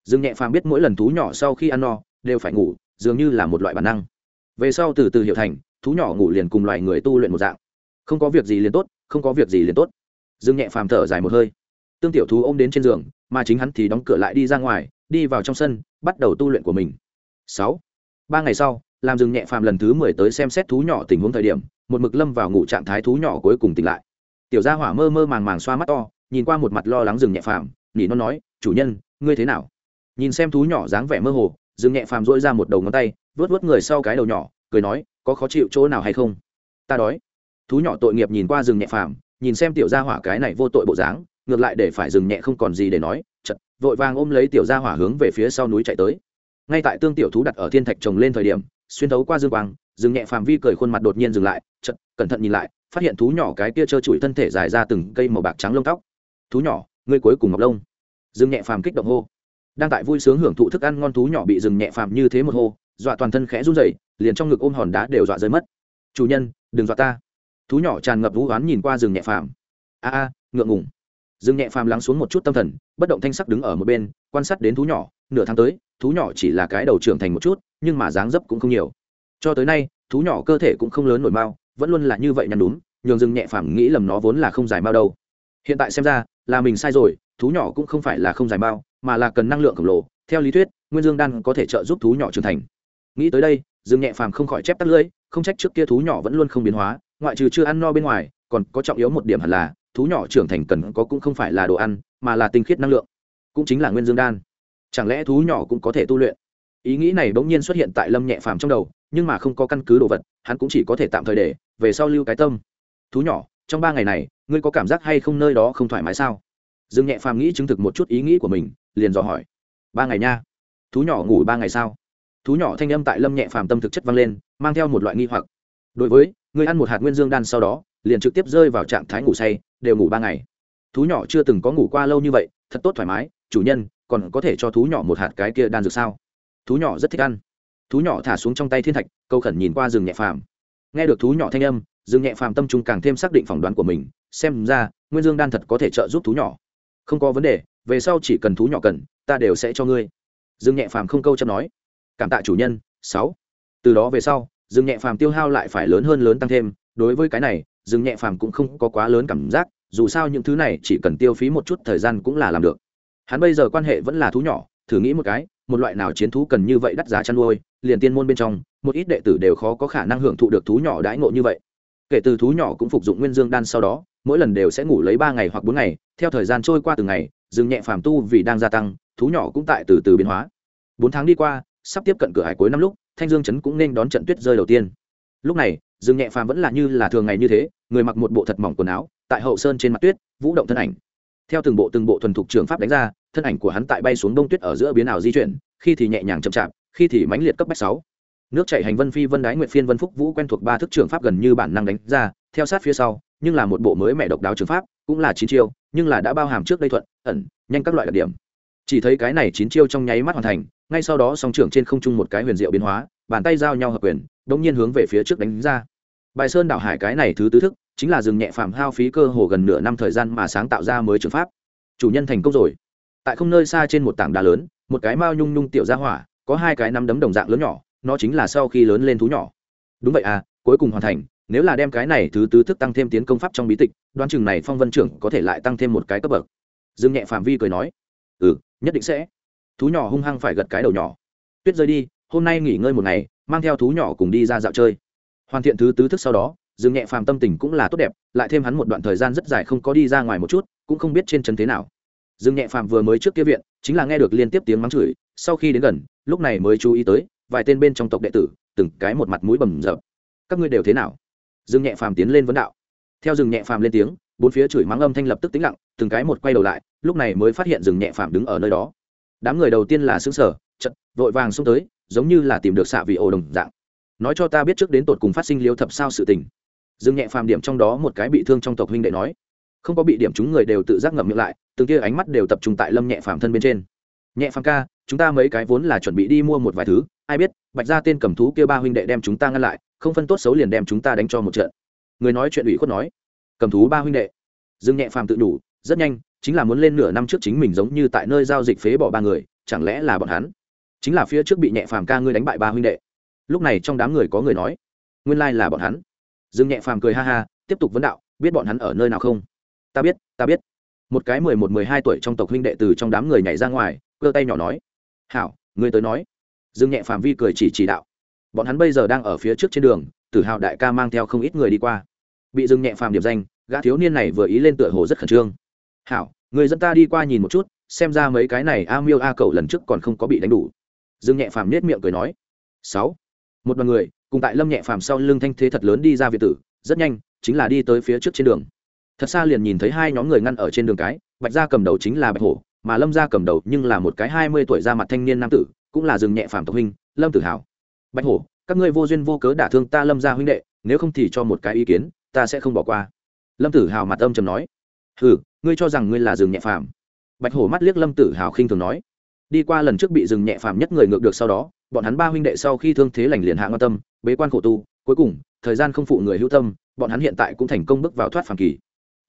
Dương nhẹ phàm biết mỗi lần thú nhỏ sau khi ăn no, đều phải ngủ, dường như là một loại bản năng. Về sau từ từ hiểu thành, thú nhỏ ngủ liền cùng loài người tu luyện một dạng. Không có việc gì liền tốt, không có việc gì liền tốt. Dương nhẹ phàm thở dài một hơi. Tương tiểu thú ôm đến trên giường, mà chính hắn thì đóng cửa lại đi ra ngoài, đi vào trong sân, bắt đầu tu luyện của mình. Sáu. Ba ngày sau, làm dương nhẹ phàm lần thứ mười tới xem xét thú nhỏ tình huống thời điểm, một mực lâm vào ngủ trạng thái thú nhỏ cuối cùng tỉnh lại tiểu gia hỏa mơ mơ màng màng xoa mắt to, nhìn qua một mặt lo lắng rừng nhẹ phàm, nỉ nó nói, chủ nhân, ngươi thế nào? Nhìn xem thú nhỏ dáng vẻ mơ hồ, rừng nhẹ phàm dỗi ra một đầu ngón tay vớt vớt người sau cái đầu nhỏ, cười nói, có khó chịu chỗ nào hay không? Ta đói. Thú nhỏ tội nghiệp nhìn qua rừng nhẹ phàm, nhìn xem tiểu gia hỏa cái này vô tội bộ dáng, ngược lại để phải dừng nhẹ không còn gì để nói, chật, vội vàng ôm lấy tiểu gia hỏa hướng về phía sau núi chạy tới. Ngay tại tương tiểu thú đặt ở thiên thạch trồng lên thời điểm, xuyên thấu qua dương quang dừng nhẹ phàm vi cười khuôn mặt đột nhiên dừng lại, chật, cẩn thận nhìn lại phát hiện thú nhỏ cái kia trơ trụi thân thể dài ra từng cây màu bạc trắng lông tóc. Thú nhỏ, ngươi cuối cùng ngọc lông. Dương nhẹ phàm kích động hô. Đang tại vui sướng hưởng thụ thức ăn ngon thú nhỏ bị rừng nhẹ phàm như thế một hô, dọa toàn thân khẽ run rẩy, liền trong ngực ôm hòn đá đều dọa rơi mất. Chủ nhân, đừng dọa ta. Thú nhỏ tràn ngập vũ oán nhìn qua rừng nhẹ phàm. A a, ngượng ngùng. Rừng nhẹ phàm lắng xuống một chút tâm thần, bất động thanh sắc đứng ở một bên, quan sát đến thú nhỏ, nửa tháng tới, thú nhỏ chỉ là cái đầu trưởng thành một chút, nhưng mà dáng dấp cũng không nhiều. Cho tới nay, thú nhỏ cơ thể cũng không lớn nổi mao vẫn luôn là như vậy nhăn đúng nhường rừng nhẹ phàm nghĩ lầm nó vốn là không dài mao đâu. Hiện tại xem ra, là mình sai rồi, thú nhỏ cũng không phải là không dài mao, mà là cần năng lượng khổng lồ. Theo lý thuyết, nguyên dương đan có thể trợ giúp thú nhỏ trưởng thành. Nghĩ tới đây, dương nhẹ phàm không khỏi chép tắt lưỡi, không trách trước kia thú nhỏ vẫn luôn không biến hóa, ngoại trừ chưa ăn no bên ngoài, còn có trọng yếu một điểm hẳn là, thú nhỏ trưởng thành cần có cũng không phải là đồ ăn, mà là tinh khiết năng lượng. Cũng chính là nguyên dương đan. Chẳng lẽ thú nhỏ cũng có thể tu luyện? Ý nghĩ này bỗng nhiên xuất hiện tại lâm nhẹ phàm trong đầu, nhưng mà không có căn cứ đồ vật, hắn cũng chỉ có thể tạm thời để, về sau lưu cái tâm. Thú nhỏ, trong ba ngày này, ngươi có cảm giác hay không nơi đó không thoải mái sao? Dương nhẹ phàm nghĩ chứng thực một chút ý nghĩ của mình, liền dò hỏi. Ba ngày nha. Thú nhỏ ngủ ba ngày sao? Thú nhỏ thanh âm tại lâm nhẹ phàm tâm thực chất vang lên, mang theo một loại nghi hoặc. Đối với người ăn một hạt nguyên dương đan sau đó, liền trực tiếp rơi vào trạng thái ngủ say, đều ngủ ba ngày. Thú nhỏ chưa từng có ngủ qua lâu như vậy, thật tốt thoải mái, chủ nhân, còn có thể cho thú nhỏ một hạt cái kia đan dược sao? Thú nhỏ rất thích ăn. Thú nhỏ thả xuống trong tay thiên thạch, câu khẩn nhìn qua rừng nhẹ phàm. Nghe được thú nhỏ thanh âm, rừng nhẹ phàm tâm trung càng thêm xác định phỏng đoán của mình, xem ra, nguyên dương đan thật có thể trợ giúp thú nhỏ. Không có vấn đề, về sau chỉ cần thú nhỏ cần, ta đều sẽ cho ngươi. Dương nhẹ phàm không câu chấp nói. Cảm tạ chủ nhân, sáu. Từ đó về sau dương nhẹ phàm tiêu hao lại phải lớn hơn lớn tăng thêm. Đối với cái này dương nhẹ phàm cũng không có quá lớn cảm giác, dù sao những thứ này chỉ cần tiêu phí một chút thời gian cũng là làm được. Hắn bây giờ quan hệ vẫn là thú nhỏ, thử nghĩ một cái một loại nào chiến thú cần như vậy đắt giá chăn nuôi, liền tiên môn bên trong, một ít đệ tử đều khó có khả năng hưởng thụ được thú nhỏ đãi ngộ như vậy. Kể từ thú nhỏ cũng phục dụng nguyên dương đan sau đó, mỗi lần đều sẽ ngủ lấy ba ngày hoặc bốn ngày, theo thời gian trôi qua từng ngày dương nhẹ phàm tu vì đang gia tăng, thú nhỏ cũng tại từ từ biến hóa. Bốn tháng đi qua, sắp tiếp cận cửa hải cuối năm lúc, thanh dương chấn cũng nên đón trận tuyết rơi đầu tiên. Lúc này dương nhẹ phàm vẫn là như là thường ngày như thế, người mặc một bộ thật mỏng quần áo, tại hậu sơn trên mặt tuyết, vũ động thân ảnh. Theo từng bộ từng bộ thuần thục trường pháp đánh ra thân ảnh của hắn tại bay xuống đông tuyết ở giữa biến ảo di chuyển, khi thì nhẹ nhàng chậm chạp, khi thì mãnh liệt cấp bách sáu. Nước chảy hành vân phi vân đái nguyệt phiên vân phúc vũ quen thuộc ba thức trường pháp gần như bản năng đánh ra, theo sát phía sau, nhưng là một bộ mới mẹ độc đáo trường pháp, cũng là chín chiêu, nhưng là đã bao hàm trước đây thuận, ẩn, nhanh các loại đặc điểm. Chỉ thấy cái này chín chiêu trong nháy mắt hoàn thành, ngay sau đó song trưởng trên không trung một cái huyền diệu biến hóa, bàn tay giao nhau hợp quyền, đống nhiên hướng về phía trước đánh ra. Bài sơn đảo hải cái này thứ tứ thức, chính là dừng nhẹ phạm hao phí cơ hồ gần nửa năm thời gian mà sáng tạo ra mới trường pháp. Chủ nhân thành công rồi tại không nơi xa trên một tảng đá lớn, một cái mao nhung nhung tiểu ra hỏa, có hai cái nắm đấm đồng dạng lớn nhỏ, nó chính là sau khi lớn lên thú nhỏ. Đúng vậy à cuối cùng hoàn thành, nếu là đem cái này thứ tứ thức tăng thêm tiến công pháp trong bí tịch, đoán chừng này phong vân trưởng có thể lại tăng thêm một cái cấp bậc. Dương nhẹ phạm vi cười nói ừ nhất định sẽ. Thú nhỏ hung hăng phải gật cái đầu nhỏ. Tuyết rơi đi, hôm nay nghỉ ngơi một ngày, mang theo thú nhỏ cùng đi ra dạo chơi. Hoàn thiện thứ tứ thức sau đó, dương nhẹ phàm tâm tình cũng là tốt đẹp, lại thêm hắn một đoạn thời gian rất dài không có đi ra ngoài một chút, cũng không biết trên chân thế nào dương nhẹ phàm vừa mới trước kia viện, chính là nghe được liên tiếp tiếng mắng chửi, sau khi đến gần, lúc này mới chú ý tới, vài tên bên trong tộc đệ tử, từng cái một mặt mũi bầm dập. các ngươi đều thế nào? Dương nhẹ phàm tiến lên vấn đạo. Theo Dương nhẹ phàm lên tiếng, bốn phía chửi mắng âm thanh lập tức tĩnh lặng, từng cái một quay đầu lại, lúc này mới phát hiện Dương nhẹ phàm đứng ở nơi đó. Đám người đầu tiên là xứng sở chật vội vàng xông tới, giống như là tìm được xạ vị ổ đồng dạng. Nói cho ta biết trước đến tột cùng phát sinh liêu thập sao sự tình. Dương nhẹ phàm điểm trong đó một cái bị thương trong tộc huynh đệ nói. Không có bị điểm chúng người đều tự giác ngậm miệng lại từng kia ánh mắt đều tập trung tại lâm nhẹ phàm thân bên trên. Nhẹ phàm ca, chúng ta mấy cái vốn là chuẩn bị đi mua một vài thứ, ai biết, bạch ra tên cầm thú kia ba huynh đệ đem chúng ta ngăn lại, không phân tốt xấu liền đem chúng ta đánh cho một trận. Người nói chuyện ủy khuất nói. Cầm thú ba huynh đệ. Dương nhẹ phàm tự đủ, rất nhanh, chính là muốn lên nửa năm trước chính mình giống như tại nơi giao dịch phế bỏ ba người, chẳng lẽ là bọn hắn? Chính là phía trước bị nhẹ phàm ca ngươi đánh bại ba huynh đệ. Lúc này trong đám người có người nói. Nguyên lai là bọn hắn. Dương nhẹ phàm cười ha ha, tiếp tục vấn đạo, biết bọn hắn ở nơi nào không? Ta biết ta biết một cái mười một mười hai tuổi trong tộc huynh đệ từ trong đám người nhảy ra ngoài cơ tay nhỏ nói, hảo, ngươi tới nói. Dương nhẹ phàm vi cười chỉ chỉ đạo, bọn hắn bây giờ đang ở phía trước trên đường, tử hào đại ca mang theo không ít người đi qua. Bị dương nhẹ phàm điểm danh, gã thiếu niên này vừa ý lên tựa hồ rất khẩn trương. Hảo, người dân ta đi qua nhìn một chút, xem ra mấy cái này a miêu a cầu lần trước còn không có bị đánh đủ. Dương nhẹ phàm nết miệng cười nói, sáu. Một đoàn người, cùng tại lâm nhẹ phàm sau lưng thanh thế thật lớn đi ra việt tử, rất nhanh, chính là đi tới phía trước trên đường thật xa liền nhìn thấy hai nhóm người ngăn ở trên đường cái, bạch gia cầm đầu chính là bạch hổ, mà lâm gia cầm đầu nhưng là một cái hai mươi tuổi ra mặt thanh niên nam tử, cũng là rừng nhẹ phàm tộc huynh, lâm tử hào bạch hổ, các ngươi vô duyên vô cớ đả thương ta lâm gia huynh đệ, nếu không thì cho một cái ý kiến, ta sẽ không bỏ qua. Lâm tử hào mặt âm trầm nói. Hừ, ngươi cho rằng ngươi là rừng nhẹ phàm. Bạch hổ mắt liếc lâm tử hào khinh thường nói. Đi qua lần trước bị rừng nhẹ phàm nhất người ngược được sau đó, bọn hắn ba huynh đệ sau khi thương thế lành liền hạ ngon tâm, bế quan khổ tu, cuối cùng, thời gian không phụ người hữu tâm, bọn hắn hiện tại cũng thành công bước vào thoát phàm kỳ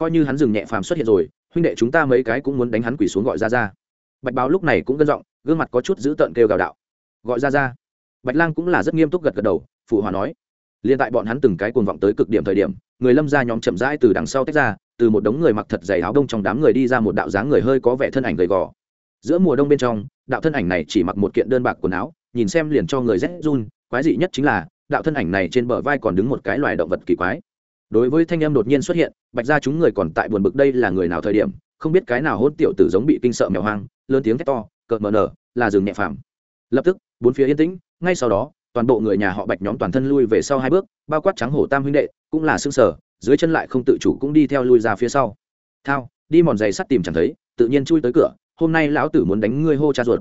coi như hắn dừng nhẹ phàm xuất hiện rồi, huynh đệ chúng ta mấy cái cũng muốn đánh hắn quỷ xuống gọi ra ra bạch báo lúc này cũng gân giọng, gương mặt có chút dữ tợn kêu gào đạo. Gọi ra ra bạch lang cũng là rất nghiêm túc gật gật đầu, phụ hòa nói. Liên tại bọn hắn từng cái cuồng vọng tới cực điểm thời điểm, người lâm ra nhóm chậm rãi từ đằng sau tách ra, từ một đống người mặc thật dày áo đông trong đám người đi ra một đạo dáng người hơi có vẻ thân ảnh gầy gò. Giữa mùa đông bên trong, đạo thân ảnh này chỉ mặc một kiện đơn bạc quần áo, nhìn xem liền cho người rét run, quái dị nhất chính là, đạo thân ảnh này trên bờ vai còn đứng một cái loài động vật kỳ quái đối với thanh em đột nhiên xuất hiện, bạch ra chúng người còn tại buồn bực đây là người nào thời điểm, không biết cái nào hôn tiểu tử giống bị kinh sợ mèo hoang, lớn tiếng thét to, cợt mờ nở, là rừng nhẹ phàm. Lập tức, bốn phía yên tĩnh, ngay sau đó, toàn bộ người nhà họ bạch nhóm toàn thân lui về sau hai bước, bao quát trắng hổ tam huynh đệ, cũng là xương sở dưới chân lại không tự chủ cũng đi theo lui ra phía sau. Thao, đi mòn giày sắt tìm chẳng thấy, tự nhiên chui tới cửa, hôm nay lão tử muốn đánh ngươi hô cha ruột.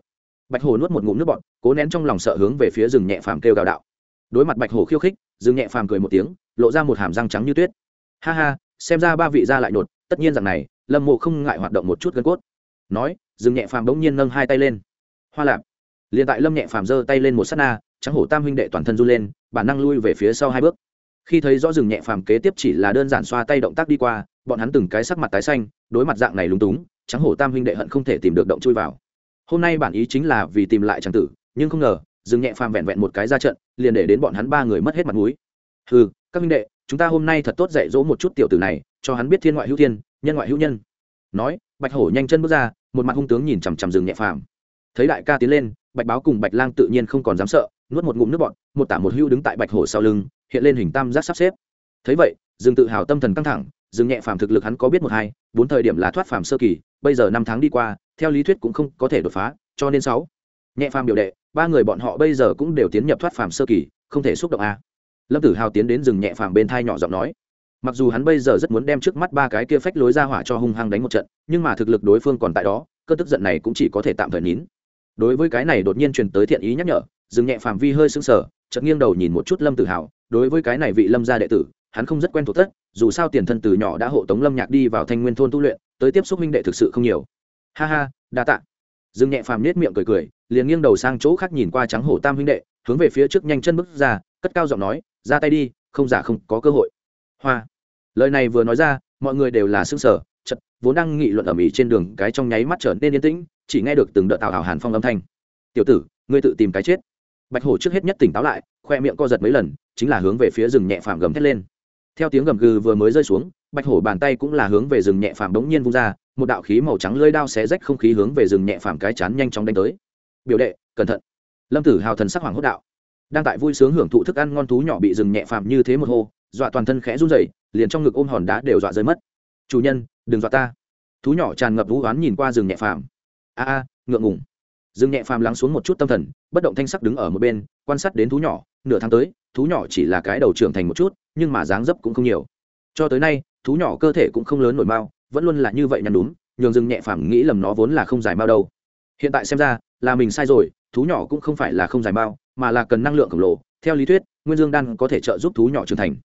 Bạch hổ nuốt một ngụm nước bọt, cố nén trong lòng sợ hướng về phía rừng nhẹ phàm kêu gào đạo. Đối mặt bạch hổ khiêu khích, rừng nhẹ phàm cười một tiếng lộ ra một hàm răng trắng như tuyết. Ha ha, xem ra ba vị ra lại nột. tất nhiên rằng này, lâm mộ không ngại hoạt động một chút gân cốt. Nói Dừng nhẹ phàm bỗng nhiên nâng hai tay lên. Hoa lạp. Liền tại lâm nhẹ phàm giơ tay lên một s á t na, trắng hổ tam huynh đệ toàn thân run lên, bản năng lui về phía sau hai bước. Khi thấy rõ rừng nhẹ phàm kế tiếp chỉ là đơn giản xoa tay động tác đi qua, bọn hắn từng cái sắc mặt tái xanh, đối mặt dạng này lúng túng, trắng hổ tam huynh đệ hận không thể tìm được động chui vào. Hôm nay bản ý chính là vì tìm lại tràng tử, nhưng không ngờ rừng nhẹ phàm vẹn vẹn một cái ra trận, liền để đến bọn hắn ba người mất hết mặt mũi. Ừ các huynh đệ, chúng ta hôm nay thật tốt dạy dỗ một chút tiểu tử này, cho hắn biết thiên ngoại hữu thiên, nhân ngoại hữu nhân. Nói, bạch hổ nhanh chân bước ra, một mặt hung tướng nhìn chằm chằm rừng nhẹ phàm. Thấy đại ca tiến lên, bạch báo cùng bạch lang tự nhiên không còn dám sợ, nuốt một ngụm nước bọn một tả một hưu đứng tại bạch hổ sau lưng, hiện lên hình tam giác sắp xếp. Thấy vậy, rừng tự hào tâm thần căng thẳng, rừng nhẹ phàm thực lực hắn có biết một hai, bốn thời điểm là thoát phàm sơ kỳ, bây giờ năm tháng đi qua, theo lý thuyết cũng không có thể đột phá, cho nên sáu. Nhẹ phàm biểu đệ, ba người bọn họ bây giờ cũng đều tiến nhập thoát phàm sơ kỳ, không thể xúc động a lâm tử hào tiến đến rừng nhẹ phàm bên thai nhỏ giọng nói. Mặc dù hắn bây giờ rất muốn đem trước mắt ba cái kia phách lối ra hỏa cho hung hăng đánh một trận, nhưng mà thực lực đối phương còn tại đó, cơn tức giận này cũng chỉ có thể tạm thời nín. Đối với cái này đột nhiên truyền tới thiện ý nhắc nhở dừng nhẹ phàm vi hơi sững sờ, chợt nghiêng đầu nhìn một chút lâm tự hào. Đối với cái này vị lâm gia đệ tử, hắn không rất quen thuộc tất, dù sao tiền thân từ nhỏ đã hộ tống lâm nhạc đi vào thanh nguyên thôn tu luyện, tới tiếp xúc minh đệ thực sự không nhiều. Ha ha, đa tạ. Dừng nhẹ phàm nết miệng cười cười, liền nghiêng đầu sang chỗ khác nhìn qua trắng hổ tam huynh đệ, hướng về phía trước nhanh chân bước ra, cất cao giọng nói ra tay đi, không giả không có cơ hội. Hoa. Lời này vừa nói ra, mọi người đều là xương sở chật vốn đang nghị luận ở mỹ trên đường, cái trong nháy mắt trở nên yên tĩnh, chỉ nghe được từng đợt tào hào hàn phong âm thanh. Tiểu tử, ngươi tự tìm cái chết. Bạch hổ trước hết nhất tỉnh táo lại, khoe miệng co giật mấy lần, chính là hướng về phía rừng nhẹ phàm gầm thét lên. Theo tiếng gầm gừ vừa mới rơi xuống, bạch hổ bàn tay cũng là hướng về rừng nhẹ phàm đống nhiên vung ra, một đạo khí màu trắng lơi đao xé rách không khí hướng về rừng nhẹ phàm cái chán nhanh chóng đánh tới. Biểu đệ, cẩn thận. Lâm tử hào thần sắc hoàng hốt đạo đang tại vui sướng hưởng thụ thức ăn ngon thú nhỏ bị rừng nhẹ phàm như thế một hô, dọa toàn thân khẽ run rẩy, liền trong ngực ôm hòn đá đều dọa rơi mất. Chủ nhân, đừng dọa ta. Thú nhỏ tràn ngập vũ oán nhìn qua rừng nhẹ phàm. A a, ngượng ngùng. Rừng nhẹ phàm lắng xuống một chút tâm thần, bất động thanh sắc đứng ở một bên, quan sát đến thú nhỏ, nửa tháng tới, thú nhỏ chỉ là cái đầu trưởng thành một chút, nhưng mà dáng dấp cũng không nhiều. Cho tới nay, thú nhỏ cơ thể cũng không lớn nổi mao, vẫn luôn là như vậy nhăn đúng nhường rừng nhẹ phàm nghĩ lầm nó vốn là không dài mao đâu. Hiện tại xem ra, là mình sai rồi thú nhỏ cũng không phải là không dài mao mà là cần năng lượng khổng lồ. Theo lý thuyết, nguyên dương đan có thể trợ giúp thú nhỏ trưởng thành.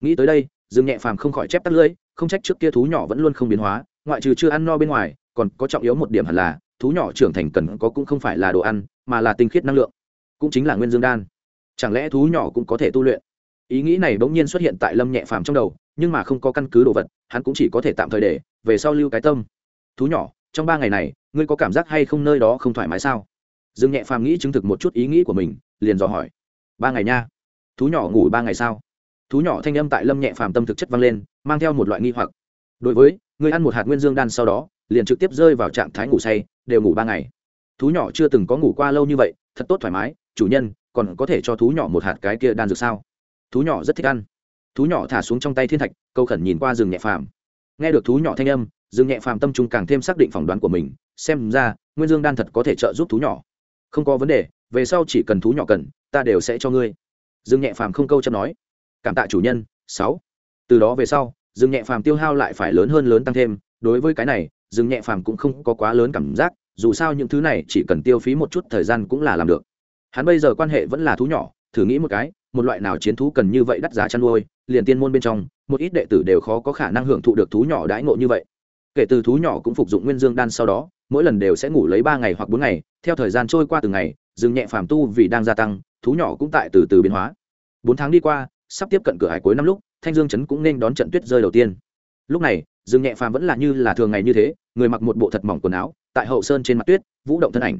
Nghĩ tới đây, dương nhẹ phàm không khỏi chép tắt lưỡi, không trách trước kia thú nhỏ vẫn luôn không biến hóa, ngoại trừ chưa ăn no bên ngoài, còn có trọng yếu một điểm hẳn là, thú nhỏ trưởng thành cần có cũng không phải là đồ ăn, mà là tinh khiết năng lượng. Cũng chính là nguyên dương đan. Chẳng lẽ thú nhỏ cũng có thể tu luyện? Ý nghĩ này bỗng nhiên xuất hiện tại lâm nhẹ phàm trong đầu, nhưng mà không có căn cứ đồ vật, hắn cũng chỉ có thể tạm thời để về sau lưu cái tâm. Thú nhỏ, trong ba ngày này, ngươi có cảm giác hay không nơi đó không thoải mái sao? Dương nhẹ phàm nghĩ chứng thực một chút ý nghĩ của mình, liền dò hỏi. Ba ngày nha. Thú nhỏ ngủ ba ngày sao? Thú nhỏ thanh âm tại lâm nhẹ phàm tâm thực chất vang lên, mang theo một loại nghi hoặc. Đối với, người ăn một hạt nguyên dương đan sau đó, liền trực tiếp rơi vào trạng thái ngủ say, đều ngủ ba ngày. Thú nhỏ chưa từng có ngủ qua lâu như vậy, thật tốt thoải mái, chủ nhân, còn có thể cho thú nhỏ một hạt cái kia đan dược sao? Thú nhỏ rất thích ăn. Thú nhỏ thả xuống trong tay thiên thạch, câu khẩn nhìn qua rừng nhẹ phàm. Nghe được thú nhỏ thanh âm, rừng nhẹ phàm tâm trung càng thêm xác định phỏng đoán của mình, xem ra, nguyên dương đan thật có thể trợ giúp thú nhỏ không có vấn đề, về sau chỉ cần thú nhỏ cần, ta đều sẽ cho ngươi. Dương nhẹ phàm không câu chấp nói. Cảm tạ chủ nhân, sáu. Từ đó về sau, dương nhẹ phàm tiêu hao lại phải lớn hơn lớn tăng thêm. Đối với cái này, dương nhẹ phàm cũng không có quá lớn cảm giác, dù sao những thứ này chỉ cần tiêu phí một chút thời gian cũng là làm được. Hắn bây giờ quan hệ vẫn là thú nhỏ, thử nghĩ một cái, một loại nào chiến thú cần như vậy đắt giá chăn nuôi, liền tiên môn bên trong, một ít đệ tử đều khó có khả năng hưởng thụ được thú nhỏ đãi ngộ như vậy kể từ thú nhỏ cũng phục dụng nguyên dương đan sau đó, mỗi lần đều sẽ ngủ lấy ba ngày hoặc bốn ngày, theo thời gian trôi qua từng ngày, rừng nhẹ phàm tu vì đang gia tăng, thú nhỏ cũng tại từ từ biến hóa. Bốn tháng đi qua, sắp tiếp cận cửa hải cuối năm lúc, thanh dương chấn cũng nên đón trận tuyết rơi đầu tiên. Lúc này, rừng nhẹ phàm vẫn là như là thường ngày như thế, người mặc một bộ thật mỏng quần áo, tại hậu sơn trên mặt tuyết, vũ động thân ảnh.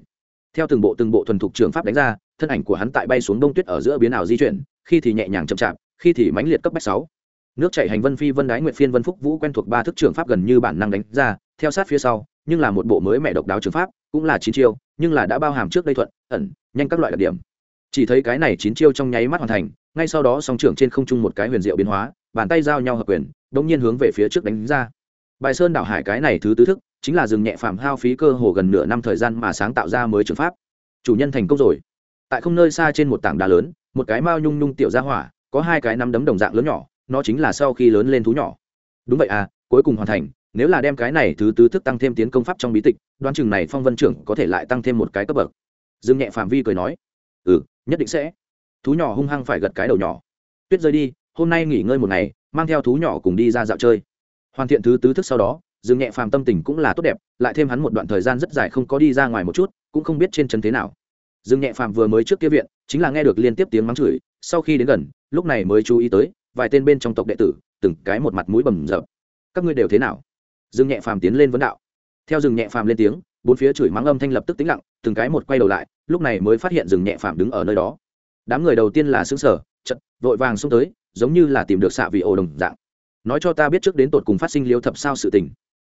Theo từng bộ từng bộ thuần thục trường pháp đánh ra, thân ảnh của hắn tại bay xuống đông tuyết ở giữa biến ảo di chuyển, khi thì nhẹ nhàng chậm chạp, khi thì mãnh liệt cấp bách sáu nước chảy hành vân phi vân đái nguyệt phiên vân phúc vũ quen thuộc ba thức trường pháp gần như bản năng đánh ra, theo sát phía sau, nhưng là một bộ mới mẹ độc đáo trường pháp, cũng là chín chiêu, nhưng là đã bao hàm trước đây thuận, ẩn, nhanh các loại đặc điểm. Chỉ thấy cái này chín chiêu trong nháy mắt hoàn thành, ngay sau đó song trưởng trên không trung một cái huyền diệu biến hóa, bàn tay giao nhau hợp quyền, đống nhiên hướng về phía trước đánh ra. Bài sơn đảo hải cái này thứ tứ thức, chính là dừng nhẹ phàm hao phí cơ hồ gần nửa năm thời gian mà sáng tạo ra mới trường pháp. Chủ nhân thành công rồi. Tại không nơi xa trên một tảng đá lớn, một cái mao nhung nhung tiểu ra hỏa, có hai cái nắm đấm đồng dạng lớn nhỏ nó chính là sau khi lớn lên thú nhỏ. Đúng vậy à cuối cùng hoàn thành, nếu là đem cái này thứ tứ thức tăng thêm tiến công pháp trong bí tịch, đoán chừng này phong vân trưởng có thể lại tăng thêm một cái cấp bậc. Dương nhẹ phạm vi cười nói ừ nhất định sẽ. Thú nhỏ hung hăng phải gật cái đầu nhỏ. Tuyết rơi đi, hôm nay nghỉ ngơi một ngày, mang theo thú nhỏ cùng đi ra dạo chơi. Hoàn thiện thứ tứ thức sau đó, dương nhẹ phàm tâm tình cũng là tốt đẹp, lại thêm hắn một đoạn thời gian rất dài không có đi ra ngoài một chút, cũng không biết trên chân thế nào. Dương nhẹ phàm vừa mới trước kia viện, chính là nghe được liên tiếp tiếng mắng chửi, sau khi đến gần, lúc này mới chú ý tới vài tên bên trong tộc đệ tử, từng cái một mặt mũi bầm rợp các ngươi đều thế nào? Dương nhẹ phàm tiến lên vấn đạo. Theo rừng nhẹ phàm lên tiếng, bốn phía chửi mắng âm thanh lập tức tĩnh lặng, từng cái một quay đầu lại, lúc này mới phát hiện rừng nhẹ phàm đứng ở nơi đó. Đám người đầu tiên là xứng sở chật vội vàng xông tới, giống như là tìm được xạ vị ổ đồng dạng. Nói cho ta biết trước đến tột cùng phát sinh liêu thập sao sự tình.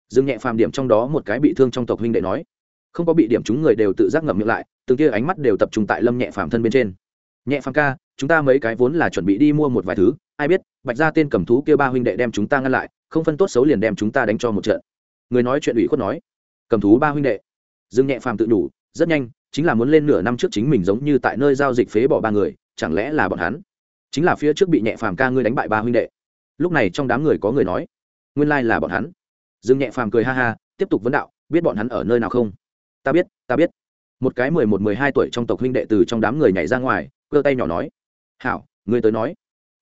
Dương nhẹ phàm điểm trong đó một cái bị thương trong tộc huynh đệ nói. Không có bị điểm chúng người đều tự giác ngậm miệng lại, từng kia ánh mắt đều tập trung tại lâm nhẹ phàm thân bên trên. Nhẹ phàm ca, chúng ta mấy cái vốn là chuẩn bị đi mua một vài thứ ai biết, bạch ra tên cầm thú kia ba huynh đệ đem chúng ta ngăn lại, không phân tốt xấu liền đem chúng ta đánh cho một trận. Người nói chuyện ủy khuất nói, cầm thú ba huynh đệ. Dương nhẹ phàm tự đủ, rất nhanh, chính là muốn lên nửa năm trước chính mình giống như tại nơi giao dịch phế bỏ ba người, chẳng lẽ là bọn hắn? Chính là phía trước bị nhẹ phàm ca ngươi đánh bại ba huynh đệ. Lúc này trong đám người có người nói, nguyên lai là bọn hắn. Dương nhẹ phàm cười ha ha, tiếp tục vấn đạo, biết bọn hắn ở nơi nào không? Ta biết ta biết. Một cái mười một, mười hai tuổi trong tộc huynh đệ từ trong đám người nhảy ra ngoài, cơ tay nhỏ nói, hảo, ngươi tới nói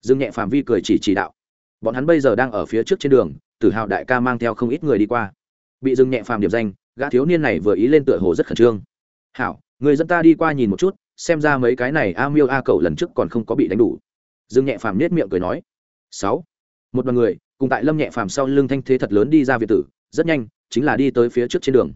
dương nhẹ phàm vi cười chỉ chỉ đạo. Bọn hắn bây giờ đang ở phía trước trên đường, tử hào đại ca mang theo không ít người đi qua. Bị dương nhẹ phàm điểm danh, gã thiếu niên này vừa ý lên tựa hồ rất khẩn trương. Hảo, người dân ta đi qua nhìn một chút, xem ra mấy cái này a miêu a cậu lần trước còn không có bị đánh đủ. Dương nhẹ phàm nết miệng cười nói. Sáu. Một đoàn người, cùng tại lâm nhẹ phàm sau lưng thanh thế thật lớn đi ra việt tử, rất nhanh, chính là đi tới phía trước trên đường.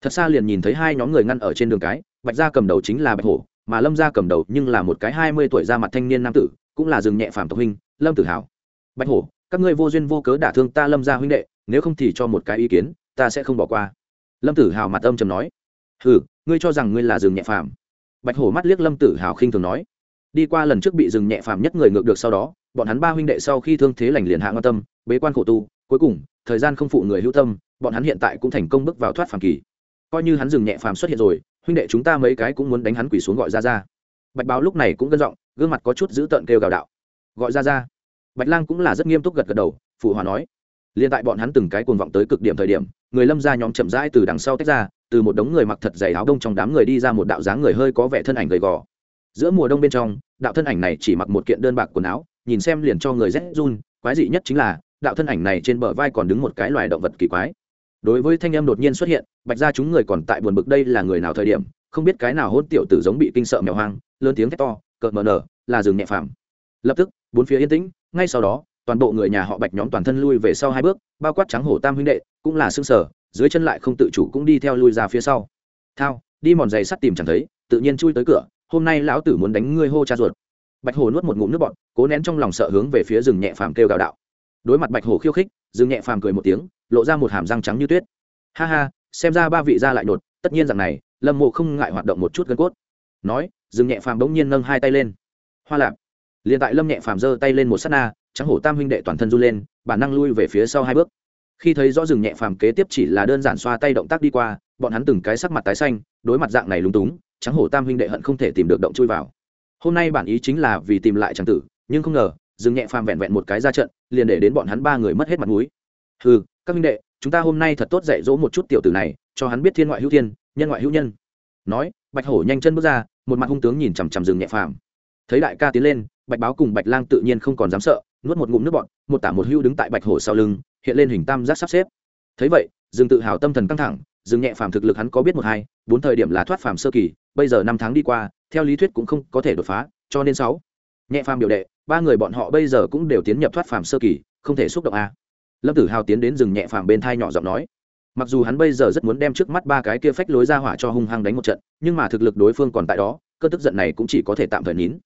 Thật xa liền nhìn thấy hai nhóm người ngăn ở trên đường cái, bạch gia cầm đầu chính là bạch hổ, mà lâm gia cầm đầu nhưng là một cái hai mươi tuổi ra mặt thanh niên nam tử cũng là rừng nhẹ phàm tộc huynh, lâm tử hào. Bạch hổ, các ngươi vô duyên vô cớ đả thương ta lâm gia huynh đệ, nếu không thì cho một cái ý kiến, ta sẽ không bỏ qua. Lâm tử hào mặt âm trầm nói. Hừ, ngươi cho rằng ngươi là rừng nhẹ phàm? Bạch hổ mắt liếc lâm tử hào khinh thường nói. Đi qua lần trước bị rừng nhẹ phàm nhất người ngược được sau đó, bọn hắn ba huynh đệ sau khi thương thế lành liền hạ ngon tâm, bế quan khổ tu, cuối cùng, thời gian không phụ người hữu tâm, bọn hắn hiện tại cũng thành công bước vào thoát phàm kỳ. Coi như hắn dừng nhẹ phàm xuất hiện rồi, huynh đệ chúng ta mấy cái cũng muốn đánh hắn quỷ xuống gọi ra ra. Bạch báo lúc này cũng gân giọng gương mặt có chút dữ tợn kêu gào đạo. Gọi ra ra. Bạch lang cũng là rất nghiêm túc gật gật đầu, phụ hòa nói. Liên tại bọn hắn từng cái cuồng vọng tới cực điểm thời điểm, người lâm ra nhóm chậm rãi từ đằng sau tách ra, từ một đống người mặc thật dày áo đông trong đám người đi ra một đạo dáng người hơi có vẻ thân ảnh gầy gò. Giữa mùa đông bên trong, đạo thân ảnh này chỉ mặc một kiện đơn bạc quần áo, nhìn xem liền cho người rét run, quái dị nhất chính là, đạo thân ảnh này trên bờ vai còn đứng một cái loài động vật kỳ quái. Đối với thanh âm đột nhiên xuất hiện, bạch ra chúng người còn tại buồn bực đây là người nào thời điểm, không biết cái nào hôn tiểu tử giống bị kinh sợ mèo hoang, lớn tiếng thét to cợt mờ nở là rừng nhẹ phàm. Lập tức, bốn phía yên tĩnh, ngay sau đó, toàn bộ người nhà họ bạch nhóm toàn thân lui về sau hai bước, bao quát trắng hổ tam huynh đệ, cũng là xương sở dưới chân lại không tự chủ cũng đi theo lui ra phía sau. Thao, đi mòn giày sắt tìm chẳng thấy, tự nhiên chui tới cửa, hôm nay lão tử muốn đánh ngươi hô cha ruột. Bạch hổ nuốt một ngụm nước bọt, cố nén trong lòng sợ hướng về phía rừng nhẹ phàm kêu gào đạo. Đối mặt bạch hổ khiêu khích, rừng nhẹ phàm cười một tiếng, lộ ra một hàm răng trắng như tuyết. Ha ha, xem ra ba vị ra lại nột tất nhiên rằng này, lâm mộ không ngại hoạt động một chút gân cốt. Nói Dương nhẹ phàm bỗng nhiên nâng hai tay lên. Hoa lạp. Liền tại lâm nhẹ phàm giơ tay lên một s á t na, trắng hổ tam huynh đệ toàn thân run lên, bản năng lui về phía sau hai bước. Khi thấy rõ rừng nhẹ phàm kế tiếp chỉ là đơn giản xoa tay động tác đi qua, bọn hắn từng cái sắc mặt tái xanh, đối mặt dạng này lúng túng, trắng hổ tam huynh đệ hận không thể tìm được động chui vào. Hôm nay bản ý chính là vì tìm lại tràng tử, nhưng không ngờ, Dừng nhẹ phàm vẹn vẹn một cái ra trận, liền để đến bọn hắn ba người mất hết mặt mũi. Ừ các huynh đệ, chúng ta hôm nay thật tốt dạy dỗ một chút tiểu tử này, cho hắn biết thiên ngoại hữu thiên, nhân ngoại hữu nhân. Nói bạch hổ nhanh chân bước ra, một mặt hung tướng nhìn chằm chằm rừng nhẹ phàm. Thấy đại ca tiến lên, bạch báo cùng bạch lang tự nhiên không còn dám sợ, nuốt một ngụm nước bọn một tả một hưu đứng tại bạch hổ sau lưng, hiện lên hình tam giác sắp xếp. Thấy vậy dương tự hào tâm thần căng thẳng dương nhẹ phàm thực lực hắn có biết một hai, bốn thời điểm là thoát phàm sơ kỳ, bây giờ năm tháng đi qua, theo lý thuyết cũng không có thể đột phá, cho nên sáu. Nhẹ phàm biểu đệ, ba người bọn họ bây giờ cũng đều tiến nhập thoát phàm sơ kỳ, không thể xúc động a. Lâm tử hào tiến đến rừng nhẹ phàm bên thai nhỏ giọng nói mặc dù hắn bây giờ rất muốn đem trước mắt ba cái kia phách lối ra hỏa cho hung hăng đánh một trận, nhưng mà thực lực đối phương còn tại đó, cơn tức giận này cũng chỉ có thể tạm thời nín.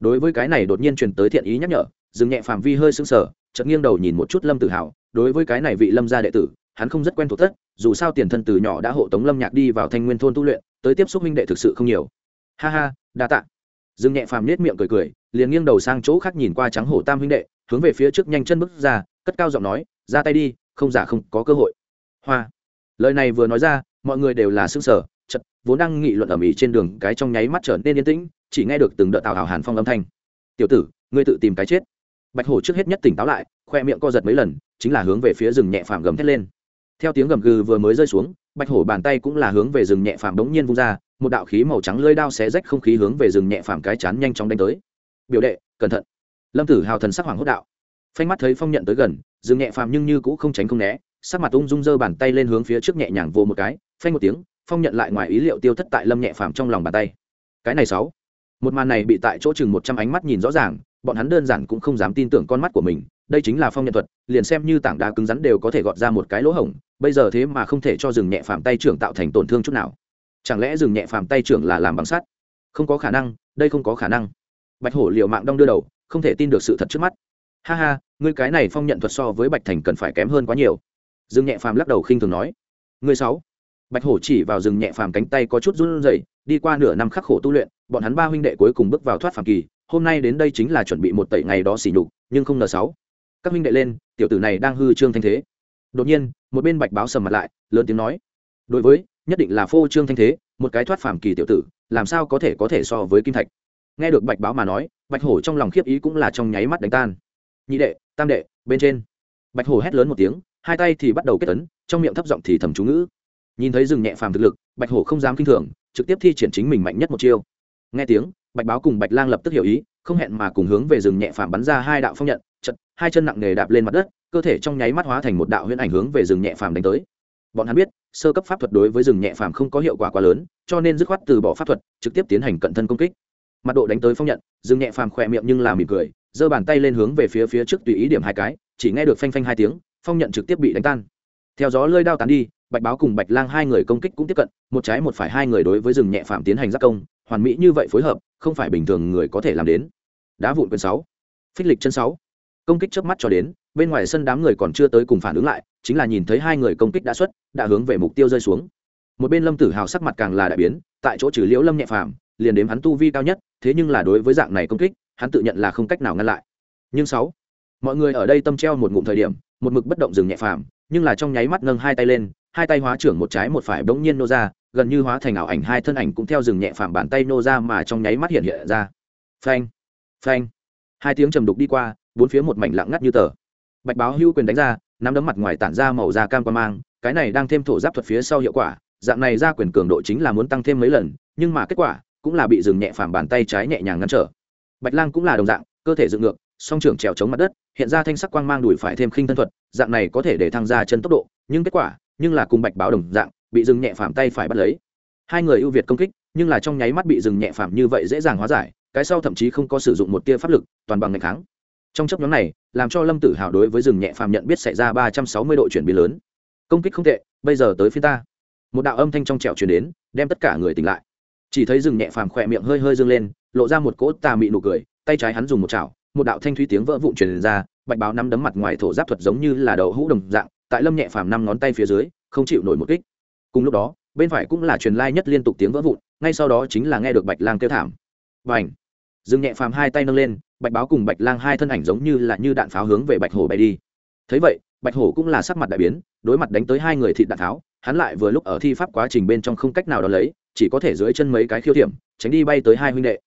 Đối với cái này đột nhiên truyền tới thiện ý nhắc nhở, dừng nhẹ phàm vi hơi sững sờ, chợt nghiêng đầu nhìn một chút lâm tử hào. Đối với cái này vị lâm gia đệ tử, hắn không rất quen thuộc tất, dù sao tiền thân từ nhỏ đã hộ tống lâm nhạc đi vào thanh nguyên thôn tu luyện, tới tiếp xúc huynh đệ thực sự không nhiều. Ha ha, đa tạ. Dừng nhẹ phàm nết miệng cười cười, liền nghiêng đầu sang chỗ khác nhìn qua trắng hổ tam huynh đệ, hướng về phía trước nhanh chân bước ra, cất cao giọng nói, ra tay đi, không giả không có cơ hội. Hoa lời này vừa nói ra, mọi người đều là xương sở chật vốn đang nghị luận ở mỹ trên đường, cái trong nháy mắt trở nên yên tĩnh, chỉ nghe được từng đợt tào hào hàn phong âm thanh. Tiểu tử, ngươi tự tìm cái chết. Bạch hổ trước hết nhất tỉnh táo lại, khoe miệng co giật mấy lần, chính là hướng về phía rừng nhẹ phàm gầm thét lên. Theo tiếng gầm gừ vừa mới rơi xuống, bạch hổ bàn tay cũng là hướng về rừng nhẹ phàm đống nhiên vung ra, một đạo khí màu trắng lơi đao xé rách không khí hướng về rừng nhẹ phàm cái chán nhanh chóng đánh tới. Biểu đệ, cẩn thận. Lâm tử hào thần sắc hoàng hốt đạo. Phanh mắt thấy phong nhận tới gần, rừng nhẹ phàm nhưng như cũng không tránh không né sắc mặt ung dung giơ bàn tay lên hướng phía trước nhẹ nhàng vô một cái, phanh một tiếng, phong nhận lại ngoài ý liệu tiêu thất tại lâm nhẹ phàm trong lòng bàn tay. Cái này sáu. Một màn này bị tại chỗ chừng một trăm ánh mắt nhìn rõ ràng, bọn hắn đơn giản cũng không dám tin tưởng con mắt của mình, đây chính là phong nhận thuật, liền xem như tảng đá cứng rắn đều có thể gọt ra một cái lỗ hổng, bây giờ thế mà không thể cho rừng nhẹ phàm tay trưởng tạo thành tổn thương chút nào. Chẳng lẽ rừng nhẹ phàm tay trưởng là làm bằng sắt? Không có khả năng, đây không có khả năng. Bạch hổ liều mạng đong đưa đầu, không thể tin được sự thật trước mắt. Ha ha, ngươi cái này phong nhận thuật so với bạch thành cần phải kém hơn quá nhiều dương nhẹ phàm lắc đầu khinh thường nói. Người sáu. Bạch hổ chỉ vào rừng nhẹ phàm cánh tay có chút run rẩy, đi qua nửa năm khắc khổ tu luyện, bọn hắn ba huynh đệ cuối cùng bước vào thoát phàm kỳ, hôm nay đến đây chính là chuẩn bị một tẩy ngày đó xỉ nhục, nhưng không ngờ sáu. Các huynh đệ lên, tiểu tử này đang hư trương thanh thế. Đột nhiên, một bên bạch báo sầm mặt lại, lớn tiếng nói. Đối với, nhất định là phô trương thanh thế, một cái thoát phàm kỳ tiểu tử, làm sao có thể có thể so với kim thạch? Nghe được bạch báo mà nói, bạch hổ trong lòng khiếp ý cũng là trong nháy mắt đánh tan. Nhị đệ, tam đệ, bên trên. Bạch hổ hét lớn một tiếng hai tay thì bắt đầu kết tấn trong miệng thấp giọng thì thầm chú ngữ. Nhìn thấy rừng nhẹ phàm thực lực, bạch hổ không dám k i n h thường, trực tiếp thi triển chính mình mạnh nhất một chiêu. Nghe tiếng, bạch báo cùng bạch lang lập tức hiểu ý, không hẹn mà cùng hướng về rừng nhẹ phàm bắn ra hai đạo phong nhận, chật, hai chân nặng nề đạp lên mặt đất, cơ thể trong nháy mắt hóa thành một đạo huyễn ảnh hướng về rừng nhẹ phàm đánh tới. Bọn hắn biết, sơ cấp pháp thuật đối với rừng nhẹ phàm không có hiệu quả quá lớn, cho nên dứt khoát từ bỏ pháp thuật, trực tiếp tiến hành cận thân công kích. Mặt độ đánh tới phong nhận, rừng nhẹ phàm khỏe miệng nhưng là mỉm cười, giơ bàn tay lên hướng về phía phía trước tùy ý điểm hai cái, chỉ nghe được phanh phanh hai tiếng phong nhận trực tiếp bị đánh tan. Theo gió lơi đao tán đi, bạch báo cùng bạch lang hai người công kích cũng tiếp cận, một trái một phải hai người đối với rừng nhẹ phạm tiến hành giác công, hoàn mỹ như vậy phối hợp, không phải bình thường người có thể làm đến. Đá vụn quyền sáu, phích lịch chân sáu. Công kích trước mắt cho đến, bên ngoài sân đám người còn chưa tới cùng phản ứng lại, chính là nhìn thấy hai người công kích đã xuất, đã hướng về mục tiêu rơi xuống. Một bên lâm tử hào sắc mặt càng là đại biến, tại chỗ trừ liễu lâm nhẹ phàm, liền đếm hắn tu vi cao nhất, thế nhưng là đối với dạng này công kích, hắn tự nhận là không cách nào ngăn lại. Nhưng sáu, mọi người ở đây tâm treo một ngụm thời điểm một mực bất động dừng nhẹ phàm, nhưng là trong nháy mắt nâng hai tay lên, hai tay hóa trưởng một trái một phải bỗng nhiên nô ra, gần như hóa thành ảo ảnh, hai thân ảnh cũng theo dừng nhẹ phàm bàn tay nô ra mà trong nháy mắt hiện hiện ra. Phanh phanh. Hai tiếng trầm đục đi qua, bốn phía một mảnh lặng ngắt như tờ. Bạch báo hưu quyền đánh ra, nắm đấm mặt ngoài tản ra màu da cam qua mang, cái này đang thêm thổ giáp thuật phía sau hiệu quả, dạng này ra quyền cường độ chính là muốn tăng thêm mấy lần, nhưng mà kết quả cũng là bị dừng nhẹ phàm bàn tay trái nhẹ nhàng ngăn trở. Bạch lang cũng là đồng dạng, cơ thể dựng ngược, song trưởng trèo chống mặt đất hiện ra thanh sắc quang mang đùi phải thêm khinh thân thuật, dạng này có thể để thăng ra chân tốc độ, nhưng kết quả, nhưng là cùng bạch báo đồng dạng, bị dừng nhẹ phạm tay phải bắt lấy. Hai người ưu việt công kích, nhưng là trong nháy mắt bị dừng nhẹ phạm như vậy dễ dàng hóa giải, cái sau thậm chí không có sử dụng một tia pháp lực, toàn bằng ngày kháng. Trong chấp nhóm này, làm cho lâm tử hào đối với rừng nhẹ phàm nhận biết xảy ra ba trăm sáu mươi độ chuyển biến lớn. Công kích không tệ, bây giờ tới phía ta. Một đạo âm thanh trong trẹo chuyển đến, đem tất cả người tỉnh lại. Chỉ thấy rừng nhẹ phàm khỏe miệng hơi hơi dâng lên, lộ ra một cỗ tà mị nụ cười, tay trái hắn dùng một chảo một đạo thanh thúy tiếng vỡ vụn truyền ra, bạch báo năm đấm mặt ngoài thổ giáp thuật giống như là đậu hũ đồng dạng, tại lâm nhẹ phàm năm ngón tay phía dưới, không chịu nổi một kích. Cùng lúc đó, bên phải cũng là truyền lai nhất liên tục tiếng vỡ vụn, ngay sau đó chính là nghe được bạch lang kêu thảm. Và ảnh dừng nhẹ phàm hai tay nâng lên, bạch báo cùng bạch lang hai thân ảnh giống như là như đạn pháo hướng về bạch hổ bay đi. Thấy vậy, bạch hổ cũng là sắc mặt đại biến, đối mặt đánh tới hai người thịt đạn tháo hắn lại vừa lúc ở thi pháp quá trình bên trong không cách nào đón lấy, chỉ có thể dưới chân mấy cái khiêu thiểm, tránh đi bay tới hai huynh đệ.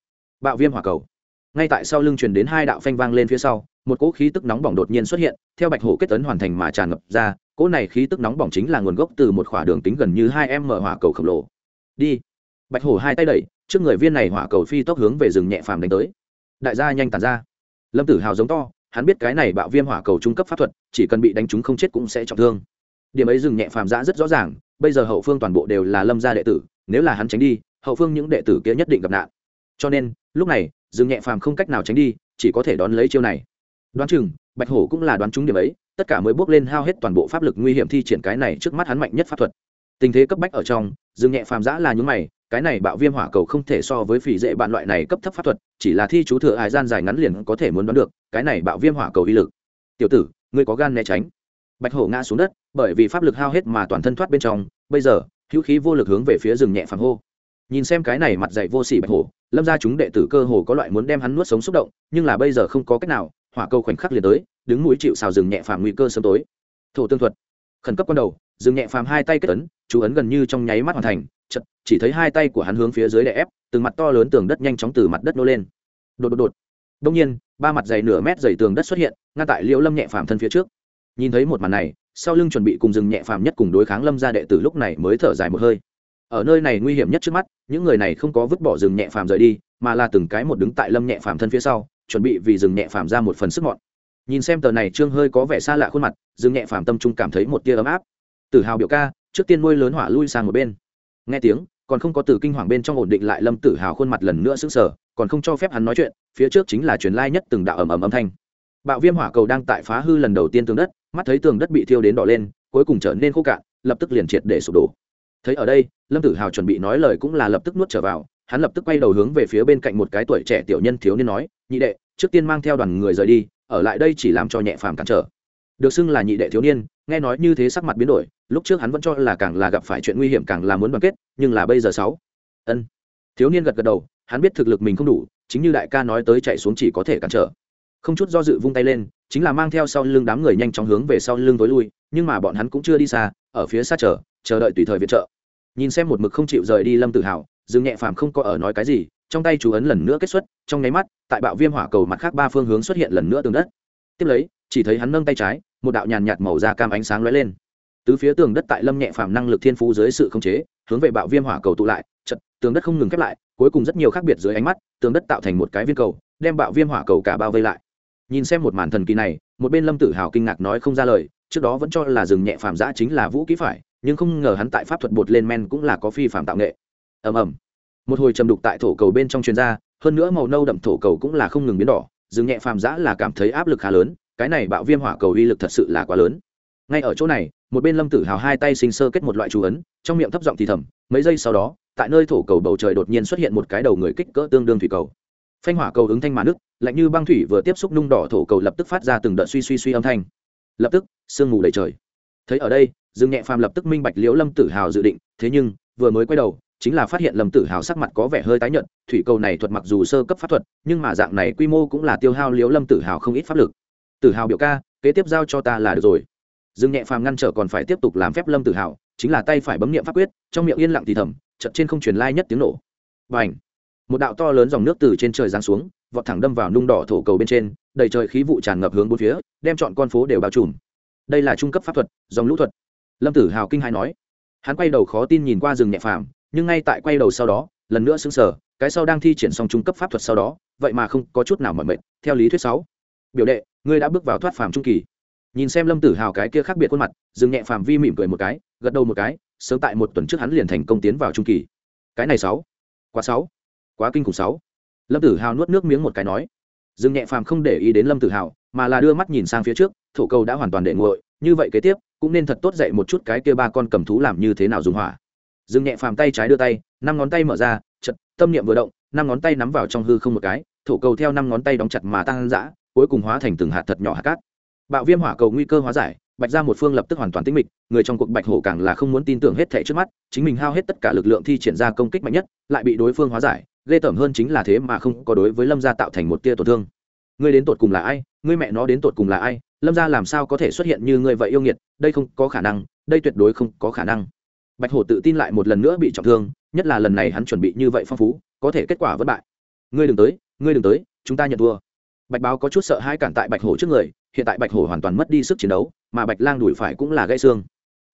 Bạo viêm hỏa cầu ngay tại sau lưng truyền đến hai đạo phanh vang lên phía sau, một cỗ khí tức nóng bỏng đột nhiên xuất hiện, theo bạch hổ kết tấn hoàn thành mà tràn ngập ra, cỗ này khí tức nóng bỏng chính là nguồn gốc từ một khỏa đường tính gần như hai em mở hỏa cầu khổng lồ. Đi. Bạch hổ hai tay đẩy, trước người viên này hỏa cầu phi tốc hướng về rừng nhẹ phàm đánh tới. Đại gia nhanh tàn ra. Lâm tử hào giống to, hắn biết cái này bạo viêm hỏa cầu trung cấp pháp thuật, chỉ cần bị đánh trúng không chết cũng sẽ trọng thương. Điểm ấy dừng nhẹ phàm giã rất rõ ràng, bây giờ hậu phương toàn bộ đều là lâm gia đệ tử, nếu là hắn tránh đi, hậu phương những đệ tử kia nhất định gặp nạn. Cho nên, lúc này dừng nhẹ phàm không cách nào tránh đi, chỉ có thể đón lấy chiêu này. Đoán chừng, bạch hổ cũng là đoán trúng điểm ấy, tất cả mới bước lên hao hết toàn bộ pháp lực nguy hiểm thi triển cái này trước mắt hắn mạnh nhất pháp thuật. Tình thế cấp bách ở trong, dừng nhẹ phàm giã là những mày, cái này bạo viêm hỏa cầu không thể so với phỉ dễ bạn loại này cấp thấp pháp thuật, chỉ là thi chú thừa hải gian dài ngắn liền có thể muốn đoán được, cái này bạo viêm hỏa cầu uy lực. Tiểu tử, ngươi có gan né tránh. Bạch hổ ngã xuống đất, bởi vì pháp lực hao hết mà toàn thân thoát bên trong, bây giờ, hữu khí vô lực hướng về phía rừng nhẹ phàm hô nhìn xem cái này mặt dày vô sỉ bạch hổ, lâm ra chúng đệ tử cơ hồ có loại muốn đem hắn nuốt sống xúc động, nhưng là bây giờ không có cách nào, hỏa câu khoảnh khắc liền tới, đứng mũi chịu xào rừng nhẹ phàm nguy cơ sớm tối. Thổ tương thuật. Khẩn cấp con đầu, rừng nhẹ phàm hai tay kết ấn, chú ấn gần như trong nháy mắt hoàn thành chật chỉ thấy hai tay của hắn hướng phía dưới đè ép, từng mặt to lớn tường đất nhanh chóng từ mặt đất nô lên. Đột đột đột. Đông nhiên, ba mặt dày nửa mét dày tường đất xuất hiện, ngăn tại liễu lâm nhẹ phàm thân phía trước. Nhìn thấy một màn này, sau lưng chuẩn bị cùng rừng nhẹ phàm nhất cùng đối kháng lâm ra đệ tử lúc này mới thở dài một hơi ở nơi này nguy hiểm nhất trước mắt, những người này không có vứt bỏ rừng nhẹ phàm rời đi, mà là từng cái một đứng tại lâm nhẹ phàm thân phía sau, chuẩn bị vì rừng nhẹ phàm ra một phần sức mọn. Nhìn xem tờ này, trương hơi có vẻ xa lạ khuôn mặt, rừng nhẹ phàm tâm trung cảm thấy một tia ấm áp. Tự hào biểu ca, trước tiên nuôi lớn hỏa lui sang một bên. Nghe tiếng, còn không có từ kinh hoàng bên trong ổn định lại lâm tử hào khuôn mặt lần nữa sững sờ, còn không cho phép hắn nói chuyện, phía trước chính là truyền lai nhất từng đạo ầm ầm âm thanh. Bạo viêm hỏa cầu đang tại phá hư lần đầu tiên tường đất, mắt thấy tường đất bị thiêu đến đỏ lên, cuối cùng trở nên khô cạn, lập tức liền triệt để sụp đổ thấy ở đây, lâm tử hào chuẩn bị nói lời cũng là lập tức nuốt trở vào, hắn lập tức quay đầu hướng về phía bên cạnh một cái tuổi trẻ tiểu nhân thiếu niên nói, nhị đệ, trước tiên mang theo đoàn người rời đi, ở lại đây chỉ làm cho nhẹ phàm cản trở. Được xưng là nhị đệ thiếu niên, nghe nói như thế sắc mặt biến đổi, lúc trước hắn vẫn cho là càng là gặp phải chuyện nguy hiểm càng là muốn đoàn kết, nhưng là bây giờ sáu. Ân. Thiếu niên gật gật đầu, hắn biết thực lực mình không đủ, chính như đại ca nói tới chạy xuống chỉ có thể cản trở. Không chút do dự vung tay lên, chính là mang theo sau lưng đám người nhanh chóng hướng về sau lưng tối lui, nhưng mà bọn hắn cũng chưa đi xa, ở phía xa chờ chờ đợi tùy thời viện trợ. Nhìn xem một mực không chịu rời đi lâm tự hào, dương nhẹ phàm không có ở nói cái gì, trong tay chú ấn lần nữa kết xuất, trong nháy mắt, tại bạo viêm hỏa cầu mặt khác ba phương hướng xuất hiện lần nữa tường đất. Tiếp lấy, chỉ thấy hắn nâng tay trái, một đạo nhàn nhạt màu da cam ánh sáng lóe lên. Tứ phía tường đất tại lâm nhẹ phàm năng lực thiên phú dưới sự khống chế, hướng về bạo viêm hỏa cầu tụ lại chật tường đất không ngừng khép lại, cuối cùng rất nhiều khác biệt dưới ánh mắt, tường đất tạo thành một cái viên cầu, đem bạo viêm hỏa cầu cả bao vây lại. Nhìn xem một màn thần kỳ này, một bên lâm tử hào kinh ngạc nói không ra lời, trước đó vẫn cho là rừng nhẹ phàm giã chính là vũ kỹ phải nhưng không ngờ hắn tại pháp thuật bột lên men cũng là có phi phạm tạo nghệ. Ầm ầm. Một hồi trầm đục tại thổ cầu bên trong chuyên gia hơn nữa màu nâu đậm thổ cầu cũng là không ngừng biến đỏ dừng nhẹ phàm giã là cảm thấy áp lực khá lớn, cái này bạo viêm hỏa cầu uy lực thật sự là quá lớn. Ngay ở chỗ này, một bên lâm tử hào hai tay sinh sơ kết một loại chú ấn, trong miệng thấp giọng thì thầm, mấy giây sau đó, tại nơi thổ cầu bầu trời đột nhiên xuất hiện một cái đầu người kích cỡ tương đương thủy cầu. Phanh hỏa cầu ứng thanh mà nước lạnh như băng thủy vừa tiếp xúc nung đỏ thổ cầu lập tức phát ra từng đợt suy suy suy âm thanh. Lập tức, sương mù đầy trời. Thấy ở đây dương nhẹ phàm lập tức minh bạch liễu lâm tử hào dự định, thế nhưng, vừa mới quay đầu, chính là phát hiện lâm tử hào sắc mặt có vẻ hơi tái nhợt, thủy cầu này thuật mặc dù sơ cấp pháp thuật, nhưng mà dạng này quy mô cũng là tiêu hao liễu lâm tử hào không ít pháp lực. Tử hào biểu ca, kế tiếp giao cho ta là được rồi. Dương nhẹ phàm ngăn trở còn phải tiếp tục làm phép lâm tử hào, chính là tay phải bấm niệm pháp quyết, trong miệng yên lặng thì thầm chật trên không truyền lai nhất tiếng nổ. Và ảnh một đạo to lớn dòng nước từ trên trời giáng xuống, vọt thẳng đâm vào nung đỏ thổ cầu bên trên, đầy trời khí vụ tràn ngập hướng bốn phía, đem chọn con phố đều bao trùm. Đây là trung cấp pháp thuật, dòng lũ thuật lâm tử hào kinh hai nói. Hắn quay đầu khó tin nhìn qua rừng nhẹ phàm, nhưng ngay tại quay đầu sau đó, lần nữa xứng sở cái sau đang thi triển xong trung cấp pháp thuật sau đó, vậy mà không có chút nào mọi mệt. theo lý thuyết sáu. Biểu đệ, ngươi đã bước vào thoát phàm trung kỳ. Nhìn xem lâm tử hào cái kia khác biệt khuôn mặt, rừng nhẹ phàm vi mỉm cười một cái, gật đầu một cái, sớm tại một tuần trước hắn liền thành công tiến vào trung kỳ. Cái này sáu. Quá sáu. Quá kinh khủng sáu. Lâm tử hào nuốt nước miếng một cái nói. Dừng nhẹ phàm không để ý đến lâm tử hào, mà là đưa mắt nhìn sang phía trước thổ cầu đã hoàn toàn đệ nguội, như vậy kế tiếp, cũng nên thật tốt dậy một chút cái kia ba con cầm thú làm như thế nào dùng hỏa. Dương nhẹ phàm tay trái đưa tay, năm ngón tay mở ra chật tâm niệm vừa động, năm ngón tay nắm vào trong hư không một cái, thổ cầu theo năm ngón tay đóng chặt mà tăng dã, cuối cùng hóa thành từng hạt thật nhỏ hạt cát. Bạo viêm hỏa cầu nguy cơ hóa giải, bạch ra một phương lập tức hoàn toàn tĩnh mịch, người trong cuộc bạch hổ càng là không muốn tin tưởng hết thảy trước mắt, chính mình hao hết tất cả lực lượng thi triển ra công kích mạnh nhất, lại bị đối phương hóa giải, ghê tởm hơn chính là thế mà không có đối với lâm gia tạo thành một tia tổn thương. Ngươi đến tột cùng là ai? Ngươi mẹ nó đến tột cùng là ai? Lâm gia làm sao có thể xuất hiện như ngươi vậy yêu nghiệt, đây không có khả năng, đây tuyệt đối không có khả năng. Bạch hổ tự tin lại một lần nữa bị trọng thương, nhất là lần này hắn chuẩn bị như vậy phong phú, có thể kết quả vất bại. Ngươi đừng tới, ngươi đừng tới, chúng ta nhận thua. Bạch báo có chút sợ hai cản tại bạch hổ trước người, hiện tại bạch hổ hoàn toàn mất đi sức chiến đấu, mà bạch lang đuổi phải cũng là gãy xương.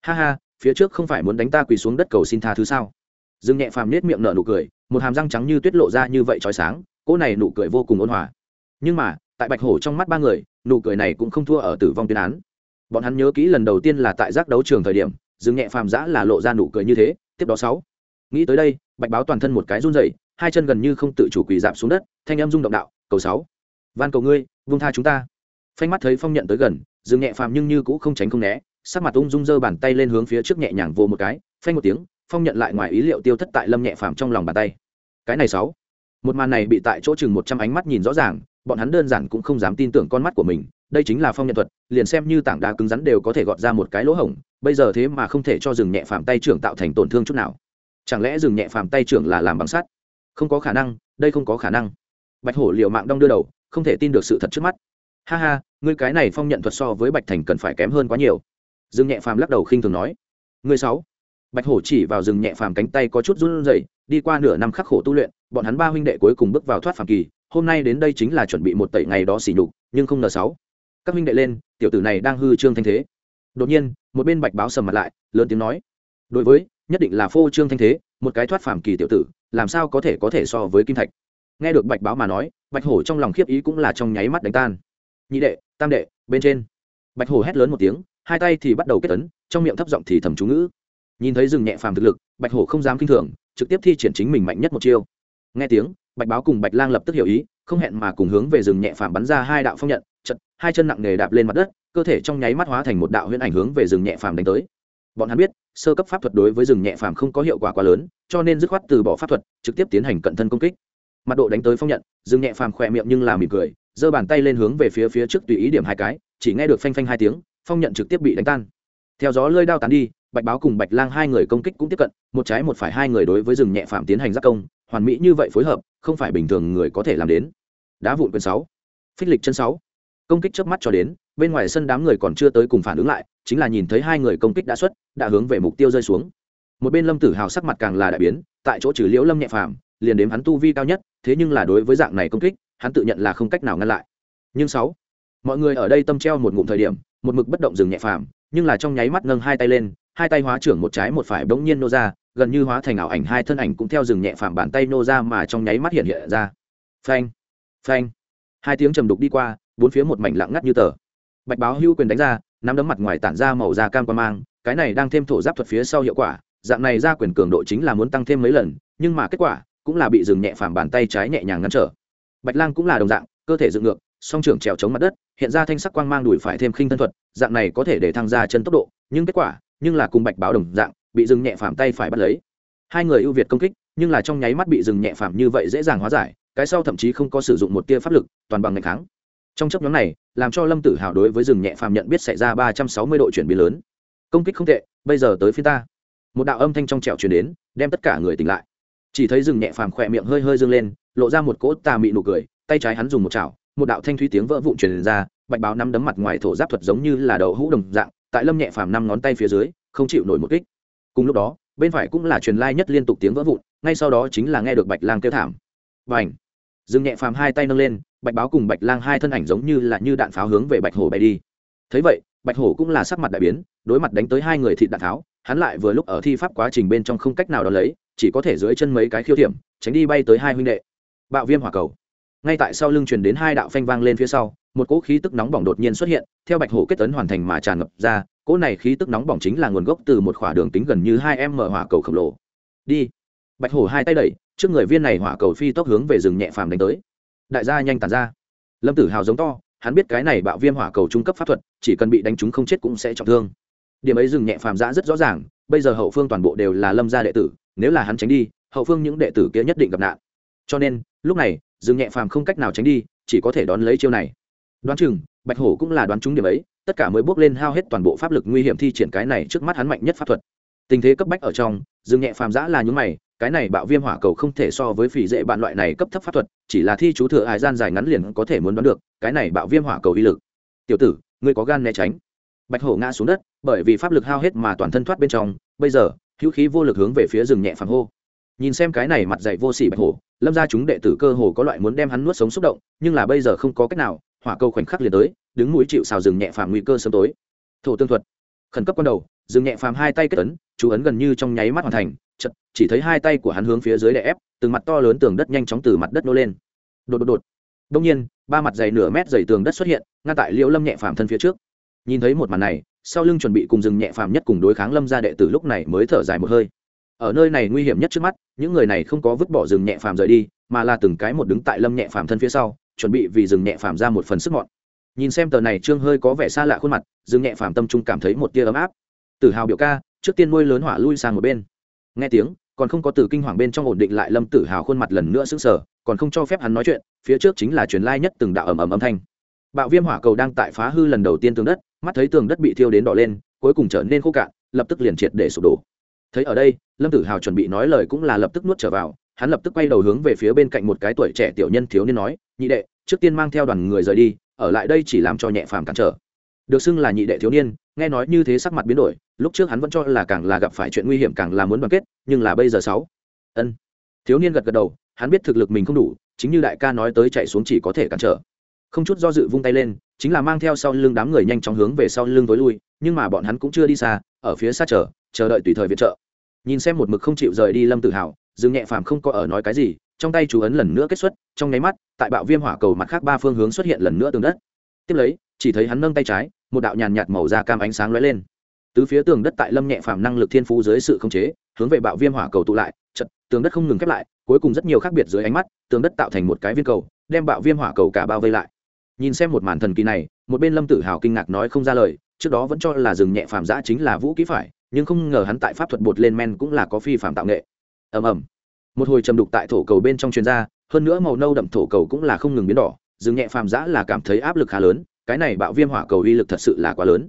Ha ha, phía trước không phải muốn đánh ta quỳ xuống đất cầu xin tha thứ sao? Dương nhẹ phàm nết miệng nở nụ cười, một hàm răng trắng như tuyết lộ ra như vậy trói sáng, cỗ này nụ cười vô cùng ôn hòa. Nhưng mà tại bạch hổ trong mắt ba người, nụ cười này cũng không thua ở tử vong tuyên án. Bọn hắn nhớ kỹ lần đầu tiên là tại giác đấu trường thời điểm dừng nhẹ phàm giã là lộ ra nụ cười như thế, tiếp đó sáu. Nghĩ tới đây, bạch báo toàn thân một cái run dậy hai chân gần như không tự chủ quỳ dạp xuống đất, thanh em rung động đạo, cầu sáu, van cầu ngươi, vung tha chúng ta. Phanh mắt thấy phong nhận tới gần dừng nhẹ phàm nhưng như cũng không tránh không né, sắc mặt ung dung giơ bàn tay lên hướng phía trước nhẹ nhàng vô một cái, phanh một tiếng, phong nhận lại ngoài ý liệu tiêu thất tại lâm nhẹ phàm trong lòng bàn tay. Cái này sáu. Một màn này bị tại chỗ chừng một trăm ánh mắt nhìn rõ ràng bọn hắn đơn giản cũng không dám tin tưởng con mắt của mình, đây chính là phong nhận thuật, liền xem như tảng đá cứng rắn đều có thể gọt ra một cái lỗ hổng, bây giờ thế mà không thể cho rừng nhẹ phàm tay trưởng tạo thành tổn thương chút nào. Chẳng lẽ rừng nhẹ phàm tay trưởng là làm bằng sắt? Không có khả năng, đây không có khả năng. Bạch hổ liều mạng đong đưa đầu, không thể tin được sự thật trước mắt. Ha ha, ngươi cái này phong nhận thuật so với bạch thành cần phải kém hơn quá nhiều. Rừng nhẹ phàm lắc đầu khinh thường nói. Ngươi sáu. Bạch hổ chỉ vào rừng nhẹ phàm cánh tay có chút run rẩy, đi qua nửa năm khắc khổ tu luyện, bọn hắn ba huynh đệ cuối cùng bước vào thoát phàm kỳ hôm nay đến đây chính là chuẩn bị một tẩy ngày đó xỉ nhục, nhưng không ngờ sáu. Các huynh đệ lên, tiểu tử này đang hư trương thanh thế. Đột nhiên, một bên bạch báo sầm mặt lại, lớn tiếng nói, đối với, nhất định là phô trương thanh thế, một cái thoát phàm kỳ tiểu tử, làm sao có thể có thể so với kim thạch? Nghe được bạch báo mà nói, bạch hổ trong lòng khiếp ý cũng là trong nháy mắt đánh tan. Nhị đệ, tam đệ, bên trên. Bạch hổ hét lớn một tiếng, hai tay thì bắt đầu kết tấn trong miệng thấp giọng thì thầm chú ngữ. Nhìn thấy rừng nhẹ phàm thực lực, bạch hổ không dám kinh thường, trực tiếp thi triển chính mình mạnh nhất một chiêu. Nghe tiếng bạch báo cùng bạch lang lập tức hiểu ý, không hẹn mà cùng hướng về rừng nhẹ phàm bắn ra hai đạo phong nhận, chật, hai chân nặng nề đạp lên mặt đất, cơ thể trong nháy mắt hóa thành một đạo huyễn ảnh hướng về rừng nhẹ phàm đánh tới. Bọn hắn biết, sơ cấp pháp thuật đối với rừng nhẹ phàm không có hiệu quả quá lớn, cho nên dứt khoát từ bỏ pháp thuật, trực tiếp tiến hành cận thân công kích. Mặt độ đánh tới phong nhận, rừng nhẹ phàm khỏe miệng nhưng là mỉm cười, giơ bàn tay lên hướng về phía phía trước tùy ý điểm hai cái, chỉ nghe được phanh phanh hai tiếng, phong nhận trực tiếp bị đánh tan. Theo gió lơi đao tán đi, bạch báo cùng bạch lang hai người công kích cũng tiếp cận, một trái một phải hai người đối với rừng nhẹ Phàm tiến hành giác công hoàn mỹ như vậy phối hợp, không phải bình thường người có thể làm đến. Đá vụn quyền sáu, phích lịch chân sáu. Công kích trước mắt cho đến, bên ngoài sân đám người còn chưa tới cùng phản ứng lại, chính là nhìn thấy hai người công kích đã xuất, đã hướng về mục tiêu rơi xuống. Một bên lâm tử hào sắc mặt càng là đại biến, tại chỗ trừ liễu lâm nhẹ phàm, liền đếm hắn tu vi cao nhất, thế nhưng là đối với dạng này công kích, hắn tự nhận là không cách nào ngăn lại. Nhưng sáu, mọi người ở đây tâm treo một ngụm thời điểm, một mực bất động dừng nhẹ phàm, nhưng là trong nháy mắt nâng hai tay lên, hai tay hóa trưởng một trái một phải bỗng nhiên nô ra gần như hóa thành ảo ảnh, hai thân ảnh cũng theo dừng nhẹ phàm bàn tay nô ra mà trong nháy mắt hiện hiện ra. Phanh phanh. Hai tiếng trầm đục đi qua, bốn phía một mảnh lặng ngắt như tờ. Bạch báo hưu quyền đánh ra, nắm đấm mặt ngoài tản ra màu da cam qua mang, cái này đang thêm thổ giáp thuật phía sau hiệu quả, dạng này ra quyền cường độ chính là muốn tăng thêm mấy lần, nhưng mà kết quả cũng là bị dừng nhẹ phàm bàn tay trái nhẹ nhàng ngăn trở. Bạch lang cũng là đồng dạng, cơ thể dựng ngược, song trưởng trèo chống mặt đất, hiện ra thanh sắc quang mang đùi phải thêm khinh thân thuật, dạng này có thể để thăng ra chân tốc độ, nhưng kết quả nhưng là cùng bạch báo đồng dạng bị dừng nhẹ phàm tay phải bắt lấy. Hai người ưu việt công kích, nhưng là trong nháy mắt bị dừng nhẹ phàm như vậy dễ dàng hóa giải, cái sau thậm chí không có sử dụng một tia pháp lực, toàn bằng ngày kháng. Trong chấp nhóm này, làm cho lâm tử hào đối với rừng nhẹ phàm nhận biết xảy ra ba trăm sáu mươi độ chuyển biến lớn. Công kích không tệ, bây giờ tới phía ta. Một đạo âm thanh trong trẻo chuyển đến, đem tất cả người tỉnh lại. Chỉ thấy rừng nhẹ phàm khỏe miệng hơi hơi dâng lên, lộ ra một cỗ tà mị nụ cười, tay trái hắn dùng một chảo, một đạo thanh thúy tiếng vỡ vụn truyền ra, bạch báo nắm đấm mặt ngoài thổ giáp thuật giống như là đầu hũ đồng dạng, tại lâm nhẹ phàm năm ngón tay phía dưới, không chịu nổi một kích cùng lúc đó, bên phải cũng là truyền lai nhất liên tục tiếng vỡ vụn, ngay sau đó chính là nghe được bạch lang kêu thảm. Và ảnh dương nhẹ phàm hai tay nâng lên, bạch báo cùng bạch lang hai thân ảnh giống như là như đạn pháo hướng về bạch hổ bay đi. Thấy vậy, bạch hổ cũng là sắc mặt đại biến, đối mặt đánh tới hai người thịt đạn tháo hắn lại vừa lúc ở thi pháp quá trình bên trong không cách nào đón lấy, chỉ có thể dưới chân mấy cái khiêu thiểm, tránh đi bay tới hai huynh đệ. Bạo viêm hỏa cầu. Ngay tại sau lưng truyền đến hai đạo phanh vang lên phía sau, một cỗ khí tức nóng bỏng đột nhiên xuất hiện, theo bạch hổ kết tấn hoàn thành mà tràn ngập ra cỗ này khí tức nóng bỏng chính là nguồn gốc từ một khỏa đường tính gần như hai em mở hỏa cầu khổng lồ. Đi. Bạch hổ hai tay đẩy, trước người viên này hỏa cầu phi tốc hướng về rừng nhẹ phàm đánh tới. Đại gia nhanh tàn ra. Lâm tử hào giống to, hắn biết cái này bạo viêm hỏa cầu trung cấp pháp thuật, chỉ cần bị đánh trúng không chết cũng sẽ trọng thương. Điểm ấy rừng nhẹ phàm giã rất rõ ràng, bây giờ hậu phương toàn bộ đều là lâm gia đệ tử, nếu là hắn tránh đi, hậu phương những đệ tử kia nhất định gặp nạn. Cho nên, lúc này, rừng nhẹ phàm không cách nào tránh đi, chỉ có thể đón lấy chiêu này. Đoán chừng, bạch hổ cũng là đoán trúng điểm ấy tất cả mới bước lên hao hết toàn bộ pháp lực nguy hiểm thi triển cái này trước mắt hắn mạnh nhất pháp thuật. Tình thế cấp bách ở trong, dương nhẹ phàm giã là những mày, cái này bạo viêm hỏa cầu không thể so với phỉ dễ bạn loại này cấp thấp pháp thuật, chỉ là thi chú thừa hải gian dài ngắn liền có thể muốn đoán được, cái này bạo viêm hỏa cầu uy lực. Tiểu tử, ngươi có gan né tránh. Bạch hổ ngã xuống đất, bởi vì pháp lực hao hết mà toàn thân thoát bên trong, bây giờ, hữu khí vô lực hướng về phía rừng nhẹ phàm hô. Nhìn xem cái này mặt dày vô sỉ bạch hổ, lâm ra chúng đệ tử cơ hồ có loại muốn đem hắn nuốt sống xúc động, nhưng là bây giờ không có cách nào, hỏa cầu khoảnh khắc liền tới đứng mũi chịu xào rừng nhẹ phàm nguy cơ sớm tối. Thổ tương thuật. Khẩn cấp ban đầu, rừng nhẹ phàm hai tay kết ấn, chú ấn gần như trong nháy mắt hoàn thành chật chỉ thấy hai tay của hắn hướng phía dưới đè ép, từng mặt to lớn tường đất nhanh chóng từ mặt đất nô lên. Đột đột đột. Đông nhiên, ba mặt dày nửa mét dày tường đất xuất hiện, ngăn tại liễu lâm nhẹ phàm thân phía trước. Nhìn thấy một màn này, sau lưng chuẩn bị cùng dừng nhẹ phàm nhất cùng đối kháng lâm gia đệ tử lúc này mới thở dài một hơi. Ở nơi này nguy hiểm nhất trước mắt, những người này không có vứt bỏ rừng nhẹ phàm rời đi, mà là từng cái một đứng tại lâm nhẹ phàm thân phía sau, chuẩn bị vì rừng nhẹ phàm ra một phần sức mọn nhìn xem tờ này trương hơi có vẻ xa lạ khuôn mặt, dương nhẹ phàm tâm trung cảm thấy một tia ấm áp. Tự hào biểu ca, trước tiên nuôi lớn hỏa lui sang một bên. Nghe tiếng, còn không có từ kinh hoàng bên trong ổn định lại lâm tử hào khuôn mặt lần nữa sững sờ, còn không cho phép hắn nói chuyện, phía trước chính là truyền lai nhất từng đạo ầm ầm âm thanh. Bạo viêm hỏa cầu đang tại phá hư lần đầu tiên tường đất, mắt thấy tường đất bị thiêu đến đỏ lên, cuối cùng trở nên khô cạn, lập tức liền triệt để sụp đổ. Thấy ở đây, lâm tử hào chuẩn bị nói lời cũng là lập tức nuốt trở vào, hắn lập tức quay đầu hướng về phía bên cạnh một cái tuổi trẻ tiểu nhân thiếu niên nói, nhị đệ, trước tiên mang theo đoàn người rời đi ở lại đây chỉ làm cho nhẹ phàm cản trở. Được xưng là nhị đệ thiếu niên, nghe nói như thế sắc mặt biến đổi, lúc trước hắn vẫn cho là càng là gặp phải chuyện nguy hiểm càng là muốn đoàn kết, nhưng là bây giờ sáu. Ân. Thiếu niên gật gật đầu, hắn biết thực lực mình không đủ, chính như đại ca nói tới chạy xuống chỉ có thể cản trở. Không chút do dự vung tay lên, chính là mang theo sau lưng đám người nhanh chóng hướng về sau lưng tối lui, nhưng mà bọn hắn cũng chưa đi xa, ở phía xa chờ chờ đợi tùy thời viện trợ. Nhìn xem một mực không chịu rời đi lâm tự hào, dương nhẹ phàm không có ở nói cái gì trong tay chú ấn lần nữa kết xuất, trong nháy mắt, tại bạo viêm hỏa cầu mặt khác ba phương hướng xuất hiện lần nữa tường đất. Tiếp lấy, chỉ thấy hắn nâng tay trái, một đạo nhàn nhạt màu da cam ánh sáng lóe lên. Từ phía tường đất tại lâm nhẹ phàm năng lực thiên phú dưới sự khống chế, hướng về bạo viêm hỏa cầu tụ lại, chật, tường đất không ngừng khép lại, cuối cùng rất nhiều khác biệt dưới ánh mắt, tường đất tạo thành một cái viên cầu, đem bạo viêm hỏa cầu cả bao vây lại. Nhìn xem một màn thần kỳ này, một bên lâm tử hào kinh ngạc nói không ra lời, trước đó vẫn cho là rừng nhẹ phàm giã chính là vũ ký phải, nhưng không ngờ hắn tại pháp thuật bột lên men cũng là có phi phạm tạo nghệ. Ầm ầm một hồi trầm đục tại thổ cầu bên trong chuyên gia, hơn nữa màu nâu đậm thổ cầu cũng là không ngừng biến đỏ dừng nhẹ phàm giã là cảm thấy áp lực khá lớn, cái này bạo viêm hỏa cầu uy lực thật sự là quá lớn.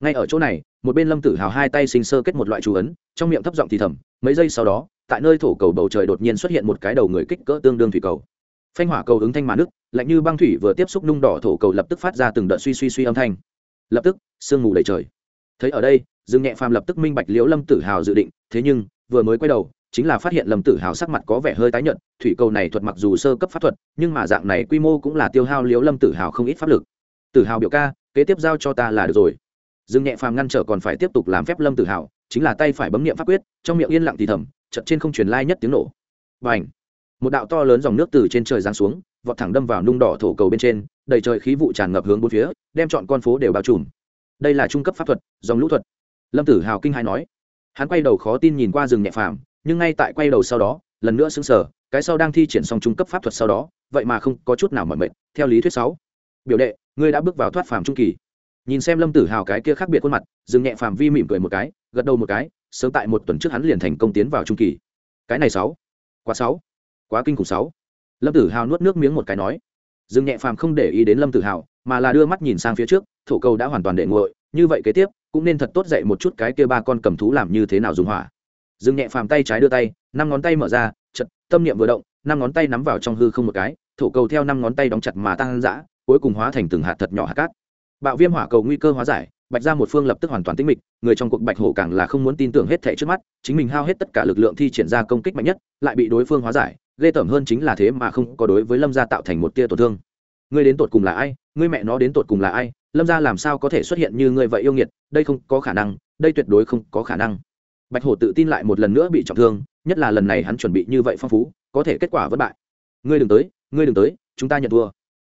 Ngay ở chỗ này, một bên lâm tử hào hai tay sinh sơ kết một loại chú ấn, trong miệng thấp giọng thì thầm, mấy giây sau đó, tại nơi thổ cầu bầu trời đột nhiên xuất hiện một cái đầu người kích cỡ tương đương thủy cầu. Phanh hỏa cầu ứng thanh mà nước lạnh như băng thủy vừa tiếp xúc nung đỏ thổ cầu lập tức phát ra từng đợt suy suy suy âm thanh. Lập tức, sương mù đầy trời. Thấy ở đây dương nhẹ phàm lập tức minh bạch liễu lâm tử hào dự định, thế nhưng, vừa mới quay đầu chính là phát hiện lâm tử hào sắc mặt có vẻ hơi tái nhợt, thủy cầu này thuật mặc dù sơ cấp pháp thuật, nhưng mà dạng này quy mô cũng là tiêu hao liễu lâm tử hào không ít pháp lực. Tử hào biểu ca, kế tiếp giao cho ta là được rồi. Dương nhẹ phàm ngăn trở còn phải tiếp tục làm phép lâm tử hào, chính là tay phải bấm nghiệm pháp quyết, trong miệng yên lặng thì thầm chật trên không truyền lai nhất tiếng nổ. Và ảnh một đạo to lớn dòng nước từ trên trời giáng xuống, vọt thẳng đâm vào nung đỏ thổ cầu bên trên, đầy trời khí vụ tràn ngập hướng bốn phía, đem chọn con phố đều bao trùm. Đây là trung cấp pháp thuật, dòng lũ thuật. Lâm tử hào kinh hai nói. Hắn quay đầu khó tin nhìn qua rừng nhẹ phàm nhưng ngay tại quay đầu sau đó, lần nữa xứng sở cái sau đang thi triển xong trung cấp pháp thuật sau đó, vậy mà không có chút nào mọi mệt, theo lý thuyết sáu. Biểu đệ, ngươi đã bước vào thoát phàm trung kỳ. Nhìn xem lâm tử hào cái kia khác biệt khuôn mặt dừng nhẹ phàm vi mỉm cười một cái, gật đầu một cái, sớm tại một tuần trước hắn liền thành công tiến vào trung kỳ. Cái này sáu. Quá sáu. Quá kinh khủng sáu. Lâm tử hào nuốt nước miếng một cái nói. Dương nhẹ phàm không để ý đến lâm tử hào, mà là đưa mắt nhìn sang phía trước, thổ cầu đã hoàn toàn để nguội, như vậy kế tiếp, cũng nên thật tốt dạy một chút cái kia ba con cầm thú làm như thế nào dùng hỏa dương nhẹ phàm tay trái đưa tay, năm ngón tay mở ra chật tâm niệm vừa động, năm ngón tay nắm vào trong hư không một cái, thổ cầu theo năm ngón tay đóng chặt mà tăng dã, cuối cùng hóa thành từng hạt thật nhỏ hạt cát. Bạo viêm hỏa cầu nguy cơ hóa giải, bạch ra một phương lập tức hoàn toàn tĩnh mịch, người trong cuộc bạch hổ càng là không muốn tin tưởng hết thảy trước mắt, chính mình hao hết tất cả lực lượng thi triển ra công kích mạnh nhất, lại bị đối phương hóa giải, ghê tởm hơn chính là thế mà không có đối với lâm gia tạo thành một tia tổn thương. Ngươi đến tột cùng là ai? Ngươi mẹ nó đến tột cùng là ai? Lâm gia làm sao có thể xuất hiện như ngươi vậy yêu nghiệt? Đây không có khả năng, đây tuyệt đối không có khả năng bạch hổ tự tin lại một lần nữa bị trọng thương, nhất là lần này hắn chuẩn bị như vậy phong phú, có thể kết quả vất bại. Ngươi đừng tới, ngươi đừng tới, chúng ta nhận thua.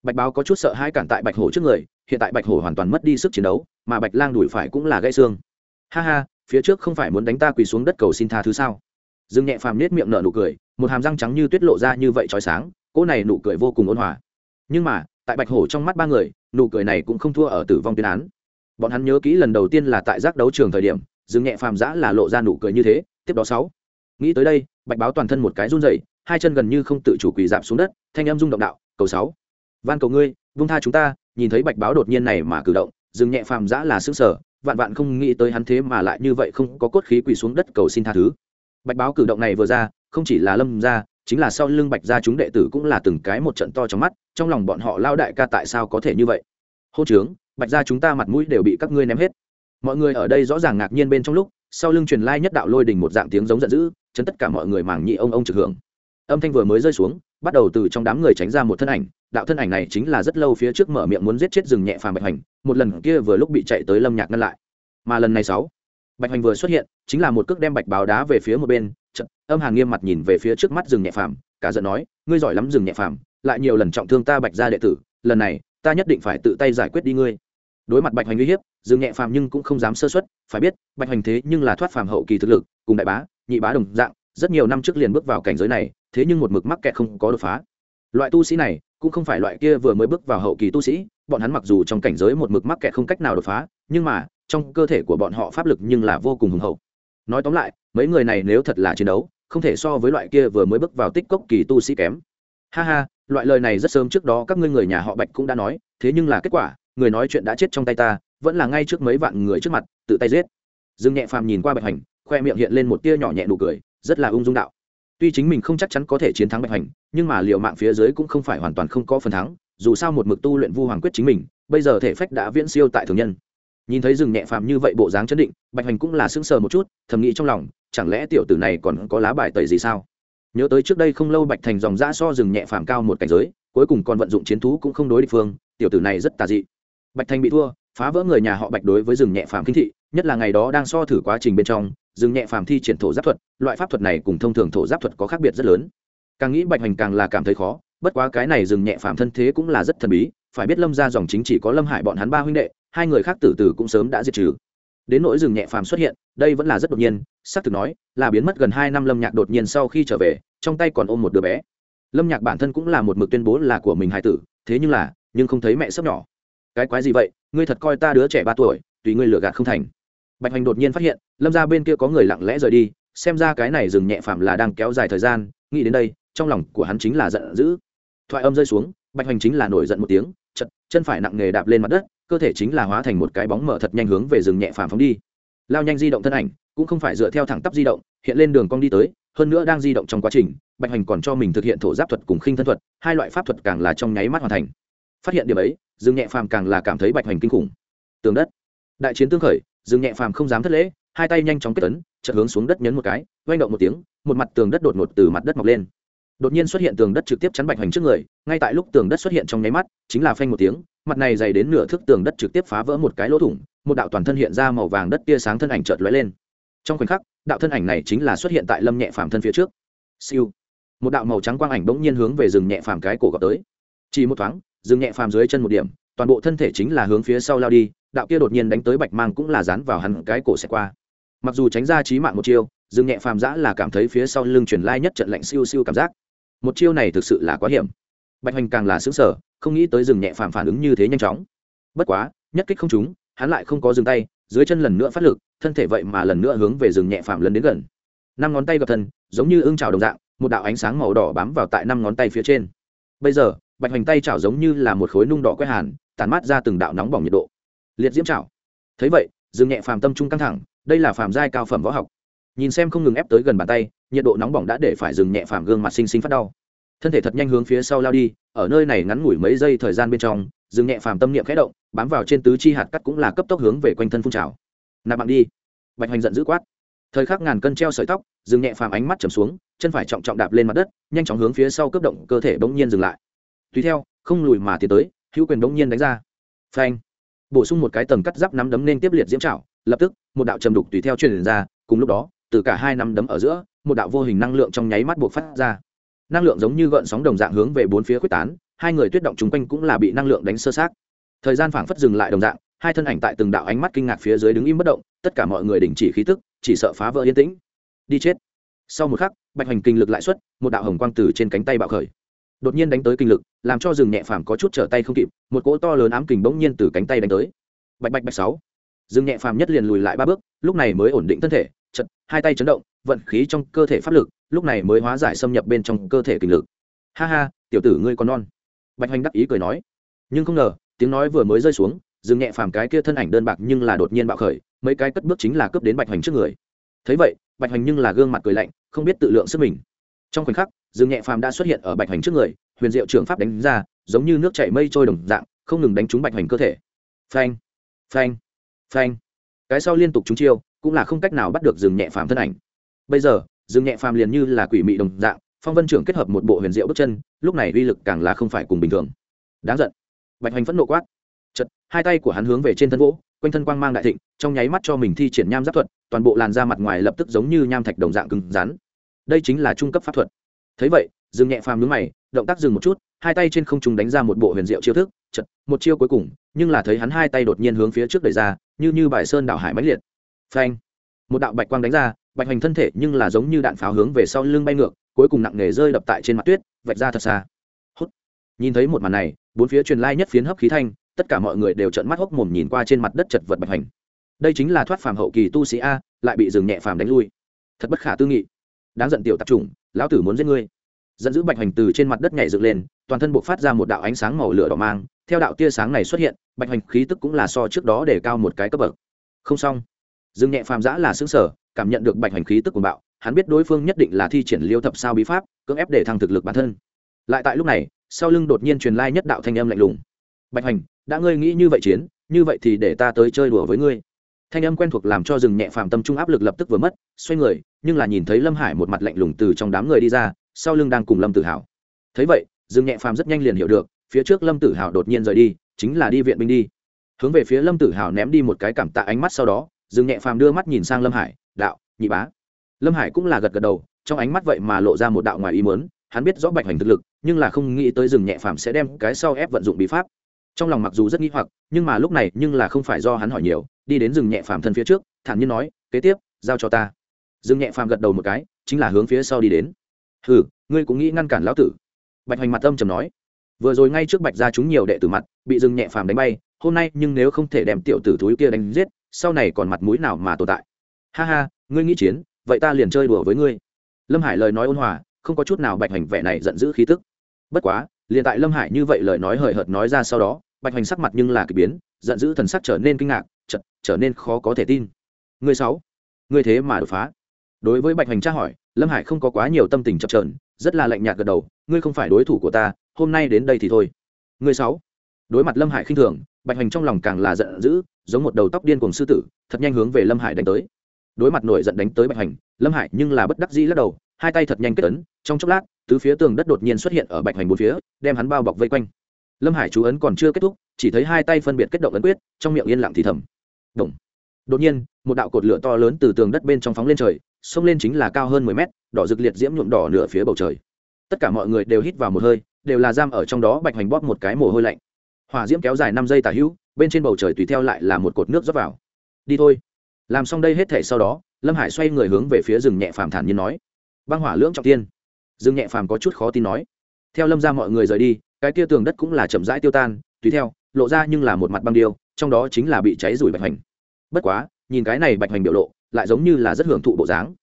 Bạch báo có chút sợ hai cản tại bạch hổ trước người, hiện tại bạch hổ hoàn toàn mất đi sức chiến đấu, mà bạch lang đuổi phải cũng là gãy xương. Ha ha, phía trước không phải muốn đánh ta quỳ xuống đất cầu xin tha thứ sao? Dương nhẹ phàm nết miệng nở nụ cười, một hàm răng trắng như tuyết lộ ra như vậy trói sáng, cỗ này nụ cười vô cùng ôn hòa. Nhưng mà, tại bạch hổ trong mắt ba người, nụ cười này cũng không thua ở tử vong tuyên án. Bọn hắn nhớ kỹ lần đầu tiên là tại giác đấu trường thời điểm dừng nhẹ phàm giã là lộ ra nụ cười như thế, tiếp đó sáu. Nghĩ tới đây, bạch báo toàn thân một cái run rẩy, hai chân gần như không tự chủ quỳ dạp xuống đất, thanh âm rung động đạo, cầu sáu. Van cầu ngươi, vung tha chúng ta, nhìn thấy bạch báo đột nhiên này mà cử động, dừng nhẹ phàm giã là xương sở vạn vạn không nghĩ tới hắn thế mà lại như vậy không có cốt khí quỳ xuống đất cầu xin tha thứ. Bạch báo cử động này vừa ra, không chỉ là lâm gia, chính là sau lưng bạch gia chúng đệ tử cũng là từng cái một trận to trong mắt, trong lòng bọn họ lao đại ca tại sao có thể như vậy? Hô trướng bạch gia chúng ta mặt mũi đều bị các ngươi ném hết mọi người ở đây rõ ràng ngạc nhiên bên trong lúc sau lưng truyền lai nhất đạo lôi đình một dạng tiếng giống giận dữ chấn tất cả mọi người mảng nhị ông ông trực hưởng. Âm thanh vừa mới rơi xuống bắt đầu từ trong đám người tránh ra một thân ảnh đạo thân ảnh này chính là rất lâu phía trước mở miệng muốn giết chết rừng nhẹ phàm bạch hành một lần kia vừa lúc bị chạy tới lâm nhạc ngăn lại. Mà lần này sáu bạch hành vừa xuất hiện chính là một cước đem bạch báo đá về phía một bên Chật, âm hàng nghiêm mặt nhìn về phía trước mắt rừng nhẹ phàm cả giận nói ngươi giỏi lắm rừng nhẹ phàm lại nhiều lần trọng thương ta bạch ra đệ tử lần này ta nhất định phải tự tay giải quyết đi ngươi đối mặt bạch hoành uy hiếp, dương nhẹ phàm nhưng cũng không dám sơ xuất phải biết, bạch hoành thế nhưng là thoát phàm hậu kỳ thực lực, cùng đại bá, nhị bá đồng dạng, rất nhiều năm trước liền bước vào cảnh giới này, thế nhưng một mực mắc kẹt không có đột phá. Loại tu sĩ này, cũng không phải loại kia vừa mới bước vào hậu kỳ tu sĩ, bọn hắn mặc dù trong cảnh giới một mực mắc kẹt không cách nào đột phá, nhưng mà, trong cơ thể của bọn họ pháp lực nhưng là vô cùng hùng hậu. Nói tóm lại, mấy người này nếu thật là chiến đấu, không thể so với loại kia vừa mới bước vào tích cốc kỳ tu sĩ kém. Ha ha, loại lời này rất sớm trước đó các ngươi người nhà họ bạch cũng đã nói, thế nhưng là kết quả người nói chuyện đã chết trong tay ta, vẫn là ngay trước mấy vạn người trước mặt, tự tay giết. Dương nhẹ phàm nhìn qua bạch hành, khoe miệng hiện lên một tia nhỏ nhẹ nụ cười, rất là ung dung đạo. Tuy chính mình không chắc chắn có thể chiến thắng bạch hành, nhưng mà liệu mạng phía dưới cũng không phải hoàn toàn không có phần thắng, dù sao một mực tu luyện vu hoàng quyết chính mình, bây giờ thể phách đã viễn siêu tại thường nhân. Nhìn thấy rừng nhẹ phàm như vậy bộ dáng chấn định, bạch hành cũng là sững sờ một chút, thầm nghĩ trong lòng, chẳng lẽ tiểu tử này còn có lá bài tẩy gì sao? Nhớ tới trước đây không lâu bạch thành dòng giã so rừng nhẹ phàm cao một cảnh giới, cuối cùng còn vận dụng chiến thú cũng không đối địch phương, tiểu tử này rất tà dị bạch Thanh bị thua, phá vỡ người nhà họ bạch đối với rừng nhẹ phàm kinh thị, nhất là ngày đó đang so thử quá trình bên trong, rừng nhẹ phàm thi triển thổ giáp thuật, loại pháp thuật này cùng thông thường thổ giáp thuật có khác biệt rất lớn. Càng nghĩ bạch hành càng là cảm thấy khó, bất quá cái này rừng nhẹ phàm thân thế cũng là rất thần bí, phải biết lâm ra dòng chính chỉ có lâm hải bọn hắn ba huynh đệ, hai người khác tử tử cũng sớm đã diệt trừ. Đến nỗi rừng nhẹ phàm xuất hiện, đây vẫn là rất đột nhiên, xác thực nói, là biến mất gần hai năm lâm nhạc đột nhiên sau khi trở về, trong tay còn ôm một đứa bé. Lâm nhạc bản thân cũng là một mực tuyên bố là của mình Hải tử, thế nhưng là, nhưng không thấy mẹ sắp nhỏ cái quái gì vậy? Ngươi thật coi ta đứa trẻ ba tuổi, tùy ngươi lừa gạt không thành. Bạch hoành đột nhiên phát hiện, lâm ra bên kia có người lặng lẽ rời đi, xem ra cái này dừng nhẹ phạm là đang kéo dài thời gian, nghĩ đến đây, trong lòng của hắn chính là giận dữ. Thoại âm rơi xuống, bạch hoành chính là nổi giận một tiếng, chật, chân phải nặng nghề đạp lên mặt đất, cơ thể chính là hóa thành một cái bóng mở thật nhanh hướng về rừng nhẹ phàm phóng đi. Lao nhanh di động thân ảnh, cũng không phải dựa theo thẳng tắp di động, hiện lên đường cong đi tới, hơn nữa đang di động trong quá trình, bạch hoành còn cho mình thực hiện thổ giáp thuật cùng khinh thân thuật, hai loại pháp thuật càng là trong nháy mắt hoàn thành. Phát hiện điểm ấy dương nhẹ phàm càng là cảm thấy bạch hoành kinh khủng. Tường đất. Đại chiến tương khởi, dương nhẹ phàm không dám thất lễ, hai tay nhanh chóng kết tấn chợt hướng xuống đất nhấn một cái oanh động một tiếng, một mặt tường đất đột ngột từ mặt đất mọc lên. Đột nhiên xuất hiện tường đất trực tiếp chắn bạch hoành trước người, ngay tại lúc tường đất xuất hiện trong nháy mắt, chính là phanh một tiếng, mặt này dày đến nửa thước tường đất trực tiếp phá vỡ một cái lỗ thủng, một đạo toàn thân hiện ra màu vàng đất tia sáng thân ảnh chợt lóe lên. Trong khoảnh khắc, đạo thân ảnh này chính là xuất hiện tại lâm nhẹ phàm thân phía trước. Siêu. Một đạo màu trắng quang ảnh bỗng nhiên hướng về rừng nhẹ phàm cái cổ gọt tới. Chỉ một thoáng Dừng nhẹ phàm dưới chân một điểm, toàn bộ thân thể chính là hướng phía sau lao đi, đạo kia đột nhiên đánh tới bạch mang cũng là dán vào hắn cái cổ xẻ qua. Mặc dù tránh ra trí mạng một chiêu, dừng nhẹ phàm giã là cảm thấy phía sau lưng chuyển lai nhất trận lạnh siêu siêu cảm giác. Một chiêu này thực sự là quá hiểm. Bạch hoành càng là xứng sở không nghĩ tới dừng nhẹ phàm phản ứng như thế nhanh chóng. Bất quá, nhất kích không trúng, hắn lại không có dừng tay, dưới chân lần nữa phát lực, thân thể vậy mà lần nữa hướng về rừng nhẹ phàm lần đến gần. Năm ngón tay gặp thân, giống như ưng trào đồng dạng, một đạo ánh sáng màu đỏ bám vào tại năm ngón tay phía trên. Bây giờ bạch hoành tay chảo giống như là một khối nung đỏ quét hàn tàn mát ra từng đạo nóng bỏng nhiệt độ. Liệt diễm chảo. Thấy vậy, Dương nhẹ phàm tâm trung căng thẳng, đây là phàm giai cao phẩm võ học. Nhìn xem không ngừng ép tới gần bàn tay, nhiệt độ nóng bỏng đã để phải dừng nhẹ phàm gương mặt xinh xinh phát đau. Thân thể thật nhanh hướng phía sau lao đi, ở nơi này ngắn ngủi mấy giây thời gian bên trong dừng nhẹ phàm tâm niệm khẽ động, bám vào trên tứ chi hạt cắt cũng là cấp tốc hướng về quanh thân phun trào. Nạp bạn đi. Bạch hoành giận dữ quát. Thời khắc ngàn cân treo sợi tóc dừng nhẹ phàm ánh mắt trầm xuống, chân phải trọng trọng đạp lên mặt đất, nhanh chóng hướng phía sau cướp động, cơ thể bỗng nhiên dừng lại tùy theo, không lùi mà tiến tới, hữu quyền đống nhiên đánh ra. Phanh. Bổ sung một cái tầng cắt giáp nắm đấm nên tiếp liệt diễm trảo lập tức, một đạo trầm đục tùy theo truyền ra, cùng lúc đó, từ cả hai nắm đấm ở giữa, một đạo vô hình năng lượng trong nháy mắt buộc phát ra. Năng lượng giống như gợn sóng đồng dạng hướng về bốn phía quyết tán, hai người tuyết động chung quanh cũng là bị năng lượng đánh sơ sát. Thời gian phảng phất dừng lại đồng dạng, hai thân ảnh tại từng đạo ánh mắt kinh ngạc phía dưới đứng im bất động, tất cả mọi người đình chỉ khí tức, chỉ sợ phá vỡ yên tĩnh. Đi chết. Sau một khắc, bạch hoành kinh lực lại xuất, một đạo hồng quang từ trên cánh tay bạo khởi đột nhiên đánh tới kinh lực, làm cho rừng nhẹ phàm có chút trở tay không kịp, một cỗ to lớn ám kình bỗng nhiên từ cánh tay đánh tới. Bạch bạch bạch sáu. Rừng nhẹ phàm nhất liền lùi lại ba bước, lúc này mới ổn định thân thể, chật, hai tay chấn động, vận khí trong cơ thể pháp lực, lúc này mới hóa giải xâm nhập bên trong cơ thể kinh lực. Ha ha, tiểu tử ngươi còn non. Bạch hoành đắc ý cười nói. Nhưng không ngờ, tiếng nói vừa mới rơi xuống, rừng nhẹ phàm cái kia thân ảnh đơn bạc nhưng là đột nhiên bạo khởi, mấy cái cất bước chính là cướp đến bạch hoành trước người. Thấy vậy, bạch hoành nhưng là gương mặt cười lạnh, không biết tự lượng sức mình. Trong khoảnh khắc Dương nhẹ phàm đã xuất hiện ở bạch hoành trước người, huyền diệu trường pháp đánh ra, giống như nước chảy mây trôi đồng dạng, không ngừng đánh trúng bạch hoành cơ thể. Phanh phanh phanh. Cái sau liên tục trúng chiêu, cũng là không cách nào bắt được Dương nhẹ phàm thân ảnh. Bây giờ, Dương nhẹ phàm liền như là quỷ mị đồng dạng, phong vân trưởng kết hợp một bộ huyền diệu bước chân, lúc này uy lực càng là không phải cùng bình thường. Đáng giận. Bạch hoành phẫn nộ quát. Chật hai tay của hắn hướng về trên thân gỗ quanh thân quang mang đại thịnh, trong nháy mắt cho mình thi triển nham giáp thuật, toàn bộ làn da mặt ngoài lập tức giống như nham thạch đồng dạng cứng rắn. Đây chính là trung cấp pháp thuật thấy vậy, dừng nhẹ phàm nhướng mày, động tác dừng một chút, hai tay trên không trung đánh ra một bộ huyền diệu chiêu thức, chật, một chiêu cuối cùng, nhưng là thấy hắn hai tay đột nhiên hướng phía trước đẩy ra, như như bài sơn đảo hải mãnh liệt. Phanh! Một đạo bạch quang đánh ra, bạch hành thân thể nhưng là giống như đạn pháo hướng về sau lưng bay ngược, cuối cùng nặng nề rơi đập tại trên mặt tuyết, vạch ra thật xa. Hốt nhìn thấy một màn này, bốn phía truyền lai nhất phiến hấp khí thanh, tất cả mọi người đều trợn mắt hốc mồm nhìn qua trên mặt đất chật vật bạch hành đây chính là thoát phàm hậu kỳ tu sĩ a, lại bị dừng nhẹ phàm đánh lui. Thật bất khả tư nghị. Đáng giận tiểu tạp chủng lão tử muốn giết ngươi. Dẫn dữ bạch hành từ trên mặt đất nhảy dựng lên, toàn thân buộc phát ra một đạo ánh sáng màu lửa đỏ mang. Theo đạo tia sáng này xuất hiện, bạch hành khí tức cũng là so trước đó để cao một cái cấp bậc. Không xong. Dương nhẹ phàm giã là xứng sở cảm nhận được bạch hành khí tức của bạo, hắn biết đối phương nhất định là thi triển liêu thập sao bí pháp, cưỡng ép để thăng thực lực bản thân. Lại tại lúc này, sau lưng đột nhiên truyền lai nhất đạo thanh âm lạnh lùng. Bạch hành đã ngươi nghĩ như vậy chiến, như vậy thì để ta tới chơi đùa với ngươi thanh âm quen thuộc làm cho rừng nhẹ phàm tâm trung áp lực lập tức vừa mất, xoay người, nhưng là nhìn thấy lâm hải một mặt lạnh lùng từ trong đám người đi ra, sau lưng đang cùng lâm tử hào thấy vậy, rừng nhẹ phàm rất nhanh liền hiểu được, phía trước lâm tử hào đột nhiên rời đi, chính là đi viện binh đi. Hướng về phía lâm tử hào ném đi một cái cảm tạ ánh mắt sau đó, rừng nhẹ phàm đưa mắt nhìn sang lâm hải, đạo, nhị bá. Lâm hải cũng là gật gật đầu, trong ánh mắt vậy mà lộ ra một đạo ngoài ý muốn, hắn biết rõ bạch hành thực lực, nhưng là không nghĩ tới rừng nhẹ phàm sẽ đem cái sau ép vận dụng bí pháp trong lòng mặc dù rất nghi hoặc, nhưng mà lúc này nhưng là không phải do hắn hỏi nhiều, đi đến rừng nhẹ phàm thân phía trước, thản nhiên nói, kế tiếp, giao cho ta. Rừng nhẹ phàm gật đầu một cái, chính là hướng phía sau đi đến. Hừ, ngươi cũng nghĩ ngăn cản lão tử? Bạch hoành mặt âm trầm nói. Vừa rồi ngay trước bạch ra chúng nhiều đệ tử mặt, bị rừng nhẹ phàm đánh bay, hôm nay nhưng nếu không thể đem tiểu tử thúi kia đánh giết, sau này còn mặt mũi nào mà tồn tại? Ha ha, ngươi nghĩ chiến, vậy ta liền chơi đùa với ngươi. Lâm hải lời nói ôn hòa, không có chút nào bạch hoành vẻ này giận dữ khí tức. Bất quá liền tại lâm hải như vậy lời nói hời hợt nói ra sau đó, bạch hoành sắc mặt nhưng là k ỳ biến, giận dữ thần sắc trở nên kinh ngạc chật trở nên khó có thể tin. Người sáu, người thế mà đột phá. Đối với bạch hoành tra hỏi, lâm hải không có quá nhiều tâm tình chập trờn rất là lạnh nhạt gật đầu, ngươi không phải đối thủ của ta, hôm nay đến đây thì thôi. Người sáu, đối mặt lâm hải khinh thường, bạch hoành trong lòng càng là giận dữ, giống một đầu tóc điên cùng sư tử, thật nhanh hướng về lâm hải đánh tới. Đối mặt nổi giận đánh tới bạch hoành, lâm hải nhưng là bất đắc dĩ lắc đầu, hai tay thật nhanh kết ấn, trong chốc lát tứ phía tường đất đột nhiên xuất hiện ở bạch hoành bốn phía, đem hắn bao bọc vây quanh. Lâm hải chú ấn còn chưa kết thúc, chỉ thấy hai tay phân biệt kết động ấn quyết, trong miệng yên lặng thì thầm. Động. đột nhiên, một đạo cột lửa to lớn từ tường đất bên trong phóng lên trời, xông lên chính là cao hơn mười mét, đỏ rực liệt diễm nhuộm đỏ nửa phía bầu trời. Tất cả mọi người đều hít vào một hơi, đều là giam ở trong đó, bạch hoành bóp một cái mồ hôi lạnh. Hỏa diễm kéo dài năm giây tả hữu, bên trên bầu trời tùy theo lại là một cột nước rót vào. Đi thôi. Làm xong đây hết thể sau đó, lâm hải xoay người hướng về phía rừng nhẹ phàm thản nhiên nói. Băng hỏa lưỡng trọng tiên dương nhẹ phàm có chút khó tin nói. Theo lâm ra mọi người rời đi, cái kia tường đất cũng là chậm rãi tiêu tan, tùy theo, lộ ra nhưng là một mặt băng điêu, trong đó chính là bị cháy rủi bạch hoành. Bất quá, nhìn cái này bạch hoành biểu lộ, lại giống như là rất hưởng thụ bộ dáng.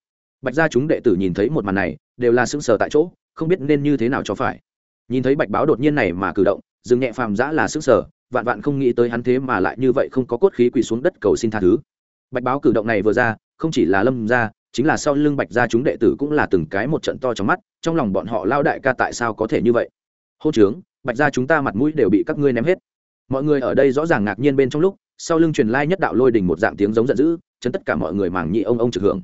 Bạch gia chúng đệ tử nhìn thấy một màn này, đều là sững sờ tại chỗ, không biết nên như thế nào cho phải. Nhìn thấy bạch báo đột nhiên này mà cử động dừng nhẹ phàm giã là sững sờ, vạn vạn không nghĩ tới hắn thế mà lại như vậy không có cốt khí quỳ xuống đất cầu xin tha thứ. Bạch báo cử động này vừa ra, không chỉ là lâm gia chính là sau lưng bạch gia chúng đệ tử cũng là từng cái một trận to trong mắt, trong lòng bọn họ lao đại ca tại sao có thể như vậy? Hô trướng, bạch gia chúng ta mặt mũi đều bị các ngươi ném hết. Mọi người ở đây rõ ràng ngạc nhiên bên trong lúc, sau lưng truyền lai nhất đạo lôi đình một dạng tiếng giống giận dữ, chấn tất cả mọi người màng nhị ông ông trực hưởng.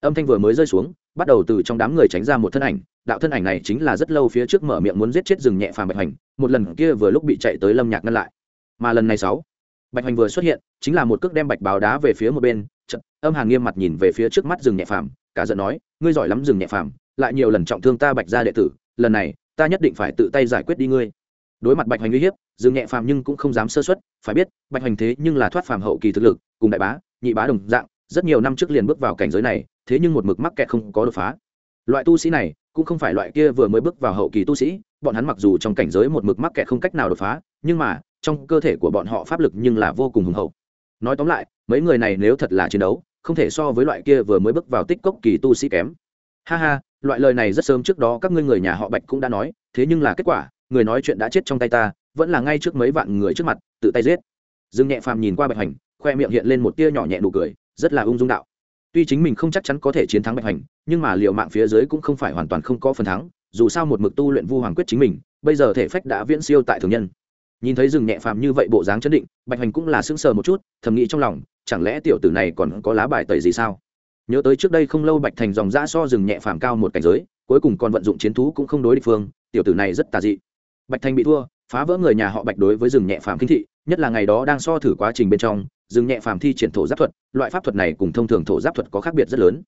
Âm thanh vừa mới rơi xuống, bắt đầu từ trong đám người tránh ra một thân ảnh, đạo thân ảnh này chính là rất lâu phía trước mở miệng muốn giết chết rừng nhẹ phàm bạch hành một lần kia vừa lúc bị chạy tới lâm nhạc ngăn lại. Mà lần này sáu, bạch hành vừa xuất hiện, chính là một cước đem bạch báo đá về phía một bên Chật, âm hàn nghiêm mặt nhìn về phía trước mắt rừng nhẹ phàm cả giận nói ngươi giỏi lắm rừng nhẹ phàm lại nhiều lần trọng thương ta bạch gia đệ tử lần này ta nhất định phải tự tay giải quyết đi ngươi. Đối mặt bạch Hoành uy hiếp dương nhẹ phàm nhưng cũng không dám sơ xuất phải biết bạch Hoành thế nhưng là thoát phàm hậu kỳ thực lực cùng đại bá nhị bá đồng dạng rất nhiều năm trước liền bước vào cảnh giới này thế nhưng một mực mắc kẹt không có đột phá. Loại tu sĩ này cũng không phải loại kia vừa mới bước vào hậu kỳ tu sĩ bọn hắn mặc dù trong cảnh giới một mực mắc kẹt không cách nào đột phá nhưng mà trong cơ thể của bọn họ pháp lực nhưng là vô cùng hùng hậu nói tóm lại, mấy người này nếu thật là chiến đấu, không thể so với loại kia vừa mới bước vào tích cốc kỳ tu sĩ kém. Ha ha, loại lời này rất sớm trước đó các ngươi người nhà họ bạch cũng đã nói, thế nhưng là kết quả, người nói chuyện đã chết trong tay ta, vẫn là ngay trước mấy vạn người trước mặt, tự tay giết. Dương nhẹ phàm nhìn qua bạch hành, khoe miệng hiện lên một tia nhỏ nhẹ nụ cười, rất là ung dung đạo. Tuy chính mình không chắc chắn có thể chiến thắng bạch hành, nhưng mà liệu mạng phía dưới cũng không phải hoàn toàn không có phần thắng, dù sao một mực tu luyện vu hoàng quyết chính mình, bây giờ thể phách đã viễn siêu tại thường nhân nhìn thấy rừng nhẹ phàm như vậy bộ dáng chấn định, bạch hoành cũng là sững sờ một chút, thầm nghĩ trong lòng, chẳng lẽ tiểu tử này còn có lá bài tẩy gì sao? Nhớ tới trước đây không lâu bạch thành dòng giã so rừng nhẹ phàm cao một cảnh giới, cuối cùng còn vận dụng chiến thú cũng không đối địch phương, tiểu tử này rất tà dị. Bạch thành bị thua, phá vỡ người nhà họ bạch đối với rừng nhẹ phàm kinh thị, nhất là ngày đó đang so thử quá trình bên trong, rừng nhẹ phàm thi triển thổ giáp thuật, loại pháp thuật này cùng thông thường thổ giáp thuật có khác biệt rất lớn.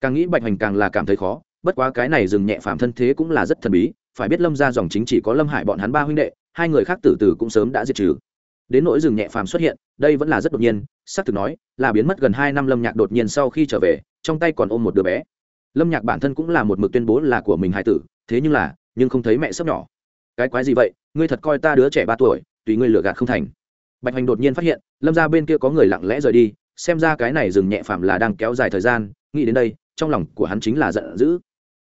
Càng nghĩ bạch hoành càng là cảm thấy khó, bất quá cái này rừng nhẹ phàm thân thế cũng là rất thần bí, phải biết lâm ra dòng chính chỉ có lâm hải bọn hắn ba huynh đệ hai người khác tử tử cũng sớm đã diệt trừ. Đến nỗi rừng nhẹ phàm xuất hiện, đây vẫn là rất đột nhiên, xác thực nói, là biến mất gần hai năm lâm nhạc đột nhiên sau khi trở về, trong tay còn ôm một đứa bé. Lâm nhạc bản thân cũng là một mực tuyên bố là của mình hải tử, thế nhưng là, nhưng không thấy mẹ sắp nhỏ. Cái quái gì vậy? Ngươi thật coi ta đứa trẻ ba tuổi, tùy ngươi lừa gạt không thành. Bạch hoành đột nhiên phát hiện, lâm ra bên kia có người lặng lẽ rời đi, xem ra cái này dừng nhẹ phạm là đang kéo dài thời gian, nghĩ đến đây, trong lòng của hắn chính là giận dữ.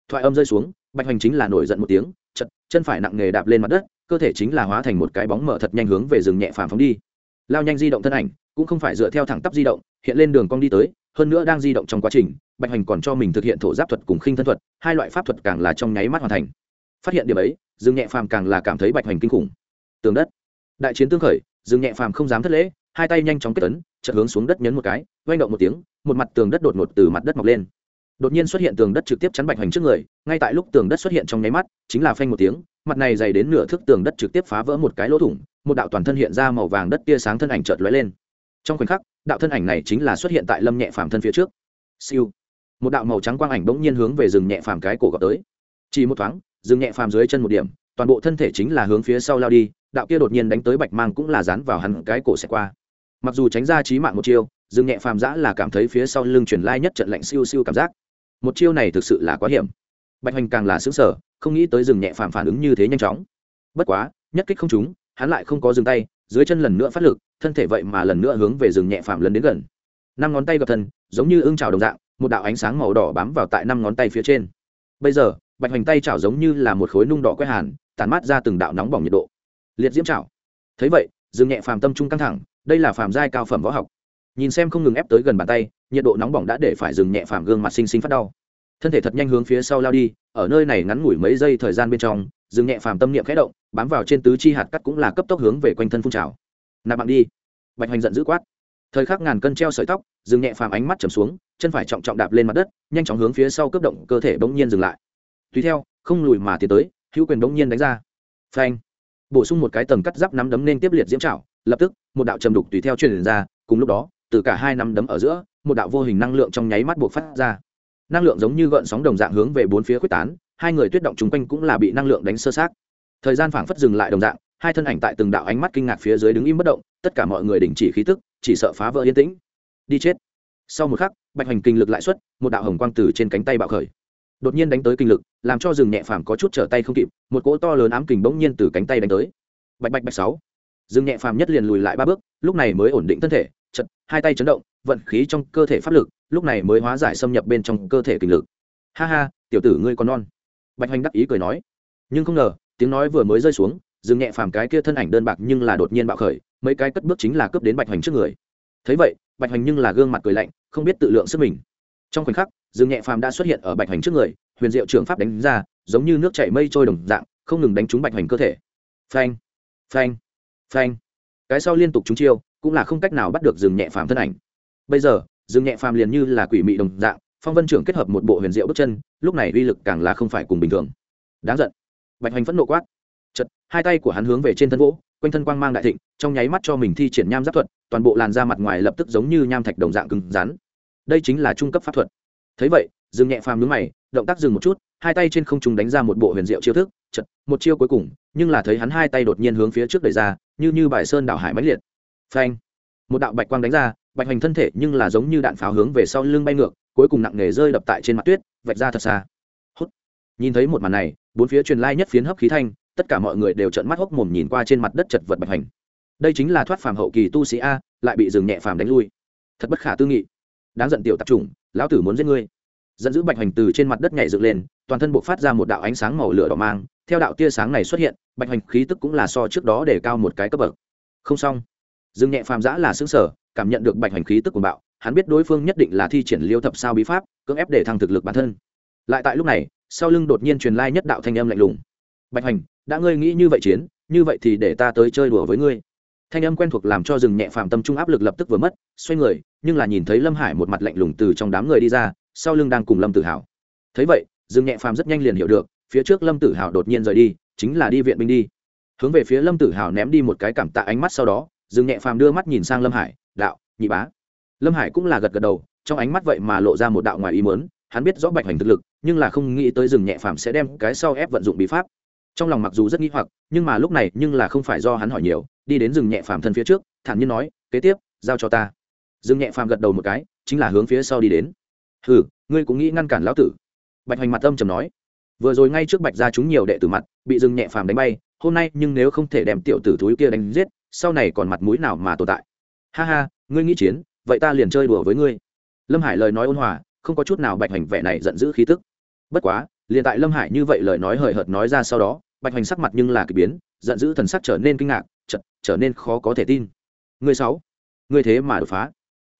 Thoại âm rơi xuống, bạch hoành chính là nổi giận một tiếng, chật, chân phải nặng nghề đạp lên mặt đất cơ thể chính là hóa thành một cái bóng mở thật nhanh hướng về rừng nhẹ phàm phóng đi. Lao nhanh di động thân ảnh, cũng không phải dựa theo thẳng tắp di động, hiện lên đường cong đi tới, hơn nữa đang di động trong quá trình, bạch hoành còn cho mình thực hiện thổ giáp thuật cùng khinh thân thuật, hai loại pháp thuật càng là trong nháy mắt hoàn thành. Phát hiện điểm ấy, rừng nhẹ phàm càng là cảm thấy bạch hoành kinh khủng. Tường đất. Đại chiến tương khởi, rừng nhẹ phàm không dám thất lễ, hai tay nhanh chóng kết tấn chợt hướng xuống đất nhấn một cái oanh động một tiếng, một mặt tường đất đột ngột từ mặt đất mọc lên đột nhiên xuất hiện tường đất trực tiếp chắn bạch hoành trước người, ngay tại lúc tường đất xuất hiện trong nháy mắt, chính là phanh một tiếng, mặt này dày đến nửa thước tường đất trực tiếp phá vỡ một cái lỗ thủng, một đạo toàn thân hiện ra màu vàng đất tia sáng thân ảnh chợt lóe lên. Trong khoảnh khắc, đạo thân ảnh này chính là xuất hiện tại lâm nhẹ phàm thân phía trước. Siêu. Một đạo màu trắng quang ảnh bỗng nhiên hướng về rừng nhẹ phàm cái cổ gọt tới. Chỉ một thoáng, rừng nhẹ phàm dưới chân một điểm, toàn bộ thân thể chính là hướng phía sau lao đi, đạo kia đột nhiên đánh tới bạch mang cũng là dán vào hắn cái cổ sẽ qua. Mặc dù tránh ra trí mạng một chiêu, rừng nhẹ phàm giã là cảm thấy phía sau lưng chuyển lai nhất trận lạnh siêu siêu cảm giác một chiêu này thực sự là quá hiểm. Bạch hoành càng là xứng sở không nghĩ tới rừng nhẹ phàm phản ứng như thế nhanh chóng. Bất quá, nhất kích không trúng, hắn lại không có dừng tay, dưới chân lần nữa phát lực, thân thể vậy mà lần nữa hướng về rừng nhẹ phàm lần đến gần. Năm ngón tay gặp thân giống như ưng trào đồng dạng, một đạo ánh sáng màu đỏ bám vào tại năm ngón tay phía trên. Bây giờ, bạch hoành tay chảo giống như là một khối nung đỏ quét hàn tàn mát ra từng đạo nóng bỏng nhiệt độ. Liệt diễm chảo. Thấy vậy rừng nhẹ phàm tâm trung căng thẳng, đây là phàm giai cao phẩm võ học nhìn xem không ngừng ép tới gần bàn tay, nhiệt độ nóng bỏng đã để phải dừng nhẹ phàm gương mặt xinh xinh phát đau. Thân thể thật nhanh hướng phía sau lao đi, ở nơi này ngắn ngủi mấy giây thời gian bên trong, dừng nhẹ phàm tâm niệm khẽ động, bám vào trên tứ chi hạt cắt cũng là cấp tốc hướng về quanh thân phun trào. Nạp bạn đi. Bạch hoành giận dữ quát. Thời khắc ngàn cân treo sợi tóc, dừng nhẹ phàm ánh mắt trầm xuống, chân phải trọng trọng đạp lên mặt đất, nhanh chóng hướng phía sau cấp động, cơ thể bỗng nhiên dừng lại. Tùy theo, không lùi mà tiến tới, hữu quyền bỗng nhiên đánh ra. Phanh. Bổ sung một cái tầng cắt giáp nắm đấm nên tiếp liệt diễm trảo, lập tức, một đạo trầm đục tùy theo truyền ra, cùng lúc đó từ cả hai nắm đấm ở giữa, một đạo vô hình năng lượng trong nháy mắt buộc phát ra. Năng lượng giống như gợn sóng đồng dạng hướng về bốn phía quyết tán, hai người tuyết động chung quanh cũng là bị năng lượng đánh sơ sát. Thời gian phảng phất dừng lại đồng dạng, hai thân ảnh tại từng đạo ánh mắt kinh ngạc phía dưới đứng im bất động, tất cả mọi người đình chỉ khí tức, chỉ sợ phá vỡ yên tĩnh. Đi chết. Sau một khắc, bạch hành kinh lực lại xuất, một đạo hồng quang từ trên cánh tay bạo khởi. Đột nhiên đánh tới kinh lực, làm cho rừng nhẹ phàm có chút trở tay không kịp, một cỗ to lớn ám kình bỗng nhiên từ cánh tay đánh tới. Bạch bạch bạch sáu. Rừng nhẹ phàm nhất liền lùi lại ba bước, lúc này mới ổn định thân thể chật, hai tay chấn động, vận khí trong cơ thể pháp lực, lúc này mới hóa giải xâm nhập bên trong cơ thể kinh lực. Ha ha, tiểu tử ngươi còn non. Bạch hoành đắc ý cười nói. Nhưng không ngờ, tiếng nói vừa mới rơi xuống, dừng nhẹ phàm cái kia thân ảnh đơn bạc nhưng là đột nhiên bạo khởi, mấy cái cất bước chính là cướp đến bạch hoành trước người. Thấy vậy, bạch hoành nhưng là gương mặt cười lạnh, không biết tự lượng sức mình. Trong khoảnh khắc, dừng nhẹ phàm đã xuất hiện ở bạch hoành trước người, huyền diệu trường pháp đánh ra, giống như nước chảy mây trôi đồng dạng, không ngừng đánh trúng bạch hoành cơ thể. Phanh phanh phanh. Cái sau liên tục trúng chiêu cũng là không cách nào bắt được rừng nhẹ phàm thân ảnh. Bây giờ, rừng nhẹ phàm liền như là quỷ mị đồng dạng, phong vân trưởng kết hợp một bộ huyền diệu bước chân, lúc này uy lực càng là không phải cùng bình thường. Đáng giận. Bạch hoành phẫn nộ quát. Chật hai tay của hắn hướng về trên thân gỗ quanh thân quang mang đại thịnh, trong nháy mắt cho mình thi triển nham giáp thuật, toàn bộ làn da mặt ngoài lập tức giống như nham thạch đồng dạng cứng rắn. Đây chính là trung cấp pháp thuật. Thấy vậy dừng nhẹ phàm nhướng mày, động tác dừng một chút, hai tay trên không trung đánh ra một bộ huyền diệu chiêu thức chật một chiêu cuối cùng, nhưng là thấy hắn hai tay đột nhiên hướng phía trước đẩy ra, như như bài sơn đảo hải mãnh liệt phanh. Một đạo bạch quang đánh ra, bạch hoành thân thể nhưng là giống như đạn pháo hướng về sau lưng bay ngược, cuối cùng nặng nề rơi đập tại trên mặt tuyết, vạch ra thật xa. Hút. Nhìn thấy một màn này, bốn phía truyền lai nhất phiến hấp khí thanh, tất cả mọi người đều trợn mắt hốc mồm nhìn qua trên mặt đất chật vật bạch hoành. Đây chính là thoát phàm hậu kỳ tu sĩ a, lại bị dừng nhẹ phàm đánh lui. Thật bất khả tư nghị. Đáng giận tiểu tạp chủng, lão tử muốn giết ngươi. Dẫn dữ bạch hoành từ trên mặt đất nhảy dựng lên, toàn thân buộc phát ra một đạo ánh sáng màu lửa đỏ mang, theo đạo tia sáng này xuất hiện, bạch hoành khí tức cũng là so trước đó để cao một cái cấp bậc. Không xong dương nhẹ phàm giã là xứng sở cảm nhận được bạch hành khí tức của bạo hắn biết đối phương nhất định là thi triển liêu thập sao bí pháp cưỡng ép để thăng thực lực bản thân. Lại tại lúc này sau lưng đột nhiên truyền lai nhất đạo thanh âm lạnh lùng. Bạch hành, đã ngươi nghĩ như vậy chiến như vậy thì để ta tới chơi đùa với ngươi. Thanh âm quen thuộc làm cho rừng nhẹ phàm tâm trung áp lực lập tức vừa mất xoay người nhưng là nhìn thấy lâm hải một mặt lạnh lùng từ trong đám người đi ra sau lưng đang cùng lâm tử hào thấy vậy rừng nhẹ phàm rất nhanh liền hiểu được phía trước lâm tử hào đột nhiên rời đi chính là đi viện binh đi. Hướng về phía lâm tử hào ném đi một cái cảm tạ ánh mắt sau đó Dừng nhẹ phàm đưa mắt nhìn sang lâm hải, đạo, nhị bá. Lâm hải cũng là gật gật đầu, trong ánh mắt vậy mà lộ ra một đạo ngoài ý mớn hắn biết rõ bạch hành thực lực, nhưng là không nghĩ tới Dừng nhẹ phàm sẽ đem cái sau ép vận dụng bí pháp. Trong lòng mặc dù rất nghi hoặc, nhưng mà lúc này nhưng là không phải do hắn hỏi nhiều, đi đến rừng nhẹ phàm thân phía trước, thản nhiên nói, kế tiếp, giao cho ta. Rừng nhẹ phàm gật đầu một cái, chính là hướng phía sau đi đến. Hừ, ngươi cũng nghĩ ngăn cản lão tử? Bạch hoành mặt âm trầm nói. Vừa rồi ngay trước bạch ra chúng nhiều đệ tử mặt, bị rừng nhẹ phàm đánh bay, hôm nay nhưng nếu không thể đem tiểu tử thú kia đánh giết sau này còn mặt mũi nào mà tồn tại? Ha ha ngươi nghĩ chiến vậy ta liền chơi đùa với ngươi. Lâm hải lời nói ôn hòa không có chút nào bạch hoành vẻ này giận dữ khí tức. Bất quá liền tại lâm hải như vậy lời nói hời hợt nói ra sau đó bạch hoành sắc mặt nhưng là k ỳ biến giận dữ thần sắc trở nên kinh ngạc trở, trở nên khó có thể tin. Người sáu người thế mà đột phá.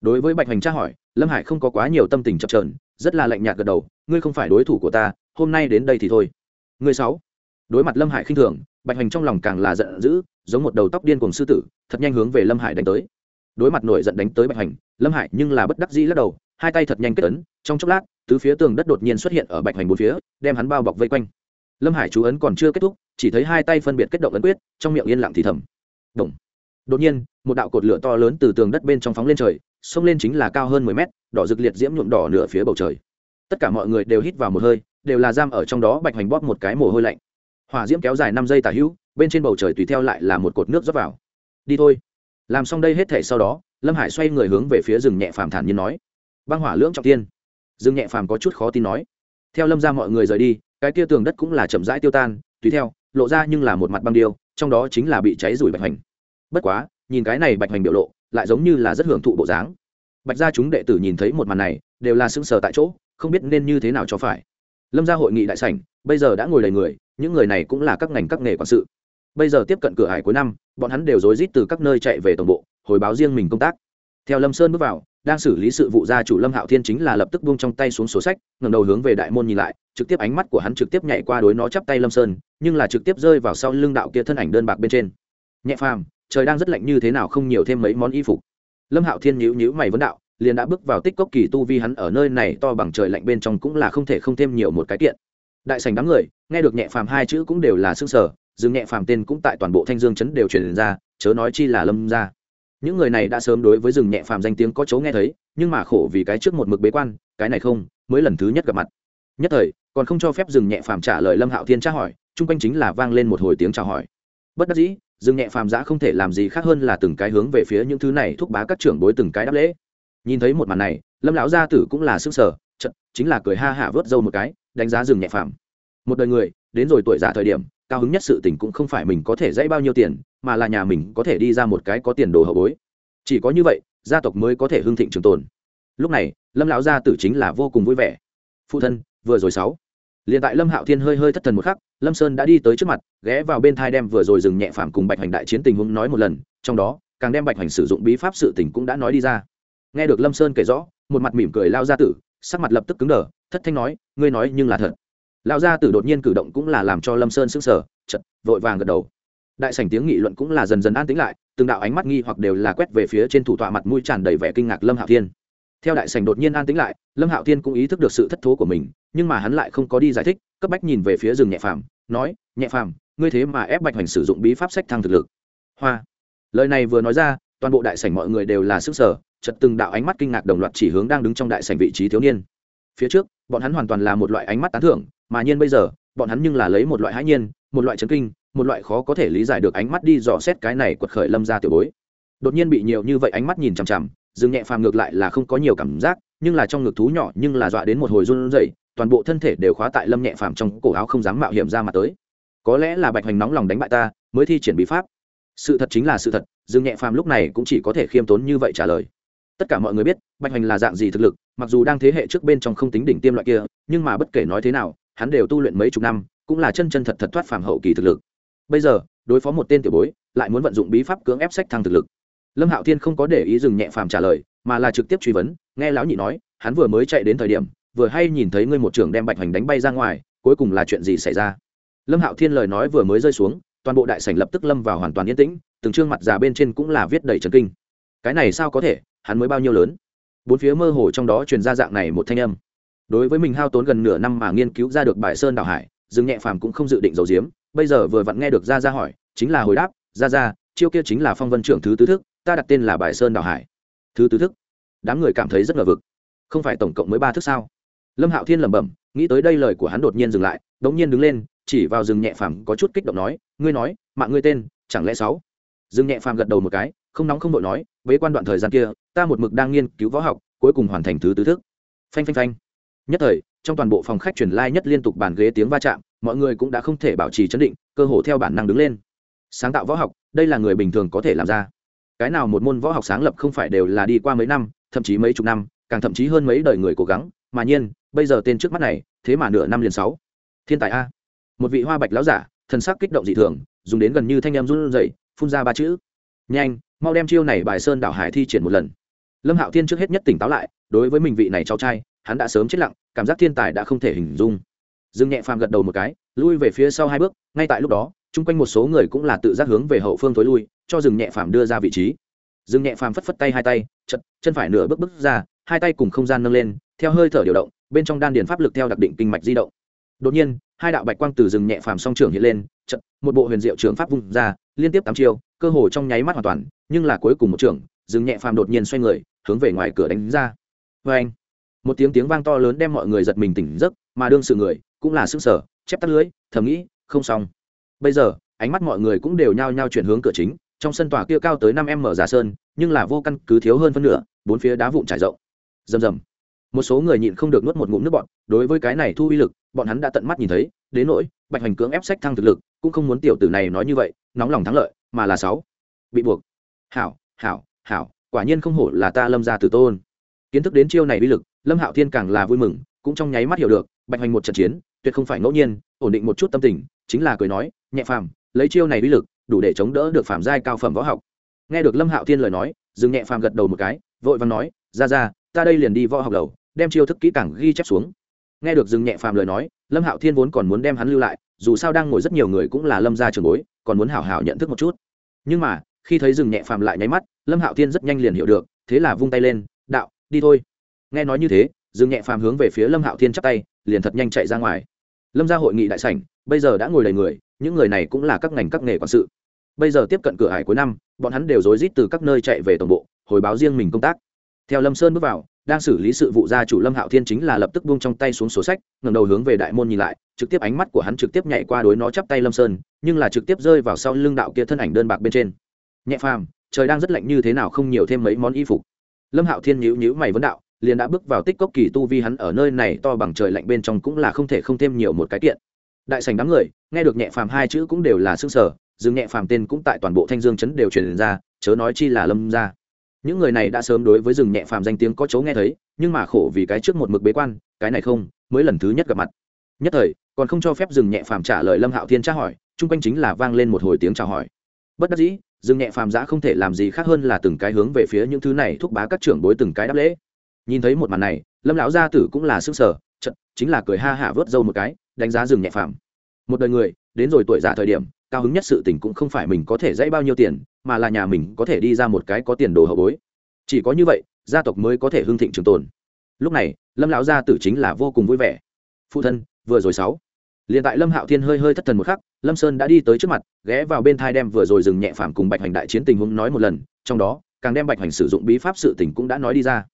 Đối với bạch hoành tra hỏi lâm hải không có quá nhiều tâm tình chập trờn rất là lạnh nhạt gật đầu ngươi không phải đối thủ của ta hôm nay đến đây thì thôi. Người sáu? Đối mặt lâm hải khinh thường bạch hoành trong lòng càng là giận dữ, giống một đầu tóc điên cùng sư tử, thật nhanh hướng về lâm hải đánh tới. Đối mặt nổi giận đánh tới bạch hoành lâm hải nhưng là bất đắc dĩ lắc đầu, hai tay thật nhanh kết ấn, trong chốc lát, tứ phía tường đất đột nhiên xuất hiện ở bạch hoành bốn phía, đem hắn bao bọc vây quanh. Lâm hải chú ấn còn chưa kết thúc, chỉ thấy hai tay phân biệt kết động ấn quyết, trong miệng yên lặng thì thầm. Động. đột nhiên, một đạo cột lửa to lớn từ tường đất bên trong phóng lên trời, xông lên chính là cao hơn mười mét, đỏ rực liệt diễm nhuộm đỏ nửa phía bầu trời. Tất cả mọi người đều hít vào một hơi, đều là giam ở trong đó, bạch hoành bóp một cái mồ hôi lạnh hỏa diễm kéo dài năm giây tà hữu, bên trên bầu trời tùy theo lại là một cột nước rót vào. Đi thôi. Làm xong đây hết thể sau đó, lâm hải xoay người hướng về phía rừng nhẹ phàm thản nhiên nói. Băng hỏa lưỡng trọng tiên. Rừng nhẹ phàm có chút khó tin nói. Theo lâm ra mọi người rời đi, cái kia tường đất cũng là chậm rãi tiêu tan, tùy theo, lộ ra nhưng là một mặt băng điêu, trong đó chính là bị cháy rủi bạch hoành. Bất quá, nhìn cái này bạch hoành biểu lộ, lại giống như là rất hưởng thụ bộ dáng. Bạch gia chúng đệ tử nhìn thấy một màn này, đều là sững sờ tại chỗ, không biết nên như thế nào cho phải. Lâm ra hội nghị đại sảnh, bây giờ đã ngồi đầy người những người này cũng là các ngành các nghề quản sự. Bây giờ tiếp cận cửa hải cuối năm, bọn hắn đều rối rít từ các nơi chạy về tổng bộ, hồi báo riêng mình công tác. Theo lâm sơn bước vào, đang xử lý sự vụ gia chủ lâm hạo thiên chính là lập tức buông trong tay xuống sổ sách, ngẩng đầu hướng về đại môn nhìn lại, trực tiếp ánh mắt của hắn trực tiếp nhảy qua đối nó chắp tay lâm sơn, nhưng là trực tiếp rơi vào sau lưng đạo kia thân ảnh đơn bạc bên trên. Nhẹ phàm, trời đang rất lạnh như thế nào không nhiều thêm mấy món y phục. Lâm hạo thiên nhíu nhíu mày vấn đạo, liền đã bước vào tích cốc kỳ tu vi hắn ở nơi này to bằng trời lạnh bên trong cũng là không thể không thêm nhiều một cái kiện đại sảnh đám người, nghe được nhẹ phàm hai chữ cũng đều là xương sở, dừng nhẹ phàm tên cũng tại toàn bộ thanh dương chấn đều truyền ra, chớ nói chi là lâm ra những người này đã sớm đối với rừng nhẹ phàm danh tiếng có chấu nghe thấy, nhưng mà khổ vì cái trước một mực bế quan, cái này không, mới lần thứ nhất gặp mặt. Nhất thời, còn không cho phép rừng nhẹ phàm trả lời lâm hạo thiên tra hỏi, chung quanh chính là vang lên một hồi tiếng chào hỏi. Bất đắc dĩ rừng nhẹ phàm giã không thể làm gì khác hơn là từng cái hướng về phía những thứ này thúc bá các trưởng bối từng cái đáp lễ. Nhìn thấy một màn này, lâm lão gia tử cũng là sức sở chật chính là cười ha hả vớt râu một cái đánh giá rừng nhẹ phàm. Một đời người, đến rồi tuổi già thời điểm, cao hứng nhất sự tình cũng không phải mình có thể dãy bao nhiêu tiền, mà là nhà mình có thể đi ra một cái có tiền đồ hậu bối. Chỉ có như vậy, gia tộc mới có thể hưng thịnh trường tồn. Lúc này, lâm lão gia tử chính là vô cùng vui vẻ. Phụ thân, vừa rồi sáu. Liền tại lâm hạo thiên hơi hơi thất thần một khắc, lâm sơn đã đi tới trước mặt, ghé vào bên thai đem vừa rồi dừng nhẹ phàm cùng bạch hoành đại chiến tình huống nói một lần, trong đó, càng đem bạch hoành sử dụng bí pháp sự tình cũng đã nói đi ra. Nghe được lâm sơn kể rõ, một mặt mỉm cười lao gia tử, sắc mặt lập tức cứng đờ thất thanh nói, ngươi nói nhưng là thật. Lão gia tử đột nhiên cử động cũng là làm cho lâm sơn sững sờ chật vội vàng gật đầu. Đại sảnh tiếng nghị luận cũng là dần dần an tĩnh lại, từng đạo ánh mắt nghi hoặc đều là quét về phía trên thủ tọa mặt mũi tràn đầy vẻ kinh ngạc lâm hạo thiên. Theo đại sảnh đột nhiên an tĩnh lại, lâm hạo thiên cũng ý thức được sự thất thố của mình, nhưng mà hắn lại không có đi giải thích, cấp bách nhìn về phía rừng nhẹ phàm, nói, nhẹ phàm, ngươi thế mà ép bạch hoành sử dụng bí pháp sách thăng thực lực. Hoa. Lời này vừa nói ra, toàn bộ đại sảnh mọi người đều là sức sở chật từng đạo ánh mắt kinh ngạc đồng loạt chỉ hướng đang đứng trong đại sảnh vị trí thiếu niên phía trước, bọn hắn hoàn toàn là một loại ánh mắt tán thưởng, mà nhiên bây giờ, bọn hắn nhưng là lấy một loại hãi nhiên, một loại chấn kinh, một loại khó có thể lý giải được ánh mắt đi dò xét cái này quật khởi lâm ra tiểu bối. Đột nhiên bị nhiều như vậy ánh mắt nhìn chằm chằm dương nhẹ phàm ngược lại là không có nhiều cảm giác, nhưng là trong ngực thú nhỏ nhưng là dọa đến một hồi run rẩy, toàn bộ thân thể đều khóa tại lâm nhẹ phàm trong cổ áo không dám mạo hiểm ra mà tới. Có lẽ là bạch hoành nóng lòng đánh bại ta, mới thi triển bí pháp. Sự thật chính là sự thật dương nhẹ phàm lúc này cũng chỉ có thể khiêm tốn như vậy trả lời. Tất cả mọi người biết, bạch hoành là dạng gì thực lực mặc dù đang thế hệ trước bên trong không tính đỉnh tiêm loại kia, nhưng mà bất kể nói thế nào, hắn đều tu luyện mấy chục năm, cũng là chân chân thật thật thoát phàm hậu kỳ thực lực. Bây giờ, đối phó một tên tiểu bối, lại muốn vận dụng bí pháp cưỡng ép sách thăng thực lực. Lâm hạo thiên không có để ý dừng nhẹ phàm trả lời, mà là trực tiếp truy vấn, nghe lão nhị nói, hắn vừa mới chạy đến thời điểm, vừa hay nhìn thấy ngươi một trưởng đem bạch hoành đánh bay ra ngoài, cuối cùng là chuyện gì xảy ra? Lâm hạo thiên lời nói vừa mới rơi xuống, toàn bộ đại sảnh lập tức lâm vào hoàn toàn yên tĩnh, từng trương mặt già bên trên cũng là viết đầy trần kinh. Cái này sao có thể, hắn mới bao nhiêu lớn? Bốn phía mơ hồ trong đó truyền ra dạng này một thanh âm. Đối với mình hao tốn gần nửa năm mà nghiên cứu ra được bài sơn đảo hải, dương nhẹ phàm cũng không dự định giấu giếm, bây giờ vừa vặn nghe được ra ra hỏi, chính là hồi đáp ra ra chiêu kia chính là phong vân trưởng thứ tứ thức, ta đặt tên là bài sơn đảo hải. Thứ tứ thức? Đám người cảm thấy rất ngờ vực. Không phải tổng cộng mới ba thức sao? Lâm hạo thiên lẩm bẩm, nghĩ tới đây lời của hắn đột nhiên dừng lại đ ỗ n g nhiên đứng lên, chỉ vào rừng nhẹ phàm có chút kích động nói, ngươi nói, mạng ngươi tên, chẳng lẽ sáu? Rừng nhẹ phàm gật đầu một cái không nóng không đội nói với quan đoạn thời gian kia, ta một mực đang nghiên cứu võ học, cuối cùng hoàn thành thứ tứ thức. Phanh phanh phanh. Nhất thời, trong toàn bộ phòng khách truyền lai nhất liên tục bàn ghế tiếng va chạm, mọi người cũng đã không thể bảo trì chấn định, cơ hồ theo bản năng đứng lên. Sáng tạo võ học, đây là người bình thường có thể làm ra. Cái nào một môn võ học sáng lập không phải đều là đi qua mấy năm, thậm chí mấy chục năm, càng thậm chí hơn mấy đời người cố gắng, mà nhiên, bây giờ tên trước mắt này, thế mà nửa năm liền sáu. Thiên tài a. Một vị hoa bạch lão giả, thần sắc kích động dị thường, dùng đến gần như thanh em run rẩy, phun ra ba chữ. Nhanh mau đem chiêu này bài sơn đảo hải thi triển một lần. Lâm hạo thiên trước hết nhất tỉnh táo lại, đối với mình vị này cháu trai, hắn đã sớm chết lặng, cảm giác thiên tài đã không thể hình dung. Dương nhẹ phàm gật đầu một cái, lui về phía sau hai bước, ngay tại lúc đó, chung quanh một số người cũng là tự giác hướng về hậu phương tối lui, cho rừng nhẹ phàm đưa ra vị trí. Rừng nhẹ phàm phất phất tay hai tay, chật, chân phải nửa bước bước ra, hai tay cùng không gian nâng lên, theo hơi thở điều động, bên trong đan điền pháp lực theo đặc định kinh mạch di động. Đột nhiên, hai đạo bạch quang từ rừng nhẹ phàm song trưởng hiện lên, chật, một bộ huyền diệu trường pháp vung ra, liên tiếp tám chiêu cơ hồ trong nháy mắt hoàn toàn, nhưng là cuối cùng một trưởng, dừng nhẹ phàm đột nhiên xoay người, hướng về ngoài cửa đánh ra. Vê anh, một tiếng tiếng vang to lớn đem mọi người giật mình tỉnh giấc, mà đương sự người cũng là sức sở chép tắt lưới, thầm nghĩ, không xong. Bây giờ, ánh mắt mọi người cũng đều nhao nhao chuyển hướng cửa chính, trong sân tòa kia cao tới năm m giả sơn, nhưng là vô căn cứ thiếu hơn phân nửa, bốn phía đá vụn trải rộng. Rầm rầm. Một số người nhịn không được nuốt một ngụm nước bọn đối với cái này thu uy lực, bọn hắn đã tận mắt nhìn thấy, đến nỗi, bạch hoành cưỡng ép sách thăng thực lực, cũng không muốn tiểu tử này nói như vậy, nóng lòng thắng lợi mà là sáu. Bị buộc. Hảo hảo hảo, quả nhiên không hổ là ta lâm ra từ tôn. Kiến thức đến chiêu này uy lực, lâm hạo thiên càng là vui mừng, cũng trong nháy mắt hiểu được, bạch hành một trận chiến, tuyệt không phải ngẫu nhiên, ổn định một chút tâm tình, chính là cười nói, nhẹ phàm, lấy chiêu này uy lực, đủ để chống đỡ được phạm giai cao phẩm võ học. Nghe được lâm hạo thiên lời nói dừng nhẹ phàm gật đầu một cái, vội vàng nói, ra ra, ta đây liền đi võ học lầu đem chiêu thức kỹ càng ghi chép xuống nghe được dừng nhẹ phàm lời nói, lâm hạo thiên vốn còn muốn đem hắn lưu lại, dù sao đang ngồi rất nhiều người cũng là lâm gia trường bối, còn muốn hảo hảo nhận thức một chút. Nhưng mà, khi thấy dừng nhẹ phàm lại nháy mắt, lâm hạo thiên rất nhanh liền hiểu được, thế là vung tay lên, đạo, đi thôi. Nghe nói như thế dừng nhẹ phàm hướng về phía lâm hạo thiên chắp tay, liền thật nhanh chạy ra ngoài. Lâm gia hội nghị đại sảnh, bây giờ đã ngồi đầy người, những người này cũng là các ngành các nghề quản sự. Bây giờ tiếp cận cửa hải cuối năm, bọn hắn đều rối rít từ các nơi chạy về tổng bộ, hồi báo riêng mình công tác theo lâm sơn bước vào, đang xử lý sự vụ gia chủ lâm hạo thiên chính là lập tức buông trong tay xuống sổ sách, ngẩng đầu hướng về đại môn nhìn lại, trực tiếp ánh mắt của hắn trực tiếp nhảy qua đối nó chắp tay lâm sơn, nhưng là trực tiếp rơi vào sau lưng đạo kia thân ảnh đơn bạc bên trên. Nhẹ phàm, trời đang rất lạnh như thế nào không nhiều thêm mấy món y phục. Lâm hạo thiên nhíu nhíu mày vấn đạo, liền đã bước vào tích cốc kỳ tu vi hắn ở nơi này to bằng trời lạnh bên trong cũng là không thể không thêm nhiều một cái kiện. Đại sảnh đám người, nghe được nhẹ phàm hai chữ cũng đều là xương sở dừng nhẹ phàm tên cũng tại toàn bộ thanh dương chấn đều truyền ra, chớ nói chi là lâm ra những người này đã sớm đối với rừng nhẹ phàm danh tiếng có chấu nghe thấy, nhưng mà khổ vì cái trước một mực bế quan, cái này không, mới lần thứ nhất gặp mặt. Nhất thời, còn không cho phép rừng nhẹ phàm trả lời lâm hạo thiên tra hỏi, chung quanh chính là vang lên một hồi tiếng chào hỏi. Bất đắc dĩ, rừng nhẹ phàm giã không thể làm gì khác hơn là từng cái hướng về phía những thứ này thúc bá các trưởng bối từng cái đáp lễ. Nhìn thấy một màn này, lâm lão gia tử cũng là sức sở chật chính là cười ha hả vớt dâu một cái, đánh giá rừng nhẹ phàm. Một đời người, đến rồi tuổi già thời điểm cao hứng nhất sự tình cũng không phải mình có thể dãy bao nhiêu tiền, mà là nhà mình có thể đi ra một cái có tiền đồ hậu bối. Chỉ có như vậy, gia tộc mới có thể hưng thịnh trường tồn. Lúc này, lâm lão gia tử chính là vô cùng vui vẻ. Phụ thân, vừa rồi sáu. Liền tại lâm hạo thiên hơi hơi thất thần một khắc, lâm sơn đã đi tới trước mặt, ghé vào bên thai đem vừa rồi dừng nhẹ phàm cùng bạch hành đại chiến tình huống nói một lần, trong đó, càng đem bạch hành sử dụng bí pháp sự tình cũng đã nói đi ra.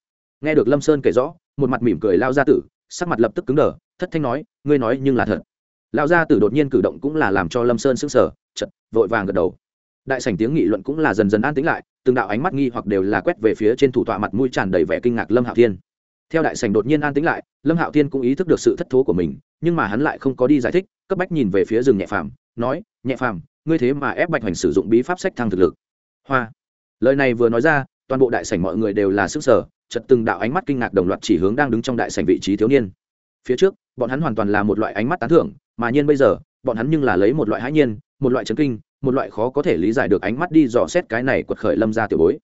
Nghe được lâm sơn kể rõ, một mặt mỉm cười lao gia tử, sắc mặt lập tức cứng đờ, thất thanh nói, ngươi nói nhưng là thật lão gia tử đột nhiên cử động cũng là làm cho lâm sơn sững sờ chật vội vàng gật đầu. Đại sảnh tiếng nghị luận cũng là dần dần an tĩnh lại, từng đạo ánh mắt nghi hoặc đều là quét về phía trên thủ tọa mặt mũi tràn đầy vẻ kinh ngạc lâm hạo thiên. Theo đại sảnh đột nhiên an tĩnh lại, lâm hạo thiên cũng ý thức được sự thất thố của mình, nhưng mà hắn lại không có đi giải thích, cấp bách nhìn về phía rừng nhẹ phàm, nói, nhẹ phàm, ngươi thế mà ép bạch hoành sử dụng bí pháp sách thăng thực lực. Hoa. Lời này vừa nói ra, toàn bộ đại sảnh mọi người đều là sức sở chật từng đạo ánh mắt kinh ngạc đồng loạt chỉ hướng đang đứng trong đại sảnh vị trí thiếu niên. Phía trước, bọn hắn hoàn toàn là một loại ánh mắt tán thưởng mà nhiên bây giờ, bọn hắn nhưng là lấy một loại hãi nhiên, một loại chấn kinh, một loại khó có thể lý giải được ánh mắt đi dò xét cái này quật khởi lâm ra tiểu bối.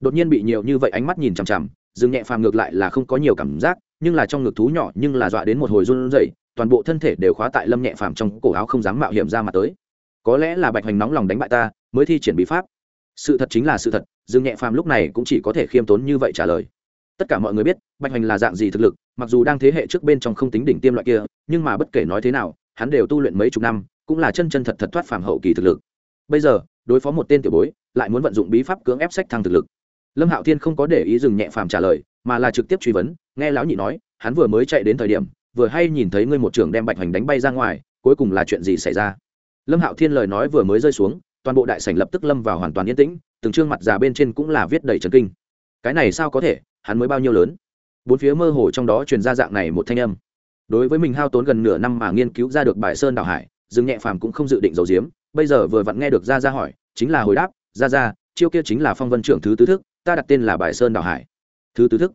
Đột nhiên bị nhiều như vậy ánh mắt nhìn chằm chằm dừng nhẹ phàm ngược lại là không có nhiều cảm giác, nhưng là trong ngực thú nhỏ nhưng là dọa đến một hồi run rẩy, toàn bộ thân thể đều khóa tại lâm nhẹ phàm trong cổ áo không dám mạo hiểm ra mặt tới. Có lẽ là bạch hành nóng lòng đánh bại ta, mới thi triển bí pháp. Sự thật chính là sự thật, dương nhẹ phàm lúc này cũng chỉ có thể khiêm tốn như vậy trả lời. Tất cả mọi người biết, bạch hành là dạng gì thực lực, mặc dù đang thế hệ trước bên trong không tính đỉnh tiêm loại kia, nhưng mà bất kể nói thế nào hắn đều tu luyện mấy chục năm, cũng là chân chân thật thật thoát phàm hậu kỳ thực lực. Bây giờ, đối phó một tên tiểu bối, lại muốn vận dụng bí pháp cưỡng ép sách thăng thực lực. Lâm hạo thiên không có để ý dừng nhẹ phàm trả lời, mà là trực tiếp truy vấn, nghe lão nhị nói, hắn vừa mới chạy đến thời điểm, vừa hay nhìn thấy ngươi một trưởng đem bạch hoành đánh bay ra ngoài, cuối cùng là chuyện gì xảy ra? Lâm hạo thiên lời nói vừa mới rơi xuống, toàn bộ đại sảnh lập tức lâm vào hoàn toàn yên tĩnh, từng trương mặt già bên trên cũng là viết đầy trần kinh. Cái này sao có thể, hắn mới bao nhiêu lớn? Bốn phía mơ hồ trong đó truyền ra dạng này một thanh âm đối với mình hao tốn gần nửa năm mà nghiên cứu ra được bài sơn đảo hải, dương nhẹ phàm cũng không dự định giấu giếm. Bây giờ vừa vặn nghe được ra ra hỏi, chính là hồi đáp ra ra chiêu kia chính là phong vân trưởng thứ tứ thức, ta đặt tên là bài sơn đảo hải. Thứ tứ thức?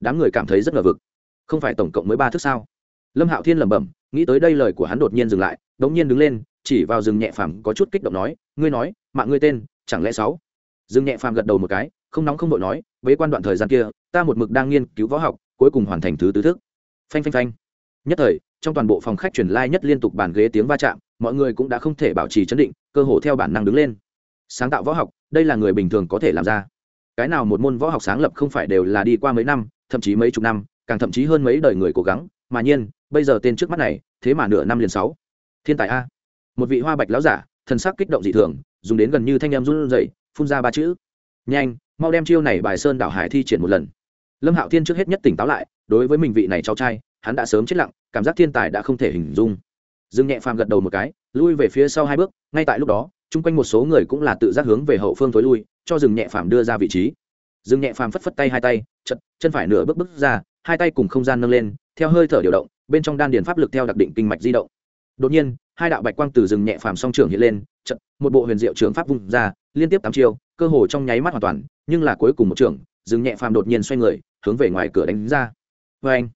Đám người cảm thấy rất ngờ vực. Không phải tổng cộng mới ba thức sao? Lâm hạo thiên lẩm bẩm, nghĩ tới đây lời của hắn đột nhiên dừng lại, đống nhiên đứng lên, chỉ vào rừng nhẹ phàm có chút kích động nói, ngươi nói, mạng ngươi tên, chẳng lẽ sáu? Rừng nhẹ phàm gật đầu một cái, không nóng không đội nói với quan đoạn thời gian kia, ta một mực đang nghiên cứu võ học, cuối cùng hoàn thành thứ tứ thức. Phanh phanh phanh nhất thời, trong toàn bộ phòng khách truyền lai nhất liên tục bàn ghế tiếng va chạm, mọi người cũng đã không thể bảo trì chấn định, cơ hồ theo bản năng đứng lên. Sáng tạo võ học, đây là người bình thường có thể làm ra. Cái nào một môn võ học sáng lập không phải đều là đi qua mấy năm, thậm chí mấy chục năm, càng thậm chí hơn mấy đời người cố gắng. Mà nhiên, bây giờ tên trước mắt này, thế mà nửa năm liền sáu. Thiên tài a. Một vị hoa bạch lão giả, thần sắc kích động dị thường, dùng đến gần như thanh em run rẩy, phun ra ba chữ. Nhanh, mau đem chiêu này bài sơn đảo hải thi triển một lần. Lâm hạo thiên trước hết nhất tỉnh táo lại, đối với mình vị này cháu trai hắn đã sớm chết lặng cảm giác thiên tài đã không thể hình dung. Dương nhẹ phàm gật đầu một cái lui về phía sau hai bước ngay tại lúc đó chung quanh một số người cũng là tự giác hướng về hậu phương tối lui cho rừng nhẹ phàm đưa ra vị trí. Rừng nhẹ phàm phất phất tay hai tay chật, chân phải nửa bước bước ra hai tay cùng không gian nâng lên theo hơi thở điều động bên trong đan điền pháp lực theo đặc định kinh mạch di động. Đột nhiên hai đạo bạch quang từ rừng nhẹ phàm song trưởng hiện lên chật, một bộ huyền diệu trường pháp vung ra liên tiếp tám chiêu cơ hồ trong nháy mắt hoàn toàn nhưng là cuối cùng một trường rừng nhẹ phàm đột nhiên xoay người hướng về ngoài cửa đánh ra. Vê anh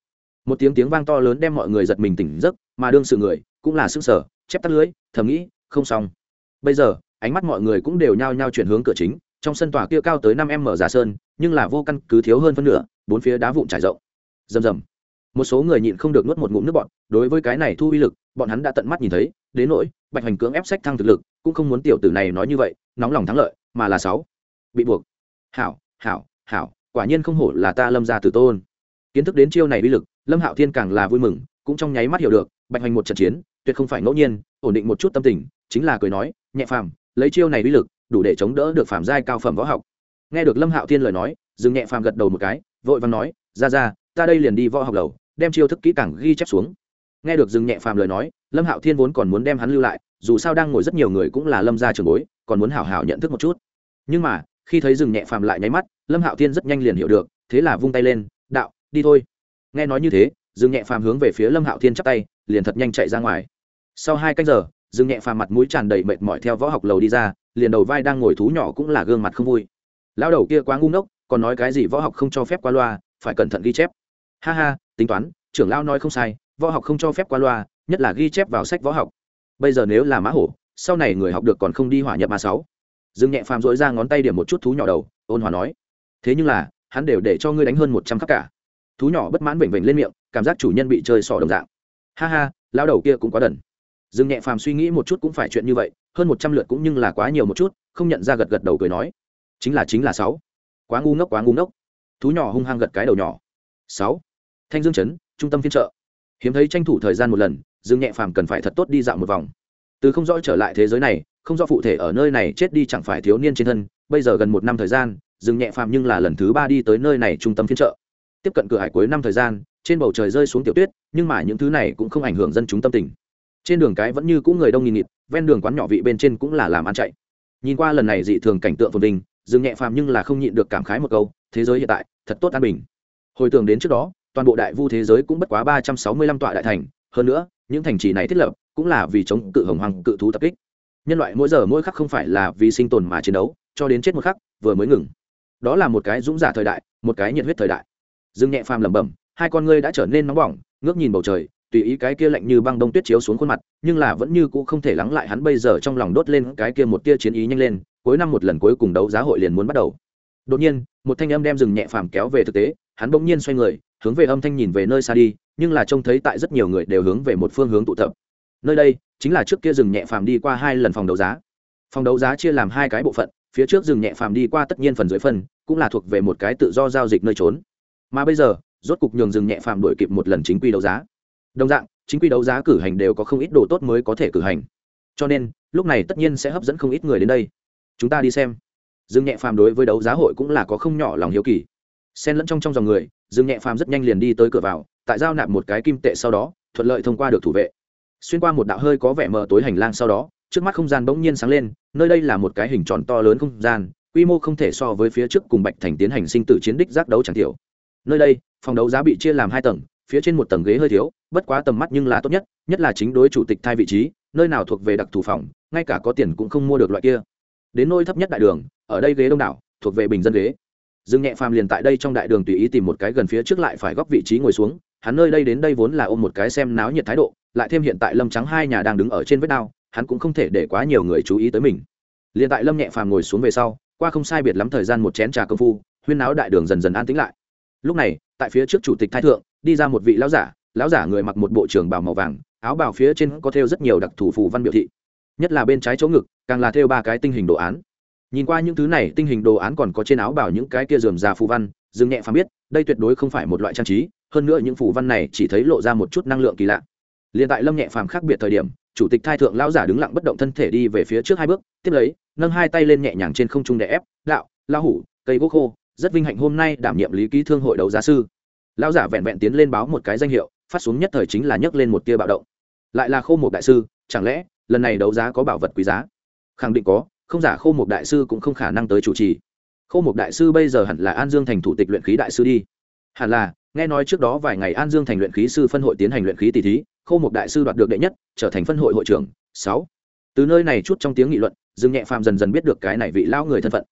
một tiếng tiếng vang to lớn đem mọi người giật mình tỉnh giấc, mà đương sự người cũng là sức sở chép tắt lưới, thầm nghĩ, không xong. Bây giờ, ánh mắt mọi người cũng đều nhao nhao chuyển hướng cửa chính, trong sân tòa kia cao tới năm m giả sơn, nhưng là vô căn cứ thiếu hơn phân nửa, bốn phía đá vụn trải rộng. Rầm rầm. Một số người nhịn không được nuốt một ngụm nước bọn đối với cái này thu uy lực, bọn hắn đã tận mắt nhìn thấy, đến nỗi, bạch hành cưỡng ép sách thăng thực lực, cũng không muốn tiểu tử này nói như vậy, nóng lòng thắng lợi, mà là sáu. Bị buộc. Hảo hảo hảo, quả nhiên không hổ là ta lâm gia tử tôn kiến thức đến chiêu này uy lực, lâm hạo thiên càng là vui mừng, cũng trong nháy mắt hiểu được, bạch hành một trận chiến, tuyệt không phải ngẫu nhiên, ổn định một chút tâm tình, chính là cười nói, nhẹ phàm, lấy chiêu này uy lực, đủ để chống đỡ được phàm giai cao phẩm võ học. Nghe được lâm hạo thiên lời nói dừng nhẹ phàm gật đầu một cái, vội vàng nói, ra ra, ta đây liền đi võ học lầu đem chiêu thức kỹ càng ghi chép xuống. Nghe được dừng nhẹ phàm lời nói, lâm hạo thiên vốn còn muốn đem hắn lưu lại, dù sao đang ngồi rất nhiều người cũng là lâm gia trường bối, còn muốn hảo hảo nhận thức một chút. Nhưng mà, khi thấy dừng nhẹ phàm lại nháy mắt, lâm hạo thiên rất nhanh liền hiểu được, thế là vung tay lên, đạo đi thôi. Nghe nói như thế, Dương nhẹ phàm hướng về phía lâm hạo thiên chắp tay, liền thật nhanh chạy ra ngoài. Sau hai canh giờ, Dương nhẹ phàm mặt mũi tràn đầy mệt mỏi theo võ học lầu đi ra, liền đầu vai đang ngồi thú nhỏ cũng là gương mặt không vui. Lão đầu kia quá ngu ngốc, còn nói cái gì võ học không cho phép qua loa, phải cẩn thận ghi chép. Ha ha, tính toán, trưởng lão nói không sai, võ học không cho phép qua loa, nhất là ghi chép vào sách võ học. Bây giờ nếu là mã hổ, sau này người học được còn không đi hỏa nhập ma sáu. Dương nhẹ phàm dỗi ra ngón tay điểm một chút thú nhỏ đầu, ôn hòa nói. Thế nhưng là, hắn đều để cho ngươi đánh hơn một trăm khắc cả thú nhỏ bất mãn vểnh vểnh lên miệng, cảm giác chủ nhân bị chơi sỏ đồng dạng. Ha ha, lão đầu kia cũng quá đần. Dương nhẹ phàm suy nghĩ một chút cũng phải chuyện như vậy, hơn một trăm lượt cũng nhưng là quá nhiều một chút, không nhận ra gật gật đầu cười nói. Chính là chính là sáu. Quá ngu ngốc, quá ngu ngốc. Thú nhỏ hung hăng gật cái đầu nhỏ. Sáu. Thanh dương chấn, trung tâm phiên trợ hiếm thấy tranh thủ thời gian một lần, dương nhẹ phàm cần phải thật tốt đi dạo một vòng. Từ không rõ trở lại thế giới này, không rõ phụ thể ở nơi này chết đi chẳng phải thiếu niên trên thân, bây giờ gần một năm thời gian, dương nhẹ phàm nhưng là lần thứ ba đi tới nơi này trung tâm phiên trợ tiếp cận cửa hải cuối năm thời gian, trên bầu trời rơi xuống tiểu tuyết, nhưng mà những thứ này cũng không ảnh hưởng dân chúng tâm tình. Trên đường cái vẫn như cũ người đông nghìn nghịt, ven đường quán nhỏ vị bên trên cũng là làm ăn chạy. Nhìn qua lần này dị thường cảnh tượng phồn vinh dừng nhẹ phàm nhưng là không nhịn được cảm khái một câu, thế giới hiện tại, thật tốt an bình. Hồi tưởng đến trước đó, toàn bộ đại vu thế giới cũng bất quá ba trăm sáu mươi lăm tọa đại thành, hơn nữa, những thành trì này thiết lập cũng là vì chống cự hồng hoàng, cự thú tập kích. Nhân loại mỗi giờ mỗi khắc không phải là vì sinh tồn mà chiến đấu, cho đến chết một khắc, vừa mới ngừng. Đó là một cái dũng giả thời đại, một cái nhiệt huyết thời đại dương nhẹ phàm lẩm bẩm, hai con ngươi đã trở nên nóng bỏng, ngước nhìn bầu trời, tùy ý cái kia lạnh như băng đông tuyết chiếu xuống khuôn mặt, nhưng là vẫn như cũ không thể lắng lại hắn bây giờ trong lòng đốt lên cái kia một tia chiến ý nhanh lên, cuối năm một lần cuối cùng đấu giá hội liền muốn bắt đầu. Đột nhiên, một thanh âm đem rừng nhẹ phàm kéo về thực tế, hắn bỗng nhiên xoay người, hướng về âm thanh nhìn về nơi xa đi, nhưng là trông thấy tại rất nhiều người đều hướng về một phương hướng tụ tập. Nơi đây, chính là trước kia rừng nhẹ phàm đi qua hai lần phòng đấu giá. Phòng đấu giá chia làm hai cái bộ phận, phía trước rừng nhẹ phàm đi qua tất nhiên phần dưới phần, cũng là thuộc về một cái tự do giao dịch nơi trốn mà bây giờ, rốt cục nhường rừng nhẹ phàm đổi kịp một lần chính quy đấu giá. Đồng dạng, chính quy đấu giá cử hành đều có không ít đồ tốt mới có thể cử hành. Cho nên, lúc này tất nhiên sẽ hấp dẫn không ít người đến đây. Chúng ta đi xem. Dương nhẹ phàm đối với đấu giá hội cũng là có không nhỏ lòng hiếu kỳ. Xen lẫn trong trong dòng người dương nhẹ phàm rất nhanh liền đi tới cửa vào, tại giao nạp một cái kim tệ sau đó, thuận lợi thông qua được thủ vệ. Xuyên qua một đạo hơi có vẻ mờ tối hành lang sau đó, trước mắt không gian bỗng nhiên sáng lên, nơi đây là một cái hình tròn to lớn không gian, quy mô không thể so với phía trước cùng bạch thành tiến hành sinh tử chiến đích giác đấu chẳng thiểu nơi đây, phòng đấu giá bị chia làm hai tầng, phía trên một tầng ghế hơi thiếu, bất quá tầm mắt nhưng là tốt nhất nhất là chính đối chủ tịch thay vị trí, nơi nào thuộc về đặc thù phòng, ngay cả có tiền cũng không mua được loại kia. Đến nơi thấp nhất đại đường, ở đây ghế đông đảo, thuộc về bình dân ghế. Dương nhẹ phàm liền tại đây trong đại đường tùy ý tìm một cái gần phía trước lại phải góc vị trí ngồi xuống, hắn nơi đây đến đây vốn là ôm một cái xem náo nhiệt thái độ, lại thêm hiện tại lâm trắng hai nhà đang đứng ở trên vết đao, hắn cũng không thể để quá nhiều người chú ý tới mình. Liền tại lâm nhẹ phàm ngồi xuống về sau, qua không sai biệt lắm thời gian một chén trà công phu, huyên náo đại đường dần dần an tĩnh lại lúc này, tại phía trước chủ tịch thái thượng, đi ra một vị lão giả lão giả người mặc một bộ trưởng bào màu vàng, áo bào phía trên có thêu rất nhiều đặc thủ phù văn biểu thị. Nhất là bên trái chỗ ngực, càng là thêu ba cái tinh hình đồ án. Nhìn qua những thứ này, tinh hình đồ án còn có trên áo bào những cái kia dườm già phù văn, dương nhẹ phàm biết, đây tuyệt đối không phải một loại trang trí, hơn nữa những phù văn này chỉ thấy lộ ra một chút năng lượng kỳ lạ. Liền tại lâm nhẹ phàm khác biệt thời điểm, chủ tịch thai thượng lão giả đứng lặng bất động thân thể đi về phía trước hai bước, tiếp lấy, nâng hai tay lên nhẹ nhàng trên không trung để ép, đạo la hủ, cây gỗ khô rất vinh hạnh hôm nay đảm nhiệm lý ký thương hội đấu giá sư. Lão giả vẹn vẹn tiến lên báo một cái danh hiệu, phát xuống nhất thời chính là nhấc lên một tia bạo động. Lại là khô một đại sư, chẳng lẽ, lần này đấu giá có bảo vật quý giá? Khẳng định có, không giả khô một đại sư cũng không khả năng tới chủ trì. Khô một đại sư bây giờ hẳn là an dương thành thủ tịch luyện khí đại sư đi. Hẳn là, nghe nói trước đó vài ngày an dương thành luyện khí sư phân hội tiến hành luyện khí tỷ thí, khô một đại sư đoạt được đệ nhất, trở thành phân hội hội trưởng. Sáu. Từ nơi này chút trong tiếng nghị luận, dương nhẹ phàm dần dần biết được cái này vị lao người thân phận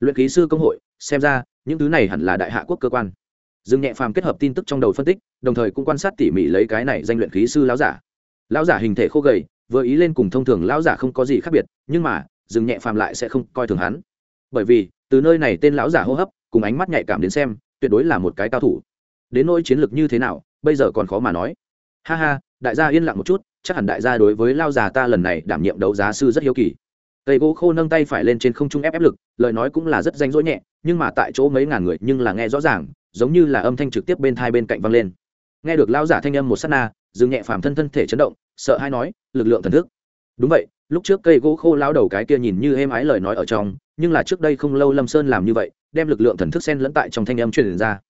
luyện ký sư công hội, xem ra, những thứ này hẳn là đại hạ quốc cơ quan. Dương nhẹ phàm kết hợp tin tức trong đầu phân tích, đồng thời cũng quan sát tỉ mỉ lấy cái này danh luyện khí sư lão giả. Lão giả hình thể khô gầy, vừa ý lên cùng thông thường lão giả không có gì khác biệt, nhưng mà, dương nhẹ phàm lại sẽ không coi thường hắn. Bởi vì, từ nơi này tên lão giả hô hấp, cùng ánh mắt nhạy cảm đến xem, tuyệt đối là một cái cao thủ. Đến nỗi chiến lược như thế nào, bây giờ còn khó mà nói. Ha ha, đại gia yên lặng một chút, chắc hẳn đại gia đối với lao già ta lần này đảm nhiệm đấu giá sư rất hiếu kỳ cây gỗ khô nâng tay phải lên trên không trung ép ép lực, lời nói cũng là rất danh dỗi nhẹ, nhưng mà tại chỗ mấy ngàn người nhưng là nghe rõ ràng, giống như là âm thanh trực tiếp bên thai bên cạnh vang lên. Nghe được lao giả thanh âm một s á t na dừng nhẹ phàm thân thân thể chấn động, sợ hay nói, lực lượng thần thức. Đúng vậy, lúc trước cây gỗ khô lao đầu cái kia nhìn như êm ái lời nói ở trong, nhưng là trước đây không lâu lâm sơn làm như vậy, đem lực lượng thần thức xen lẫn tại trong thanh âm truyền ra.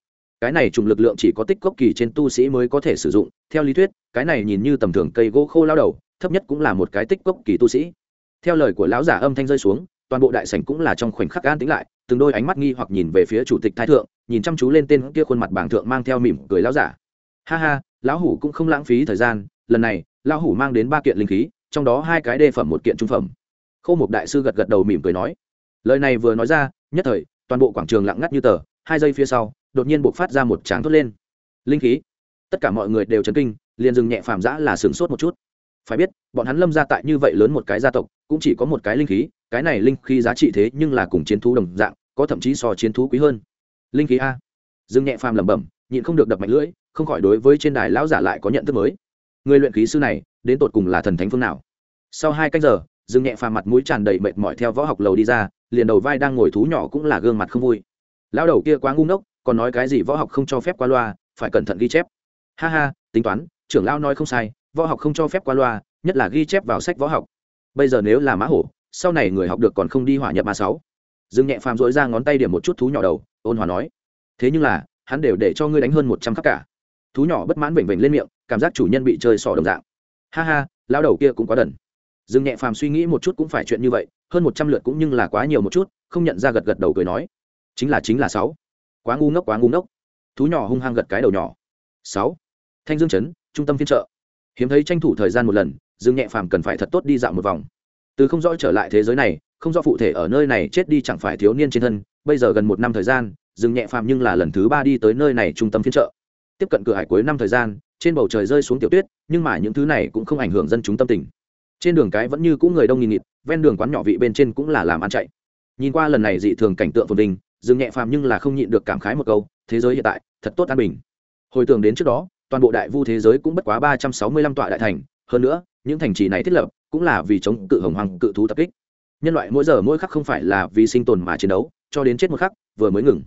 Cái này trùng lực lượng chỉ có tích cốc kỳ trên tu sĩ mới có thể sử dụng, theo lý thuyết, cái này nhìn như tầm thường cây gỗ khô lao đầu, thấp nhất cũng là một cái tích cốc kỳ tu sĩ theo lời của lão giả âm thanh rơi xuống, toàn bộ đại sảnh cũng là trong khoảnh khắc an tĩnh lại, từng đôi ánh mắt nghi hoặc nhìn về phía chủ tịch thái thượng, nhìn chăm chú lên tên kia khuôn mặt bảng thượng mang theo mỉm cười lão giả. Ha ha, lão hủ cũng không lãng phí thời gian, lần này, lão hủ mang đến ba kiện linh khí, trong đó hai cái đề phẩm một kiện trung phẩm. Khâu một đại sư gật gật đầu mỉm cười nói. Lời này vừa nói ra, nhất thời, toàn bộ quảng trường lặng ngắt như tờ, hai giây phía sau, đột nhiên buộc phát ra một tráng thốt lên. Linh khí. Tất cả mọi người đều chấn kinh, liền dừng nhẹ phàm giã là sửng sốt một chút phải biết, bọn hắn lâm ra tại như vậy lớn một cái gia tộc, cũng chỉ có một cái linh khí, cái này linh khí giá trị thế nhưng là cùng chiến thú đồng dạng, có thậm chí so chiến thú quý hơn. Linh khí a. Dương nhẹ phàm lẩm bẩm, nhịn không được đập mạnh lưỡi, không khỏi đối với trên đài lão giả lại có nhận thức mới. Người luyện khí sư này, đến tột cùng là thần thánh phương nào? Sau hai canh giờ, dương nhẹ phàm mặt mũi tràn đầy mệt mỏi theo võ học lầu đi ra, liền đầu vai đang ngồi thú nhỏ cũng là gương mặt không vui. Lão đầu kia quá ngu ngốc, còn nói cái gì võ học không cho phép qua loa, phải cẩn thận ghi chép. Ha ha, tính toán, trưởng lão nói không sai võ học không cho phép qua loa, nhất là ghi chép vào sách võ học. Bây giờ nếu là mã hổ, sau này người học được còn không đi hỏa nhập ma sáu. Dương nhẹ phàm dội ra ngón tay điểm một chút thú nhỏ đầu, ôn hòa nói, thế nhưng là, hắn đều để cho ngươi đánh hơn một trăm khắc cả. Thú nhỏ bất mãn vểnh vểnh lên miệng, cảm giác chủ nhân bị chơi sỏ đồng dạng. Ha ha lao đầu kia cũng quá đần. Dương nhẹ phàm suy nghĩ một chút cũng phải chuyện như vậy, hơn một trăm lượt cũng nhưng là quá nhiều một chút, không nhận ra gật gật đầu cười nói, chính là chính là sáu. Quá ngu ngốc, quá ngu ngốc. Thú nhỏ hung hăng gật cái đầu nhỏ. Sáu. Thanh dương chấn, trung tâm phiên trợ hiếm thấy tranh thủ thời gian một lần, dương nhẹ phàm cần phải thật tốt đi dạo một vòng. Từ không rõ trở lại thế giới này, không rõ phụ thể ở nơi này chết đi chẳng phải thiếu niên trên thân, bây giờ gần một năm thời gian, dương nhẹ phàm nhưng là lần thứ ba đi tới nơi này trung tâm phiên trợ tiếp cận cửa hải cuối năm thời gian, trên bầu trời rơi xuống tiểu tuyết, nhưng mà những thứ này cũng không ảnh hưởng dân chúng tâm tình. Trên đường cái vẫn như cũng người đông nghìn nghịt, ven đường quán nhỏ vị bên trên cũng là làm ăn chạy. Nhìn qua lần này dị thường cảnh tượng phồn vinh, dương nhẹ phàm nhưng là không nhịn được cảm khái một câu, thế giới hiện tại, thật tốt an bình. Hồi tưởng đến trước đó toàn bộ đại vu thế giới cũng bất quá ba trăm sáu mươi lăm tọa đại thành. Hơn nữa, những thành trì này thiết lập cũng là vì chống cự hồng hoàng cự thú tập kích. Nhân loại mỗi giờ mỗi khắc không phải là vì sinh tồn mà chiến đấu, cho đến chết một khắc, vừa mới ngừng.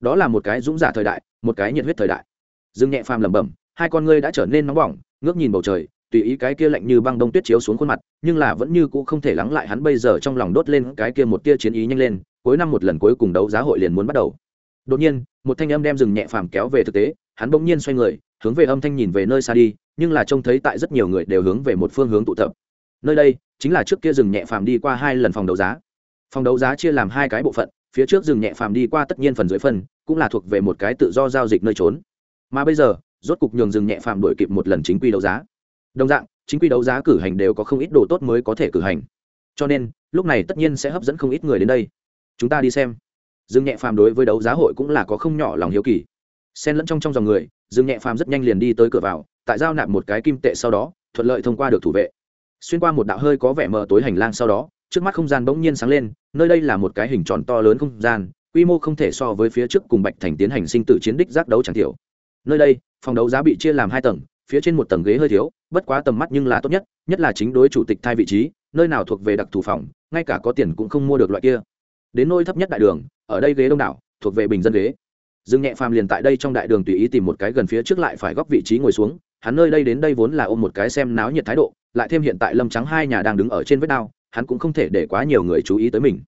Đó là một cái dũng giả thời đại, một cái nhiệt huyết thời đại. Dương nhẹ phàm lẩm bẩm, hai con ngươi đã trở nên nóng bỏng, ngước nhìn bầu trời, tùy ý cái kia lạnh như băng đông tuyết chiếu xuống khuôn mặt, nhưng là vẫn như cũ không thể lắng lại hắn bây giờ trong lòng đốt lên cái kia một tia chiến ý nhanh lên, cuối năm một lần cuối cùng đấu giá hội liền muốn bắt đầu. Đột nhiên, một thanh âm đem rừng nhẹ phàm kéo về thực tế hắn bỗng nhiên xoay người, hướng về âm thanh nhìn về nơi xa đi, nhưng là trông thấy tại rất nhiều người đều hướng về một phương hướng tụ tập. Nơi đây chính là trước kia rừng nhẹ phàm đi qua hai lần phòng đấu giá. Phòng đấu giá chia làm hai cái bộ phận, phía trước rừng nhẹ phàm đi qua tất nhiên phần dưới phần, cũng là thuộc về một cái tự do giao dịch nơi trốn. Mà bây giờ, rốt cục nhường rừng nhẹ phàm đổi kịp một lần chính quy đấu giá. Đồng dạng, chính quy đấu giá cử hành đều có không ít đồ tốt mới có thể cử hành. Cho nên, lúc này tất nhiên sẽ hấp dẫn không ít người đến đây. Chúng ta đi xem. Rừng nhẹ phàm đối với đấu giá hội cũng là có không nhỏ lòng hiếu kỳ xen lẫn trong trong dòng người, dương nhẹ phàm rất nhanh liền đi tới cửa vào, tại giao nạp một cái kim tệ sau đó, thuận lợi thông qua được thủ vệ. Xuyên qua một đạo hơi có vẻ mờ tối hành lang sau đó, trước mắt không gian bỗng nhiên sáng lên, nơi đây là một cái hình tròn to lớn không gian, quy mô không thể so với phía trước cùng bạch thành tiến hành sinh tử chiến đích giác đấu chẳng thiểu. Nơi đây, phòng đấu giá bị chia làm hai tầng, phía trên một tầng ghế hơi thiếu, bất quá tầm mắt nhưng là tốt nhất nhất là chính đối chủ tịch thay vị trí, nơi nào thuộc về đặc thù phòng, ngay cả có tiền cũng không mua được loại kia. Đến nơi thấp nhất đại đường, ở đây ghế đông đảo, thuộc về bình dân ghế dương nhẹ phàm liền tại đây trong đại đường tùy ý tìm một cái gần phía trước lại phải góc vị trí ngồi xuống, hắn nơi đây đến đây vốn là ôm một cái xem náo nhiệt thái độ, lại thêm hiện tại lâm trắng hai nhà đang đứng ở trên vết đao, hắn cũng không thể để quá nhiều người chú ý tới mình.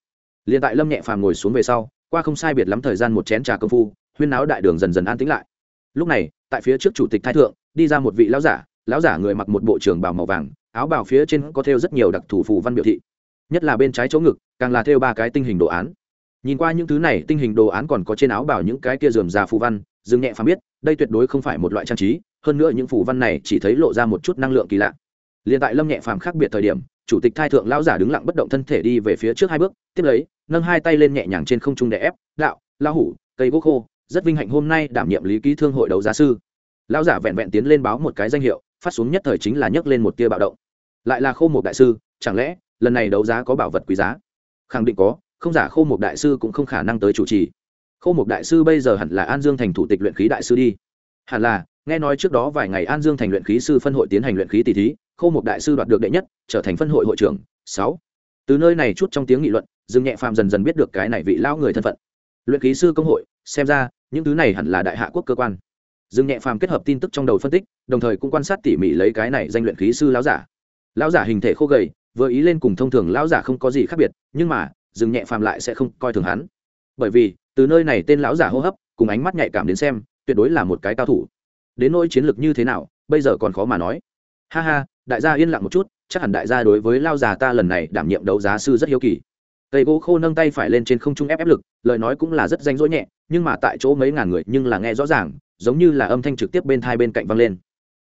Liền tại lâm nhẹ phàm ngồi xuống về sau, qua không sai biệt lắm thời gian một chén trà công phu, huyên náo đại đường dần dần an tĩnh lại. Lúc này, tại phía trước chủ tịch thái thượng, đi ra một vị lão giả lão giả người mặc một bộ trường bào màu vàng, áo bào phía trên có thêu rất nhiều đặc thủ phù văn biểu thị. Nhất là bên trái chỗ ngực, càng là thêu ba cái tinh hình đồ án nhìn qua những thứ này, tinh hình đồ án còn có trên áo bảo những cái kia dườm già phù văn, dương nhẹ phàm biết, đây tuyệt đối không phải một loại trang trí, hơn nữa những phù văn này chỉ thấy lộ ra một chút năng lượng kỳ lạ. Liền tại lâm nhẹ phàm khác biệt thời điểm, chủ tịch thai thượng lão giả đứng lặng bất động thân thể đi về phía trước hai bước, tiếp lấy, nâng hai tay lên nhẹ nhàng trên không trung để ép, đạo, lão hủ, cây gỗ khô, rất vinh hạnh hôm nay đảm nhiệm lý ký thương hội đấu giá sư. Lão giả vẹn vẹn tiến lên báo một cái danh hiệu, phát xuống nhất thời chính là nhấc lên một tia bạo động. Lại là khô một đại sư, chẳng lẽ lần này đấu giá có bảo vật quý giá? Khẳng định có không giả khô một đại sư cũng không khả năng tới chủ trì. Khô một đại sư bây giờ hẳn là an dương thành thủ tịch luyện khí đại sư đi. Hẳn là, nghe nói trước đó vài ngày an dương thành luyện khí sư phân hội tiến hành luyện khí tỷ thí, khô một đại sư đoạt được đệ nhất, trở thành phân hội hội trưởng, sáu. Từ nơi này chút trong tiếng nghị luận, dương nhẹ phàm dần dần biết được cái này vị lao người thân phận. Luyện khí sư công hội, xem ra, những thứ này hẳn là đại hạ quốc cơ quan. Dương nhẹ phàm kết hợp tin tức trong đầu phân tích, đồng thời cũng quan sát tỉ mỉ lấy cái này danh luyện khí sư lão giả. Lão giả hình thể khô gầy, vừa ý lên cùng thông thường lão giả không có gì khác biệt, nhưng mà dừng nhẹ phàm lại sẽ không coi thường hắn. Bởi vì, từ nơi này tên lão giả hô hấp, cùng ánh mắt nhạy cảm đến xem, tuyệt đối là một cái cao thủ. Đến nỗi chiến lược như thế nào, bây giờ còn khó mà nói. Ha ha, đại gia yên lặng một chút, chắc hẳn đại gia đối với lao già ta lần này đảm nhiệm đấu giá sư rất hiếu kỳ. Cây gỗ khô nâng tay phải lên trên không trung ép ép lực, lời nói cũng là rất danh dỗi nhẹ, nhưng mà tại chỗ mấy ngàn người nhưng là nghe rõ ràng, giống như là âm thanh trực tiếp bên thai bên cạnh vang lên.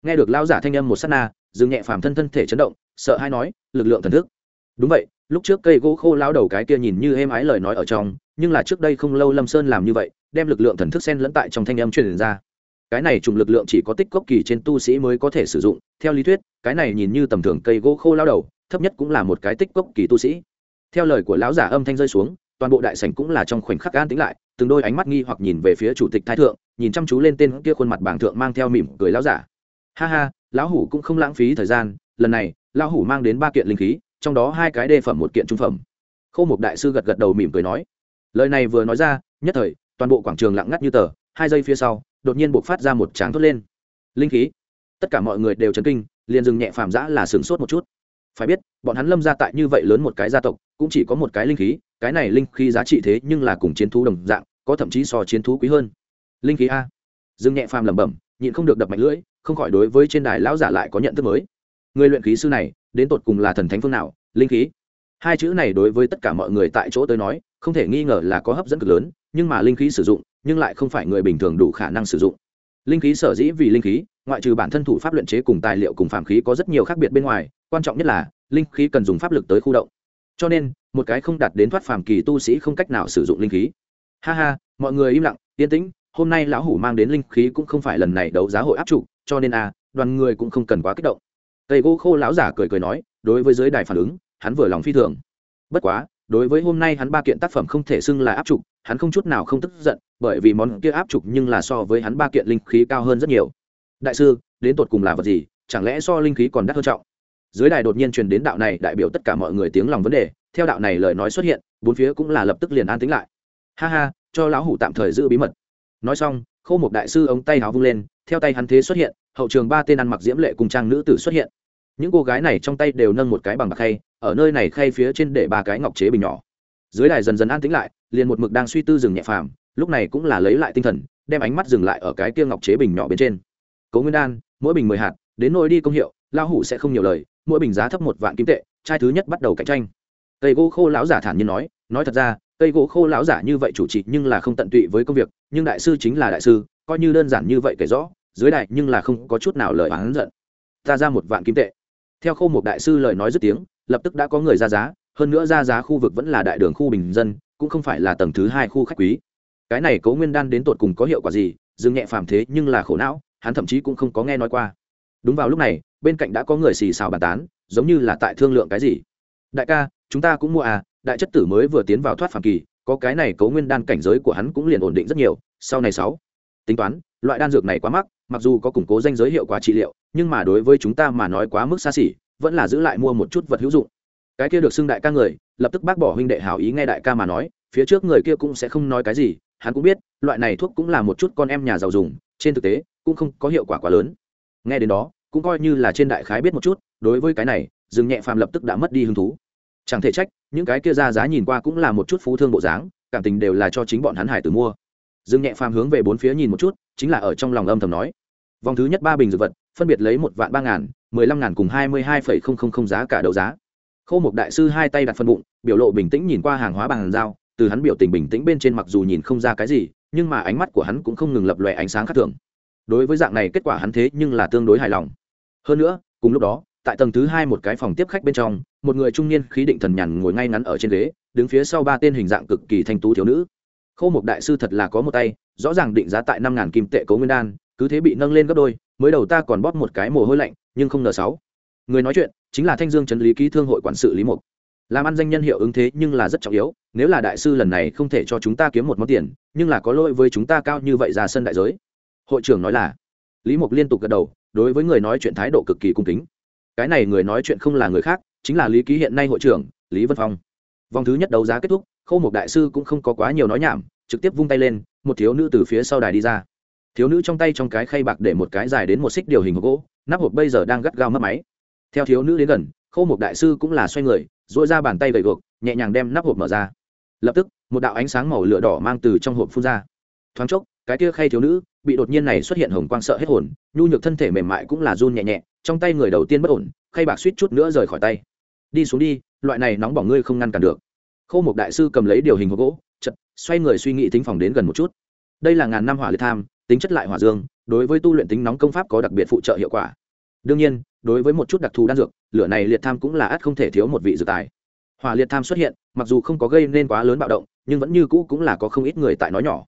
Nghe được lao giả thanh âm một s á t na, dừng nhẹ phàm thân thân thể chấn động, sợ hay nói, lực lượng thần thức. Đúng vậy lúc trước cây gỗ khô lao đầu cái kia nhìn như êm ái lời nói ở trong, nhưng là trước đây không lâu lâm sơn làm như vậy, đem lực lượng thần thức sen lẫn tại trong thanh âm truyền ra. Cái này trùng lực lượng chỉ có tích cốc kỳ trên tu sĩ mới có thể sử dụng, theo lý thuyết, cái này nhìn như tầm thường cây gỗ khô lao đầu, thấp nhất cũng là một cái tích cốc kỳ tu sĩ. Theo lời của lão giả âm thanh rơi xuống, toàn bộ đại sảnh cũng là trong khoảnh khắc an tĩnh lại, từng đôi ánh mắt nghi hoặc nhìn về phía chủ tịch thái thượng, nhìn chăm chú lên tên kia khuôn mặt bảng thượng mang theo mỉm cười lão giả. Ha ha, lão hủ cũng không lãng phí thời gian, lần này, lão hủ mang đến ba kiện linh khí trong đó hai cái đề phẩm một kiện trung phẩm. Khâu một đại sư gật gật đầu mỉm cười nói, lời này vừa nói ra, nhất thời, toàn bộ quảng trường lặng ngắt như tờ, hai giây phía sau, đột nhiên buộc phát ra một tráng thốt lên. Linh khí. Tất cả mọi người đều chấn kinh, liền dừng nhẹ phàm giã là sửng sốt một chút. Phải biết, bọn hắn lâm ra tại như vậy lớn một cái gia tộc, cũng chỉ có một cái linh khí, cái này linh khí giá trị thế nhưng là cùng chiến thú đồng dạng, có thậm chí so chiến thú quý hơn. Linh khí a. Dương nhẹ phàm lẩm bẩm, nhịn không được đập mạnh lưỡi, không khỏi đối với trên đài lão giả lại có nhận thức mới người luyện khí sư này, đến tột cùng là thần thánh phương nào, linh khí? Hai chữ này đối với tất cả mọi người tại chỗ tới nói, không thể nghi ngờ là có hấp dẫn cực lớn, nhưng mà linh khí sử dụng, nhưng lại không phải người bình thường đủ khả năng sử dụng. Linh khí sở dĩ vì linh khí, ngoại trừ bản thân thủ pháp luyện chế cùng tài liệu cùng phạm khí có rất nhiều khác biệt bên ngoài, quan trọng nhất là, linh khí cần dùng pháp lực tới khu động. Cho nên, một cái không đạt đến thoát phàm kỳ tu sĩ không cách nào sử dụng linh khí. Ha ha, mọi người im lặng, yên tĩnh, hôm nay lão hủ mang đến linh khí cũng không phải lần này đấu giá hội áp trụ, cho nên a đoàn người cũng không cần quá kích động tây gỗ khô lão giả cười cười nói, đối với giới đài phản ứng, hắn vừa lòng phi thường. Bất quá, đối với hôm nay hắn ba kiện tác phẩm không thể xưng là áp trục, hắn không chút nào không tức giận, bởi vì món kia áp trục nhưng là so với hắn ba kiện linh khí cao hơn rất nhiều. Đại sư, đến tột cùng là vật gì, chẳng lẽ so linh khí còn đắt hơn trọng? Dưới đài đột nhiên truyền đến đạo này đại biểu tất cả mọi người tiếng lòng vấn đề, theo đạo này lời nói xuất hiện, bốn phía cũng là lập tức liền an tính lại. Ha ha, cho lão hủ tạm thời giữ bí mật. Nói xong, khô một đại sư ống tay áo vung lên, theo tay hắn thế xuất hiện hậu trường ba tên ăn mặc diễm lệ cùng trang nữ tử xuất hiện. Những cô gái này trong tay đều nâng một cái bằng bạc khay, ở nơi này khay phía trên để ba cái ngọc chế bình nhỏ. Dưới đài dần dần an tĩnh lại, liền một mực đang suy tư dừng nhẹ phàm, lúc này cũng là lấy lại tinh thần, đem ánh mắt dừng lại ở cái kia ngọc chế bình nhỏ bên trên. Cố nguyên đan, mỗi bình mười hạt, đến nôi đi công hiệu lao hủ sẽ không nhiều lời, mỗi bình giá thấp một vạn kim tệ trai thứ nhất bắt đầu cạnh tranh. Cây gỗ khô lão giả thản nhiên nói nói thật ra, cây gỗ khô lão giả như vậy chủ trì nhưng là không tận tụy với công việc, nhưng đại sư chính là đại sư, coi như đơn giản như vậy kể rõ dưới đại nhưng là không có chút nào lời oán giận. Ta ra một vạn kim tệ. Theo khâu một đại sư lời nói dứt tiếng, lập tức đã có người ra giá, hơn nữa ra giá khu vực vẫn là đại đường khu bình dân, cũng không phải là tầng thứ hai khu khách quý. Cái này cố nguyên đan đến tột cùng có hiệu quả gì, dương nhẹ phàm thế nhưng là khổ não, hắn thậm chí cũng không có nghe nói qua. Đúng vào lúc này, bên cạnh đã có người xì xào bàn tán, giống như là tại thương lượng cái gì. Đại ca, chúng ta cũng mua à đại chất tử mới vừa tiến vào thoát phàm kỳ, có cái này cấu nguyên đan cảnh giới của hắn cũng liền ổn định rất nhiều, sau này sáu. Tính toán, loại đan dược này quá mắc mặc dù có củng cố danh giới hiệu quả trị liệu, nhưng mà đối với chúng ta mà nói quá mức xa xỉ, vẫn là giữ lại mua một chút vật hữu dụng. Cái kia được xưng đại ca người, lập tức bác bỏ huynh đệ hảo ý nghe đại ca mà nói, phía trước người kia cũng sẽ không nói cái gì, hắn cũng biết, loại này thuốc cũng là một chút con em nhà giàu dùng, trên thực tế, cũng không có hiệu quả quá lớn. Nghe đến đó, cũng coi như là trên đại khái biết một chút, đối với cái này dừng nhẹ phàm lập tức đã mất đi hứng thú. Chẳng thể trách, những cái kia ra giá nhìn qua cũng là một chút phú thương bộ dáng, cảm tình đều là cho chính bọn hắn hải tử mua. Dừng nhẹ phàm hướng về bốn phía nhìn một chút, chính là ở trong lòng âm thầm nói vòng thứ nhất ba bình dược vật, phân biệt lấy một vạn ba ngàn, mười lăm ngàn cùng hai mươi hai phẩy không không không giá cả đấu giá. Khô một đại sư hai tay đặt phân bụng, biểu lộ bình tĩnh nhìn qua hàng hóa bằng dao từ hắn biểu tình bình tĩnh bên trên mặc dù nhìn không ra cái gì, nhưng mà ánh mắt của hắn cũng không ngừng lập lòe ánh sáng khác thường. Đối với dạng này kết quả hắn thế nhưng là tương đối hài lòng. Hơn nữa, cùng lúc đó, tại tầng thứ hai một cái phòng tiếp khách bên trong, một người trung niên khí định thần nhàn ngồi ngay ngắn ở trên ghế, đứng phía sau ba tên hình dạng cực kỳ thanh tú thiếu nữ. Khô một đại sư thật là có một tay, rõ ràng định giá tại năm ngàn kim tệ cấu nguyên đan cứ thế bị nâng lên gấp đôi, mới đầu ta còn bóp một cái mồ hôi lạnh, nhưng không ngờ sáu. Người nói chuyện chính là thanh dương trấn lý ký thương hội quản sự lý mục. Làm ăn danh nhân hiệu ứng thế nhưng là rất trọng yếu, nếu là đại sư lần này không thể cho chúng ta kiếm một món tiền, nhưng là có lỗi với chúng ta cao như vậy ra sân đại giới. Hội trưởng nói là, lý mục liên tục gật đầu, đối với người nói chuyện thái độ cực kỳ cung kính. Cái này người nói chuyện không là người khác, chính là lý ký hiện nay hội trưởng, lý vân phong. Vòng thứ nhất đấu giá kết thúc, khâu một đại sư cũng không có quá nhiều nói nhảm, trực tiếp vung tay lên, một thiếu nữ từ phía sau đài đi ra thiếu nữ trong tay trong cái khay bạc để một cái dài đến một xích điều hình hộp gỗ, nắp hộp bây giờ đang gắt gao mất máy. Theo thiếu nữ đến gần, khâu một đại sư cũng là xoay người dội ra bàn tay gậy gộc nhẹ nhàng đem nắp hộp mở ra. Lập tức, một đạo ánh sáng màu lửa đỏ mang từ trong hộp phun ra. Thoáng chốc, cái kia khay thiếu nữ bị đột nhiên này xuất hiện hồng quang sợ hết hồn, nhu nhược thân thể mềm mại cũng là run nhẹ nhẹ, trong tay người đầu tiên bất ổn, khay bạc suýt chút nữa rời khỏi tay. Đi xuống đi, loại này nóng bỏng ngươi không ngăn cản được. Khâu một đại sư cầm lấy điều hình hộp gỗ chật xoay người suy nghĩ thính phòng đến gần một chút. Đây là ngàn năm hỏa liệt tham tính chất lại hỏa dương, đối với tu luyện tính nóng công pháp có đặc biệt phụ trợ hiệu quả. Đương nhiên, đối với một chút đặc thù đan dược, lửa này liệt tham cũng là ắt không thể thiếu một vị dược tài. Hỏa liệt tham xuất hiện, mặc dù không có gây nên quá lớn bạo động, nhưng vẫn như cũ cũng là có không ít người tại nói nhỏ.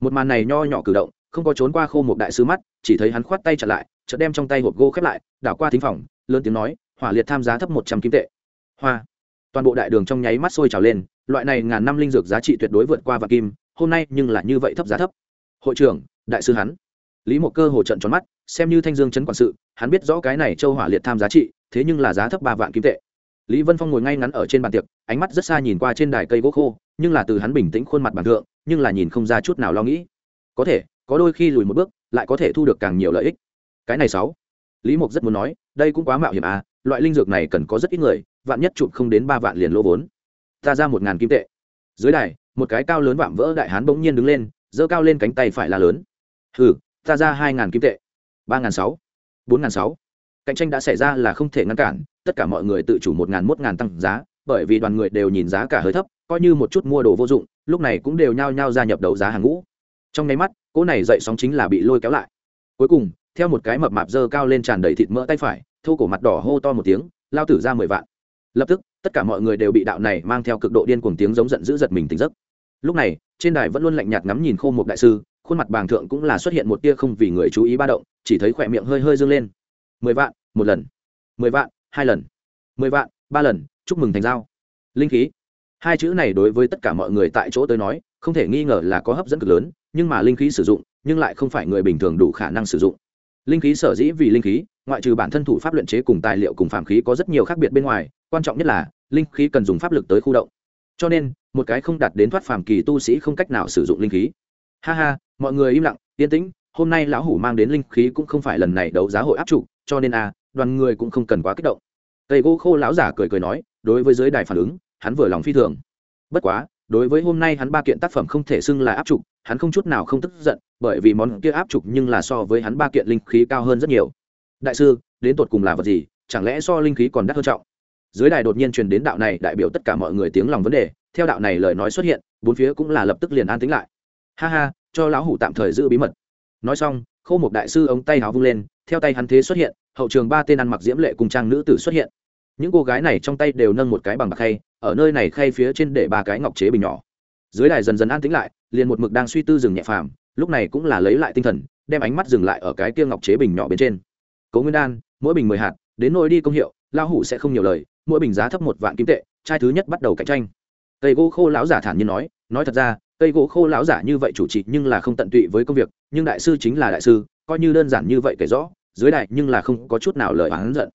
Một màn này nho nhỏ cử động, không có trốn qua khô một đại sứ mắt, chỉ thấy hắn khoát tay chặt lại, chợt đem trong tay hộp gỗ khép lại, đảo qua thính phòng, lớn tiếng nói, hỏa liệt tham giá thấp một trăm kim tệ. Hoa. Toàn bộ đại đường trong nháy mắt sôi trào lên, loại này ngàn năm linh dược giá trị tuyệt đối vượt qua vạn kim, hôm nay nhưng là như vậy thấp giá thấp. Hội trưởng đại sư hắn. Lý một cơ hồ trận tròn mắt, xem như thanh dương chấn quản sự, hắn biết rõ cái này châu hỏa liệt tham giá trị, thế nhưng là giá thấp ba vạn kim tệ. Lý vân phong ngồi ngay ngắn ở trên bàn tiệc, ánh mắt rất xa nhìn qua trên đài cây gỗ khô, nhưng là từ hắn bình tĩnh khuôn mặt bàn thượng, nhưng là nhìn không ra chút nào lo nghĩ. Có thể, có đôi khi lùi một bước, lại có thể thu được càng nhiều lợi ích. Cái này sáu. Lý mục rất muốn nói, đây cũng quá mạo hiểm à loại linh dược này cần có rất ít người, vạn nhất chụp không đến ba vạn liền lỗ vốn. Ta ra một ngàn kim tệ. Dưới đài, một cái cao lớn vạm vỡ đại hán bỗng nhiên đứng lên, giơ cao lên cánh tay phải là lớn hừ, ta ra hai ngàn kim tệ. ba ngàn sáu, bốn ngàn sáu. Cạnh tranh đã xảy ra là không thể ngăn cản, tất cả mọi người tự chủ một ngàn một ngàn tăng giá, bởi vì đoàn người đều nhìn giá cả hơi thấp, coi như một chút mua đồ vô dụng, lúc này cũng đều nhao nhao gia nhập đấu giá hàng ngũ. Trong nháy mắt, cỗ này dậy sóng chính là bị lôi kéo lại. Cuối cùng, theo một cái mập mạp dơ cao lên tràn đầy thịt mỡ tay phải, thô cổ mặt đỏ hô to một tiếng, lao tử ra mười vạn. Lập tức, tất cả mọi người đều bị đạo này mang theo cực độ điên cuồng tiếng giống giận dữ giật mình tỉnh giấc. Lúc này, trên đài vẫn luôn lạnh nhạt ngắm nhìn khô một đại sư khuôn mặt bàng thượng cũng là xuất hiện một tia không vì người chú ý ba động, chỉ thấy khỏe miệng hơi hơi dâng lên. Mười vạn, một lần. Mười vạn, hai lần. Mười vạn, ba lần, chúc mừng thành giao. Linh khí. Hai chữ này đối với tất cả mọi người tại chỗ tới nói, không thể nghi ngờ là có hấp dẫn cực lớn, nhưng mà linh khí sử dụng, nhưng lại không phải người bình thường đủ khả năng sử dụng. Linh khí sở dĩ vì linh khí, ngoại trừ bản thân thủ pháp luyện chế cùng tài liệu cùng phạm khí có rất nhiều khác biệt bên ngoài, quan trọng nhất là, linh khí cần dùng pháp lực tới khu động. Cho nên, một cái không đạt đến thoát phàm kỳ tu sĩ không cách nào sử dụng linh khí. Ha ha mọi người im lặng, yên tĩnh, hôm nay lão hủ mang đến linh khí cũng không phải lần này đấu giá hội áp trụ, cho nên a đoàn người cũng không cần quá kích động. Cây gỗ khô lão giả cười cười nói, đối với giới đài phản ứng, hắn vừa lòng phi thường. Bất quá, đối với hôm nay hắn ba kiện tác phẩm không thể xưng là áp trục hắn không chút nào không tức giận, bởi vì món kia áp trục nhưng là so với hắn ba kiện linh khí cao hơn rất nhiều. Đại sư, đến tột cùng là vật gì, chẳng lẽ so linh khí còn đắt hơn trọng? Dưới đài đột nhiên truyền đến đạo này, đại biểu tất cả mọi người tiếng lòng vấn đề, theo đạo này lời nói xuất hiện, bốn phía cũng là lập tức liền an tính lại. Ha ha cho lão hủ tạm thời giữ bí mật. Nói xong, khâu một đại sư ống tay háo vung lên, theo tay hắn thế xuất hiện, hậu trường ba tên ăn mặc diễm lệ cùng trang nữ tử xuất hiện. Những cô gái này trong tay đều nâng một cái bằng bạc khay, ở nơi này khay phía trên để ba cái ngọc chế bình nhỏ. Dưới đài dần dần an tĩnh lại, liền một mực đang suy tư dừng nhẹ phàm, lúc này cũng là lấy lại tinh thần, đem ánh mắt dừng lại ở cái kia ngọc chế bình nhỏ bên trên. Cố nguyên đan, mỗi bình mười hạt, đến nơi đi công hiệu, lão hủ sẽ không nhiều lời, mỗi bình giá thấp một vạn kim tệ, trai thứ nhất bắt đầu cạnh tranh. Cây gỗ khô lão giả thản nhiên nói nói thật ra cây gỗ khô lão giả như vậy chủ trì nhưng là không tận tụy với công việc, nhưng đại sư chính là đại sư, coi như đơn giản như vậy kể rõ, dưới đại nhưng là không có chút nào lời oán giận.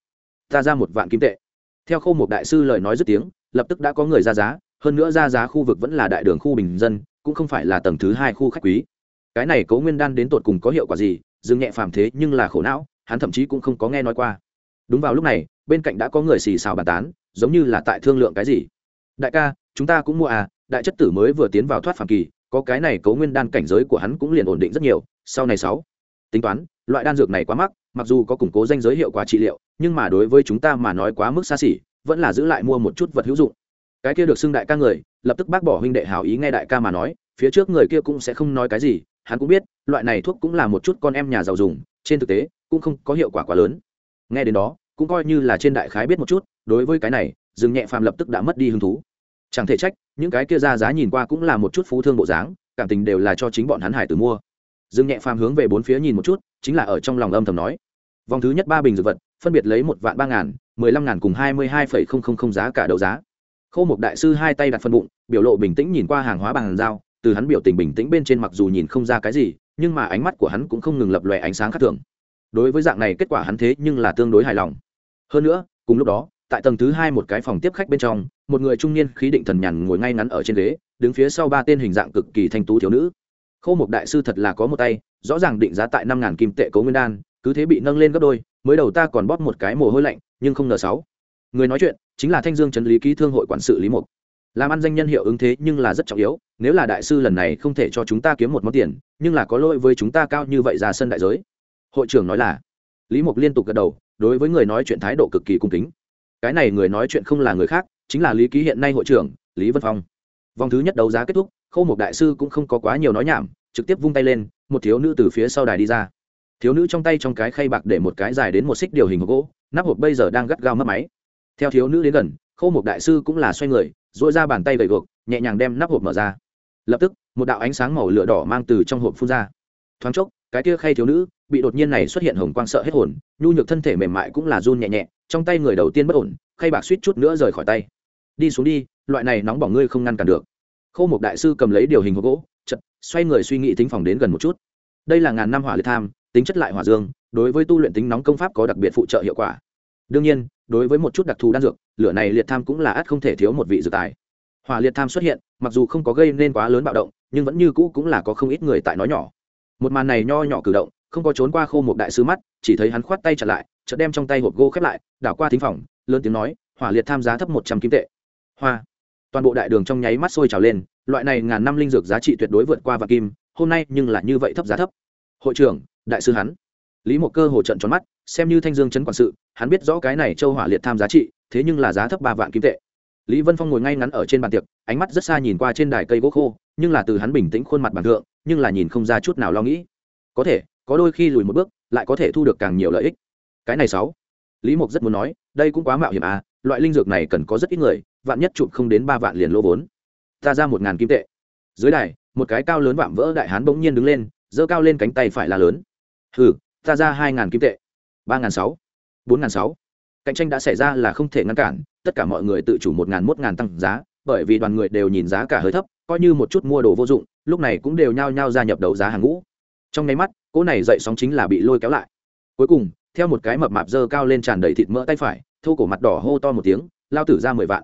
Ta ra một vạn kim tệ. Theo khô một đại sư lời nói dứt tiếng, lập tức đã có người ra giá, hơn nữa ra giá khu vực vẫn là đại đường khu bình dân, cũng không phải là tầng thứ hai khu khách quý. Cái này cố nguyên đan đến tột cùng có hiệu quả gì dừng nhẹ phàm thế nhưng là khổ não, hắn thậm chí cũng không có nghe nói qua. Đúng vào lúc này, bên cạnh đã có người xì xào bàn tán, giống như là tại thương lượng cái gì. Đại ca, chúng ta cũng mua à đại chất tử mới vừa tiến vào thoát phàm kỳ, có cái này cấu nguyên đan cảnh giới của hắn cũng liền ổn định rất nhiều, sau này sáu, tính toán, loại đan dược này quá mắc, mặc dù có củng cố danh giới hiệu quả trị liệu, nhưng mà đối với chúng ta mà nói quá mức xa xỉ, vẫn là giữ lại mua một chút vật hữu dụng. Cái kia được xưng đại ca người, lập tức bác bỏ huynh đệ hào ý nghe đại ca mà nói, phía trước người kia cũng sẽ không nói cái gì, hắn cũng biết, loại này thuốc cũng là một chút con em nhà giàu dùng, trên thực tế, cũng không có hiệu quả quá lớn. Nghe đến đó, cũng coi như là trên đại khái biết một chút, đối với cái này dừng nhẹ phàm lập tức đã mất đi hứng thú chẳng thể trách, những cái kia ra giá nhìn qua cũng là một chút phú thương bộ dáng, cảm tình đều là cho chính bọn hắn hải tử mua. Dương nhẹ phàm hướng về bốn phía nhìn một chút, chính là ở trong lòng âm thầm nói. Vòng thứ nhất ba bình dược vật, phân biệt lấy một vạn ba ngàn, mười lăm ngàn cùng hai mươi hai phẩy không không không giá cả đấu giá. Khâu một đại sư hai tay đặt phân bụng, biểu lộ bình tĩnh nhìn qua hàng hóa bằng dao từ hắn biểu tình bình tĩnh bên trên mặc dù nhìn không ra cái gì, nhưng mà ánh mắt của hắn cũng không ngừng lập lòe ánh sáng khác thường. Đối với dạng này kết quả hắn thế nhưng là tương đối hài lòng. Hơn nữa, cùng lúc đó tại tầng thứ hai một cái phòng tiếp khách bên trong, một người trung niên khí định thần nhàn ngồi ngay ngắn ở trên ghế, đứng phía sau ba tên hình dạng cực kỳ thanh tú thiếu nữ. Khâu một đại sư thật là có một tay, rõ ràng định giá tại năm ngàn kim tệ cố nguyên đan, cứ thế bị nâng lên gấp đôi, mới đầu ta còn bóp một cái mồ hôi lạnh, nhưng không ngờ sáu. Người nói chuyện chính là thanh dương trấn lý ký thương hội quản sự lý mục làm ăn danh nhân hiệu ứng thế nhưng là rất trọng yếu, nếu là đại sư lần này không thể cho chúng ta kiếm một món tiền, nhưng là có lỗi với chúng ta cao như vậy ra sân đại giới. Hội trưởng nói là, lý mục liên tục gật đầu, đối với người nói chuyện thái độ cực kỳ cung kính cái này người nói chuyện không là người khác, chính là lý ký hiện nay hội trưởng, lý vân phong. Vòng thứ nhất đấu giá kết thúc, khâu một đại sư cũng không có quá nhiều nói nhảm, trực tiếp vung tay lên, một thiếu nữ từ phía sau đài đi ra. Thiếu nữ trong tay trong cái khay bạc để một cái dài đến một xích điều hình hộp gỗ, nắp hộp bây giờ đang gắt gao mất máy. Theo thiếu nữ đến gần, khâu một đại sư cũng là xoay người dội ra bàn tay gậy gộc nhẹ nhàng đem nắp hộp mở ra. Lập tức, một đạo ánh sáng màu lửa đỏ mang từ trong hộp phun ra. Thoáng chốc, cái kia khay thiếu nữ bị đột nhiên này xuất hiện hồng quang sợ hết hồn, nhu nhược thân thể mềm mại cũng là run nhẹ nhẹ, trong tay người đầu tiên bất ổn, khay bạc suýt chút nữa rời khỏi tay. Đi xuống đi, loại này nóng bỏng ngươi không ngăn cản được. Khâu một đại sư cầm lấy điều hình hộp gỗ, chật, xoay người suy nghĩ tính phòng đến gần một chút. Đây là ngàn năm hỏa liệt tham, tính chất lại hỏa dương, đối với tu luyện tính nóng công pháp có đặc biệt phụ trợ hiệu quả. Đương nhiên, đối với một chút đặc thù đan dược, lửa này liệt tham cũng là ắt không thể thiếu một vị dược tài. Hỏa liệt tham xuất hiện, mặc dù không có gây nên quá lớn bạo động, nhưng vẫn như cũ cũng là có không ít người tại nói nhỏ. Một màn này nho nhỏ cử động không có trốn qua khô một đại sư mắt, chỉ thấy hắn khoát tay trở lại, chợt đem trong tay hộp gỗ khép lại, đảo qua thính phòng, lớn tiếng nói, hỏa liệt tham giá thấp một trăm kim tệ. Hoa. Toàn bộ đại đường trong nháy mắt sôi trào lên, loại này ngàn năm linh dược giá trị tuyệt đối vượt qua và kim, hôm nay nhưng là như vậy thấp giá thấp. Hội trưởng, đại sư hắn. Lý một cơ hồ trận tròn mắt, xem như thanh dương chấn quản sự, hắn biết rõ cái này châu hỏa liệt tham giá trị, thế nhưng là giá thấp ba vạn kim tệ. Lý vân phong ngồi ngay ngắn ở trên bàn tiệc, ánh mắt rất xa nhìn qua trên đài cây gỗ khô, nhưng là từ hắn bình tĩnh khuôn mặt bàn thượng, nhưng là nhìn không ra chút nào lo nghĩ. Có thể có đôi khi lùi một bước, lại có thể thu được càng nhiều lợi ích. Cái này sáu. Lý mục rất muốn nói, đây cũng quá mạo hiểm à loại linh dược này cần có rất ít người, vạn nhất chụp không đến ba vạn liền lỗ vốn. Ta ra một ngàn kim tệ. Dưới đài, một cái cao lớn vạm vỡ đại hán bỗng nhiên đứng lên, giơ cao lên cánh tay phải là lớn. Hừ, ta ra hai ngàn kim tệ. ba ngàn sáu. bốn ngàn sáu. Cạnh tranh đã xảy ra là không thể ngăn cản, tất cả mọi người tự chủ một ngàn một ngàn tăng giá, bởi vì đoàn người đều nhìn giá cả hơi thấp, coi như một chút mua đồ vô dụng, lúc này cũng đều nhao nhao gia nhập đấu giá hàng ngũ trong nháy mắt, cỗ này dậy sóng chính là bị lôi kéo lại. Cuối cùng, theo một cái mập mạp dơ cao lên tràn đầy thịt mỡ tay phải, thô cổ mặt đỏ hô to một tiếng, lao tử ra mười vạn.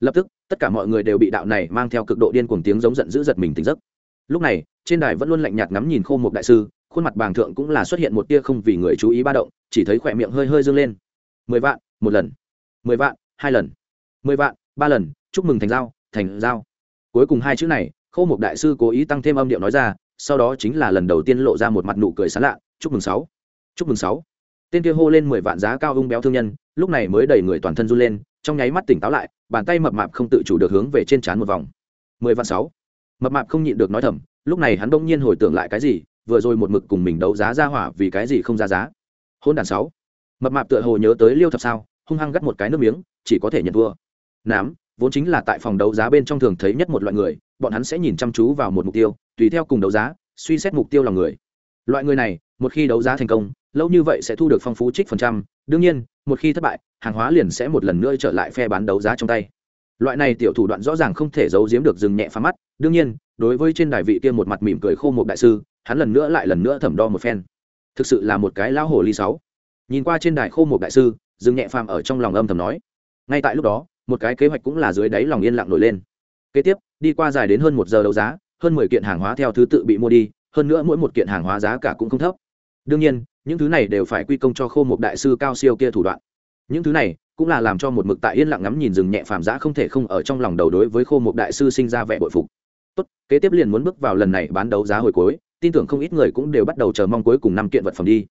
Lập tức, tất cả mọi người đều bị đạo này mang theo cực độ điên cuồng tiếng giống giận dữ giật mình tỉnh giấc. Lúc này, trên đài vẫn luôn lạnh nhạt ngắm nhìn khô một đại sư, khuôn mặt bàng thượng cũng là xuất hiện một tia không vì người chú ý ba động, chỉ thấy khỏe miệng hơi hơi dâng lên. Mười vạn, một lần. Mười vạn, hai lần. Mười vạn, ba lần. Chúc mừng thành giao thành giao. Cuối cùng hai chữ này, khô một đại sư cố ý tăng thêm âm điệu nói ra sau đó chính là lần đầu tiên lộ ra một mặt nụ cười sán lạ, chúc mừng sáu, chúc mừng sáu. Tên kia hô lên mười vạn giá cao ung béo thương nhân, lúc này mới đẩy người toàn thân run lên, trong nháy mắt tỉnh táo lại, bàn tay mập mạp không tự chủ được hướng về trên trán một vòng. Mười vạn sáu. Mập mạp không nhịn được nói thầm, lúc này hắn bỗng nhiên hồi tưởng lại cái gì, vừa rồi một mực cùng mình đấu giá ra hỏa vì cái gì không ra giá. Hôn đàn sáu. Mập mạp tựa hồ nhớ tới liêu thập sao, hung hăng gắt một cái nước miếng, chỉ có thể nhận thua. Nám, vốn chính là tại phòng đấu giá bên trong thường thấy nhất một loại người, bọn hắn sẽ nhìn chăm chú vào một mục tiêu tùy theo cùng đấu giá, suy xét mục tiêu lòng người. Loại người này, một khi đấu giá thành công, lâu như vậy sẽ thu được phong phú trích phần trăm. Đương nhiên, một khi thất bại, hàng hóa liền sẽ một lần nữa trở lại phe bán đấu giá trong tay. Loại này tiểu thủ đoạn rõ ràng không thể giấu giếm được dừng nhẹ phá mắt. Đương nhiên, đối với trên đài vị kia một mặt mỉm cười khô một đại sư, hắn lần nữa lại lần nữa thẩm đo một phen. Thực sự là một cái lão hồ ly sáu. Nhìn qua trên đài khô một đại sư, dừng nhẹ phàm ở trong lòng âm thầm nói. Ngay tại lúc đó, một cái kế hoạch cũng là dưới đáy lòng yên lặng nổi lên. Kế tiếp, đi qua dài đến hơn một giờ đấu giá hơn mười kiện hàng hóa theo thứ tự bị mua đi, hơn nữa mỗi một kiện hàng hóa giá cả cũng không thấp. Đương nhiên, những thứ này đều phải quy công cho khô một đại sư cao siêu kia thủ đoạn. Những thứ này cũng là làm cho một mực tại yên lặng ngắm nhìn rừng nhẹ phàm giã không thể không ở trong lòng đầu đối với khô một đại sư sinh ra vẻ bội phục. Tốt, kế tiếp liền muốn bước vào lần này bán đấu giá hồi cuối, tin tưởng không ít người cũng đều bắt đầu chờ mong cuối cùng năm kiện vật phẩm đi.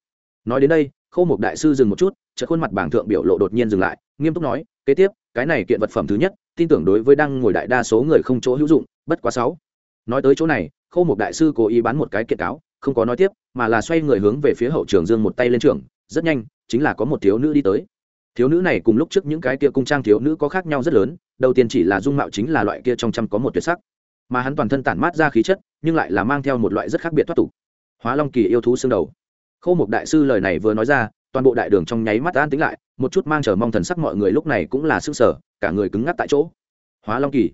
Nói đến đây, khô một đại sư dừng một chút, chợt khuôn mặt bảng thượng biểu lộ đột nhiên dừng lại, nghiêm túc nói, kế tiếp, cái này kiện vật phẩm thứ nhất, tin tưởng đối với đang ngồi đại đa số người không chỗ hữu dụng, bất quá sáu nói tới chỗ này, khâu một đại sư cố ý bán một cái kiện cáo, không có nói tiếp, mà là xoay người hướng về phía hậu trường dương một tay lên trường, rất nhanh, chính là có một thiếu nữ đi tới. Thiếu nữ này cùng lúc trước những cái kia cung trang thiếu nữ có khác nhau rất lớn, đầu tiên chỉ là dung mạo chính là loại kia trong trăm có một tuyệt sắc. Mà hắn toàn thân tản mát ra khí chất, nhưng lại là mang theo một loại rất khác biệt thoát tục. Hóa long kỳ yêu thú xương đầu. Khô một đại sư lời này vừa nói ra, toàn bộ đại đường trong nháy mắt an tính lại, một chút mang chờ mong thần sắc mọi người lúc này cũng là sức sở cả người cứng ngắc tại chỗ. Hóa long kỳ.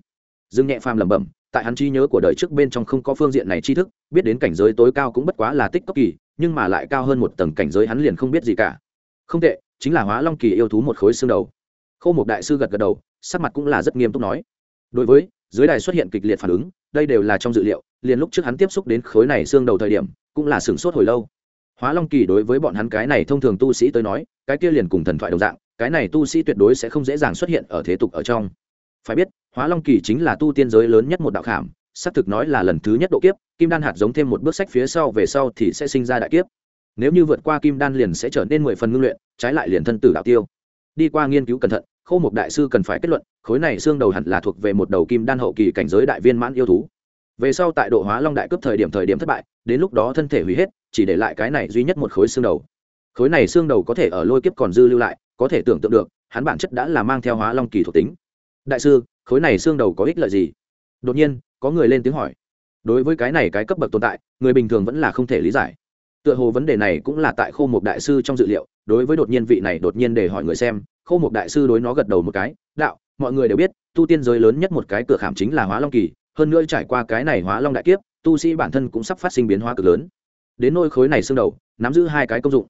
Dương nhẹ phàm lẩm bẩm tại hắn trí nhớ của đời trước bên trong không có phương diện này tri thức, biết đến cảnh giới tối cao cũng bất quá là tích cốc kỳ, nhưng mà lại cao hơn một tầng cảnh giới hắn liền không biết gì cả. Không tệ, chính là hóa long kỳ yêu thú một khối xương đầu. Khô một đại sư gật gật đầu, sắc mặt cũng là rất nghiêm túc nói. Đối với, dưới đài xuất hiện kịch liệt phản ứng, đây đều là trong dự liệu, liền lúc trước hắn tiếp xúc đến khối này xương đầu thời điểm, cũng là sửng sốt hồi lâu. Hóa long kỳ đối với bọn hắn cái này thông thường tu sĩ tới nói, cái kia liền cùng thần thoại đồng dạng, cái này tu sĩ tuyệt đối sẽ không dễ dàng xuất hiện ở thế tục ở trong phải biết, hóa long kỳ chính là tu tiên giới lớn nhất một đạo khảm, xác thực nói là lần thứ nhất độ kiếp, kim đan hạt giống thêm một bước sách phía sau về sau thì sẽ sinh ra đại kiếp. Nếu như vượt qua kim đan liền sẽ trở nên mười phần ngưng luyện, trái lại liền thân tử đạo tiêu. Đi qua nghiên cứu cẩn thận, khâu một đại sư cần phải kết luận, khối này xương đầu hẳn là thuộc về một đầu kim đan hậu kỳ cảnh giới đại viên mãn yêu thú. Về sau tại độ hóa long đại cướp thời điểm thời điểm thất bại, đến lúc đó thân thể hủy hết, chỉ để lại cái này duy nhất một khối xương đầu. Khối này xương đầu có thể ở lôi kiếp còn dư lưu lại, có thể tưởng tượng được, hắn bản chất đã là mang theo hóa long kỳ thuộc tính đại sư, khối này xương đầu có ích lợi gì? Đột nhiên, có người lên tiếng hỏi. Đối với cái này cái cấp bậc tồn tại, người bình thường vẫn là không thể lý giải. Tựa hồ vấn đề này cũng là tại khô một đại sư trong dự liệu, đối với đột nhiên vị này đột nhiên để hỏi người xem, khô một đại sư đối nó gật đầu một cái, đạo, mọi người đều biết, tu tiên giới lớn nhất một cái cửa khảm chính là hóa long kỳ, hơn nữa trải qua cái này hóa long đại kiếp, tu sĩ bản thân cũng sắp phát sinh biến hóa cực lớn. Đến nôi khối này xương đầu, nắm giữ hai cái công dụng.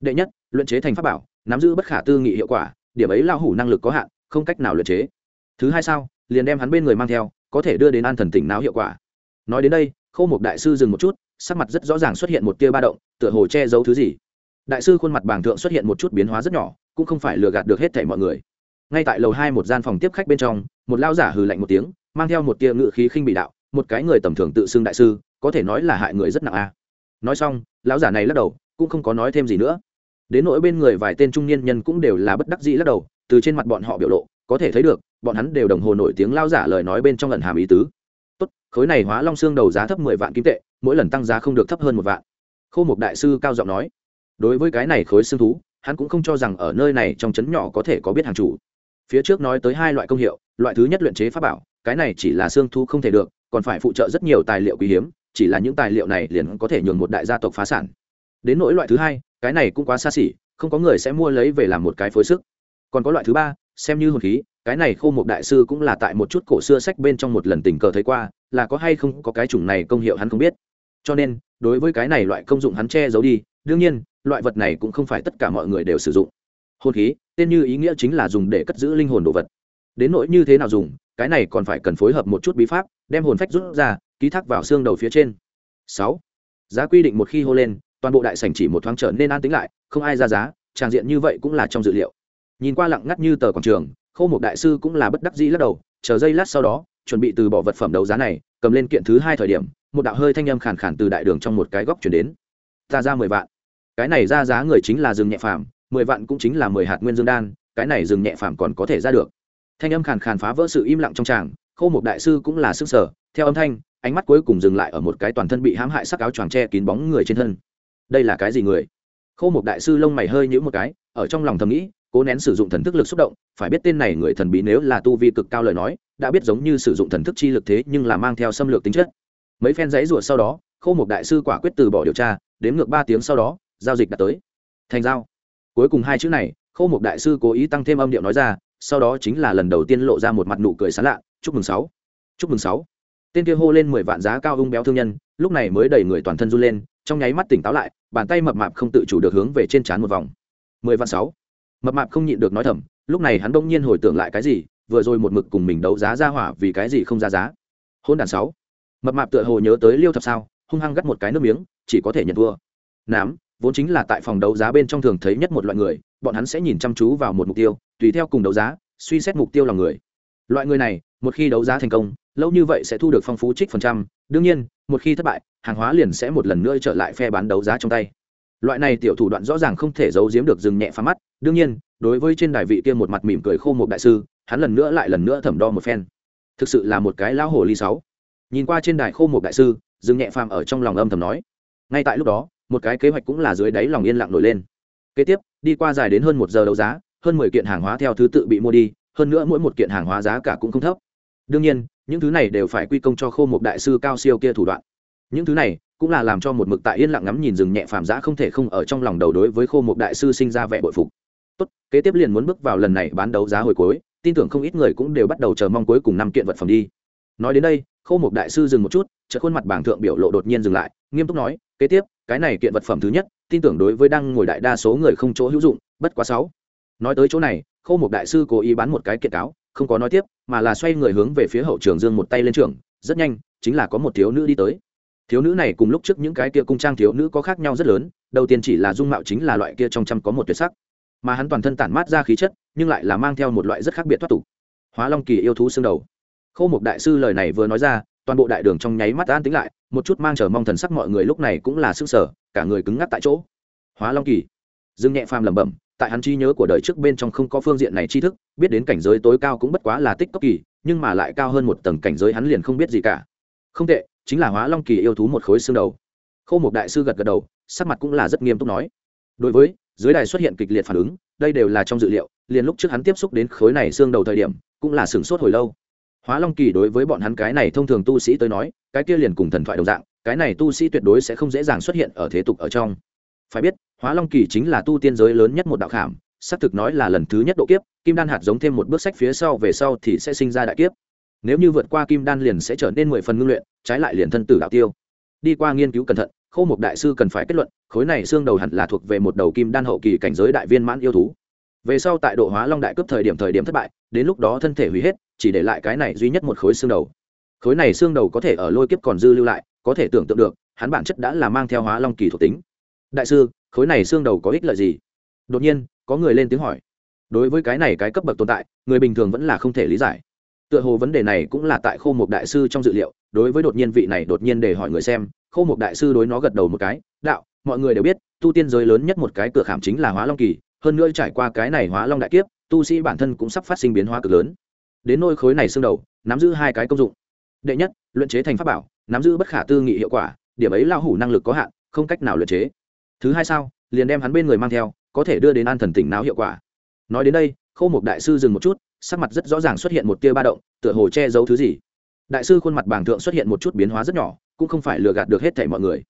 Đệ nhất, luyện chế thành pháp bảo, nắm giữ bất khả tư nghị hiệu quả, điểm ấy lao hủ năng lực có hạn, không cách nào luyện chế thứ hai sao, liền đem hắn bên người mang theo, có thể đưa đến an thần tỉnh não hiệu quả. Nói đến đây khâu một đại sư dừng một chút, sắc mặt rất rõ ràng xuất hiện một tia ba động, tựa hồ che giấu thứ gì. Đại sư khuôn mặt bảng thượng xuất hiện một chút biến hóa rất nhỏ, cũng không phải lừa gạt được hết thảy mọi người. Ngay tại lầu hai một gian phòng tiếp khách bên trong, một lao giả hừ lạnh một tiếng, mang theo một tia ngự khí khinh bị đạo, một cái người tầm thường tự xưng đại sư, có thể nói là hại người rất nặng a. Nói xong, lão giả này lắc đầu, cũng không có nói thêm gì nữa. Đến nỗi bên người vài tên trung niên nhân cũng đều là bất đắc dĩ lắc đầu, từ trên mặt bọn họ biểu lộ có thể thấy được, bọn hắn đều đồng hồ nổi tiếng lao giả lời nói bên trong lần hàm ý tứ. Tốt, khối này hóa long xương đầu giá thấp mười vạn kim tệ, mỗi lần tăng giá không được thấp hơn một vạn. Khô một đại sư cao giọng nói. Đối với cái này khối xương thú, hắn cũng không cho rằng ở nơi này trong trấn nhỏ có thể có biết hàng chủ. Phía trước nói tới hai loại công hiệu, loại thứ nhất luyện chế pháp bảo, cái này chỉ là xương thú không thể được, còn phải phụ trợ rất nhiều tài liệu quý hiếm, chỉ là những tài liệu này liền có thể nhường một đại gia tộc phá sản. Đến nỗi loại thứ hai, cái này cũng quá xa xỉ, không có người sẽ mua lấy về làm một cái phối sức. Còn có loại thứ ba xem như hồn khí, cái này khô một đại sư cũng là tại một chút cổ xưa sách bên trong một lần tình cờ thấy qua, là có hay không có cái chủng này công hiệu hắn không biết. Cho nên, đối với cái này loại công dụng hắn che giấu đi, đương nhiên, loại vật này cũng không phải tất cả mọi người đều sử dụng. Hồn khí, tên như ý nghĩa chính là dùng để cất giữ linh hồn đồ vật. Đến nỗi như thế nào dùng, cái này còn phải cần phối hợp một chút bí pháp, đem hồn phách rút ra, ký thác vào xương đầu phía trên. Sáu, giá quy định một khi hô lên, toàn bộ đại sảnh chỉ một thoáng trở nên an tĩnh lại, không ai ra giá, tràng diện như vậy cũng là trong dự liệu nhìn qua lặng ngắt như tờ quảng trường khâu một đại sư cũng là bất đắc dĩ lắc đầu, chờ giây lát sau đó, chuẩn bị từ bỏ vật phẩm đấu giá này, cầm lên kiện thứ hai thời điểm, một đạo hơi thanh âm khàn khàn từ đại đường trong một cái góc chuyển đến. Ta ra mười vạn. Cái này ra giá người chính là rừng nhẹ phàm, mười vạn cũng chính là mười hạt nguyên dương đan, cái này rừng nhẹ phàm còn có thể ra được. Thanh âm khàn khàn phá vỡ sự im lặng trong tràng khâu một đại sư cũng là sức sở, theo âm thanh, ánh mắt cuối cùng dừng lại ở một cái toàn thân bị hãm hại sắc áo choàng che kín bóng người trên thân. Đây là cái gì người? Khâu một đại sư lông mày hơi nhữ một cái, ở trong lòng thầm nghĩ cố nén sử dụng thần thức lực xúc động, phải biết tên này người thần bí nếu là tu vi cực cao lời nói, đã biết giống như sử dụng thần thức chi lực thế nhưng là mang theo xâm lược tính chất. Mấy phen giấy ruột sau đó khâu một đại sư quả quyết từ bỏ điều tra, đến ngược ba tiếng sau đó, giao dịch đã tới. Thành giao. Cuối cùng hai chữ này khâu một đại sư cố ý tăng thêm âm điệu nói ra, sau đó chính là lần đầu tiên lộ ra một mặt nụ cười sán lạ, chúc mừng sáu. Chúc mừng sáu. Tên kia hô lên mười vạn giá cao ung béo thương nhân, lúc này mới đẩy người toàn thân run lên, trong nháy mắt tỉnh táo lại, bàn tay mập mạp không tự chủ được hướng về trên trán một vòng. Mười vạn sáu mập mạp không nhịn được nói thầm, lúc này hắn bỗng nhiên hồi tưởng lại cái gì, vừa rồi một mực cùng mình đấu giá ra hỏa vì cái gì không ra giá. Hôn đàn sáu. Mập mạp tựa hồ nhớ tới liêu thập sao, hung hăng gắt một cái nước miếng, chỉ có thể nhận thua. Nám, vốn chính là tại phòng đấu giá bên trong thường thấy nhất một loại người, bọn hắn sẽ nhìn chăm chú vào một mục tiêu, tùy theo cùng đấu giá, suy xét mục tiêu là người. Loại người này, một khi đấu giá thành công, lâu như vậy sẽ thu được phong phú trích phần trăm, đương nhiên, một khi thất bại, hàng hóa liền sẽ một lần nữa trở lại phe bán đấu giá trong tay. Loại này tiểu thủ đoạn rõ ràng không thể giấu giếm được dừng nhẹ phá mắt đương nhiên, đối với trên đài vị kia một mặt mỉm cười khô một đại sư, hắn lần nữa lại lần nữa thẩm đo một phen. Thực sự là một cái lão hồ ly sáu. Nhìn qua trên đài khô một đại sư dừng nhẹ phàm ở trong lòng âm thầm nói. Ngay tại lúc đó, một cái kế hoạch cũng là dưới đáy lòng yên lặng nổi lên. Kế tiếp, đi qua dài đến hơn một giờ đấu giá, hơn mười kiện hàng hóa theo thứ tự bị mua đi, hơn nữa mỗi một kiện hàng hóa giá cả cũng không thấp. Đương nhiên, những thứ này đều phải quy công cho khô một đại sư cao siêu kia thủ đoạn. Những thứ này cũng là làm cho một mực tại yên lặng ngắm nhìn rừng nhẹ phàm giã không thể không ở trong lòng đầu đối với khô một đại sư sinh ra vẻ bội phục tốt, kế tiếp liền muốn bước vào lần này bán đấu giá hồi cuối, tin tưởng không ít người cũng đều bắt đầu chờ mong cuối cùng năm kiện vật phẩm đi. Nói đến đây khâu một đại sư dừng một chút, chợt khuôn mặt bảng thượng biểu lộ đột nhiên dừng lại, nghiêm túc nói, kế tiếp, cái này kiện vật phẩm thứ nhất, tin tưởng đối với đang ngồi đại đa số người không chỗ hữu dụng, bất quá sáu. Nói tới chỗ này khâu một đại sư cố ý bán một cái kiện cáo, không có nói tiếp, mà là xoay người hướng về phía hậu trường dương một tay lên trường, rất nhanh, chính là có một thiếu nữ đi tới. Thiếu nữ này cùng lúc trước những cái kia cung trang thiếu nữ có khác nhau rất lớn, đầu tiên chỉ là dung mạo chính là loại kia trong trăm có một tuyệt sắc mà hắn toàn thân tản mát ra khí chất, nhưng lại là mang theo một loại rất khác biệt thoát tục. Hóa long kỳ yêu thú xương đầu. Khô Mục đại sư lời này vừa nói ra, toàn bộ đại đường trong nháy mắt an tính lại, một chút mang chờ mong thần sắc mọi người lúc này cũng là sức sở cả người cứng ngắc tại chỗ. Hóa long kỳ. Dương nhẹ phàm lẩm bẩm, tại hắn trí nhớ của đời trước bên trong không có phương diện này tri thức, biết đến cảnh giới tối cao cũng bất quá là tích cốc kỳ, nhưng mà lại cao hơn một tầng cảnh giới hắn liền không biết gì cả. Không tệ, chính là hóa long kỳ yêu thú một khối xương đầu. Khâu một đại sư gật gật đầu, sắc mặt cũng là rất nghiêm túc nói. Đối với dưới đài xuất hiện kịch liệt phản ứng, đây đều là trong dự liệu, liền lúc trước hắn tiếp xúc đến khối này xương đầu thời điểm, cũng là sửng sốt hồi lâu. Hóa long kỳ đối với bọn hắn cái này thông thường tu sĩ tới nói, cái kia liền cùng thần thoại đồng dạng, cái này tu sĩ tuyệt đối sẽ không dễ dàng xuất hiện ở thế tục ở trong. Phải biết, hóa long kỳ chính là tu tiên giới lớn nhất một đạo khảm, xác thực nói là lần thứ nhất độ kiếp, kim đan hạt giống thêm một bước sách phía sau về sau thì sẽ sinh ra đại kiếp. Nếu như vượt qua kim đan liền sẽ trở nên mười phần ngưng luyện, trái lại liền thân tử đạo tiêu. Đi qua nghiên cứu cẩn thận khâu một đại sư cần phải kết luận, khối này xương đầu hẳn là thuộc về một đầu kim đan hậu kỳ cảnh giới đại viên mãn yêu thú. Về sau tại độ hóa long đại cướp thời điểm thời điểm thất bại, đến lúc đó thân thể hủy hết, chỉ để lại cái này duy nhất một khối xương đầu. Khối này xương đầu có thể ở lôi kiếp còn dư lưu lại, có thể tưởng tượng được, hắn bản chất đã là mang theo hóa long kỳ thuộc tính. Đại sư, khối này xương đầu có ích lợi gì? Đột nhiên, có người lên tiếng hỏi. Đối với cái này cái cấp bậc tồn tại, người bình thường vẫn là không thể lý giải. Tựa hồ vấn đề này cũng là tại khô một đại sư trong dự liệu đối với đột nhiên vị này đột nhiên để hỏi người xem, khô một đại sư đối nó gật đầu một cái, đạo, mọi người đều biết, tu tiên giới lớn nhất một cái cửa khảm chính là hóa long kỳ, hơn nữa trải qua cái này hóa long đại kiếp, tu sĩ bản thân cũng sắp phát sinh biến hóa cực lớn. Đến nôi khối này xương đầu, nắm giữ hai cái công dụng. Đệ nhất, luyện chế thành pháp bảo, nắm giữ bất khả tư nghị hiệu quả, điểm ấy lao hủ năng lực có hạn, không cách nào luyện chế. Thứ hai sao, liền đem hắn bên người mang theo, có thể đưa đến an thần tỉnh não hiệu quả. Nói đến đây khâu một đại sư dừng một chút, sắc mặt rất rõ ràng xuất hiện một tia ba động, tựa hồ che giấu thứ gì đại sư khuôn mặt bảng thượng xuất hiện một chút biến hóa rất nhỏ, cũng không phải lừa gạt được hết thảy mọi người.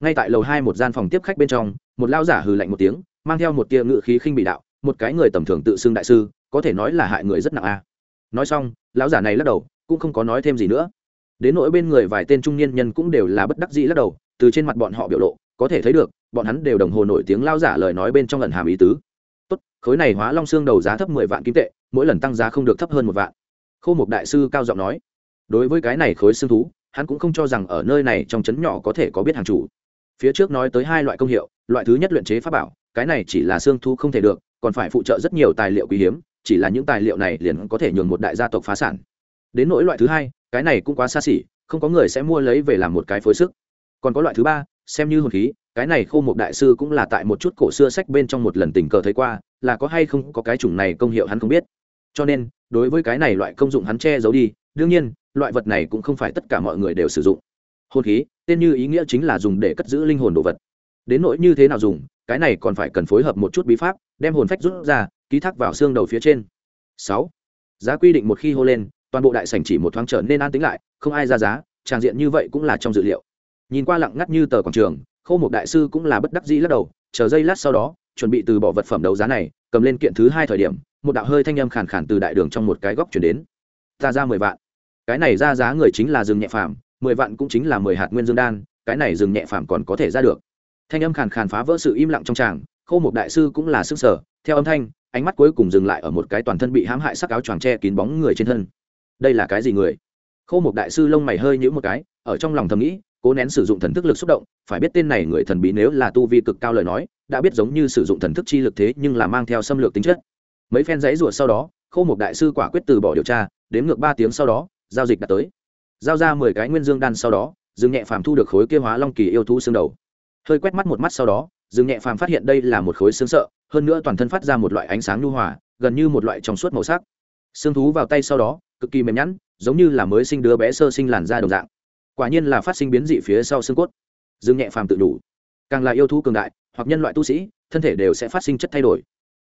Ngay tại lầu hai một gian phòng tiếp khách bên trong, một lao giả hừ lạnh một tiếng, mang theo một tia ngự khí khinh bị đạo, một cái người tầm thường tự xưng đại sư, có thể nói là hại người rất nặng a. Nói xong, lão giả này lắc đầu, cũng không có nói thêm gì nữa. Đến nỗi bên người vài tên trung niên nhân cũng đều là bất đắc dĩ lắc đầu, từ trên mặt bọn họ biểu lộ, có thể thấy được, bọn hắn đều đồng hồ nổi tiếng lao giả lời nói bên trong lần hàm ý tứ. Tốt, khối này hóa long xương đầu giá thấp mười vạn kim tệ, mỗi lần tăng giá không được thấp hơn một vạn. Khô một đại sư cao giọng nói đối với cái này khối xương thú, hắn cũng không cho rằng ở nơi này trong trấn nhỏ có thể có biết hàng chủ. Phía trước nói tới hai loại công hiệu, loại thứ nhất luyện chế pháp bảo, cái này chỉ là xương thú không thể được, còn phải phụ trợ rất nhiều tài liệu quý hiếm, chỉ là những tài liệu này liền có thể nhường một đại gia tộc phá sản. Đến nỗi loại thứ hai, cái này cũng quá xa xỉ, không có người sẽ mua lấy về làm một cái phối sức. Còn có loại thứ ba, xem như hồn khí, cái này khô một đại sư cũng là tại một chút cổ xưa sách bên trong một lần tình cờ thấy qua, là có hay không có cái chủng này công hiệu hắn không biết. Cho nên, đối với cái này loại công dụng hắn che giấu đi đương nhiên, loại vật này cũng không phải tất cả mọi người đều sử dụng. Hồn khí, tên như ý nghĩa chính là dùng để cất giữ linh hồn đồ vật. Đến nỗi như thế nào dùng, cái này còn phải cần phối hợp một chút bí pháp, đem hồn phách rút ra, ký thác vào xương đầu phía trên. Sáu. Giá quy định một khi hô lên, toàn bộ đại sảnh chỉ một thoáng trở nên an tĩnh lại, không ai ra giá, tràng diện như vậy cũng là trong dự liệu. Nhìn qua lặng ngắt như tờ quảng trường khâu một đại sư cũng là bất đắc dĩ lắc đầu, chờ giây lát sau đó, chuẩn bị từ bỏ vật phẩm đấu giá này, cầm lên kiện thứ hai thời điểm, một đạo hơi thanh âm khàn khàn từ đại đường trong một cái góc chuyển đến. Ta ra mười vạn cái này ra giá người chính là rừng nhẹ phàm, mười vạn cũng chính là mười hạt nguyên dương đan, cái này rừng nhẹ phàm còn có thể ra được. Thanh âm khàn khàn phá vỡ sự im lặng trong tràng, khâu một đại sư cũng là sức sở, theo âm thanh, ánh mắt cuối cùng dừng lại ở một cái toàn thân bị hãm hại sắc áo choàng tre kín bóng người trên thân. Đây là cái gì người? Khâu một đại sư lông mày hơi nhíu một cái, ở trong lòng thầm nghĩ, cố nén sử dụng thần thức lực xúc động, phải biết tên này người thần bí nếu là tu vi cực cao lời nói, đã biết giống như sử dụng thần thức chi lực thế nhưng là mang theo xâm lược tính chất. Mấy phen giấy ruột sau đó, khâu một đại sư quả quyết từ bỏ điều tra, đến ngược ba tiếng sau đó giao dịch đã tới. Giao ra mười cái nguyên dương đan sau đó, dương nhẹ phàm thu được khối kia hóa long kỳ yêu thú xương đầu. Hơi quét mắt một mắt sau đó, dương nhẹ phàm phát hiện đây là một khối xương sợ, hơn nữa toàn thân phát ra một loại ánh sáng nhu hòa, gần như một loại trong suốt màu sắc. Xương thú vào tay sau đó, cực kỳ mềm nhẵn, giống như là mới sinh đứa bé sơ sinh làn da đồng dạng. Quả nhiên là phát sinh biến dị phía sau xương cốt. Dương nhẹ phàm tự đủ. Càng là yêu thú cường đại, hoặc nhân loại tu sĩ, thân thể đều sẽ phát sinh chất thay đổi.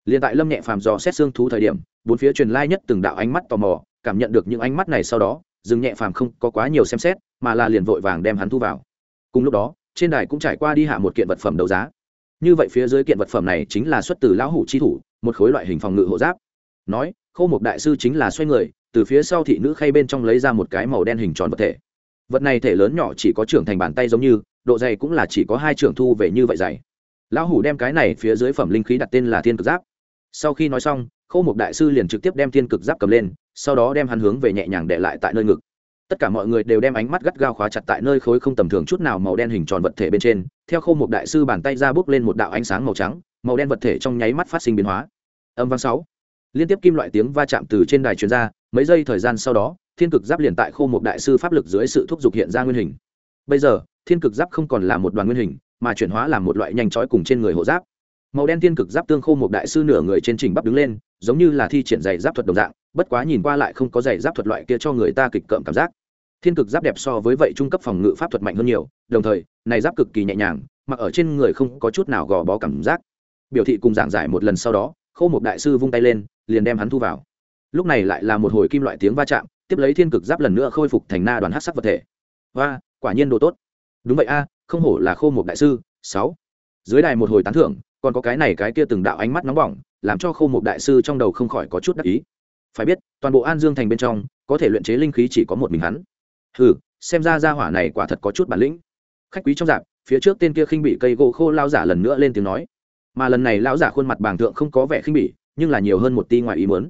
Liền tại lâm nhẹ phàm dò xét xương thú thời điểm, bốn phía truyền lai nhất từng đạo ánh mắt tò mò cảm nhận được những ánh mắt này sau đó dừng nhẹ phàm không có quá nhiều xem xét, mà là liền vội vàng đem hắn thu vào. Cùng lúc đó, trên đài cũng trải qua đi hạ một kiện vật phẩm đấu giá. Như vậy phía dưới kiện vật phẩm này chính là xuất từ lão hủ chi thủ, một khối loại hình phòng ngự hộ giáp. Nói, khô một đại sư chính là xoay người, từ phía sau thị nữ khay bên trong lấy ra một cái màu đen hình tròn vật thể. Vật này thể lớn nhỏ chỉ có trưởng thành bàn tay giống như, độ dày cũng là chỉ có hai trưởng thu về như vậy dày. Lão hủ đem cái này phía dưới phẩm linh khí đặt tên là thiên cực giáp sau khi nói xong, khâu một đại sư liền trực tiếp đem thiên cực giáp cầm lên, sau đó đem hắn hướng về nhẹ nhàng để lại tại nơi ngực. Tất cả mọi người đều đem ánh mắt gắt gao khóa chặt tại nơi khối không tầm thường chút nào màu đen hình tròn vật thể bên trên. Theo khâu một đại sư bàn tay ra bước lên một đạo ánh sáng màu trắng, màu đen vật thể trong nháy mắt phát sinh biến hóa. Âm vang sáu. Liên tiếp kim loại tiếng va chạm từ trên đài truyền ra, mấy giây thời gian sau đó, thiên cực giáp liền tại khô một đại sư pháp lực dưới sự thúc giục hiện ra nguyên hình. Bây giờ, thiên cực giáp không còn là một đoàn nguyên hình, mà chuyển hóa làm một loại nhanh chói cùng trên người hộ giáp màu đen thiên cực giáp tương khô một đại sư nửa người trên trình bắp đứng lên, giống như là thi triển giày giáp thuật đồng dạng, bất quá nhìn qua lại không có giày giáp thuật loại kia cho người ta kịch cợm cảm giác. Thiên cực giáp đẹp so với vậy trung cấp phòng ngự pháp thuật mạnh hơn nhiều, đồng thời, này giáp cực kỳ nhẹ nhàng, mặc ở trên người không có chút nào gò bó cảm giác. Biểu thị cùng giảng giải một lần sau đó, khô một đại sư vung tay lên, liền đem hắn thu vào. Lúc này lại là một hồi kim loại tiếng va chạm, tiếp lấy thiên cực giáp lần nữa khôi phục thành na đoàn hát sắc vật thể. Và quả nhiên đồ tốt. Đúng vậy a, không hổ là khô một đại sư, sáu. Dưới đài một hồi tán thưởng còn có cái này cái kia từng đạo ánh mắt nóng bỏng, làm cho khô một đại sư trong đầu không khỏi có chút đắc ý. Phải biết, toàn bộ an dương thành bên trong, có thể luyện chế linh khí chỉ có một mình hắn. Hừ, xem ra ra hỏa này quả thật có chút bản lĩnh. Khách quý trong dạp, phía trước tên kia khinh bị cây gỗ khô lao giả lần nữa lên tiếng nói. Mà lần này lão giả khuôn mặt bàng thượng không có vẻ khinh bỉ, nhưng là nhiều hơn một ti ngoài ý muốn.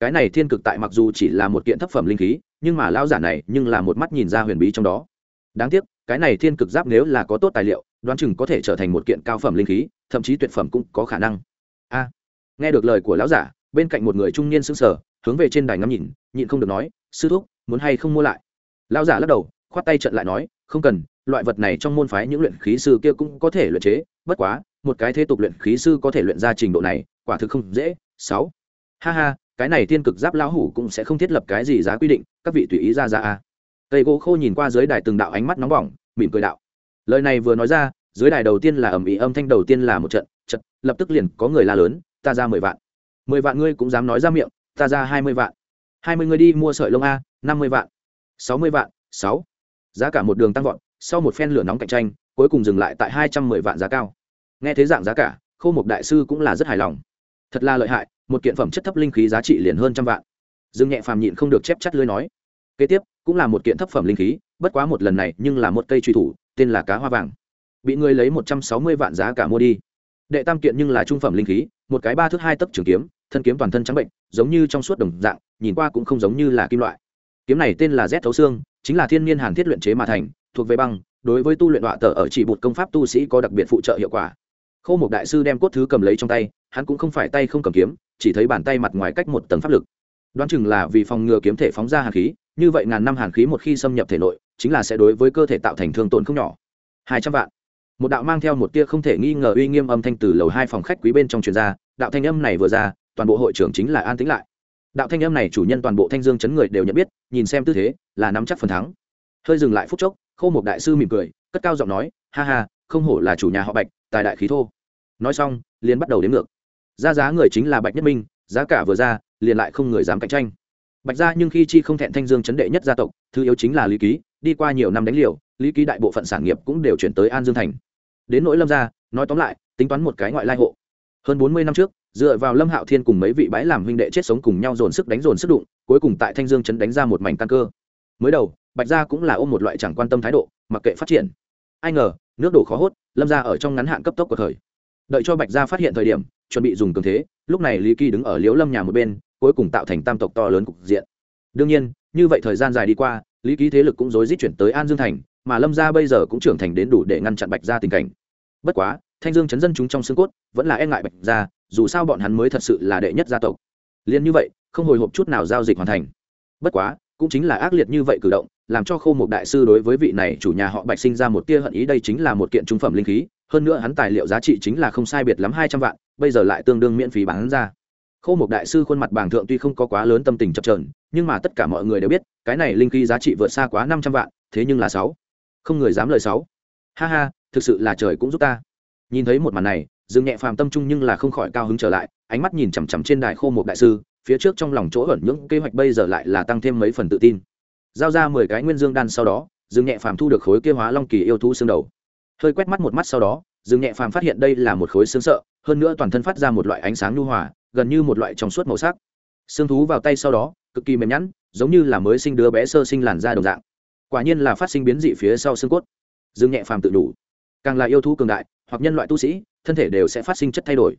Cái này thiên cực tại mặc dù chỉ là một kiện thấp phẩm linh khí, nhưng mà lão giả này nhưng là một mắt nhìn ra huyền bí trong đó. Đáng tiếc cái này thiên cực giáp nếu là có tốt tài liệu, đoán chừng có thể trở thành một kiện cao phẩm linh khí, thậm chí tuyệt phẩm cũng có khả năng. A. Nghe được lời của lão giả, bên cạnh một người trung niên sững sờ, hướng về trên đài ngắm nhìn, nhịn không được nói, sư thúc, muốn hay không mua lại? Lão giả lắc đầu, khoát tay trận lại nói, không cần, loại vật này trong môn phái những luyện khí sư kia cũng có thể luyện chế, bất quá, một cái thế tục luyện khí sư có thể luyện ra trình độ này, quả thực không dễ. Sáu. Ha ha, cái này tiên cực giáp lão hủ cũng sẽ không thiết lập cái gì giá quy định, các vị tùy ý ra ra a cây gỗ khô nhìn qua dưới đài từng đạo ánh mắt nóng bỏng, mỉm cười đạo. Lời này vừa nói ra, dưới đài đầu tiên là ầm ý âm thanh đầu tiên là một trận trận lập tức liền có người la lớn, ta ra mười vạn. Mười vạn ngươi cũng dám nói ra miệng, ta ra hai mươi vạn. Hai mươi ngươi đi mua sợi lông a, năm mươi vạn. Sáu mươi vạn, sáu. Giá cả một đường tăng vọt, sau một phen lửa nóng cạnh tranh, cuối cùng dừng lại tại hai trăm mười vạn giá cao. Nghe thế dạng giá cả khâu một đại sư cũng là rất hài lòng. Thật là lợi hại, một kiện phẩm chất thấp linh khí giá trị liền hơn trăm vạn. Dương nhẹ phàm nhịn không được chép chắt lưới nói. Kế tiếp cũng là một kiện thấp phẩm linh khí, bất quá một lần này nhưng là một cây truy thủ, tên là cá hoa vàng. Bị người lấy một trăm sáu mươi vạn giá cả mua đi. Đệ tam kiện nhưng là trung phẩm linh khí, một cái ba thước hai tấc trường kiếm, thân kiếm toàn thân trắng bệnh, giống như trong suốt đồng dạng, nhìn qua cũng không giống như là kim loại. Kiếm này tên là z thấu xương, chính là thiên nhiên hàn thiết luyện chế mà thành, thuộc về băng, đối với tu luyện đọa tờ ở chỉ bột công pháp tu sĩ có đặc biệt phụ trợ hiệu quả. Khâu một đại sư đem cốt thứ cầm lấy trong tay, hắn cũng không phải tay không cầm kiếm, chỉ thấy bàn tay mặt ngoài cách một tầng pháp lực đoán chừng là vì phòng ngừa kiếm thể phóng ra hàn khí, như vậy ngàn năm hàn khí một khi xâm nhập thể nội, chính là sẽ đối với cơ thể tạo thành thương tổn không nhỏ. Hai trăm vạn. Một đạo mang theo một tia không thể nghi ngờ uy nghiêm âm thanh từ lầu hai phòng khách quý bên trong truyền ra, đạo thanh âm này vừa ra, toàn bộ hội trưởng chính là an tĩnh lại. Đạo thanh âm này chủ nhân toàn bộ thanh dương chấn người đều nhận biết, nhìn xem tư thế, là nắm chắc phần thắng. Hơi dừng lại phút chốc khâu một đại sư mỉm cười, cất cao giọng nói, ha ha, không hổ là chủ nhà họ bạch, tài đại khí thô. Nói xong, liền bắt đầu đến ngược. Ra giá người chính là bạch nhất minh giá cả vừa ra, liền lại không người dám cạnh tranh. Bạch ra nhưng khi chi không thẹn thanh dương chấn đệ nhất gia tộc, thứ yếu chính là lý ký, đi qua nhiều năm đánh liều, lý ký đại bộ phận sản nghiệp cũng đều chuyển tới an dương thành. Đến nỗi lâm gia, nói tóm lại, tính toán một cái ngoại lai hộ. Hơn bốn mươi năm trước, dựa vào lâm hạo thiên cùng mấy vị bãi làm huynh đệ chết sống cùng nhau dồn sức đánh dồn sức đụng, cuối cùng tại thanh dương chấn đánh ra một mảnh căn cơ. Mới đầu, bạch gia cũng là ôm một loại chẳng quan tâm thái độ, mặc kệ phát triển. Ai ngờ, nước đổ khó hốt, lâm gia ở trong ngắn hạn cấp tốc của thời. Đợi cho bạch gia phát hiện thời điểm chuẩn bị dùng cường thế, lúc này lý kỳ đứng ở liễu lâm nhà một bên, cuối cùng tạo thành tam tộc to lớn cục diện. Đương nhiên, như vậy thời gian dài đi qua, lý ký thế lực cũng rối rít chuyển tới an dương thành, mà lâm gia bây giờ cũng trưởng thành đến đủ để ngăn chặn bạch gia tình cảnh. Bất quá, thanh dương chấn dân chúng trong xương cốt vẫn là e ngại bạch gia, dù sao bọn hắn mới thật sự là đệ nhất gia tộc. Liền như vậy, không hồi hộp chút nào giao dịch hoàn thành. Bất quá, cũng chính là ác liệt như vậy cử động, làm cho khô một đại sư đối với vị này chủ nhà họ bạch sinh ra một tia hận ý, đây chính là một kiện trung phẩm linh khí hơn nữa hắn tài liệu giá trị chính là không sai biệt lắm hai trăm vạn, bây giờ lại tương đương miễn phí bán ra. Khô một đại sư khuôn mặt bàng thượng tuy không có quá lớn tâm tình chập trờn nhưng mà tất cả mọi người đều biết, cái này linh khí giá trị vượt xa quá năm trăm vạn, thế nhưng là sáu. Không người dám lời sáu. Ha ha, thực sự là trời cũng giúp ta. Nhìn thấy một màn này, dương nhẹ phàm tâm trung nhưng là không khỏi cao hứng trở lại, ánh mắt nhìn chằm chằm trên đài khô một đại sư, phía trước trong lòng chỗ ẩn những kế hoạch bây giờ lại là tăng thêm mấy phần tự tin. Giao ra mười cái nguyên dương đan sau đó, dương nhẹ phàm thu được khối kia hóa long kỳ yêu thú xương đầu hơi quét mắt một mắt sau đó, dương nhẹ phàm phát hiện đây là một khối xương sợ, hơn nữa toàn thân phát ra một loại ánh sáng nhu hòa, gần như một loại trong suốt màu sắc. Xương thú vào tay sau đó, cực kỳ mềm nhẵn, giống như là mới sinh đứa bé sơ sinh làn da đồng dạng. Quả nhiên là phát sinh biến dị phía sau xương cốt. Dương nhẹ phàm tự đủ. Càng là yêu thú cường đại, hoặc nhân loại tu sĩ, thân thể đều sẽ phát sinh chất thay đổi.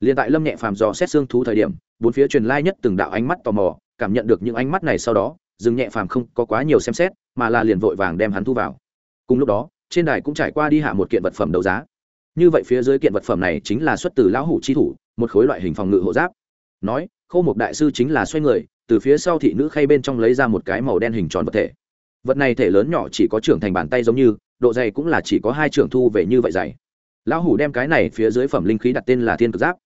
Liền tại lâm nhẹ phàm dò xét xương thú thời điểm, bốn phía truyền lai nhất từng đạo ánh mắt tò mò, cảm nhận được những ánh mắt này sau đó, dương nhẹ phàm không có quá nhiều xem xét, mà là liền vội vàng đem hắn thu vào. Cùng lúc đó trên đài cũng trải qua đi hạ một kiện vật phẩm đấu giá. Như vậy phía dưới kiện vật phẩm này chính là xuất từ lão hủ chi thủ, một khối loại hình phòng ngự hộ giáp. Nói khâu một đại sư chính là xoay người, từ phía sau thị nữ khay bên trong lấy ra một cái màu đen hình tròn vật thể. Vật này thể lớn nhỏ chỉ có trưởng thành bàn tay giống như, độ dày cũng là chỉ có hai trưởng thu về như vậy dày. Lão hủ đem cái này phía dưới phẩm linh khí đặt tên là thiên cực giáp.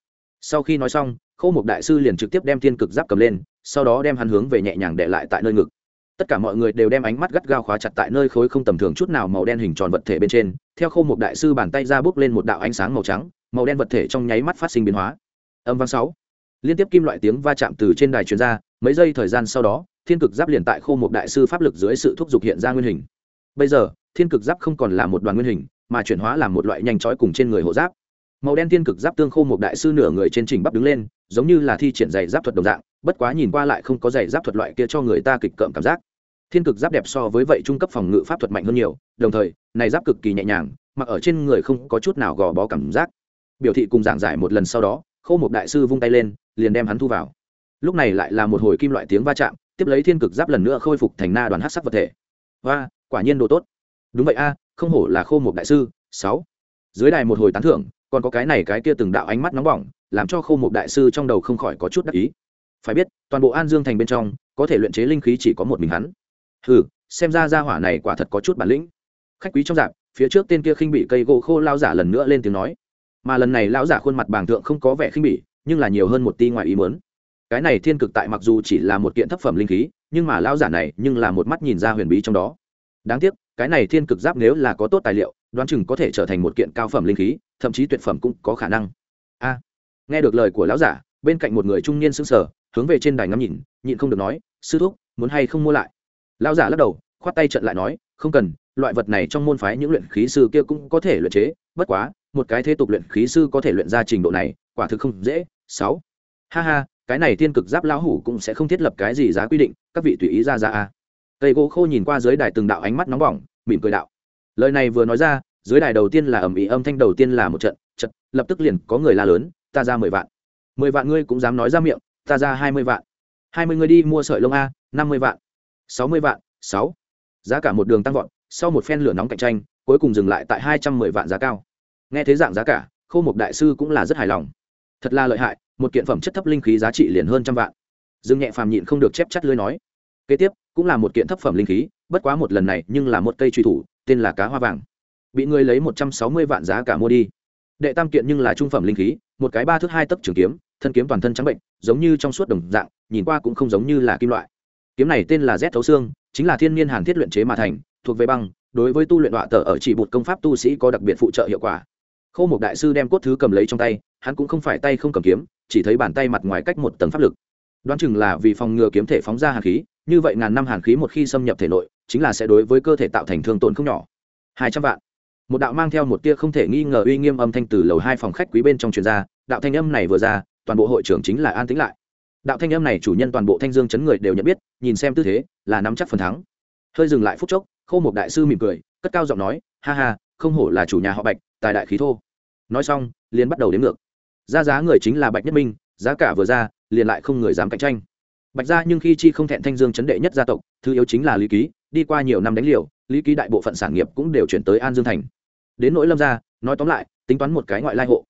Sau khi nói xong khâu một đại sư liền trực tiếp đem thiên cực giáp cầm lên, sau đó đem hắn hướng về nhẹ nhàng để lại tại nơi ngực tất cả mọi người đều đem ánh mắt gắt gao khóa chặt tại nơi khối không tầm thường chút nào màu đen hình tròn vật thể bên trên, theo khâu một đại sư bàn tay ra bước lên một đạo ánh sáng màu trắng, màu đen vật thể trong nháy mắt phát sinh biến hóa. Âm vang sáu. Liên tiếp kim loại tiếng va chạm từ trên đài truyền ra, mấy giây thời gian sau đó, thiên cực giáp liền tại khô một đại sư pháp lực dưới sự thúc giục hiện ra nguyên hình. Bây giờ, thiên cực giáp không còn là một đoàn nguyên hình, mà chuyển hóa làm một loại nhanh chói cùng trên người hộ giáp. Màu đen thiên cực giáp tương khô một đại sư nửa người trên trình bắp đứng lên, giống như là thi triển giày giáp thuật đồng dạng bất quá nhìn qua lại không có giày giáp thuật loại kia cho người ta kịch cợm cảm giác. Thiên cực giáp đẹp so với vậy trung cấp phòng ngự pháp thuật mạnh hơn nhiều, đồng thời, này giáp cực kỳ nhẹ nhàng, mặc ở trên người không có chút nào gò bó cảm giác. Biểu thị cùng giảng giải một lần sau đó khâu một đại sư vung tay lên, liền đem hắn thu vào. Lúc này lại là một hồi kim loại tiếng va chạm, tiếp lấy thiên cực giáp lần nữa khôi phục thành na đoàn hát sắc vật thể. Và quả nhiên đồ tốt. Đúng vậy a, không hổ là khô một đại sư, sáu. Dưới đài một hồi tán thưởng, còn có cái này cái kia từng đạo ánh mắt nóng bỏng, làm cho khô một đại sư trong đầu không khỏi có chút đắc ý phải biết, toàn bộ an dương thành bên trong, có thể luyện chế linh khí chỉ có một mình hắn. Hừ, xem ra ra hỏa này quả thật có chút bản lĩnh. Khách quý trong dạp, phía trước tên kia khinh bị cây gỗ khô lao giả lần nữa lên tiếng nói. Mà lần này lão giả khuôn mặt bàng thượng không có vẻ khinh bỉ, nhưng là nhiều hơn một ti ngoài ý muốn. Cái này thiên cực tại mặc dù chỉ là một kiện thấp phẩm linh khí, nhưng mà lão giả này nhưng là một mắt nhìn ra huyền bí trong đó. Đáng tiếc, cái này thiên cực giáp nếu là có tốt tài liệu, đoán chừng có thể trở thành một kiện cao phẩm linh khí, thậm chí tuyệt phẩm cũng có khả năng. A. Nghe được lời của lão giả, bên cạnh một người trung niên sững sờ hướng về trên đài ngắm nhìn, nhịn không được nói, sư thúc, muốn hay không mua lại? Lão giả lắc đầu, khoát tay trận lại nói, không cần, loại vật này trong môn phái những luyện khí sư kia cũng có thể luyện chế, bất quá, một cái thế tục luyện khí sư có thể luyện ra trình độ này, quả thực không dễ. Sáu. Ha ha, cái này tiên cực giáp lão hủ cũng sẽ không thiết lập cái gì giá quy định, các vị tùy ý ra ra a. Cây gỗ khô nhìn qua dưới đài từng đạo ánh mắt nóng bỏng, mỉm cười đạo. Lời này vừa nói ra, dưới đài đầu tiên là ầm ĩ âm thanh đầu tiên là một trận trận lập tức liền có người la lớn, ta ra mười vạn. Mười vạn ngươi cũng dám nói ra miệng ta ra hai mươi vạn. Hai mươi người đi mua sợi lông a, năm mươi vạn. Sáu mươi vạn, sáu. Giá cả một đường tăng vọt, sau một phen lửa nóng cạnh tranh, cuối cùng dừng lại tại hai trăm mười vạn giá cao. Nghe thế dạng giá cả khâu mục đại sư cũng là rất hài lòng. Thật là lợi hại, một kiện phẩm chất thấp linh khí giá trị liền hơn trăm vạn. Dương nhẹ phàm nhịn không được chép chắt lưới nói. Kế tiếp, cũng là một kiện thấp phẩm linh khí, bất quá một lần này nhưng là một cây truy thủ, tên là cá hoa vàng. Bị người lấy một trăm sáu mươi vạn giá cả mua đi. Đệ tam kiện nhưng là trung phẩm linh khí, một cái ba thước hai tấc trường kiếm, thân kiếm toàn thân trắng bệnh giống như trong suốt đồng dạng, nhìn qua cũng không giống như là kim loại. Kiếm này tên là z thấu xương, chính là thiên nhiên hàn thiết luyện chế mà thành, thuộc về băng, đối với tu luyện đọa tờ ở chỉ một công pháp tu sĩ có đặc biệt phụ trợ hiệu quả. Khâu một đại sư đem cốt thứ cầm lấy trong tay, hắn cũng không phải tay không cầm kiếm, chỉ thấy bàn tay mặt ngoài cách một tầng pháp lực. Đoán chừng là vì phòng ngừa kiếm thể phóng ra hàn khí, như vậy ngàn năm hàn khí một khi xâm nhập thể nội, chính là sẽ đối với cơ thể tạo thành thương tổn không nhỏ. Hai trăm vạn. Một đạo mang theo một tia không thể nghi ngờ uy nghiêm âm thanh từ lầu hai phòng khách quý bên trong truyền ra, đạo thanh âm này vừa ra toàn bộ hội trưởng chính là an tĩnh lại. Đạo thanh âm này chủ nhân toàn bộ thanh dương chấn người đều nhận biết, nhìn xem tư thế, là nắm chắc phần thắng. Hơi dừng lại phút chốc, khâu một đại sư mỉm cười, cất cao giọng nói, ha ha, không hổ là chủ nhà họ bạch, tài đại khí thô. Nói xong, liền bắt đầu đếm ngược. Ra giá người chính là bạch nhất minh, giá cả vừa ra, liền lại không người dám cạnh tranh. Bạch ra nhưng khi chi không thẹn thanh dương chấn đệ nhất gia tộc, thứ yếu chính là lý ký, đi qua nhiều năm đánh liều, lý ký đại bộ phận sản nghiệp cũng đều chuyển tới an dương thành. Đến nỗi lâm gia, nói tóm lại, tính toán một cái ngoại lai hộ.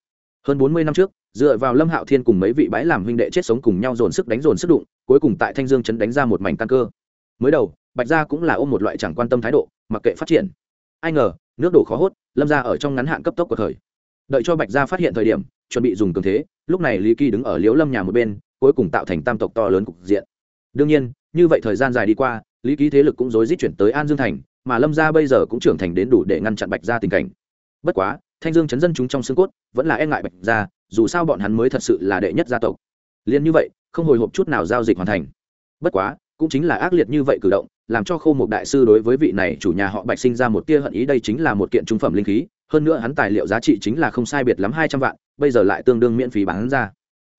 Hơn bốn mươi năm trước dựa vào lâm hạo thiên cùng mấy vị bái làm huynh đệ chết sống cùng nhau dồn sức đánh dồn sức đụng, cuối cùng tại thanh dương chấn đánh ra một mảnh căn cơ. Mới đầu, bạch gia cũng là ôm một loại chẳng quan tâm thái độ, mặc kệ phát triển. Ai ngờ, nước đổ khó hốt, lâm gia ở trong ngắn hạn cấp tốc của thời. Đợi cho bạch gia phát hiện thời điểm, chuẩn bị dùng cường thế, lúc này lý kỳ đứng ở liếu lâm nhà một bên, cuối cùng tạo thành tam tộc to lớn cục diện. Đương nhiên, như vậy thời gian dài đi qua, lý ký thế lực cũng rối rít chuyển tới an dương thành, mà lâm gia bây giờ cũng trưởng thành đến đủ để ngăn chặn bạch gia tình cảnh. Bất quá, thanh dương chấn dân chúng trong xương cốt vẫn là e ngại bạch gia dù sao bọn hắn mới thật sự là đệ nhất gia tộc. Liền như vậy, không hồi hộp chút nào giao dịch hoàn thành. Bất quá, cũng chính là ác liệt như vậy cử động, làm cho khô một đại sư đối với vị này chủ nhà họ bạch sinh ra một tia hận ý, đây chính là một kiện trung phẩm linh khí, hơn nữa hắn tài liệu giá trị chính là không sai biệt lắm hai trăm vạn, bây giờ lại tương đương miễn phí bán ra.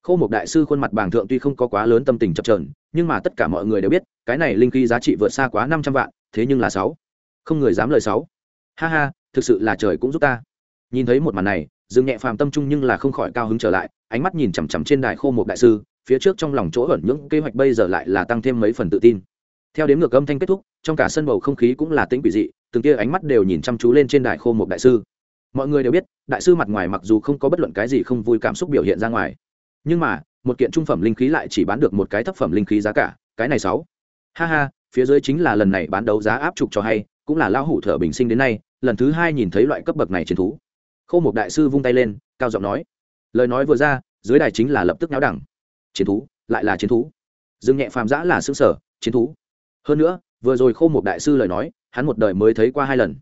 Khô một đại sư khuôn mặt bàng thượng tuy không có quá lớn tâm tình chập trờn nhưng mà tất cả mọi người đều biết, cái này linh khí giá trị vượt xa quá năm trăm vạn, thế nhưng là sáu. Không người dám lời sáu. Ha ha, thực sự là trời cũng giúp ta. Nhìn thấy một màn này Dừng nhẹ phàm tâm trung nhưng là không khỏi cao hứng trở lại, ánh mắt nhìn chằm chằm trên đài khô một đại sư, phía trước trong lòng chỗ ẩn những kế hoạch bây giờ lại là tăng thêm mấy phần tự tin. Theo đếm ngược âm thanh kết thúc, trong cả sân bầu không khí cũng là tĩnh quỷ dị, từng kia ánh mắt đều nhìn chăm chú lên trên đài khô một đại sư. Mọi người đều biết, đại sư mặt ngoài mặc dù không có bất luận cái gì không vui cảm xúc biểu hiện ra ngoài, nhưng mà, một kiện trung phẩm linh khí lại chỉ bán được một cái thấp phẩm linh khí giá cả, cái này sáu. Ha ha, phía dưới chính là lần này bán đấu giá áp trục cho hay, cũng là lão hủ thở bình sinh đến nay, lần thứ hai nhìn thấy loại cấp bậc này chiến thú khâu một đại sư vung tay lên, cao giọng nói, lời nói vừa ra, dưới đài chính là lập tức náo đẳng. Chiến thú, lại là chiến thú. Dương nhẹ phàm giã là xương sở, chiến thú. Hơn nữa, vừa rồi khâu một đại sư lời nói, hắn một đời mới thấy qua hai lần.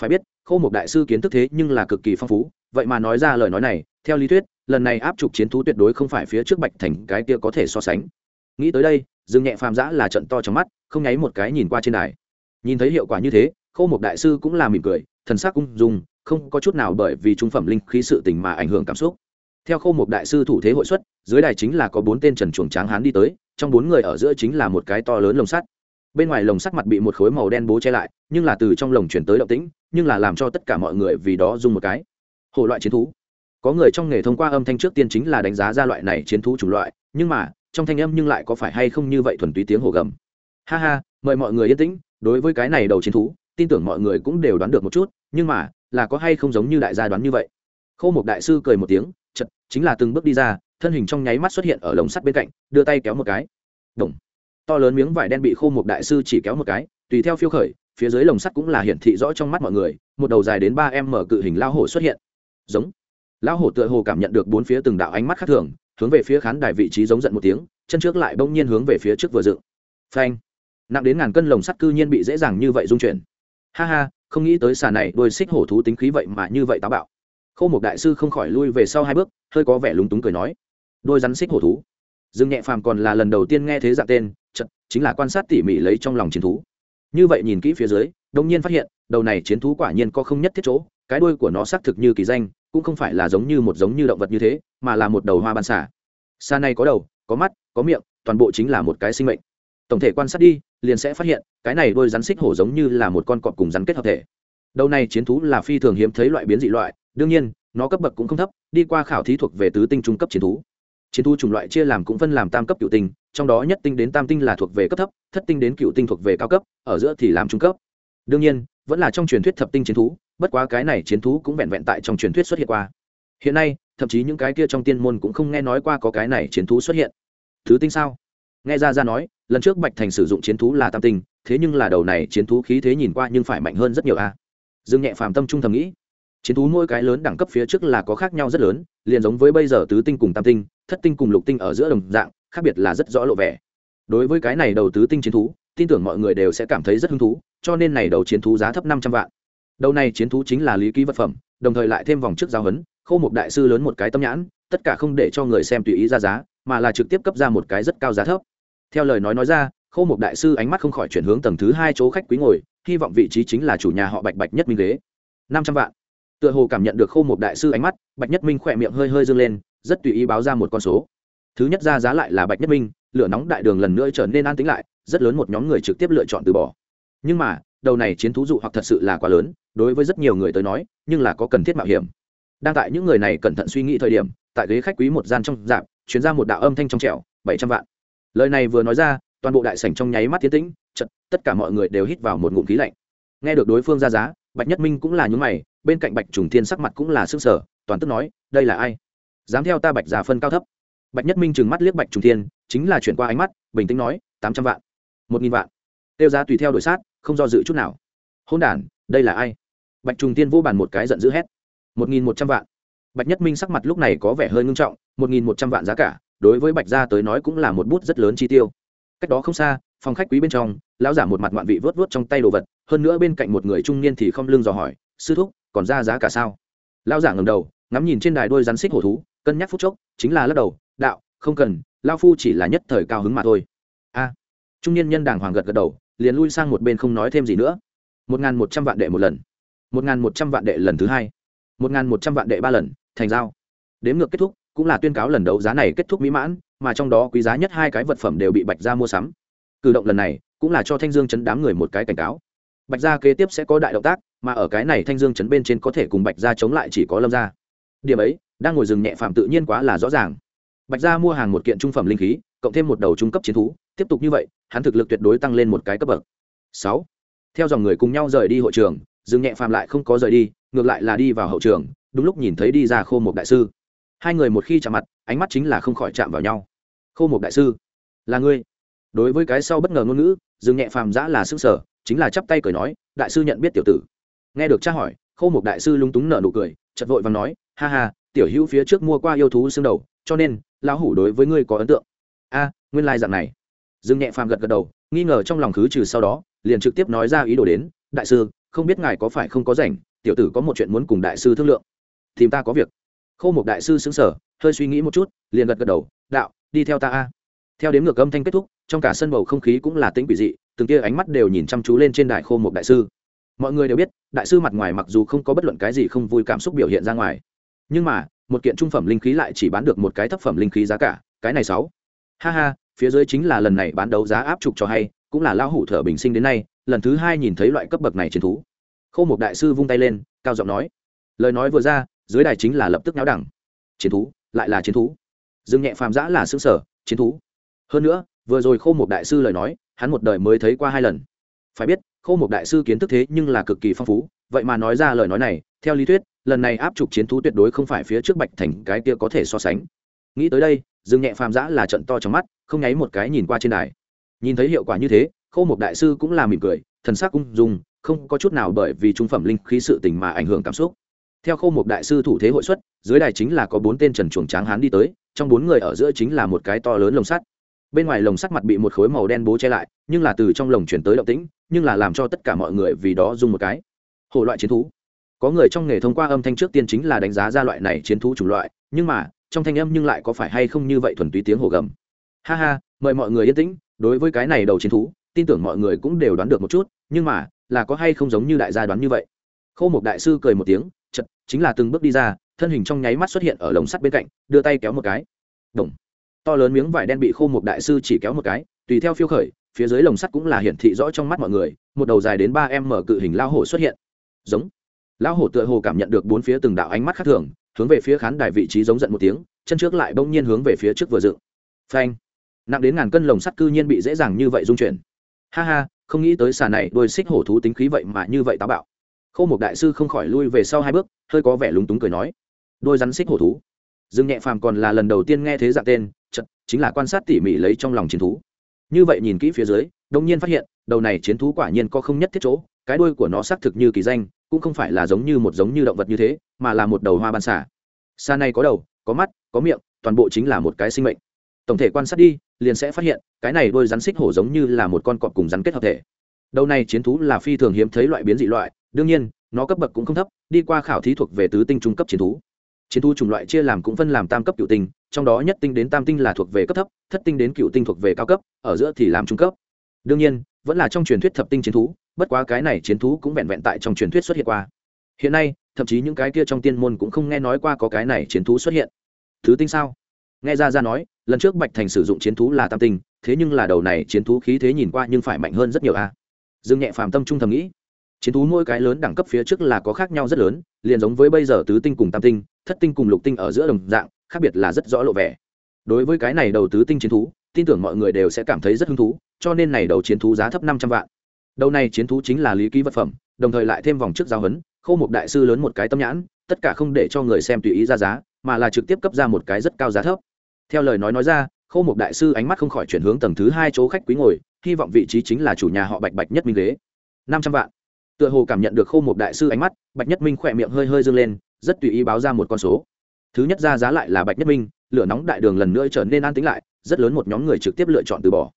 Phải biết, khâu một đại sư kiến thức thế nhưng là cực kỳ phong phú, vậy mà nói ra lời nói này, theo lý thuyết, lần này áp trục chiến thú tuyệt đối không phải phía trước bạch thành cái kia có thể so sánh. Nghĩ tới đây, dương nhẹ phàm giã là trận to trong mắt, không nháy một cái nhìn qua trên đài. Nhìn thấy hiệu quả như thế, khâu một đại sư cũng là mỉm cười, thần sắc ung dung không có chút nào bởi vì trung phẩm linh khí sự tình mà ảnh hưởng cảm xúc. Theo khâu một đại sư thủ thế hội xuất, dưới đài chính là có bốn tên trần chuồng tráng hán đi tới, trong bốn người ở giữa chính là một cái to lớn lồng sắt. Bên ngoài lồng sắt mặt bị một khối màu đen bố che lại, nhưng là từ trong lồng chuyển tới động tĩnh, nhưng là làm cho tất cả mọi người vì đó dùng một cái. Hồ loại chiến thú. Có người trong nghề thông qua âm thanh trước tiên chính là đánh giá ra loại này chiến thú chủng loại, nhưng mà, trong thanh âm nhưng lại có phải hay không như vậy thuần túy tiếng hồ gầm. Ha ha, mời mọi người yên tĩnh, đối với cái này đầu chiến thú, tin tưởng mọi người cũng đều đoán được một chút, nhưng mà là có hay không giống như đại gia đoán như vậy. Khô một đại sư cười một tiếng, chật, chính là từng bước đi ra, thân hình trong nháy mắt xuất hiện ở lồng sắt bên cạnh, đưa tay kéo một cái. Đồng to lớn miếng vải đen bị khô một đại sư chỉ kéo một cái, tùy theo phiêu khởi, phía dưới lồng sắt cũng là hiển thị rõ trong mắt mọi người, một đầu dài đến ba em mở cự hình lao hổ xuất hiện. Giống. Lao hổ tựa hồ cảm nhận được bốn phía từng đạo ánh mắt khác thường, hướng về phía khán đài vị trí giống giận một tiếng, chân trước lại bỗng nhiên hướng về phía trước vừa dựng. Phanh. Nặng đến ngàn cân lồng sắt cư nhiên bị dễ dàng như vậy dung chuyển. Ha ha không nghĩ tới xà này đôi xích hổ thú tính khí vậy mà như vậy táo bạo. Khâu một đại sư không khỏi lui về sau hai bước, hơi có vẻ lúng túng cười nói, đôi rắn xích hổ thú. Dương nhẹ phàm còn là lần đầu tiên nghe thế dạng tên chật chính là quan sát tỉ mỉ lấy trong lòng chiến thú. Như vậy nhìn kỹ phía dưới đông nhiên phát hiện, đầu này chiến thú quả nhiên có không nhất thiết chỗ, cái đuôi của nó xác thực như kỳ danh, cũng không phải là giống như một giống như động vật như thế, mà là một đầu hoa ban xả xa này có đầu, có mắt, có miệng, toàn bộ chính là một cái sinh mệnh. Tổng thể quan sát đi liền sẽ phát hiện, cái này đôi rắn xích hổ giống như là một con cọp cùng rắn kết hợp thể. Đầu này chiến thú là phi thường hiếm thấy loại biến dị loại, đương nhiên, nó cấp bậc cũng không thấp, đi qua khảo thí thuộc về tứ tinh trung cấp chiến thú. Chiến thú chủng loại chia làm cũng phân làm tam cấp cựu tinh, trong đó nhất tinh đến tam tinh là thuộc về cấp thấp, thất tinh đến cựu tinh thuộc về cao cấp, ở giữa thì làm trung cấp. Đương nhiên, vẫn là trong truyền thuyết thập tinh chiến thú, bất quá cái này chiến thú cũng vẹn vẹn tại trong truyền thuyết xuất hiện qua. Hiện nay, thậm chí những cái kia trong tiên môn cũng không nghe nói qua có cái này chiến thú xuất hiện. Thứ tinh sao? Nghe ra ra nói lần trước bạch thành sử dụng chiến thú là tam tinh, thế nhưng là đầu này chiến thú khí thế nhìn qua nhưng phải mạnh hơn rất nhiều a. Dương nhẹ phàm tâm trung thầm nghĩ, chiến thú mỗi cái lớn đẳng cấp phía trước là có khác nhau rất lớn, liền giống với bây giờ tứ tinh cùng tam tinh, thất tinh cùng lục tinh ở giữa đồng dạng, khác biệt là rất rõ lộ vẻ. Đối với cái này đầu tứ tinh chiến thú, tin tưởng mọi người đều sẽ cảm thấy rất hứng thú, cho nên này đầu chiến thú giá thấp năm trăm vạn. Đầu này chiến thú chính là lý ký vật phẩm, đồng thời lại thêm vòng trước giao hấn khâu một đại sư lớn một cái tâm nhãn, tất cả không để cho người xem tùy ý ra giá, mà là trực tiếp cấp ra một cái rất cao giá thấp theo lời nói nói ra khâu một đại sư ánh mắt không khỏi chuyển hướng tầng thứ hai chỗ khách quý ngồi, hy vọng vị trí chính là chủ nhà họ bạch bạch nhất minh ghế. Năm trăm vạn. Tựa hồ cảm nhận được khâu một đại sư ánh mắt, bạch nhất minh khỏe miệng hơi hơi dâng lên, rất tùy ý báo ra một con số. Thứ nhất ra giá lại là bạch nhất minh, lửa nóng đại đường lần nữa trở nên an tính lại, rất lớn một nhóm người trực tiếp lựa chọn từ bỏ. Nhưng mà, đầu này chiến thú dụ hoặc thật sự là quá lớn, đối với rất nhiều người tới nói, nhưng là có cần thiết mạo hiểm. Đang tại những người này cẩn thận suy nghĩ thời điểm, tại ghế khách quý một gian trong dạp chuyến ra một đạo âm thanh trong trẻo, bảy trăm vạn lời này vừa nói ra, toàn bộ đại sảnh trong nháy mắt tiến tĩnh chật tất cả mọi người đều hít vào một ngụm khí lạnh. Nghe được đối phương ra giá, bạch nhất minh cũng là nhún mày, bên cạnh bạch trùng thiên sắc mặt cũng là s ư ơ n g sở toàn tức nói, đây là ai? Dám theo ta bạch già phân cao thấp. Bạch nhất minh trừng mắt liếc bạch trùng thiên, chính là chuyển qua ánh mắt, bình tĩnh nói, tám trăm vạn, một nghìn vạn. Tiêu giá tùy theo đội sát, không do dự chút nào. Hôn đ đây là ai? Bạch trùng tiên vô bàn một cái giận dữ hét. Một nghìn một trăm vạn. Bạch nhất minh sắc mặt lúc này có vẻ hơi ngưng trọng, một nghìn một trăm vạn giá cả đối với bạch gia tới nói cũng là một bút rất lớn chi tiêu. Cách đó không xa, phòng khách quý bên trong, lão giả một mặt ngoạn vị vớt vớt trong tay đồ vật, hơn nữa bên cạnh một người trung niên thì không lưng dò hỏi, sư thúc, còn ra giá cả sao? Lão giả ngầm đầu, ngắm nhìn trên đài đôi rắn xích hổ thú, cân nhắc phút chốc, chính là lắc đầu, đạo, không cần lao phu chỉ là nhất thời cao hứng mà thôi. A. Trung niên nhân đàng hoàng gật gật đầu, liền lui sang một bên không nói thêm gì nữa. Một n g h n một trăm vạn đệ một lần. Một n g h n một trăm vạn đệ lần thứ hai. Một n g h n một trăm vạn đệ ba lần. Thành giao. Đếm ngược kết thúc cũng là tuyên cáo lần đấu giá này kết thúc mỹ mãn, mà trong đó quý giá nhất hai cái vật phẩm đều bị bạch gia mua sắm. Cử động lần này cũng là cho thanh dương chấn đám người một cái cảnh cáo. Bạch gia kế tiếp sẽ có đại động tác, mà ở cái này thanh dương chấn bên trên có thể cùng bạch gia chống lại chỉ có lâm gia. Điểm ấy, đang ngồi rừng nhẹ phạm tự nhiên quá là rõ ràng. Bạch gia mua hàng một kiện trung phẩm linh khí, cộng thêm một đầu trung cấp chiến thú, tiếp tục như vậy, hắn thực lực tuyệt đối tăng lên một cái cấp bậc. Sáu. Theo dòng người cùng nhau rời đi hội trường, rừng nhẹ phàm lại không có rời đi, ngược lại là đi vào hậu trường, đúng lúc nhìn thấy đi ra khô một đại sư hai người một khi chạm mặt, ánh mắt chính là không khỏi chạm vào nhau. Khâu một đại sư, là ngươi. Đối với cái sau bất ngờ ngôn ngữ, dương nhẹ phàm giã là sức sở chính là chắp tay cười nói, đại sư nhận biết tiểu tử. Nghe được tra hỏi Khâu một đại sư lúng túng nở nụ cười chật vội và nói, ha ha, tiểu hữu phía trước mua qua yêu thú xương đầu, cho nên, lão hủ đối với ngươi có ấn tượng. A, nguyên lai dạng này. Dương nhẹ phàm gật gật đầu, nghi ngờ trong lòng khứ trừ sau đó, liền trực tiếp nói ra ý đồ đến, đại sư, không biết ngài có phải không có rảnh, tiểu tử có một chuyện muốn cùng đại sư thương lượng. Tìm ta có việc khô một đại sư xứng sở hơi suy nghĩ một chút, liền gật gật đầu, đạo, đi theo ta a. Theo đến ngược âm thanh kết thúc, trong cả sân bầu không khí cũng là tính quỷ dị, từng kia ánh mắt đều nhìn chăm chú lên trên đài khô một đại sư. Mọi người đều biết, đại sư mặt ngoài mặc dù không có bất luận cái gì không vui cảm xúc biểu hiện ra ngoài, nhưng mà, một kiện trung phẩm linh khí lại chỉ bán được một cái thấp phẩm linh khí giá cả, cái này sáu. Ha ha, phía dưới chính là lần này bán đấu giá áp trục cho hay, cũng là lão hủ thở bình sinh đến nay, lần thứ hai nhìn thấy loại cấp bậc này chiến thú. Khô một đại sư vung tay lên, cao giọng nói. Lời nói vừa ra dưới đài chính là lập tức náo đẳng. Chiến thú, lại là chiến thú. Dương nhẹ phàm giã là xương sở, chiến thú. Hơn nữa, vừa rồi khâu một đại sư lời nói, hắn một đời mới thấy qua hai lần. Phải biết khâu một đại sư kiến thức thế nhưng là cực kỳ phong phú, vậy mà nói ra lời nói này, theo lý thuyết, lần này áp trục chiến thú tuyệt đối không phải phía trước bạch thành cái kia có thể so sánh. Nghĩ tới đây, dương nhẹ phàm giã là trận to trong mắt, không nháy một cái nhìn qua trên đài. Nhìn thấy hiệu quả như thế khâu một đại sư cũng là mỉm cười, thần sắc cũng dùng không có chút nào bởi vì trung phẩm linh khí sự tình mà ảnh hưởng cảm xúc theo khâu một đại sư thủ thế hội xuất, dưới đài chính là có bốn tên trần chuồng tráng hán đi tới, trong bốn người ở giữa chính là một cái to lớn lồng sắt. Bên ngoài lồng sắt mặt bị một khối màu đen bố che lại, nhưng là từ trong lồng chuyển tới động tĩnh, nhưng là làm cho tất cả mọi người vì đó dùng một cái. Hồ loại chiến thú. Có người trong nghề thông qua âm thanh trước tiên chính là đánh giá ra loại này chiến thú chủng loại, nhưng mà, trong thanh âm nhưng lại có phải hay không như vậy thuần túy tiếng hồ gầm. Ha ha, mời mọi người yên tĩnh, đối với cái này đầu chiến thú, tin tưởng mọi người cũng đều đoán được một chút, nhưng mà, là có hay không giống như đại gia đoán như vậy? Khâu một đại sư cười một tiếng chính là từng bước đi ra, thân hình trong nháy mắt xuất hiện ở lồng sắt bên cạnh, đưa tay kéo một cái. Đồng to lớn miếng vải đen bị khô một đại sư chỉ kéo một cái, tùy theo phiêu khởi, phía dưới lồng sắt cũng là hiển thị rõ trong mắt mọi người, một đầu dài đến ba em mở cự hình lao hổ xuất hiện. Giống. Lao hổ tựa hồ cảm nhận được bốn phía từng đạo ánh mắt khác thường, hướng về phía khán đài vị trí giống giận một tiếng, chân trước lại bỗng nhiên hướng về phía trước vừa dựng. Phanh. Nặng đến ngàn cân lồng sắt cư nhiên bị dễ dàng như vậy dung chuyển. Ha ha, không nghĩ tới xà này đôi xích hổ thú tính khí vậy mà như vậy táo bạo khâu một đại sư không khỏi lui về sau hai bước, hơi có vẻ lúng túng cười nói, đôi rắn xích hổ thú. Dương nhẹ phàm còn là lần đầu tiên nghe thế dạng tên chật chính là quan sát tỉ mỉ lấy trong lòng chiến thú. Như vậy nhìn kỹ phía dưới đông nhiên phát hiện, đầu này chiến thú quả nhiên có không nhất thiết chỗ, cái đuôi của nó xác thực như kỳ danh, cũng không phải là giống như một giống như động vật như thế, mà là một đầu hoa ban xả xa này có đầu, có mắt, có miệng, toàn bộ chính là một cái sinh mệnh. Tổng thể quan sát đi, liền sẽ phát hiện, cái này đôi rắn xích hổ giống như là một con cọp cùng rắn kết hợp thể. Đầu này chiến thú là phi thường hiếm thấy loại biến dị loại đương nhiên, nó cấp bậc cũng không thấp, đi qua khảo thí thuộc về tứ tinh trung cấp chiến thú. Chiến thú chủng loại chia làm cũng phân làm tam cấp cựu tinh, trong đó nhất tinh đến tam tinh là thuộc về cấp thấp, thất tinh đến cựu tinh thuộc về cao cấp, ở giữa thì làm trung cấp. Đương nhiên, vẫn là trong truyền thuyết thập tinh chiến thú, bất quá cái này chiến thú cũng vẹn vẹn tại trong truyền thuyết xuất hiện qua. Hiện nay, thậm chí những cái kia trong tiên môn cũng không nghe nói qua có cái này chiến thú xuất hiện. Thứ tinh sao? Nghe ra ra nói, lần trước bạch thành sử dụng chiến thú là tam tinh, thế nhưng là đầu này chiến thú khí thế nhìn qua nhưng phải mạnh hơn rất nhiều a. Dương nhẹ phàm tâm trung thầm nghĩ chiến thú mỗi cái lớn đẳng cấp phía trước là có khác nhau rất lớn, liền giống với bây giờ tứ tinh cùng tam tinh, thất tinh cùng lục tinh ở giữa đồng dạng, khác biệt là rất rõ lộ vẻ. Đối với cái này đầu tứ tinh chiến thú, tin tưởng mọi người đều sẽ cảm thấy rất hứng thú, cho nên này đầu chiến thú giá thấp năm trăm vạn. Đầu này chiến thú chính là lý ký vật phẩm, đồng thời lại thêm vòng trước giao hấn khâu một đại sư lớn một cái tâm nhãn, tất cả không để cho người xem tùy ý ra giá, mà là trực tiếp cấp ra một cái rất cao giá thấp. Theo lời nói nói ra, khâu một đại sư ánh mắt không khỏi chuyển hướng tầng thứ hai chỗ khách quý ngồi, hy vọng vị trí chính là chủ nhà họ bạch bạch nhất minh ghế. Năm trăm vạn tựa hồ cảm nhận được khâu một đại sư ánh mắt, bạch nhất minh khỏe miệng hơi hơi dâng lên, rất tùy ý báo ra một con số. Thứ nhất ra giá lại là bạch nhất minh, lửa nóng đại đường lần nữa trở nên an tính lại, rất lớn một nhóm người trực tiếp lựa chọn từ bỏ.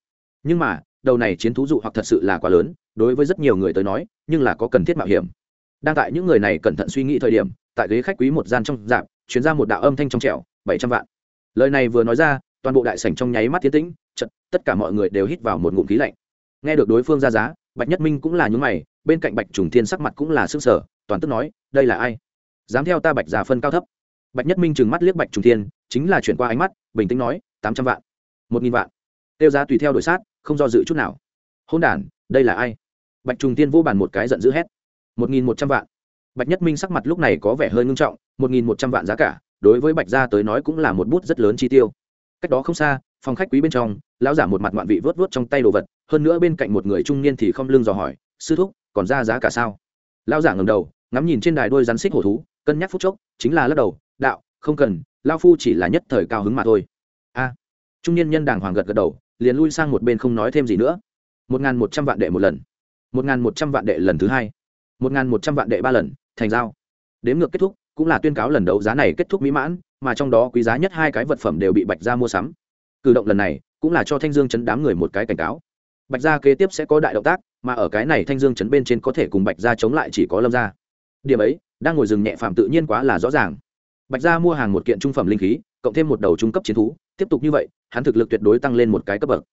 Nhưng mà, đầu này chiến thú dụ hoặc thật sự là quá lớn, đối với rất nhiều người tới nói, nhưng là có cần thiết mạo hiểm. Đang tại những người này cẩn thận suy nghĩ thời điểm, tại ghế khách quý một gian trong dạp chuyến ra một đạo âm thanh trong trẻo, bảy trăm vạn. Lời này vừa nói ra, toàn bộ đại sảnh trong nháy mắt tiến tĩnh chật tất cả mọi người đều hít vào một ngụm khí lạnh. Nghe được đối phương ra giá, bạch nhất minh cũng là nhún mày bên cạnh bạch trùng thiên sắc mặt cũng là sức sở toàn tức nói, đây là ai? Dám theo ta bạch già phân cao thấp. Bạch nhất minh trừng mắt liếc bạch trùng thiên, chính là chuyển qua ánh mắt, bình tĩnh nói, tám trăm vạn. Một nghìn vạn. Tiêu giá tùy theo đổi sát, không do dự chút nào. Hôn đ đây là ai? Bạch trùng tiên vô bàn một cái giận dữ hét. Một nghìn một trăm vạn. Bạch nhất minh sắc mặt lúc này có vẻ hơi ngưng trọng, một nghìn một trăm vạn giá cả, đối với bạch gia tới nói cũng là một bút rất lớn chi tiêu. Cách đó không xa, phòng khách quý bên trong, lão giả một mặt ngoạn vị vớt vớt trong tay đồ vật, hơn nữa bên cạnh một người trung niên thì không lưng dò hỏi, sư thúc còn ra giá cả sao? Lao giả ngầm đầu, ngắm nhìn trên đài đôi rắn xích hổ thú, cân nhắc phút chốc, chính là lắc đầu, đạo, không cần lao phu chỉ là nhất thời cao hứng mà thôi. A. Trung niên nhân đàng hoàng gật gật đầu, liền lui sang một bên không nói thêm gì nữa. Một n g h n một trăm vạn đệ một lần. Một n g h n một trăm vạn đệ lần thứ hai. Một n g h n một trăm vạn đệ ba lần, thành giao. Đếm ngược kết thúc, cũng là tuyên cáo lần đấu giá này kết thúc mỹ mãn, mà trong đó quý giá nhất hai cái vật phẩm đều bị bạch gia mua sắm. Cử động lần này, cũng là cho thanh dương chấn đám người một cái cảnh cáo bạch gia kế tiếp sẽ có đại động tác, mà ở cái này thanh dương chấn bên trên có thể cùng bạch gia chống lại chỉ có lâm gia. Điểm ấy, đang ngồi rừng nhẹ phạm tự nhiên quá là rõ ràng. Bạch gia mua hàng một kiện trung phẩm linh khí, cộng thêm một đầu trung cấp chiến thú, tiếp tục như vậy, hắn thực lực tuyệt đối tăng lên một cái cấp bậc.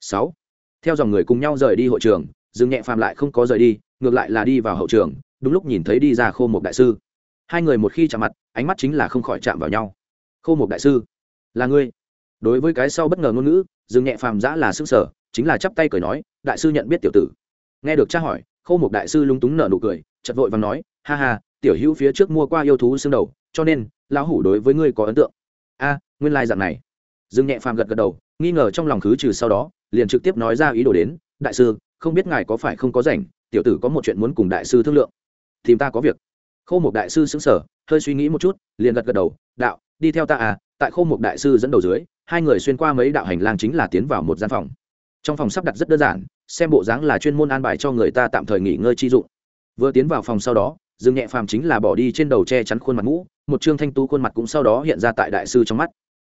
Sáu. Theo dòng người cùng nhau rời đi hội trường dương nhẹ Phạm lại không có rời đi, ngược lại là đi vào hậu trường, đúng lúc nhìn thấy đi ra khô một đại sư. Hai người một khi chạm mặt, ánh mắt chính là không khỏi chạm vào nhau. Khô một đại sư, là ngươi. Đối với cái sau bất ngờ ngôn ngữ dương nhẹ phàm giã là sức sở chính là chắp tay cười nói, đại sư nhận biết tiểu tử. Nghe được cha hỏi, khâu một đại sư lúng túng nở nụ cười chật vội và nói, ha ha, tiểu hữu phía trước mua qua yêu thú xương đầu, cho nên, lão hủ đối với ngươi có ấn tượng. A, nguyên lai dạng này. Dương nhẹ phàm gật gật đầu, nghi ngờ trong lòng khứ trừ sau đó, liền trực tiếp nói ra ý đồ đến, đại sư, không biết ngài có phải không có rảnh, tiểu tử có một chuyện muốn cùng đại sư thương lượng. Tìm ta có việc. Khâu một đại sư xứng sở hơi suy nghĩ một chút, liền gật gật đầu, đạo, đi theo ta à tại khâu một đại sư dẫn đầu dưới, hai người xuyên qua mấy đạo hành lang chính là tiến vào một gian phòng trong phòng sắp đặt rất đơn giản, xem bộ dáng là chuyên môn an bài cho người ta tạm thời nghỉ ngơi chi dụng. Vừa tiến vào phòng sau đó, dương nhẹ phàm chính là bỏ đi trên đầu che chắn khuôn mặt mũ một trương thanh tú khuôn mặt cũng sau đó hiện ra tại đại sư trong mắt.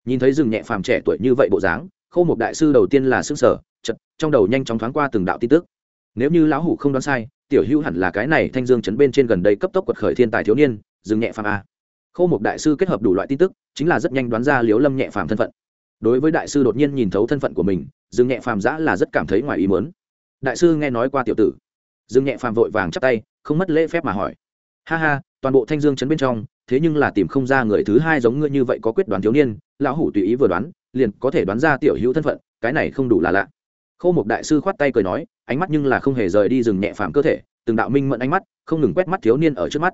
Nhìn thấy Dương nhẹ phàm trẻ tuổi như vậy bộ dáng, khâu một đại sư đầu tiên là xương sở chật trong đầu nhanh chóng thoáng qua từng đạo tin tức. Nếu như lão hủ không đoán sai, tiểu hữu hẳn là cái này thanh dương chấn bên trên gần đây cấp tốc quật khởi thiên tài thiếu niên, Dương nhẹ phàm a. Khâu một đại sư kết hợp đủ loại tin tức, chính là rất nhanh đoán ra liếu lâm nhẹ phàm thân phận. Đối với đại sư đột nhiên nhìn thấu thân phận của mình Dương nhẹ phàm giã là rất cảm thấy ngoài ý mớn đại sư nghe nói qua tiểu tử. Dương nhẹ phàm vội vàng chắp tay, không mất lễ phép mà hỏi. Ha ha, toàn bộ thanh dương chấn bên trong, thế nhưng là tìm không ra người thứ hai giống ngươi như vậy có quyết đoán thiếu niên, lão hủ tùy ý vừa đoán, liền có thể đoán ra tiểu hữu thân phận, cái này không đủ là lạ. Khâu một đại sư khoát tay cười nói, ánh mắt nhưng là không hề rời đi rừng nhẹ phàm cơ thể, từng đạo minh mẫn ánh mắt, không ngừng quét mắt thiếu niên ở trước mắt.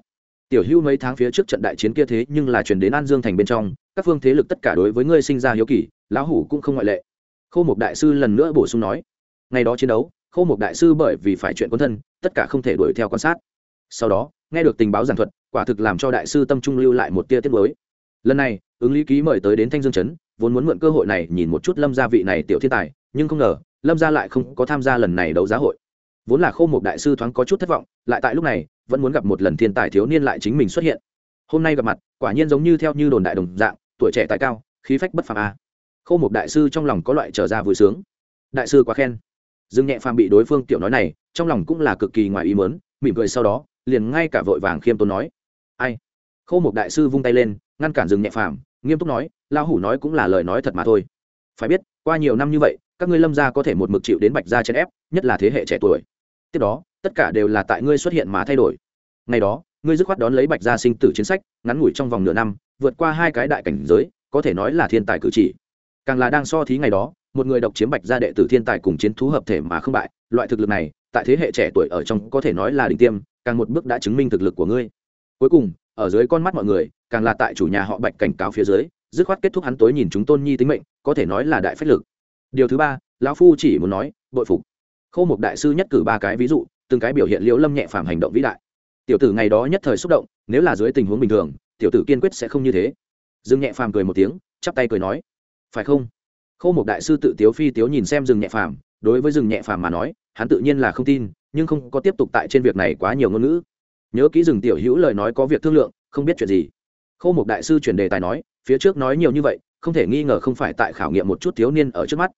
Tiểu hữu mấy tháng phía trước trận đại chiến kia thế nhưng là chuyển đến an dương thành bên trong, các phương thế lực tất cả đối với ngươi sinh ra hiếu kỳ, lão hủ cũng không ngoại lệ. Khô Mục đại sư lần nữa bổ sung nói, ngày đó chiến đấu, Khô Mục đại sư bởi vì phải chuyện quân thân, tất cả không thể đuổi theo quan sát. Sau đó, nghe được tình báo giảng thuật, quả thực làm cho đại sư tâm trung lưu lại một tia tiết mới lần này, ứng lý ký mời tới đến thanh dương chấn vốn muốn mượn cơ hội này nhìn một chút lâm gia vị này tiểu thiên tài, nhưng không ngờ, lâm gia lại không có tham gia lần này đấu giá hội. Vốn là khô một đại sư thoáng có chút thất vọng, lại tại lúc này, vẫn muốn gặp một lần thiên tài thiếu niên lại chính mình xuất hiện. Hôm nay gặp mặt, quả nhiên giống như theo như đồn đại đồng dạng, tuổi trẻ tài cao, khí phách bất phàm a khô một đại sư trong lòng có loại trở ra vui sướng. Đại sư quá khen. Dương nhẹ phàm bị đối phương tiểu nói này, trong lòng cũng là cực kỳ ngoài ý mớn mỉm cười sau đó, liền ngay cả vội vàng khiêm tốn nói. Ai? Khô một đại sư vung tay lên, ngăn cản dương nhẹ phàm, nghiêm túc nói lao hủ nói cũng là lời nói thật mà thôi. Phải biết, qua nhiều năm như vậy, các ngươi lâm gia có thể một mực chịu đến bạch gia chèn ép, nhất là thế hệ trẻ tuổi. Tiếp đó, tất cả đều là tại ngươi xuất hiện mà thay đổi. Ngày đó, ngươi dứt khoát đón lấy bạch gia sinh tử chiến sách, ngắn ngủi trong vòng nửa năm, vượt qua hai cái đại cảnh giới, có thể nói là thiên tài cử chỉ càng là đang so thí ngày đó, một người độc chiếm bạch gia đệ tử thiên tài cùng chiến thú hợp thể mà không bại, loại thực lực này, tại thế hệ trẻ tuổi ở trong có thể nói là đỉnh tiêm, càng một bước đã chứng minh thực lực của ngươi. Cuối cùng, ở dưới con mắt mọi người, càng là tại chủ nhà họ bạch cảnh cáo phía dưới, dứt khoát kết thúc hắn tối nhìn chúng tôn nhi tính mệnh, có thể nói là đại phách lực. Điều thứ ba, lão phu chỉ muốn nói, bội phục. Khâu một đại sư nhất cử ba cái ví dụ, từng cái biểu hiện liễu lâm nhẹ phàm hành động vĩ đại. Tiểu tử ngày đó nhất thời xúc động, nếu là dưới tình huống bình thường, tiểu tử kiên quyết sẽ không như thế. Dương nhẹ phàm cười một tiếng, chắp tay cười nói phải không? Khâu một đại sư tự tiếu phi tiếu nhìn xem rừng nhẹ phàm, đối với rừng nhẹ phàm mà nói, hắn tự nhiên là không tin, nhưng không có tiếp tục tại trên việc này quá nhiều ngôn ngữ. Nhớ kỹ rừng tiểu hữu lời nói có việc thương lượng, không biết chuyện gì. Khâu một đại sư chuyển đề tài nói, phía trước nói nhiều như vậy, không thể nghi ngờ không phải tại khảo nghiệm một chút thiếu niên ở trước mắt.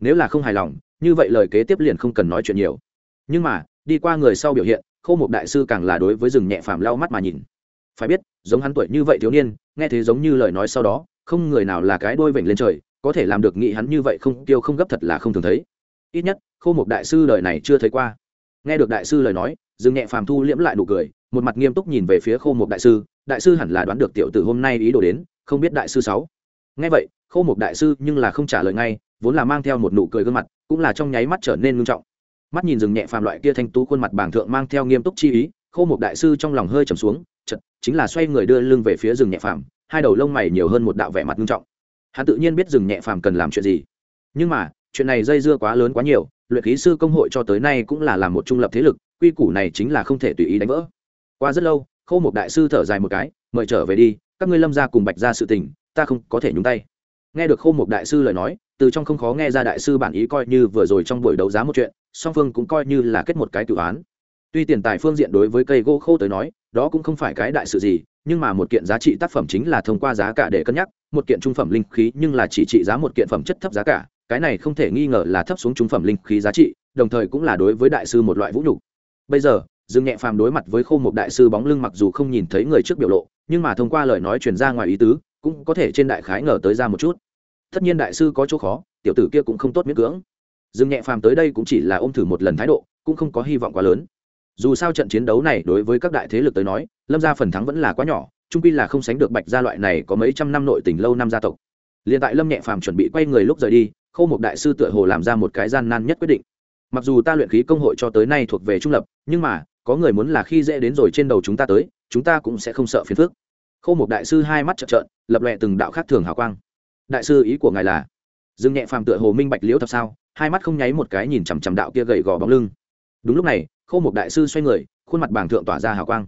Nếu là không hài lòng, như vậy lời kế tiếp liền không cần nói chuyện nhiều. Nhưng mà, đi qua người sau biểu hiện khâu một đại sư càng là đối với rừng nhẹ phàm lau mắt mà nhìn. Phải biết, giống hắn tuổi như vậy thiếu niên, nghe thế giống như lời nói sau đó không người nào là cái đôi vểnh lên trời, có thể làm được nghị hắn như vậy không tiêu không gấp thật là không thường thấy. Ít nhất, Khô một đại sư đời này chưa thấy qua. Nghe được đại sư lời nói, dương nhẹ phàm thu liễm lại nụ cười, một mặt nghiêm túc nhìn về phía Khô một đại sư đại sư hẳn là đoán được tiểu tử hôm nay ý đồ đến, không biết đại sư sáu. Nghe vậy, Khô một đại sư nhưng là không trả lời ngay, vốn là mang theo một nụ cười gương mặt, cũng là trong nháy mắt trở nên ngưng trọng. Mắt nhìn rừng nhẹ phàm loại kia thanh tú khuôn mặt bảng thượng mang theo nghiêm túc chi ý, Khô một đại sư trong lòng hơi trầm xuống chật chính là xoay người đưa lưng về phía rừng nhẹ phàm hai đầu lông mày nhiều hơn một đạo vẻ mặt nghiêm trọng. Hắn tự nhiên biết dừng nhẹ phàm cần làm chuyện gì. Nhưng mà, chuyện này dây dưa quá lớn quá nhiều, luyện khí sư công hội cho tới nay cũng là làm một trung lập thế lực, quy củ này chính là không thể tùy ý đánh vỡ. Qua rất lâu, khâu một đại sư thở dài một cái, mời trở về đi, các ngươi lâm ra cùng bạch ra sự tình, ta không có thể nhúng tay. Nghe được khâu một đại sư lời nói, từ trong không khó nghe ra đại sư bản ý coi như vừa rồi trong buổi đấu giá một chuyện, song phương cũng coi như là kết một cái tự án. Tuy tiền tài phương diện đối với cây gỗ khô tới nói, đó cũng không phải cái đại sự gì nhưng mà một kiện giá trị tác phẩm chính là thông qua giá cả để cân nhắc, một kiện trung phẩm linh khí nhưng là chỉ trị giá một kiện phẩm chất thấp giá cả, cái này không thể nghi ngờ là thấp xuống trung phẩm linh khí giá trị, đồng thời cũng là đối với đại sư một loại vũ nhục. Bây giờ, dương nhẹ phàm đối mặt với khô một đại sư bóng lưng mặc dù không nhìn thấy người trước biểu lộ, nhưng mà thông qua lời nói truyền ra ngoài ý tứ, cũng có thể trên đại khái ngờ tới ra một chút. Tất nhiên đại sư có chỗ khó, tiểu tử kia cũng không tốt miễn cưỡng. Dương nhẹ phàm tới đây cũng chỉ là ôm thử một lần thái độ, cũng không có hy vọng quá lớn dù sao trận chiến đấu này đối với các đại thế lực tới nói, lâm gia phần thắng vẫn là quá nhỏ trung quy là không sánh được bạch gia loại này có mấy trăm năm nội tình lâu năm gia tộc. Liền tại lâm nhẹ phàm chuẩn bị quay người lúc rời đi, khâu một đại sư tựa hồ làm ra một cái gian nan nhất quyết định. Mặc dù ta luyện khí công hội cho tới nay thuộc về trung lập, nhưng mà, có người muốn là khi dễ đến rồi trên đầu chúng ta tới, chúng ta cũng sẽ không sợ phiền phức. Khâu một đại sư hai mắt trợn trợn, lập lệ từng đạo khác thường hào quang. Đại sư, ý của ngài là? Dương nhẹ phàm tựa hồ minh bạch liễu thật sao, hai mắt không nháy một cái nhìn chằm chằm đạo kia gầy gò bóng lưng đúng lúc này khâu một đại sư xoay người, khuôn mặt bàng thượng tỏa ra hào quang.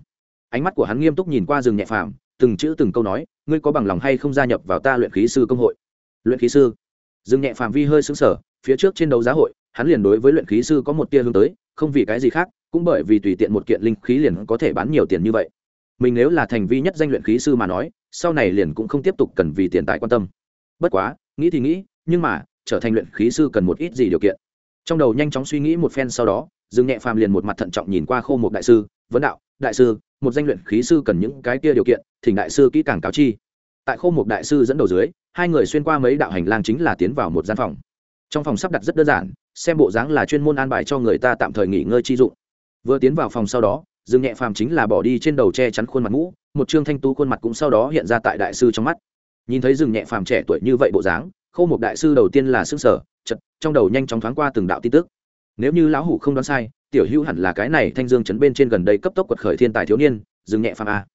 Ánh mắt của hắn nghiêm túc nhìn qua rừng nhẹ phàm, từng chữ từng câu nói, ngươi có bằng lòng hay không gia nhập vào ta luyện khí sư công hội? Luyện khí sư? Rừng nhẹ phàm vi hơi xứng sở phía trước trên đấu giá hội, hắn liền đối với luyện khí sư có một tia hướng tới, không vì cái gì khác, cũng bởi vì tùy tiện một kiện linh khí liền có thể bán nhiều tiền như vậy. Mình nếu là thành vi nhất danh luyện khí sư mà nói, sau này liền cũng không tiếp tục cần vì tiền tài quan tâm. Bất quá, nghĩ thì nghĩ, nhưng mà, trở thành luyện khí sư cần một ít gì điều kiện. Trong đầu nhanh chóng suy nghĩ một phen sau đó dương nhẹ phàm liền một mặt thận trọng nhìn qua khô một đại sư, vấn đạo, đại sư, một danh luyện khí sư cần những cái kia điều kiện, thỉnh đại sư kỹ càng cáo chi. Tại khô một đại sư dẫn đầu dưới, hai người xuyên qua mấy đạo hành lang chính là tiến vào một gian phòng. Trong phòng sắp đặt rất đơn giản, xem bộ dáng là chuyên môn an bài cho người ta tạm thời nghỉ ngơi chi dụng. Vừa tiến vào phòng sau đó dương nhẹ phàm chính là bỏ đi trên đầu che chắn khuôn mặt mũ một trương thanh tú khuôn mặt cũng sau đó hiện ra tại đại sư trong mắt. Nhìn thấy dương nhẹ phàm trẻ tuổi như vậy bộ dáng khâu một đại sư đầu tiên là xương sở chật trong đầu nhanh chóng thoáng qua từng đạo tin tức nếu như lão hủ không đoán sai, tiểu hữu hẳn là cái này thanh dương chấn bên trên gần đây cấp tốc quật khởi thiên tài thiếu niên dương nhẹ phàm a.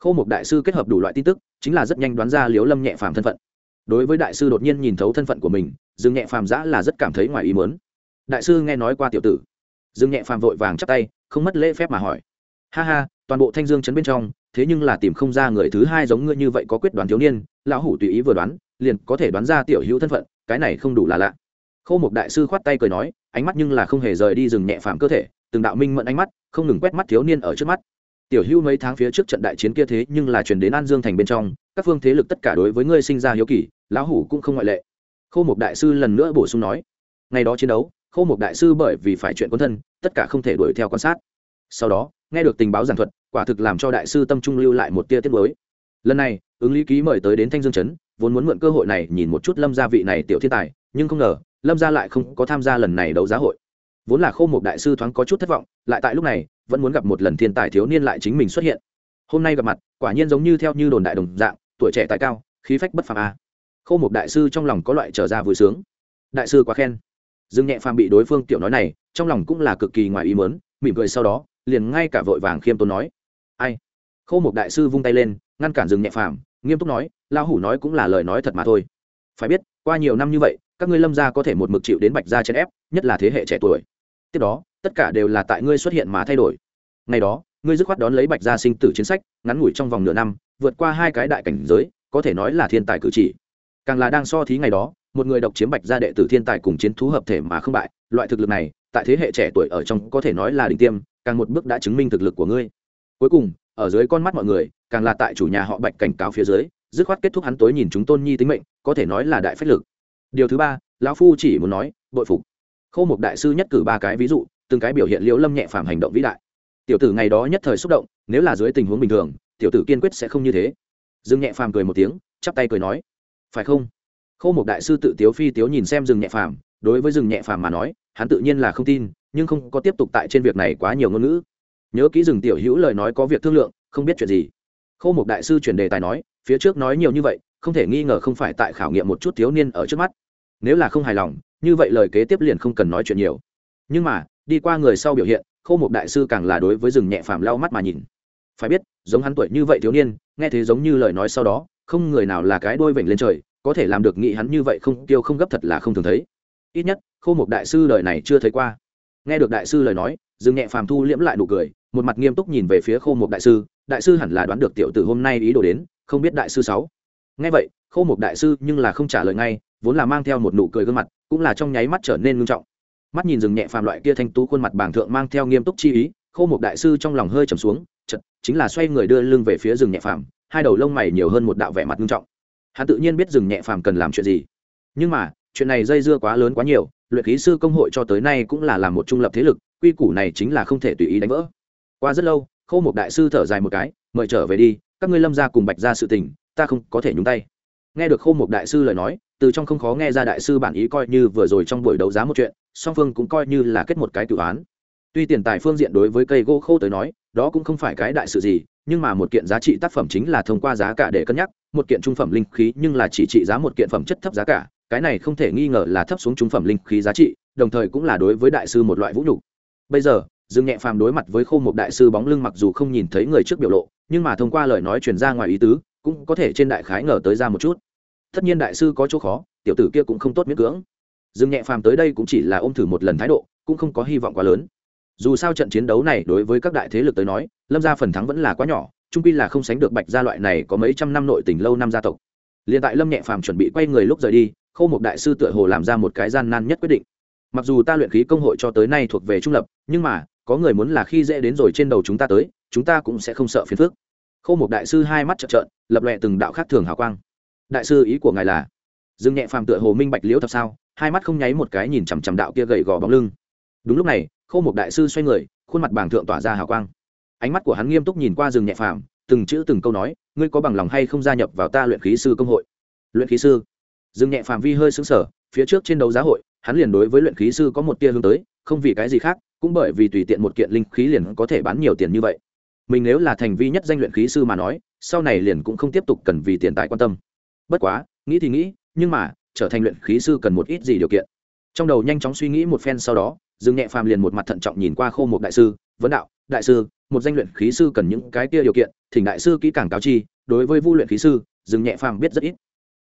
Khâu một đại sư kết hợp đủ loại tin tức, chính là rất nhanh đoán ra liếu lâm nhẹ phàm thân phận. Đối với đại sư đột nhiên nhìn thấu thân phận của mình dương nhẹ phàm giã là rất cảm thấy ngoài ý mớn đại sư nghe nói qua tiểu tử. Dương nhẹ phàm vội vàng chắp tay, không mất lễ phép mà hỏi. Ha ha, toàn bộ thanh dương chấn bên trong, thế nhưng là tìm không ra người thứ hai giống ngươi như vậy có quyết đoán thiếu niên, lão hủ tùy ý vừa đoán, liền có thể đoán ra tiểu hữu thân phận, cái này không đủ là lạ. Khô một đại sư khoát tay cười nói, ánh mắt nhưng là không hề rời đi rừng nhẹ phàm cơ thể, từng đạo minh mẫn ánh mắt, không ngừng quét mắt thiếu niên ở trước mắt. Tiểu hưu mấy tháng phía trước trận đại chiến kia thế nhưng là truyền đến an dương thành bên trong, các phương thế lực tất cả đối với ngươi sinh ra hiếu kỳ, lão hủ cũng không ngoại lệ. Khô mục đại sư lần nữa bổ sung nói, ngày đó chiến đấu, Khô mục đại sư bởi vì phải chuyện quân thân, tất cả không thể đuổi theo quan sát. Sau đó, nghe được tình báo giảng thuật, quả thực làm cho đại sư tâm trung lưu lại một tia tiết mới lần này, ứng lý ký mời tới đến thanh dương trấn vốn muốn mượn cơ hội này nhìn một chút lâm gia vị này tiểu thiên tài, nhưng không ngờ lâm gia lại không có tham gia lần này đấu giá hội. Vốn là khô một đại sư thoáng có chút thất vọng, lại tại lúc này, vẫn muốn gặp một lần thiên tài thiếu niên lại chính mình xuất hiện. Hôm nay gặp mặt, quả nhiên giống như theo như đồn đại đồng dạng, tuổi trẻ tài cao, khí phách bất phàm a. À. khô một đại sư trong lòng có loại trở ra vui sướng. Đại sư quá khen. Dương nhẹ phàm bị đối phương tiểu nói này, trong lòng cũng là cực kỳ ngoài ý mớn mỉm cười sau đó, liền ngay cả vội vàng khiêm tốn nói. Ai? Khô một đại sư vung tay lên, ngăn cản dương nhẹ phàm, nghiêm túc nói lao hủ nói cũng là lời nói thật mà thôi. Phải biết, qua nhiều năm như vậy các ngươi lâm gia có thể một mực chịu đến bạch gia chèn ép, nhất là thế hệ trẻ tuổi. Tiếp đó, tất cả đều là tại ngươi xuất hiện mà thay đổi. Ngày đó, ngươi dứt khoát đón lấy bạch gia sinh tử chiến sách, ngắn ngủi trong vòng nửa năm, vượt qua hai cái đại cảnh giới, có thể nói là thiên tài cử chỉ. Càng là đang so thí ngày đó, một người độc chiếm bạch gia đệ tử thiên tài cùng chiến thú hợp thể mà không bại, loại thực lực này, tại thế hệ trẻ tuổi ở trong có thể nói là đỉnh tiêm, càng một bước đã chứng minh thực lực của ngươi. Cuối cùng, ở dưới con mắt mọi người, càng là tại chủ nhà họ bạch cảnh cáo phía dưới, dứt khoát kết thúc hắn tối nhìn chúng tôn nhi tính mệnh, có thể nói là đại phách lực điều thứ ba, lão phu chỉ muốn nói, bội phục. Khâu một đại sư nhất cử ba cái ví dụ, từng cái biểu hiện liễu lâm nhẹ phàm hành động vĩ đại. Tiểu tử ngày đó nhất thời xúc động, nếu là dưới tình huống bình thường, tiểu tử kiên quyết sẽ không như thế. Dương nhẹ phàm cười một tiếng, chắp tay cười nói, phải không? Khâu một đại sư tự tiếu phi tiếu nhìn xem Dương nhẹ phàm, đối với Dương nhẹ phàm mà nói, hắn tự nhiên là không tin, nhưng không có tiếp tục tại trên việc này quá nhiều ngôn ngữ. Nhớ kỹ dừng tiểu hữu lời nói có việc thương lượng, không biết chuyện gì. Khâu một đại sư chuyển đề tài nói, phía trước nói nhiều như vậy không thể nghi ngờ không phải tại khảo nghiệm một chút thiếu niên ở trước mắt. Nếu là không hài lòng, như vậy lời kế tiếp liền không cần nói chuyện nhiều. Nhưng mà, đi qua người sau biểu hiện khâu một đại sư càng là đối với rừng nhẹ phàm lau mắt mà nhìn. Phải biết, giống hắn tuổi như vậy thiếu niên, nghe thế giống như lời nói sau đó, không người nào là cái đôi vểnh lên trời, có thể làm được nghĩ hắn như vậy không tiêu không gấp thật là không thường thấy. Ít nhất khâu một đại sư lời này chưa thấy qua. Nghe được đại sư lời nói, rừng nhẹ phàm thu liễm lại nụ cười, một mặt nghiêm túc nhìn về phía khâu một đại sư. Đại sư hẳn là đoán được tiểu tử hôm nay ý đồ đến, không biết đại sư sáu nghe vậy, khâu một đại sư nhưng là không trả lời ngay, vốn là mang theo một nụ cười gương mặt, cũng là trong nháy mắt trở nên ngưng trọng. Mắt nhìn rừng nhẹ phàm loại kia thanh tú khuôn mặt bảng thượng mang theo nghiêm túc chi ý, khâu một đại sư trong lòng hơi trầm xuống chật chính là xoay người đưa lưng về phía rừng nhẹ phàm, hai đầu lông mày nhiều hơn một đạo vẻ mặt ngưng trọng. Hắn tự nhiên biết rừng nhẹ phàm cần làm chuyện gì. Nhưng mà, chuyện này dây dưa quá lớn quá nhiều, luyện khí sư công hội cho tới nay cũng là làm một trung lập thế lực, quy củ này chính là không thể tùy ý đánh vỡ. Qua rất lâu, khâu một đại sư thở dài một cái, mời trở về đi, các ngươi lâm gia cùng bạch gia sự tình ta không có thể nhúng tay. Nghe được khâu một đại sư lời nói, từ trong không khó nghe ra đại sư bản ý coi như vừa rồi trong buổi đấu giá một chuyện, song phương cũng coi như là kết một cái cự án. Tuy tiền tài phương diện đối với cây gỗ khô tới nói, đó cũng không phải cái đại sự gì, nhưng mà một kiện giá trị tác phẩm chính là thông qua giá cả để cân nhắc, một kiện trung phẩm linh khí nhưng là chỉ trị giá một kiện phẩm chất thấp giá cả, cái này không thể nghi ngờ là thấp xuống trung phẩm linh khí giá trị, đồng thời cũng là đối với đại sư một loại vũ nhục. Bây giờ, dương nhẹ phàm đối mặt với khô một đại sư bóng lưng mặc dù không nhìn thấy người trước biểu lộ, nhưng mà thông qua lời nói truyền ra ngoài ý tứ cũng có thể trên đại khái ngờ tới ra một chút. Tất nhiên đại sư có chỗ khó, tiểu tử kia cũng không tốt miễn cưỡng. Dương nhẹ phàm tới đây cũng chỉ là ôm thử một lần thái độ, cũng không có hy vọng quá lớn. Dù sao trận chiến đấu này đối với các đại thế lực tới nói, lâm gia phần thắng vẫn là quá nhỏ trung pi là không sánh được bạch gia loại này có mấy trăm năm nội tình lâu năm gia tộc. Liền tại lâm nhẹ phàm chuẩn bị quay người lúc rời đi, khâu một đại sư tựa hồ làm ra một cái gian nan nhất quyết định. Mặc dù ta luyện khí công hội cho tới nay thuộc về trung lập, nhưng mà, có người muốn là khi dễ đến rồi trên đầu chúng ta tới, chúng ta cũng sẽ không sợ phiền phức khâu một đại sư hai mắt trợn trợn, lập lệ từng đạo khác thường hào quang. Đại sư, ý của ngài là, dương nhẹ phàm tựa hồ minh bạch liễu thật sao, hai mắt không nháy một cái nhìn chằm chằm đạo kia gầy gò bóng lưng. Đúng lúc này, khâu một đại sư xoay người, khuôn mặt bảng thượng tỏa ra hào quang. Ánh mắt của hắn nghiêm túc nhìn qua rừng nhẹ phàm, từng chữ từng câu nói, ngươi có bằng lòng hay không gia nhập vào ta luyện khí sư công hội? Luyện khí sư? Rừng nhẹ phàm vi hơi xứng sở phía trước trên đấu giá hội, hắn liền đối với luyện khí sư có một tia hướng tới, không vì cái gì khác, cũng bởi vì tùy tiện một kiện linh khí liền có thể bán nhiều tiền như vậy mình nếu là thành vi nhất danh luyện khí sư mà nói, sau này liền cũng không tiếp tục cần vì tiền tài quan tâm. Bất quá, nghĩ thì nghĩ, nhưng mà, trở thành luyện khí sư cần một ít gì điều kiện. Trong đầu nhanh chóng suy nghĩ một phen sau đó, dương nhẹ phàm liền một mặt thận trọng nhìn qua khô một đại sư, vấn đạo, đại sư, một danh luyện khí sư cần những cái kia điều kiện, thỉnh đại sư kỹ càng cáo chi, đối với vu luyện khí sư, dương nhẹ phàm biết rất ít.